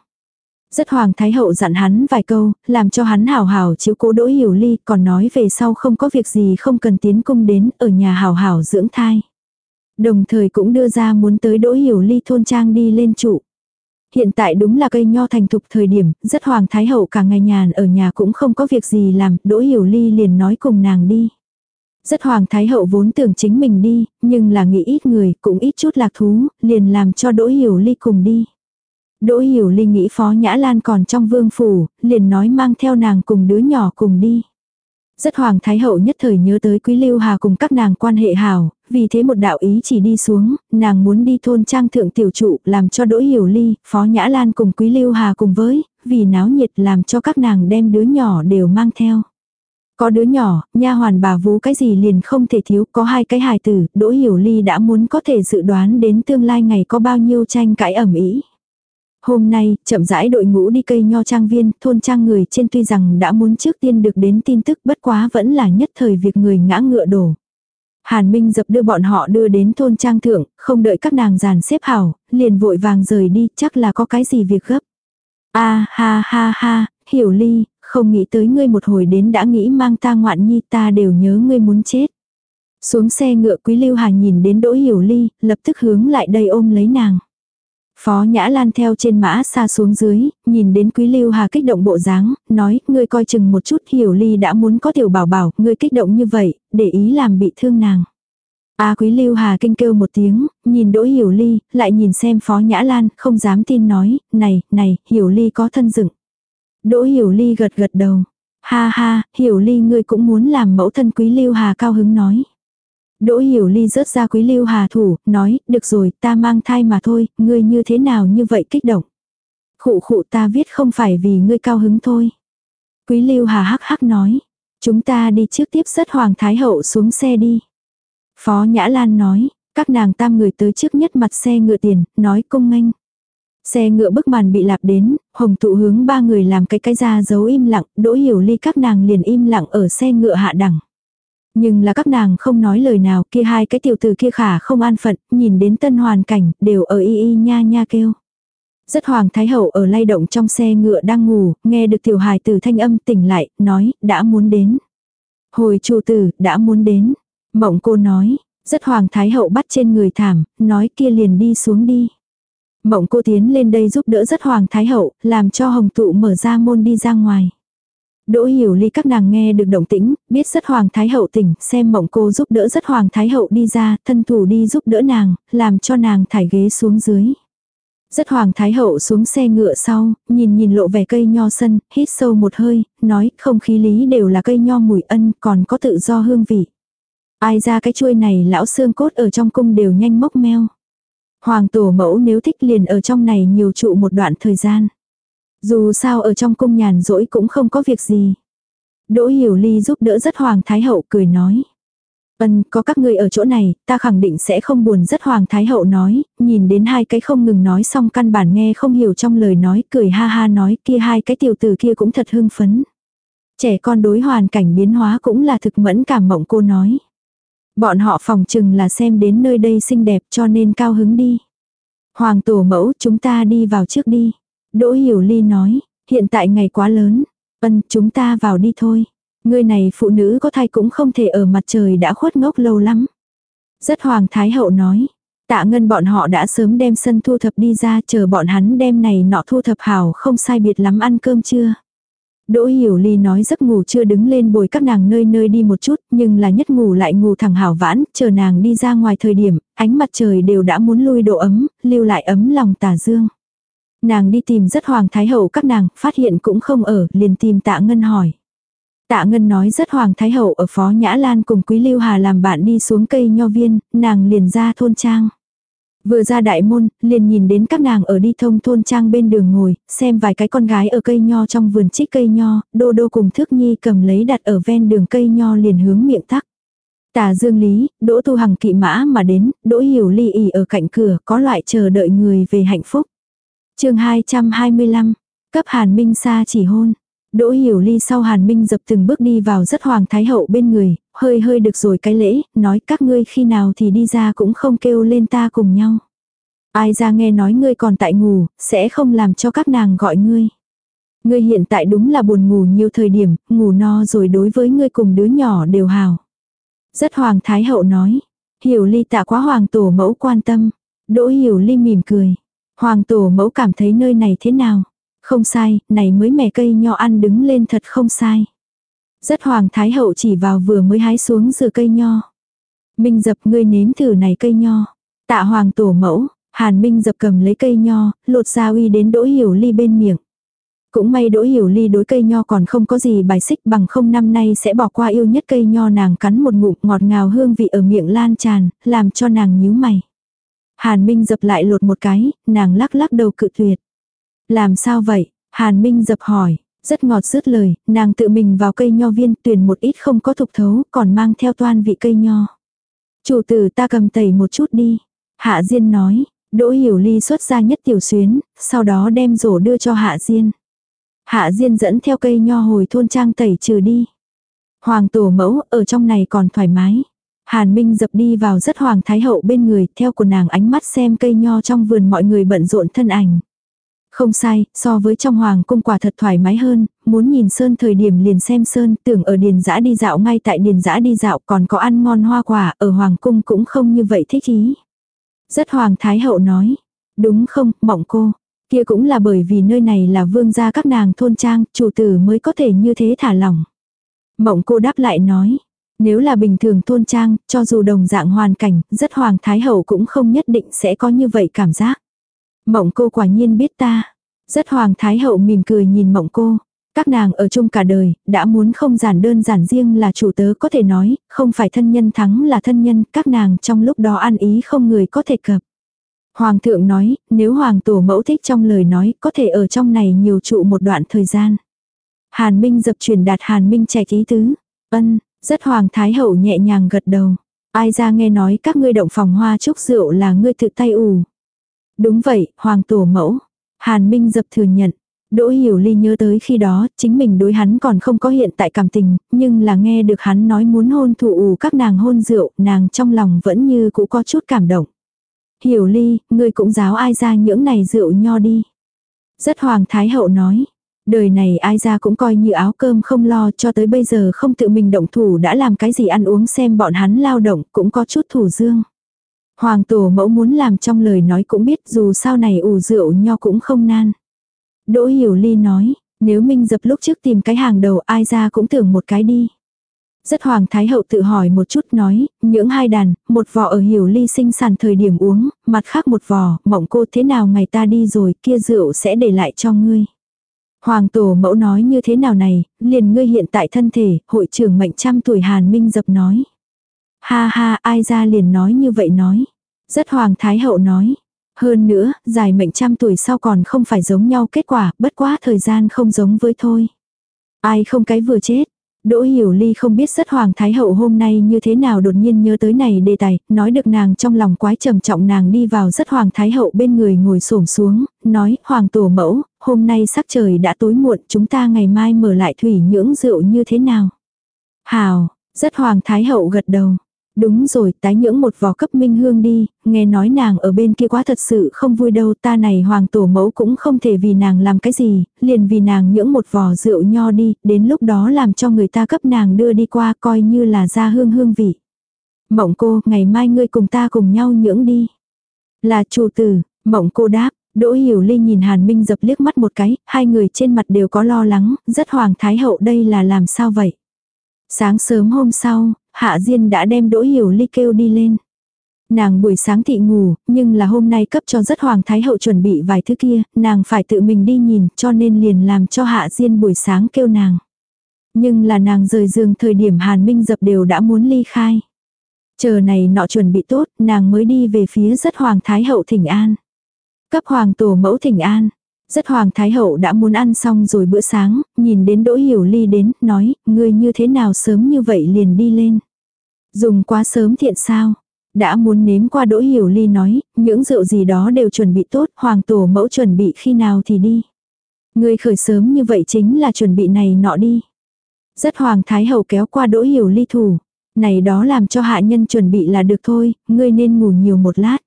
Rất hoàng thái hậu dặn hắn vài câu, làm cho hắn hào hào chiếu cố đỗ hiểu ly, còn nói về sau không có việc gì không cần tiến cung đến, ở nhà hào hào dưỡng thai. Đồng thời cũng đưa ra muốn tới đỗ hiểu ly thôn trang đi lên trụ. Hiện tại đúng là cây nho thành thục thời điểm, rất hoàng thái hậu cả ngày nhàn ở nhà cũng không có việc gì làm, đỗ hiểu ly liền nói cùng nàng đi. Rất hoàng thái hậu vốn tưởng chính mình đi, nhưng là nghĩ ít người, cũng ít chút lạc thú, liền làm cho đỗ hiểu ly cùng đi. Đỗ Hiểu Linh nghĩ Phó Nhã Lan còn trong vương phủ, liền nói mang theo nàng cùng đứa nhỏ cùng đi. Rất Hoàng Thái Hậu nhất thời nhớ tới Quý Lưu Hà cùng các nàng quan hệ hảo, vì thế một đạo ý chỉ đi xuống, nàng muốn đi thôn trang thượng tiểu trụ làm cho Đỗ Hiểu Ly, Phó Nhã Lan cùng Quý Lưu Hà cùng với, vì náo nhiệt làm cho các nàng đem đứa nhỏ đều mang theo. Có đứa nhỏ, nha hoàn bà vú cái gì liền không thể thiếu, có hai cái hài tử, Đỗ Hiểu Ly đã muốn có thể dự đoán đến tương lai ngày có bao nhiêu tranh cãi ẩm ý. Hôm nay, chậm rãi đội ngũ đi cây nho trang viên, thôn trang người trên tuy rằng đã muốn trước tiên được đến tin tức bất quá vẫn là nhất thời việc người ngã ngựa đổ. Hàn Minh dập đưa bọn họ đưa đến thôn trang thượng, không đợi các nàng giàn xếp hảo, liền vội vàng rời đi, chắc là có cái gì việc gấp. a ha ha ha, hiểu ly, không nghĩ tới ngươi một hồi đến đã nghĩ mang ta ngoạn nhi ta đều nhớ ngươi muốn chết. Xuống xe ngựa quý lưu hà nhìn đến đỗ hiểu ly, lập tức hướng lại đây ôm lấy nàng. Phó Nhã Lan theo trên mã xa xuống dưới, nhìn đến Quý Lưu Hà kích động bộ dáng, nói, ngươi coi chừng một chút hiểu ly đã muốn có tiểu bảo bảo, ngươi kích động như vậy, để ý làm bị thương nàng. A Quý Lưu Hà kinh kêu một tiếng, nhìn Đỗ Hiểu Ly, lại nhìn xem Phó Nhã Lan, không dám tin nói, này, này, Hiểu Ly có thân dựng. Đỗ Hiểu Ly gật gật đầu. Ha ha, Hiểu Ly ngươi cũng muốn làm mẫu thân Quý Lưu Hà cao hứng nói. Đỗ Hiểu Ly rớt ra Quý Lưu Hà thủ, nói, được rồi, ta mang thai mà thôi, ngươi như thế nào như vậy kích động. Khụ khụ ta viết không phải vì ngươi cao hứng thôi. Quý Lưu Hà hắc hắc nói, chúng ta đi trước tiếp rất Hoàng Thái Hậu xuống xe đi. Phó Nhã Lan nói, các nàng tam người tới trước nhất mặt xe ngựa tiền, nói công nganh. Xe ngựa bức màn bị lạp đến, hồng tụ hướng ba người làm cái cái ra giấu im lặng, đỗ hiểu ly các nàng liền im lặng ở xe ngựa hạ đẳng. Nhưng là các nàng không nói lời nào, kia hai cái tiểu tử kia khả không an phận, nhìn đến tân hoàn cảnh, đều ở y y nha nha kêu. Rất hoàng thái hậu ở lay động trong xe ngựa đang ngủ, nghe được tiểu hài tử thanh âm tỉnh lại, nói, đã muốn đến. Hồi chủ tử, đã muốn đến. Mộng cô nói, rất hoàng thái hậu bắt trên người thảm, nói kia liền đi xuống đi. Mộng cô tiến lên đây giúp đỡ rất hoàng thái hậu, làm cho hồng tụ mở ra môn đi ra ngoài. Đỗ hiểu ly các nàng nghe được động tĩnh, biết rất hoàng thái hậu tỉnh, xem mộng cô giúp đỡ rất hoàng thái hậu đi ra, thân thủ đi giúp đỡ nàng, làm cho nàng thải ghế xuống dưới. Rất hoàng thái hậu xuống xe ngựa sau, nhìn nhìn lộ vẻ cây nho sân, hít sâu một hơi, nói không khí lý đều là cây nho mùi ân, còn có tự do hương vị. Ai ra cái chuôi này lão xương cốt ở trong cung đều nhanh mốc meo. Hoàng tổ mẫu nếu thích liền ở trong này nhiều trụ một đoạn thời gian. Dù sao ở trong cung nhàn rỗi cũng không có việc gì. Đỗ Hiểu Ly giúp đỡ rất Hoàng Thái Hậu cười nói. Vân, có các ngươi ở chỗ này, ta khẳng định sẽ không buồn rất Hoàng Thái Hậu nói, nhìn đến hai cái không ngừng nói xong căn bản nghe không hiểu trong lời nói, cười ha ha nói kia hai cái tiểu tử kia cũng thật hưng phấn. Trẻ con đối hoàn cảnh biến hóa cũng là thực mẫn cảm mộng cô nói. Bọn họ phòng chừng là xem đến nơi đây xinh đẹp cho nên cao hứng đi. Hoàng tổ mẫu chúng ta đi vào trước đi. Đỗ Hiểu Ly nói, hiện tại ngày quá lớn. Ân chúng ta vào đi thôi. Người này phụ nữ có thai cũng không thể ở mặt trời đã khuất ngốc lâu lắm. Rất Hoàng Thái Hậu nói. Tạ ngân bọn họ đã sớm đem sân thu thập đi ra chờ bọn hắn đem này nọ thu thập hảo không sai biệt lắm ăn cơm chưa. Đỗ Hiểu Ly nói giấc ngủ chưa đứng lên bồi các nàng nơi nơi đi một chút, nhưng là nhất ngủ lại ngủ thẳng hảo vãn, chờ nàng đi ra ngoài thời điểm, ánh mặt trời đều đã muốn lui độ ấm, lưu lại ấm lòng tà dương. Nàng đi tìm rất hoàng thái hậu các nàng, phát hiện cũng không ở, liền tìm tạ ngân hỏi. Tạ Ngân nói rất Hoàng Thái Hậu ở Phó Nhã Lan cùng Quý Lưu Hà làm bạn đi xuống cây nho viên, nàng liền ra thôn trang. Vừa ra đại môn, liền nhìn đến các nàng ở đi thông thôn trang bên đường ngồi, xem vài cái con gái ở cây nho trong vườn trích cây nho, đô đô cùng thước nhi cầm lấy đặt ở ven đường cây nho liền hướng miệng tắc. Tà Dương Lý, Đỗ Tu Hằng kỵ mã mà đến, Đỗ Hiểu Ly ỉ ở cạnh cửa, có loại chờ đợi người về hạnh phúc chương 225, cấp Hàn Minh Sa chỉ hôn. Đỗ Hiểu Ly sau Hàn Minh dập từng bước đi vào rất Hoàng Thái Hậu bên người, hơi hơi được rồi cái lễ, nói các ngươi khi nào thì đi ra cũng không kêu lên ta cùng nhau. Ai ra nghe nói ngươi còn tại ngủ, sẽ không làm cho các nàng gọi ngươi. Ngươi hiện tại đúng là buồn ngủ nhiều thời điểm, ngủ no rồi đối với ngươi cùng đứa nhỏ đều hào. Rất Hoàng Thái Hậu nói, Hiểu Ly tạ quá Hoàng Tổ mẫu quan tâm. Đỗ Hiểu Ly mỉm cười. Hoàng Tổ mẫu cảm thấy nơi này thế nào? Không sai, này mới mẻ cây nho ăn đứng lên thật không sai. Rất hoàng thái hậu chỉ vào vừa mới hái xuống dừa cây nho. Minh dập ngươi nếm thử này cây nho. Tạ hoàng tổ mẫu, hàn minh dập cầm lấy cây nho, lột ra uy đến đỗ hiểu ly bên miệng. Cũng may đỗ hiểu ly đối cây nho còn không có gì bài xích bằng không năm nay sẽ bỏ qua yêu nhất cây nho nàng cắn một ngụm ngọt ngào hương vị ở miệng lan tràn, làm cho nàng nhíu mày. Hàn Minh dập lại lột một cái, nàng lắc lắc đầu cự tuyệt. Làm sao vậy? Hàn Minh dập hỏi. Rất ngọt dứt lời, nàng tự mình vào cây nho viên tuyển một ít không có thục thấu, còn mang theo toan vị cây nho. Chủ tử ta cầm tẩy một chút đi. Hạ Diên nói, Đỗ Hiểu Ly xuất ra nhất tiểu xuyến, sau đó đem rổ đưa cho Hạ Diên. Hạ Diên dẫn theo cây nho hồi thôn trang tẩy trừ đi. Hoàng tổ mẫu ở trong này còn thoải mái. Hàn Minh dập đi vào rất hoàng thái hậu bên người, theo của nàng ánh mắt xem cây nho trong vườn mọi người bận rộn thân ảnh. Không sai, so với trong hoàng cung quả thật thoải mái hơn, muốn nhìn sơn thời điểm liền xem sơn, tưởng ở điền giã đi dạo ngay tại điền giã đi dạo còn có ăn ngon hoa quả, ở hoàng cung cũng không như vậy thích ý. Rất hoàng thái hậu nói, đúng không, mộng cô, kia cũng là bởi vì nơi này là vương gia các nàng thôn trang, chủ tử mới có thể như thế thả lỏng. Mộng cô đáp lại nói, nếu là bình thường thôn trang, cho dù đồng dạng hoàn cảnh, rất hoàng thái hậu cũng không nhất định sẽ có như vậy cảm giác. Mộng cô quả nhiên biết ta. Rất hoàng thái hậu mỉm cười nhìn mộng cô. Các nàng ở chung cả đời, đã muốn không giản đơn giản riêng là chủ tớ có thể nói, không phải thân nhân thắng là thân nhân, các nàng trong lúc đó ăn ý không người có thể cập. Hoàng thượng nói, nếu hoàng tổ mẫu thích trong lời nói, có thể ở trong này nhiều trụ một đoạn thời gian. Hàn Minh dập truyền đạt Hàn Minh trẻ ý tứ. Ân, rất hoàng thái hậu nhẹ nhàng gật đầu. Ai ra nghe nói các ngươi động phòng hoa chúc rượu là ngươi tự tay ủ. Đúng vậy, hoàng tổ mẫu. Hàn Minh dập thừa nhận. Đỗ Hiểu Ly nhớ tới khi đó, chính mình đối hắn còn không có hiện tại cảm tình, nhưng là nghe được hắn nói muốn hôn thụ ủ các nàng hôn rượu, nàng trong lòng vẫn như cũng có chút cảm động. Hiểu Ly, ngươi cũng giáo ai ra những này rượu nho đi. Rất Hoàng Thái Hậu nói, đời này ai ra cũng coi như áo cơm không lo cho tới bây giờ không tự mình động thủ đã làm cái gì ăn uống xem bọn hắn lao động cũng có chút thủ dương. Hoàng tổ mẫu muốn làm trong lời nói cũng biết dù sao này ủ rượu nho cũng không nan. Đỗ Hiểu Ly nói, nếu Minh dập lúc trước tìm cái hàng đầu ai ra cũng tưởng một cái đi. Rất Hoàng Thái Hậu tự hỏi một chút nói, những hai đàn, một vò ở Hiểu Ly sinh sản thời điểm uống, mặt khác một vò, mộng cô thế nào ngày ta đi rồi, kia rượu sẽ để lại cho ngươi. Hoàng tổ mẫu nói như thế nào này, liền ngươi hiện tại thân thể, hội trưởng mệnh trăm tuổi Hàn Minh dập nói. Ha ha, ai ra liền nói như vậy nói. Rất Hoàng Thái Hậu nói. Hơn nữa, dài mệnh trăm tuổi sau còn không phải giống nhau kết quả, bất quá thời gian không giống với thôi. Ai không cái vừa chết. Đỗ Hiểu Ly không biết rất Hoàng Thái Hậu hôm nay như thế nào đột nhiên nhớ tới này đề tài, nói được nàng trong lòng quái trầm trọng nàng đi vào rất Hoàng Thái Hậu bên người ngồi xổm xuống, nói Hoàng Tổ Mẫu, hôm nay sắc trời đã tối muộn chúng ta ngày mai mở lại thủy nhưỡng rượu như thế nào. Hào, rất Hoàng Thái Hậu gật đầu. Đúng rồi, tái nhưỡng một vò cấp minh hương đi, nghe nói nàng ở bên kia quá thật sự không vui đâu, ta này hoàng tổ mẫu cũng không thể vì nàng làm cái gì, liền vì nàng nhưỡng một vò rượu nho đi, đến lúc đó làm cho người ta cấp nàng đưa đi qua coi như là ra hương hương vị. Mộng cô, ngày mai ngươi cùng ta cùng nhau nhưỡng đi. Là chủ tử, mộng cô đáp, Đỗ Hiểu Ly nhìn Hàn Minh dập liếc mắt một cái, hai người trên mặt đều có lo lắng, rất hoàng thái hậu đây là làm sao vậy. Sáng sớm hôm sau, Hạ Diên đã đem Đỗ Hiểu Ly kêu đi lên. Nàng buổi sáng thị ngủ, nhưng là hôm nay cấp cho rất Hoàng Thái Hậu chuẩn bị vài thứ kia, nàng phải tự mình đi nhìn cho nên liền làm cho Hạ Diên buổi sáng kêu nàng. Nhưng là nàng rời giường thời điểm Hàn Minh dập đều đã muốn ly khai. Chờ này nọ chuẩn bị tốt, nàng mới đi về phía rất Hoàng Thái Hậu thỉnh an. Cấp Hoàng Tổ mẫu thỉnh an. Rất Hoàng Thái Hậu đã muốn ăn xong rồi bữa sáng, nhìn đến Đỗ Hiểu Ly đến, nói, ngươi như thế nào sớm như vậy liền đi lên. Dùng quá sớm thiện sao? Đã muốn nếm qua Đỗ Hiểu Ly nói, những rượu gì đó đều chuẩn bị tốt, Hoàng Tổ mẫu chuẩn bị khi nào thì đi. Ngươi khởi sớm như vậy chính là chuẩn bị này nọ đi. Rất Hoàng Thái Hậu kéo qua Đỗ Hiểu Ly thủ. Này đó làm cho hạ nhân chuẩn bị là được thôi, ngươi nên ngủ nhiều một lát.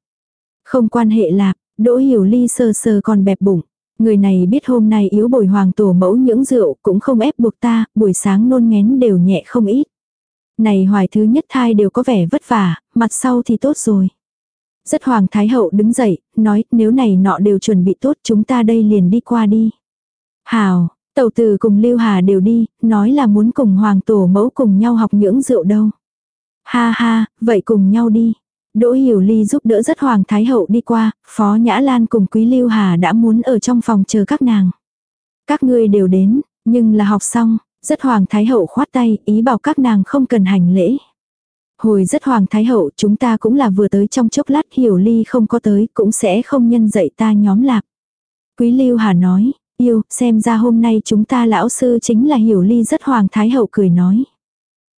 Không quan hệ lạc, Đỗ Hiểu Ly sơ sơ còn bẹp bụng. Người này biết hôm nay yếu bồi hoàng tổ mẫu những rượu cũng không ép buộc ta, buổi sáng nôn ngén đều nhẹ không ít. Này hoài thứ nhất thai đều có vẻ vất vả, mặt sau thì tốt rồi. Rất hoàng thái hậu đứng dậy, nói nếu này nọ đều chuẩn bị tốt chúng ta đây liền đi qua đi. Hào, tàu từ cùng Lưu Hà đều đi, nói là muốn cùng hoàng tổ mẫu cùng nhau học những rượu đâu. Ha ha, vậy cùng nhau đi. Đỗ Hiểu Ly giúp đỡ rất Hoàng Thái Hậu đi qua, Phó Nhã Lan cùng Quý Lưu Hà đã muốn ở trong phòng chờ các nàng. Các ngươi đều đến, nhưng là học xong, rất Hoàng Thái Hậu khoát tay, ý bảo các nàng không cần hành lễ. Hồi rất Hoàng Thái Hậu chúng ta cũng là vừa tới trong chốc lát Hiểu Ly không có tới cũng sẽ không nhân dạy ta nhóm lạc. Quý Lưu Hà nói, Yêu, xem ra hôm nay chúng ta lão sư chính là hiểu ly rất hoàng thái hậu cười nói.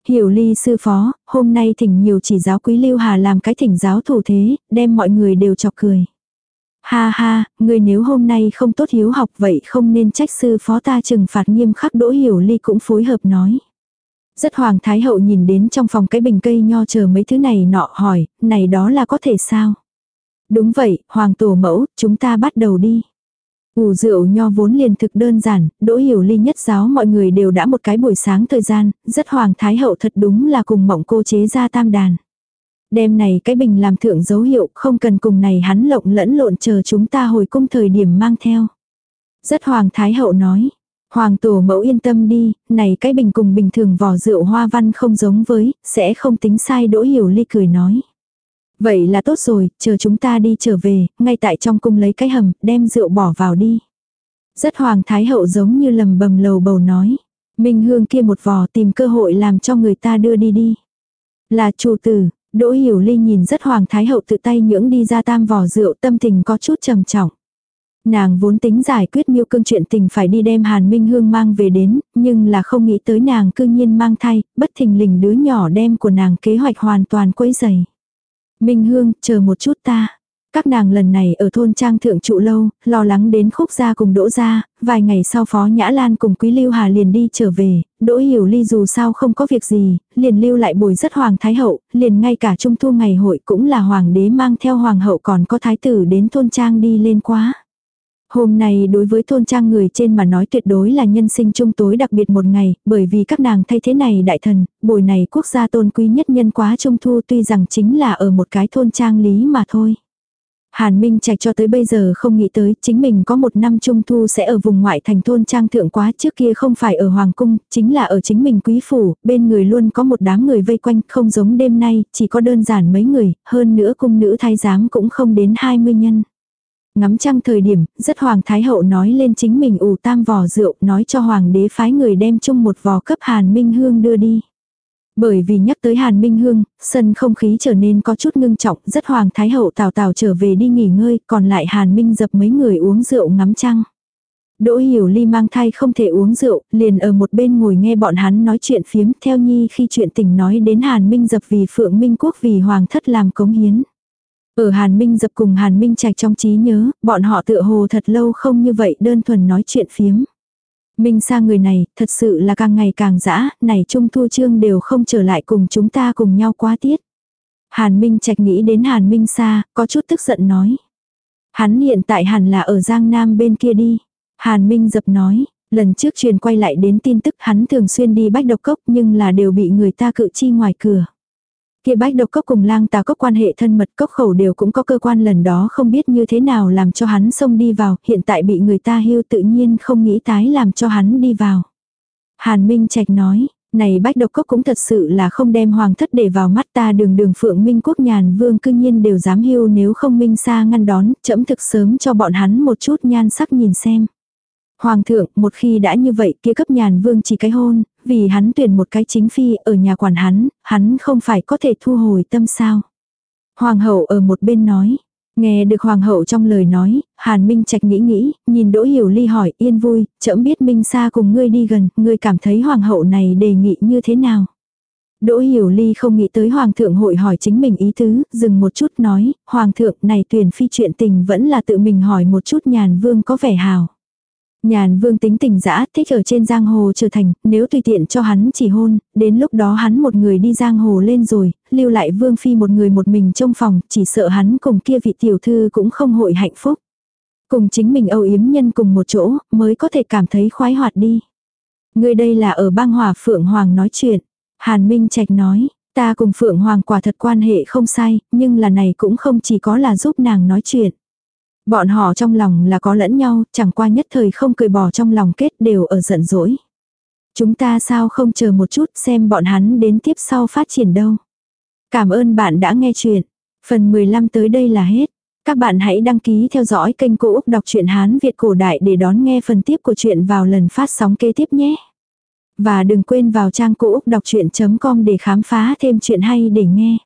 Hiểu ly sư phó, hôm nay thỉnh nhiều chỉ giáo quý lưu hà làm cái thỉnh giáo thủ thế, đem mọi người đều chọc cười. Ha ha, người nếu hôm nay không tốt hiếu học vậy không nên trách sư phó ta trừng phạt nghiêm khắc đỗ hiểu ly cũng phối hợp nói. Rất hoàng thái hậu nhìn đến trong phòng cái bình cây nho chờ mấy thứ này nọ hỏi, này đó là có thể sao? Đúng vậy, hoàng tổ mẫu, chúng ta bắt đầu đi. Ủ rượu nho vốn liền thực đơn giản, đỗ hiểu ly nhất giáo mọi người đều đã một cái buổi sáng thời gian, rất hoàng thái hậu thật đúng là cùng mộng cô chế ra tam đàn. Đêm này cái bình làm thượng dấu hiệu, không cần cùng này hắn lộng lẫn lộn chờ chúng ta hồi cung thời điểm mang theo. Rất hoàng thái hậu nói, Hoàng tổ mẫu yên tâm đi, này cái bình cùng bình thường vỏ rượu hoa văn không giống với, sẽ không tính sai đỗ hiểu ly cười nói. Vậy là tốt rồi, chờ chúng ta đi trở về, ngay tại trong cung lấy cái hầm, đem rượu bỏ vào đi. Rất hoàng thái hậu giống như lầm bầm lầu bầu nói. Minh hương kia một vò tìm cơ hội làm cho người ta đưa đi đi. Là chủ tử, Đỗ Hiểu Ly nhìn rất hoàng thái hậu tự tay nhưỡng đi ra tam vò rượu tâm tình có chút trầm trọng. Nàng vốn tính giải quyết miêu cương chuyện tình phải đi đem Hàn Minh Hương mang về đến, nhưng là không nghĩ tới nàng cư nhiên mang thai, bất thình lình đứa nhỏ đem của nàng kế hoạch hoàn toàn quấy dày. Minh Hương, chờ một chút ta. Các nàng lần này ở thôn trang thượng trụ lâu, lo lắng đến khúc gia cùng đỗ gia, vài ngày sau phó Nhã Lan cùng Quý Lưu Hà liền đi trở về, đỗ hiểu ly dù sao không có việc gì, liền lưu lại bồi rất hoàng thái hậu, liền ngay cả trung thu ngày hội cũng là hoàng đế mang theo hoàng hậu còn có thái tử đến thôn trang đi lên quá. Hôm nay đối với thôn trang người trên mà nói tuyệt đối là nhân sinh trung tối đặc biệt một ngày, bởi vì các nàng thay thế này đại thần, buổi này quốc gia tôn quý nhất nhân quá trung thu tuy rằng chính là ở một cái thôn trang lý mà thôi. Hàn Minh Trạch cho tới bây giờ không nghĩ tới chính mình có một năm trung thu sẽ ở vùng ngoại thành thôn trang thượng quá trước kia không phải ở Hoàng Cung, chính là ở chính mình quý phủ, bên người luôn có một đám người vây quanh không giống đêm nay, chỉ có đơn giản mấy người, hơn nữa cung nữ thái giám cũng không đến 20 nhân. Ngắm trăng thời điểm, rất hoàng thái hậu nói lên chính mình ủ tam vò rượu, nói cho hoàng đế phái người đem chung một vò cấp Hàn Minh Hương đưa đi. Bởi vì nhắc tới Hàn Minh Hương, sân không khí trở nên có chút ngưng trọng, rất hoàng thái hậu tào tào trở về đi nghỉ ngơi, còn lại Hàn Minh dập mấy người uống rượu ngắm trăng. Đỗ Hiểu Ly mang thai không thể uống rượu, liền ở một bên ngồi nghe bọn hắn nói chuyện phiếm theo nhi khi chuyện tình nói đến Hàn Minh dập vì Phượng Minh Quốc vì Hoàng thất làm cống hiến. Ở Hàn Minh dập cùng Hàn Minh Trạch trong trí nhớ, bọn họ tựa hồ thật lâu không như vậy đơn thuần nói chuyện phiếm. Minh sa người này, thật sự là càng ngày càng dã, này Trung Thu Trương đều không trở lại cùng chúng ta cùng nhau quá tiết. Hàn Minh Trạch nghĩ đến Hàn Minh sa, có chút tức giận nói. Hắn hiện tại hẳn là ở Giang Nam bên kia đi. Hàn Minh dập nói, lần trước truyền quay lại đến tin tức hắn thường xuyên đi bách độc cốc nhưng là đều bị người ta cự chi ngoài cửa. Kia bách độc cốc cùng lang tà cốc quan hệ thân mật cốc khẩu đều cũng có cơ quan lần đó không biết như thế nào làm cho hắn xông đi vào, hiện tại bị người ta hưu tự nhiên không nghĩ tái làm cho hắn đi vào. Hàn Minh Trạch nói, này bách độc cốc cũng thật sự là không đem hoàng thất để vào mắt ta đường đường phượng minh quốc nhàn vương cư nhiên đều dám hưu nếu không minh xa ngăn đón, chậm thực sớm cho bọn hắn một chút nhan sắc nhìn xem. Hoàng thượng, một khi đã như vậy kia cấp nhàn vương chỉ cái hôn, vì hắn tuyển một cái chính phi ở nhà quản hắn, hắn không phải có thể thu hồi tâm sao. Hoàng hậu ở một bên nói. Nghe được hoàng hậu trong lời nói, Hàn Minh Trạch nghĩ nghĩ, nhìn Đỗ Hiểu Ly hỏi, yên vui, chậm biết Minh xa cùng ngươi đi gần, ngươi cảm thấy hoàng hậu này đề nghị như thế nào? Đỗ Hiểu Ly không nghĩ tới hoàng thượng hội hỏi chính mình ý tứ, dừng một chút nói, hoàng thượng này tuyển phi chuyện tình vẫn là tự mình hỏi một chút nhàn vương có vẻ hào. Nhàn vương tính tình dã thích ở trên giang hồ trở thành, nếu tùy tiện cho hắn chỉ hôn, đến lúc đó hắn một người đi giang hồ lên rồi, lưu lại vương phi một người một mình trong phòng, chỉ sợ hắn cùng kia vị tiểu thư cũng không hội hạnh phúc. Cùng chính mình âu yếm nhân cùng một chỗ, mới có thể cảm thấy khoái hoạt đi. Người đây là ở bang hòa Phượng Hoàng nói chuyện. Hàn Minh Trạch nói, ta cùng Phượng Hoàng quả thật quan hệ không sai, nhưng là này cũng không chỉ có là giúp nàng nói chuyện. Bọn họ trong lòng là có lẫn nhau, chẳng qua nhất thời không cười bỏ trong lòng kết đều ở giận dỗi. Chúng ta sao không chờ một chút xem bọn hắn đến tiếp sau phát triển đâu. Cảm ơn bạn đã nghe chuyện. Phần 15 tới đây là hết. Các bạn hãy đăng ký theo dõi kênh Cô Úc Đọc truyện Hán Việt Cổ Đại để đón nghe phần tiếp của chuyện vào lần phát sóng kế tiếp nhé. Và đừng quên vào trang Cô Úc Đọc Chuyện.com để khám phá thêm chuyện hay để nghe.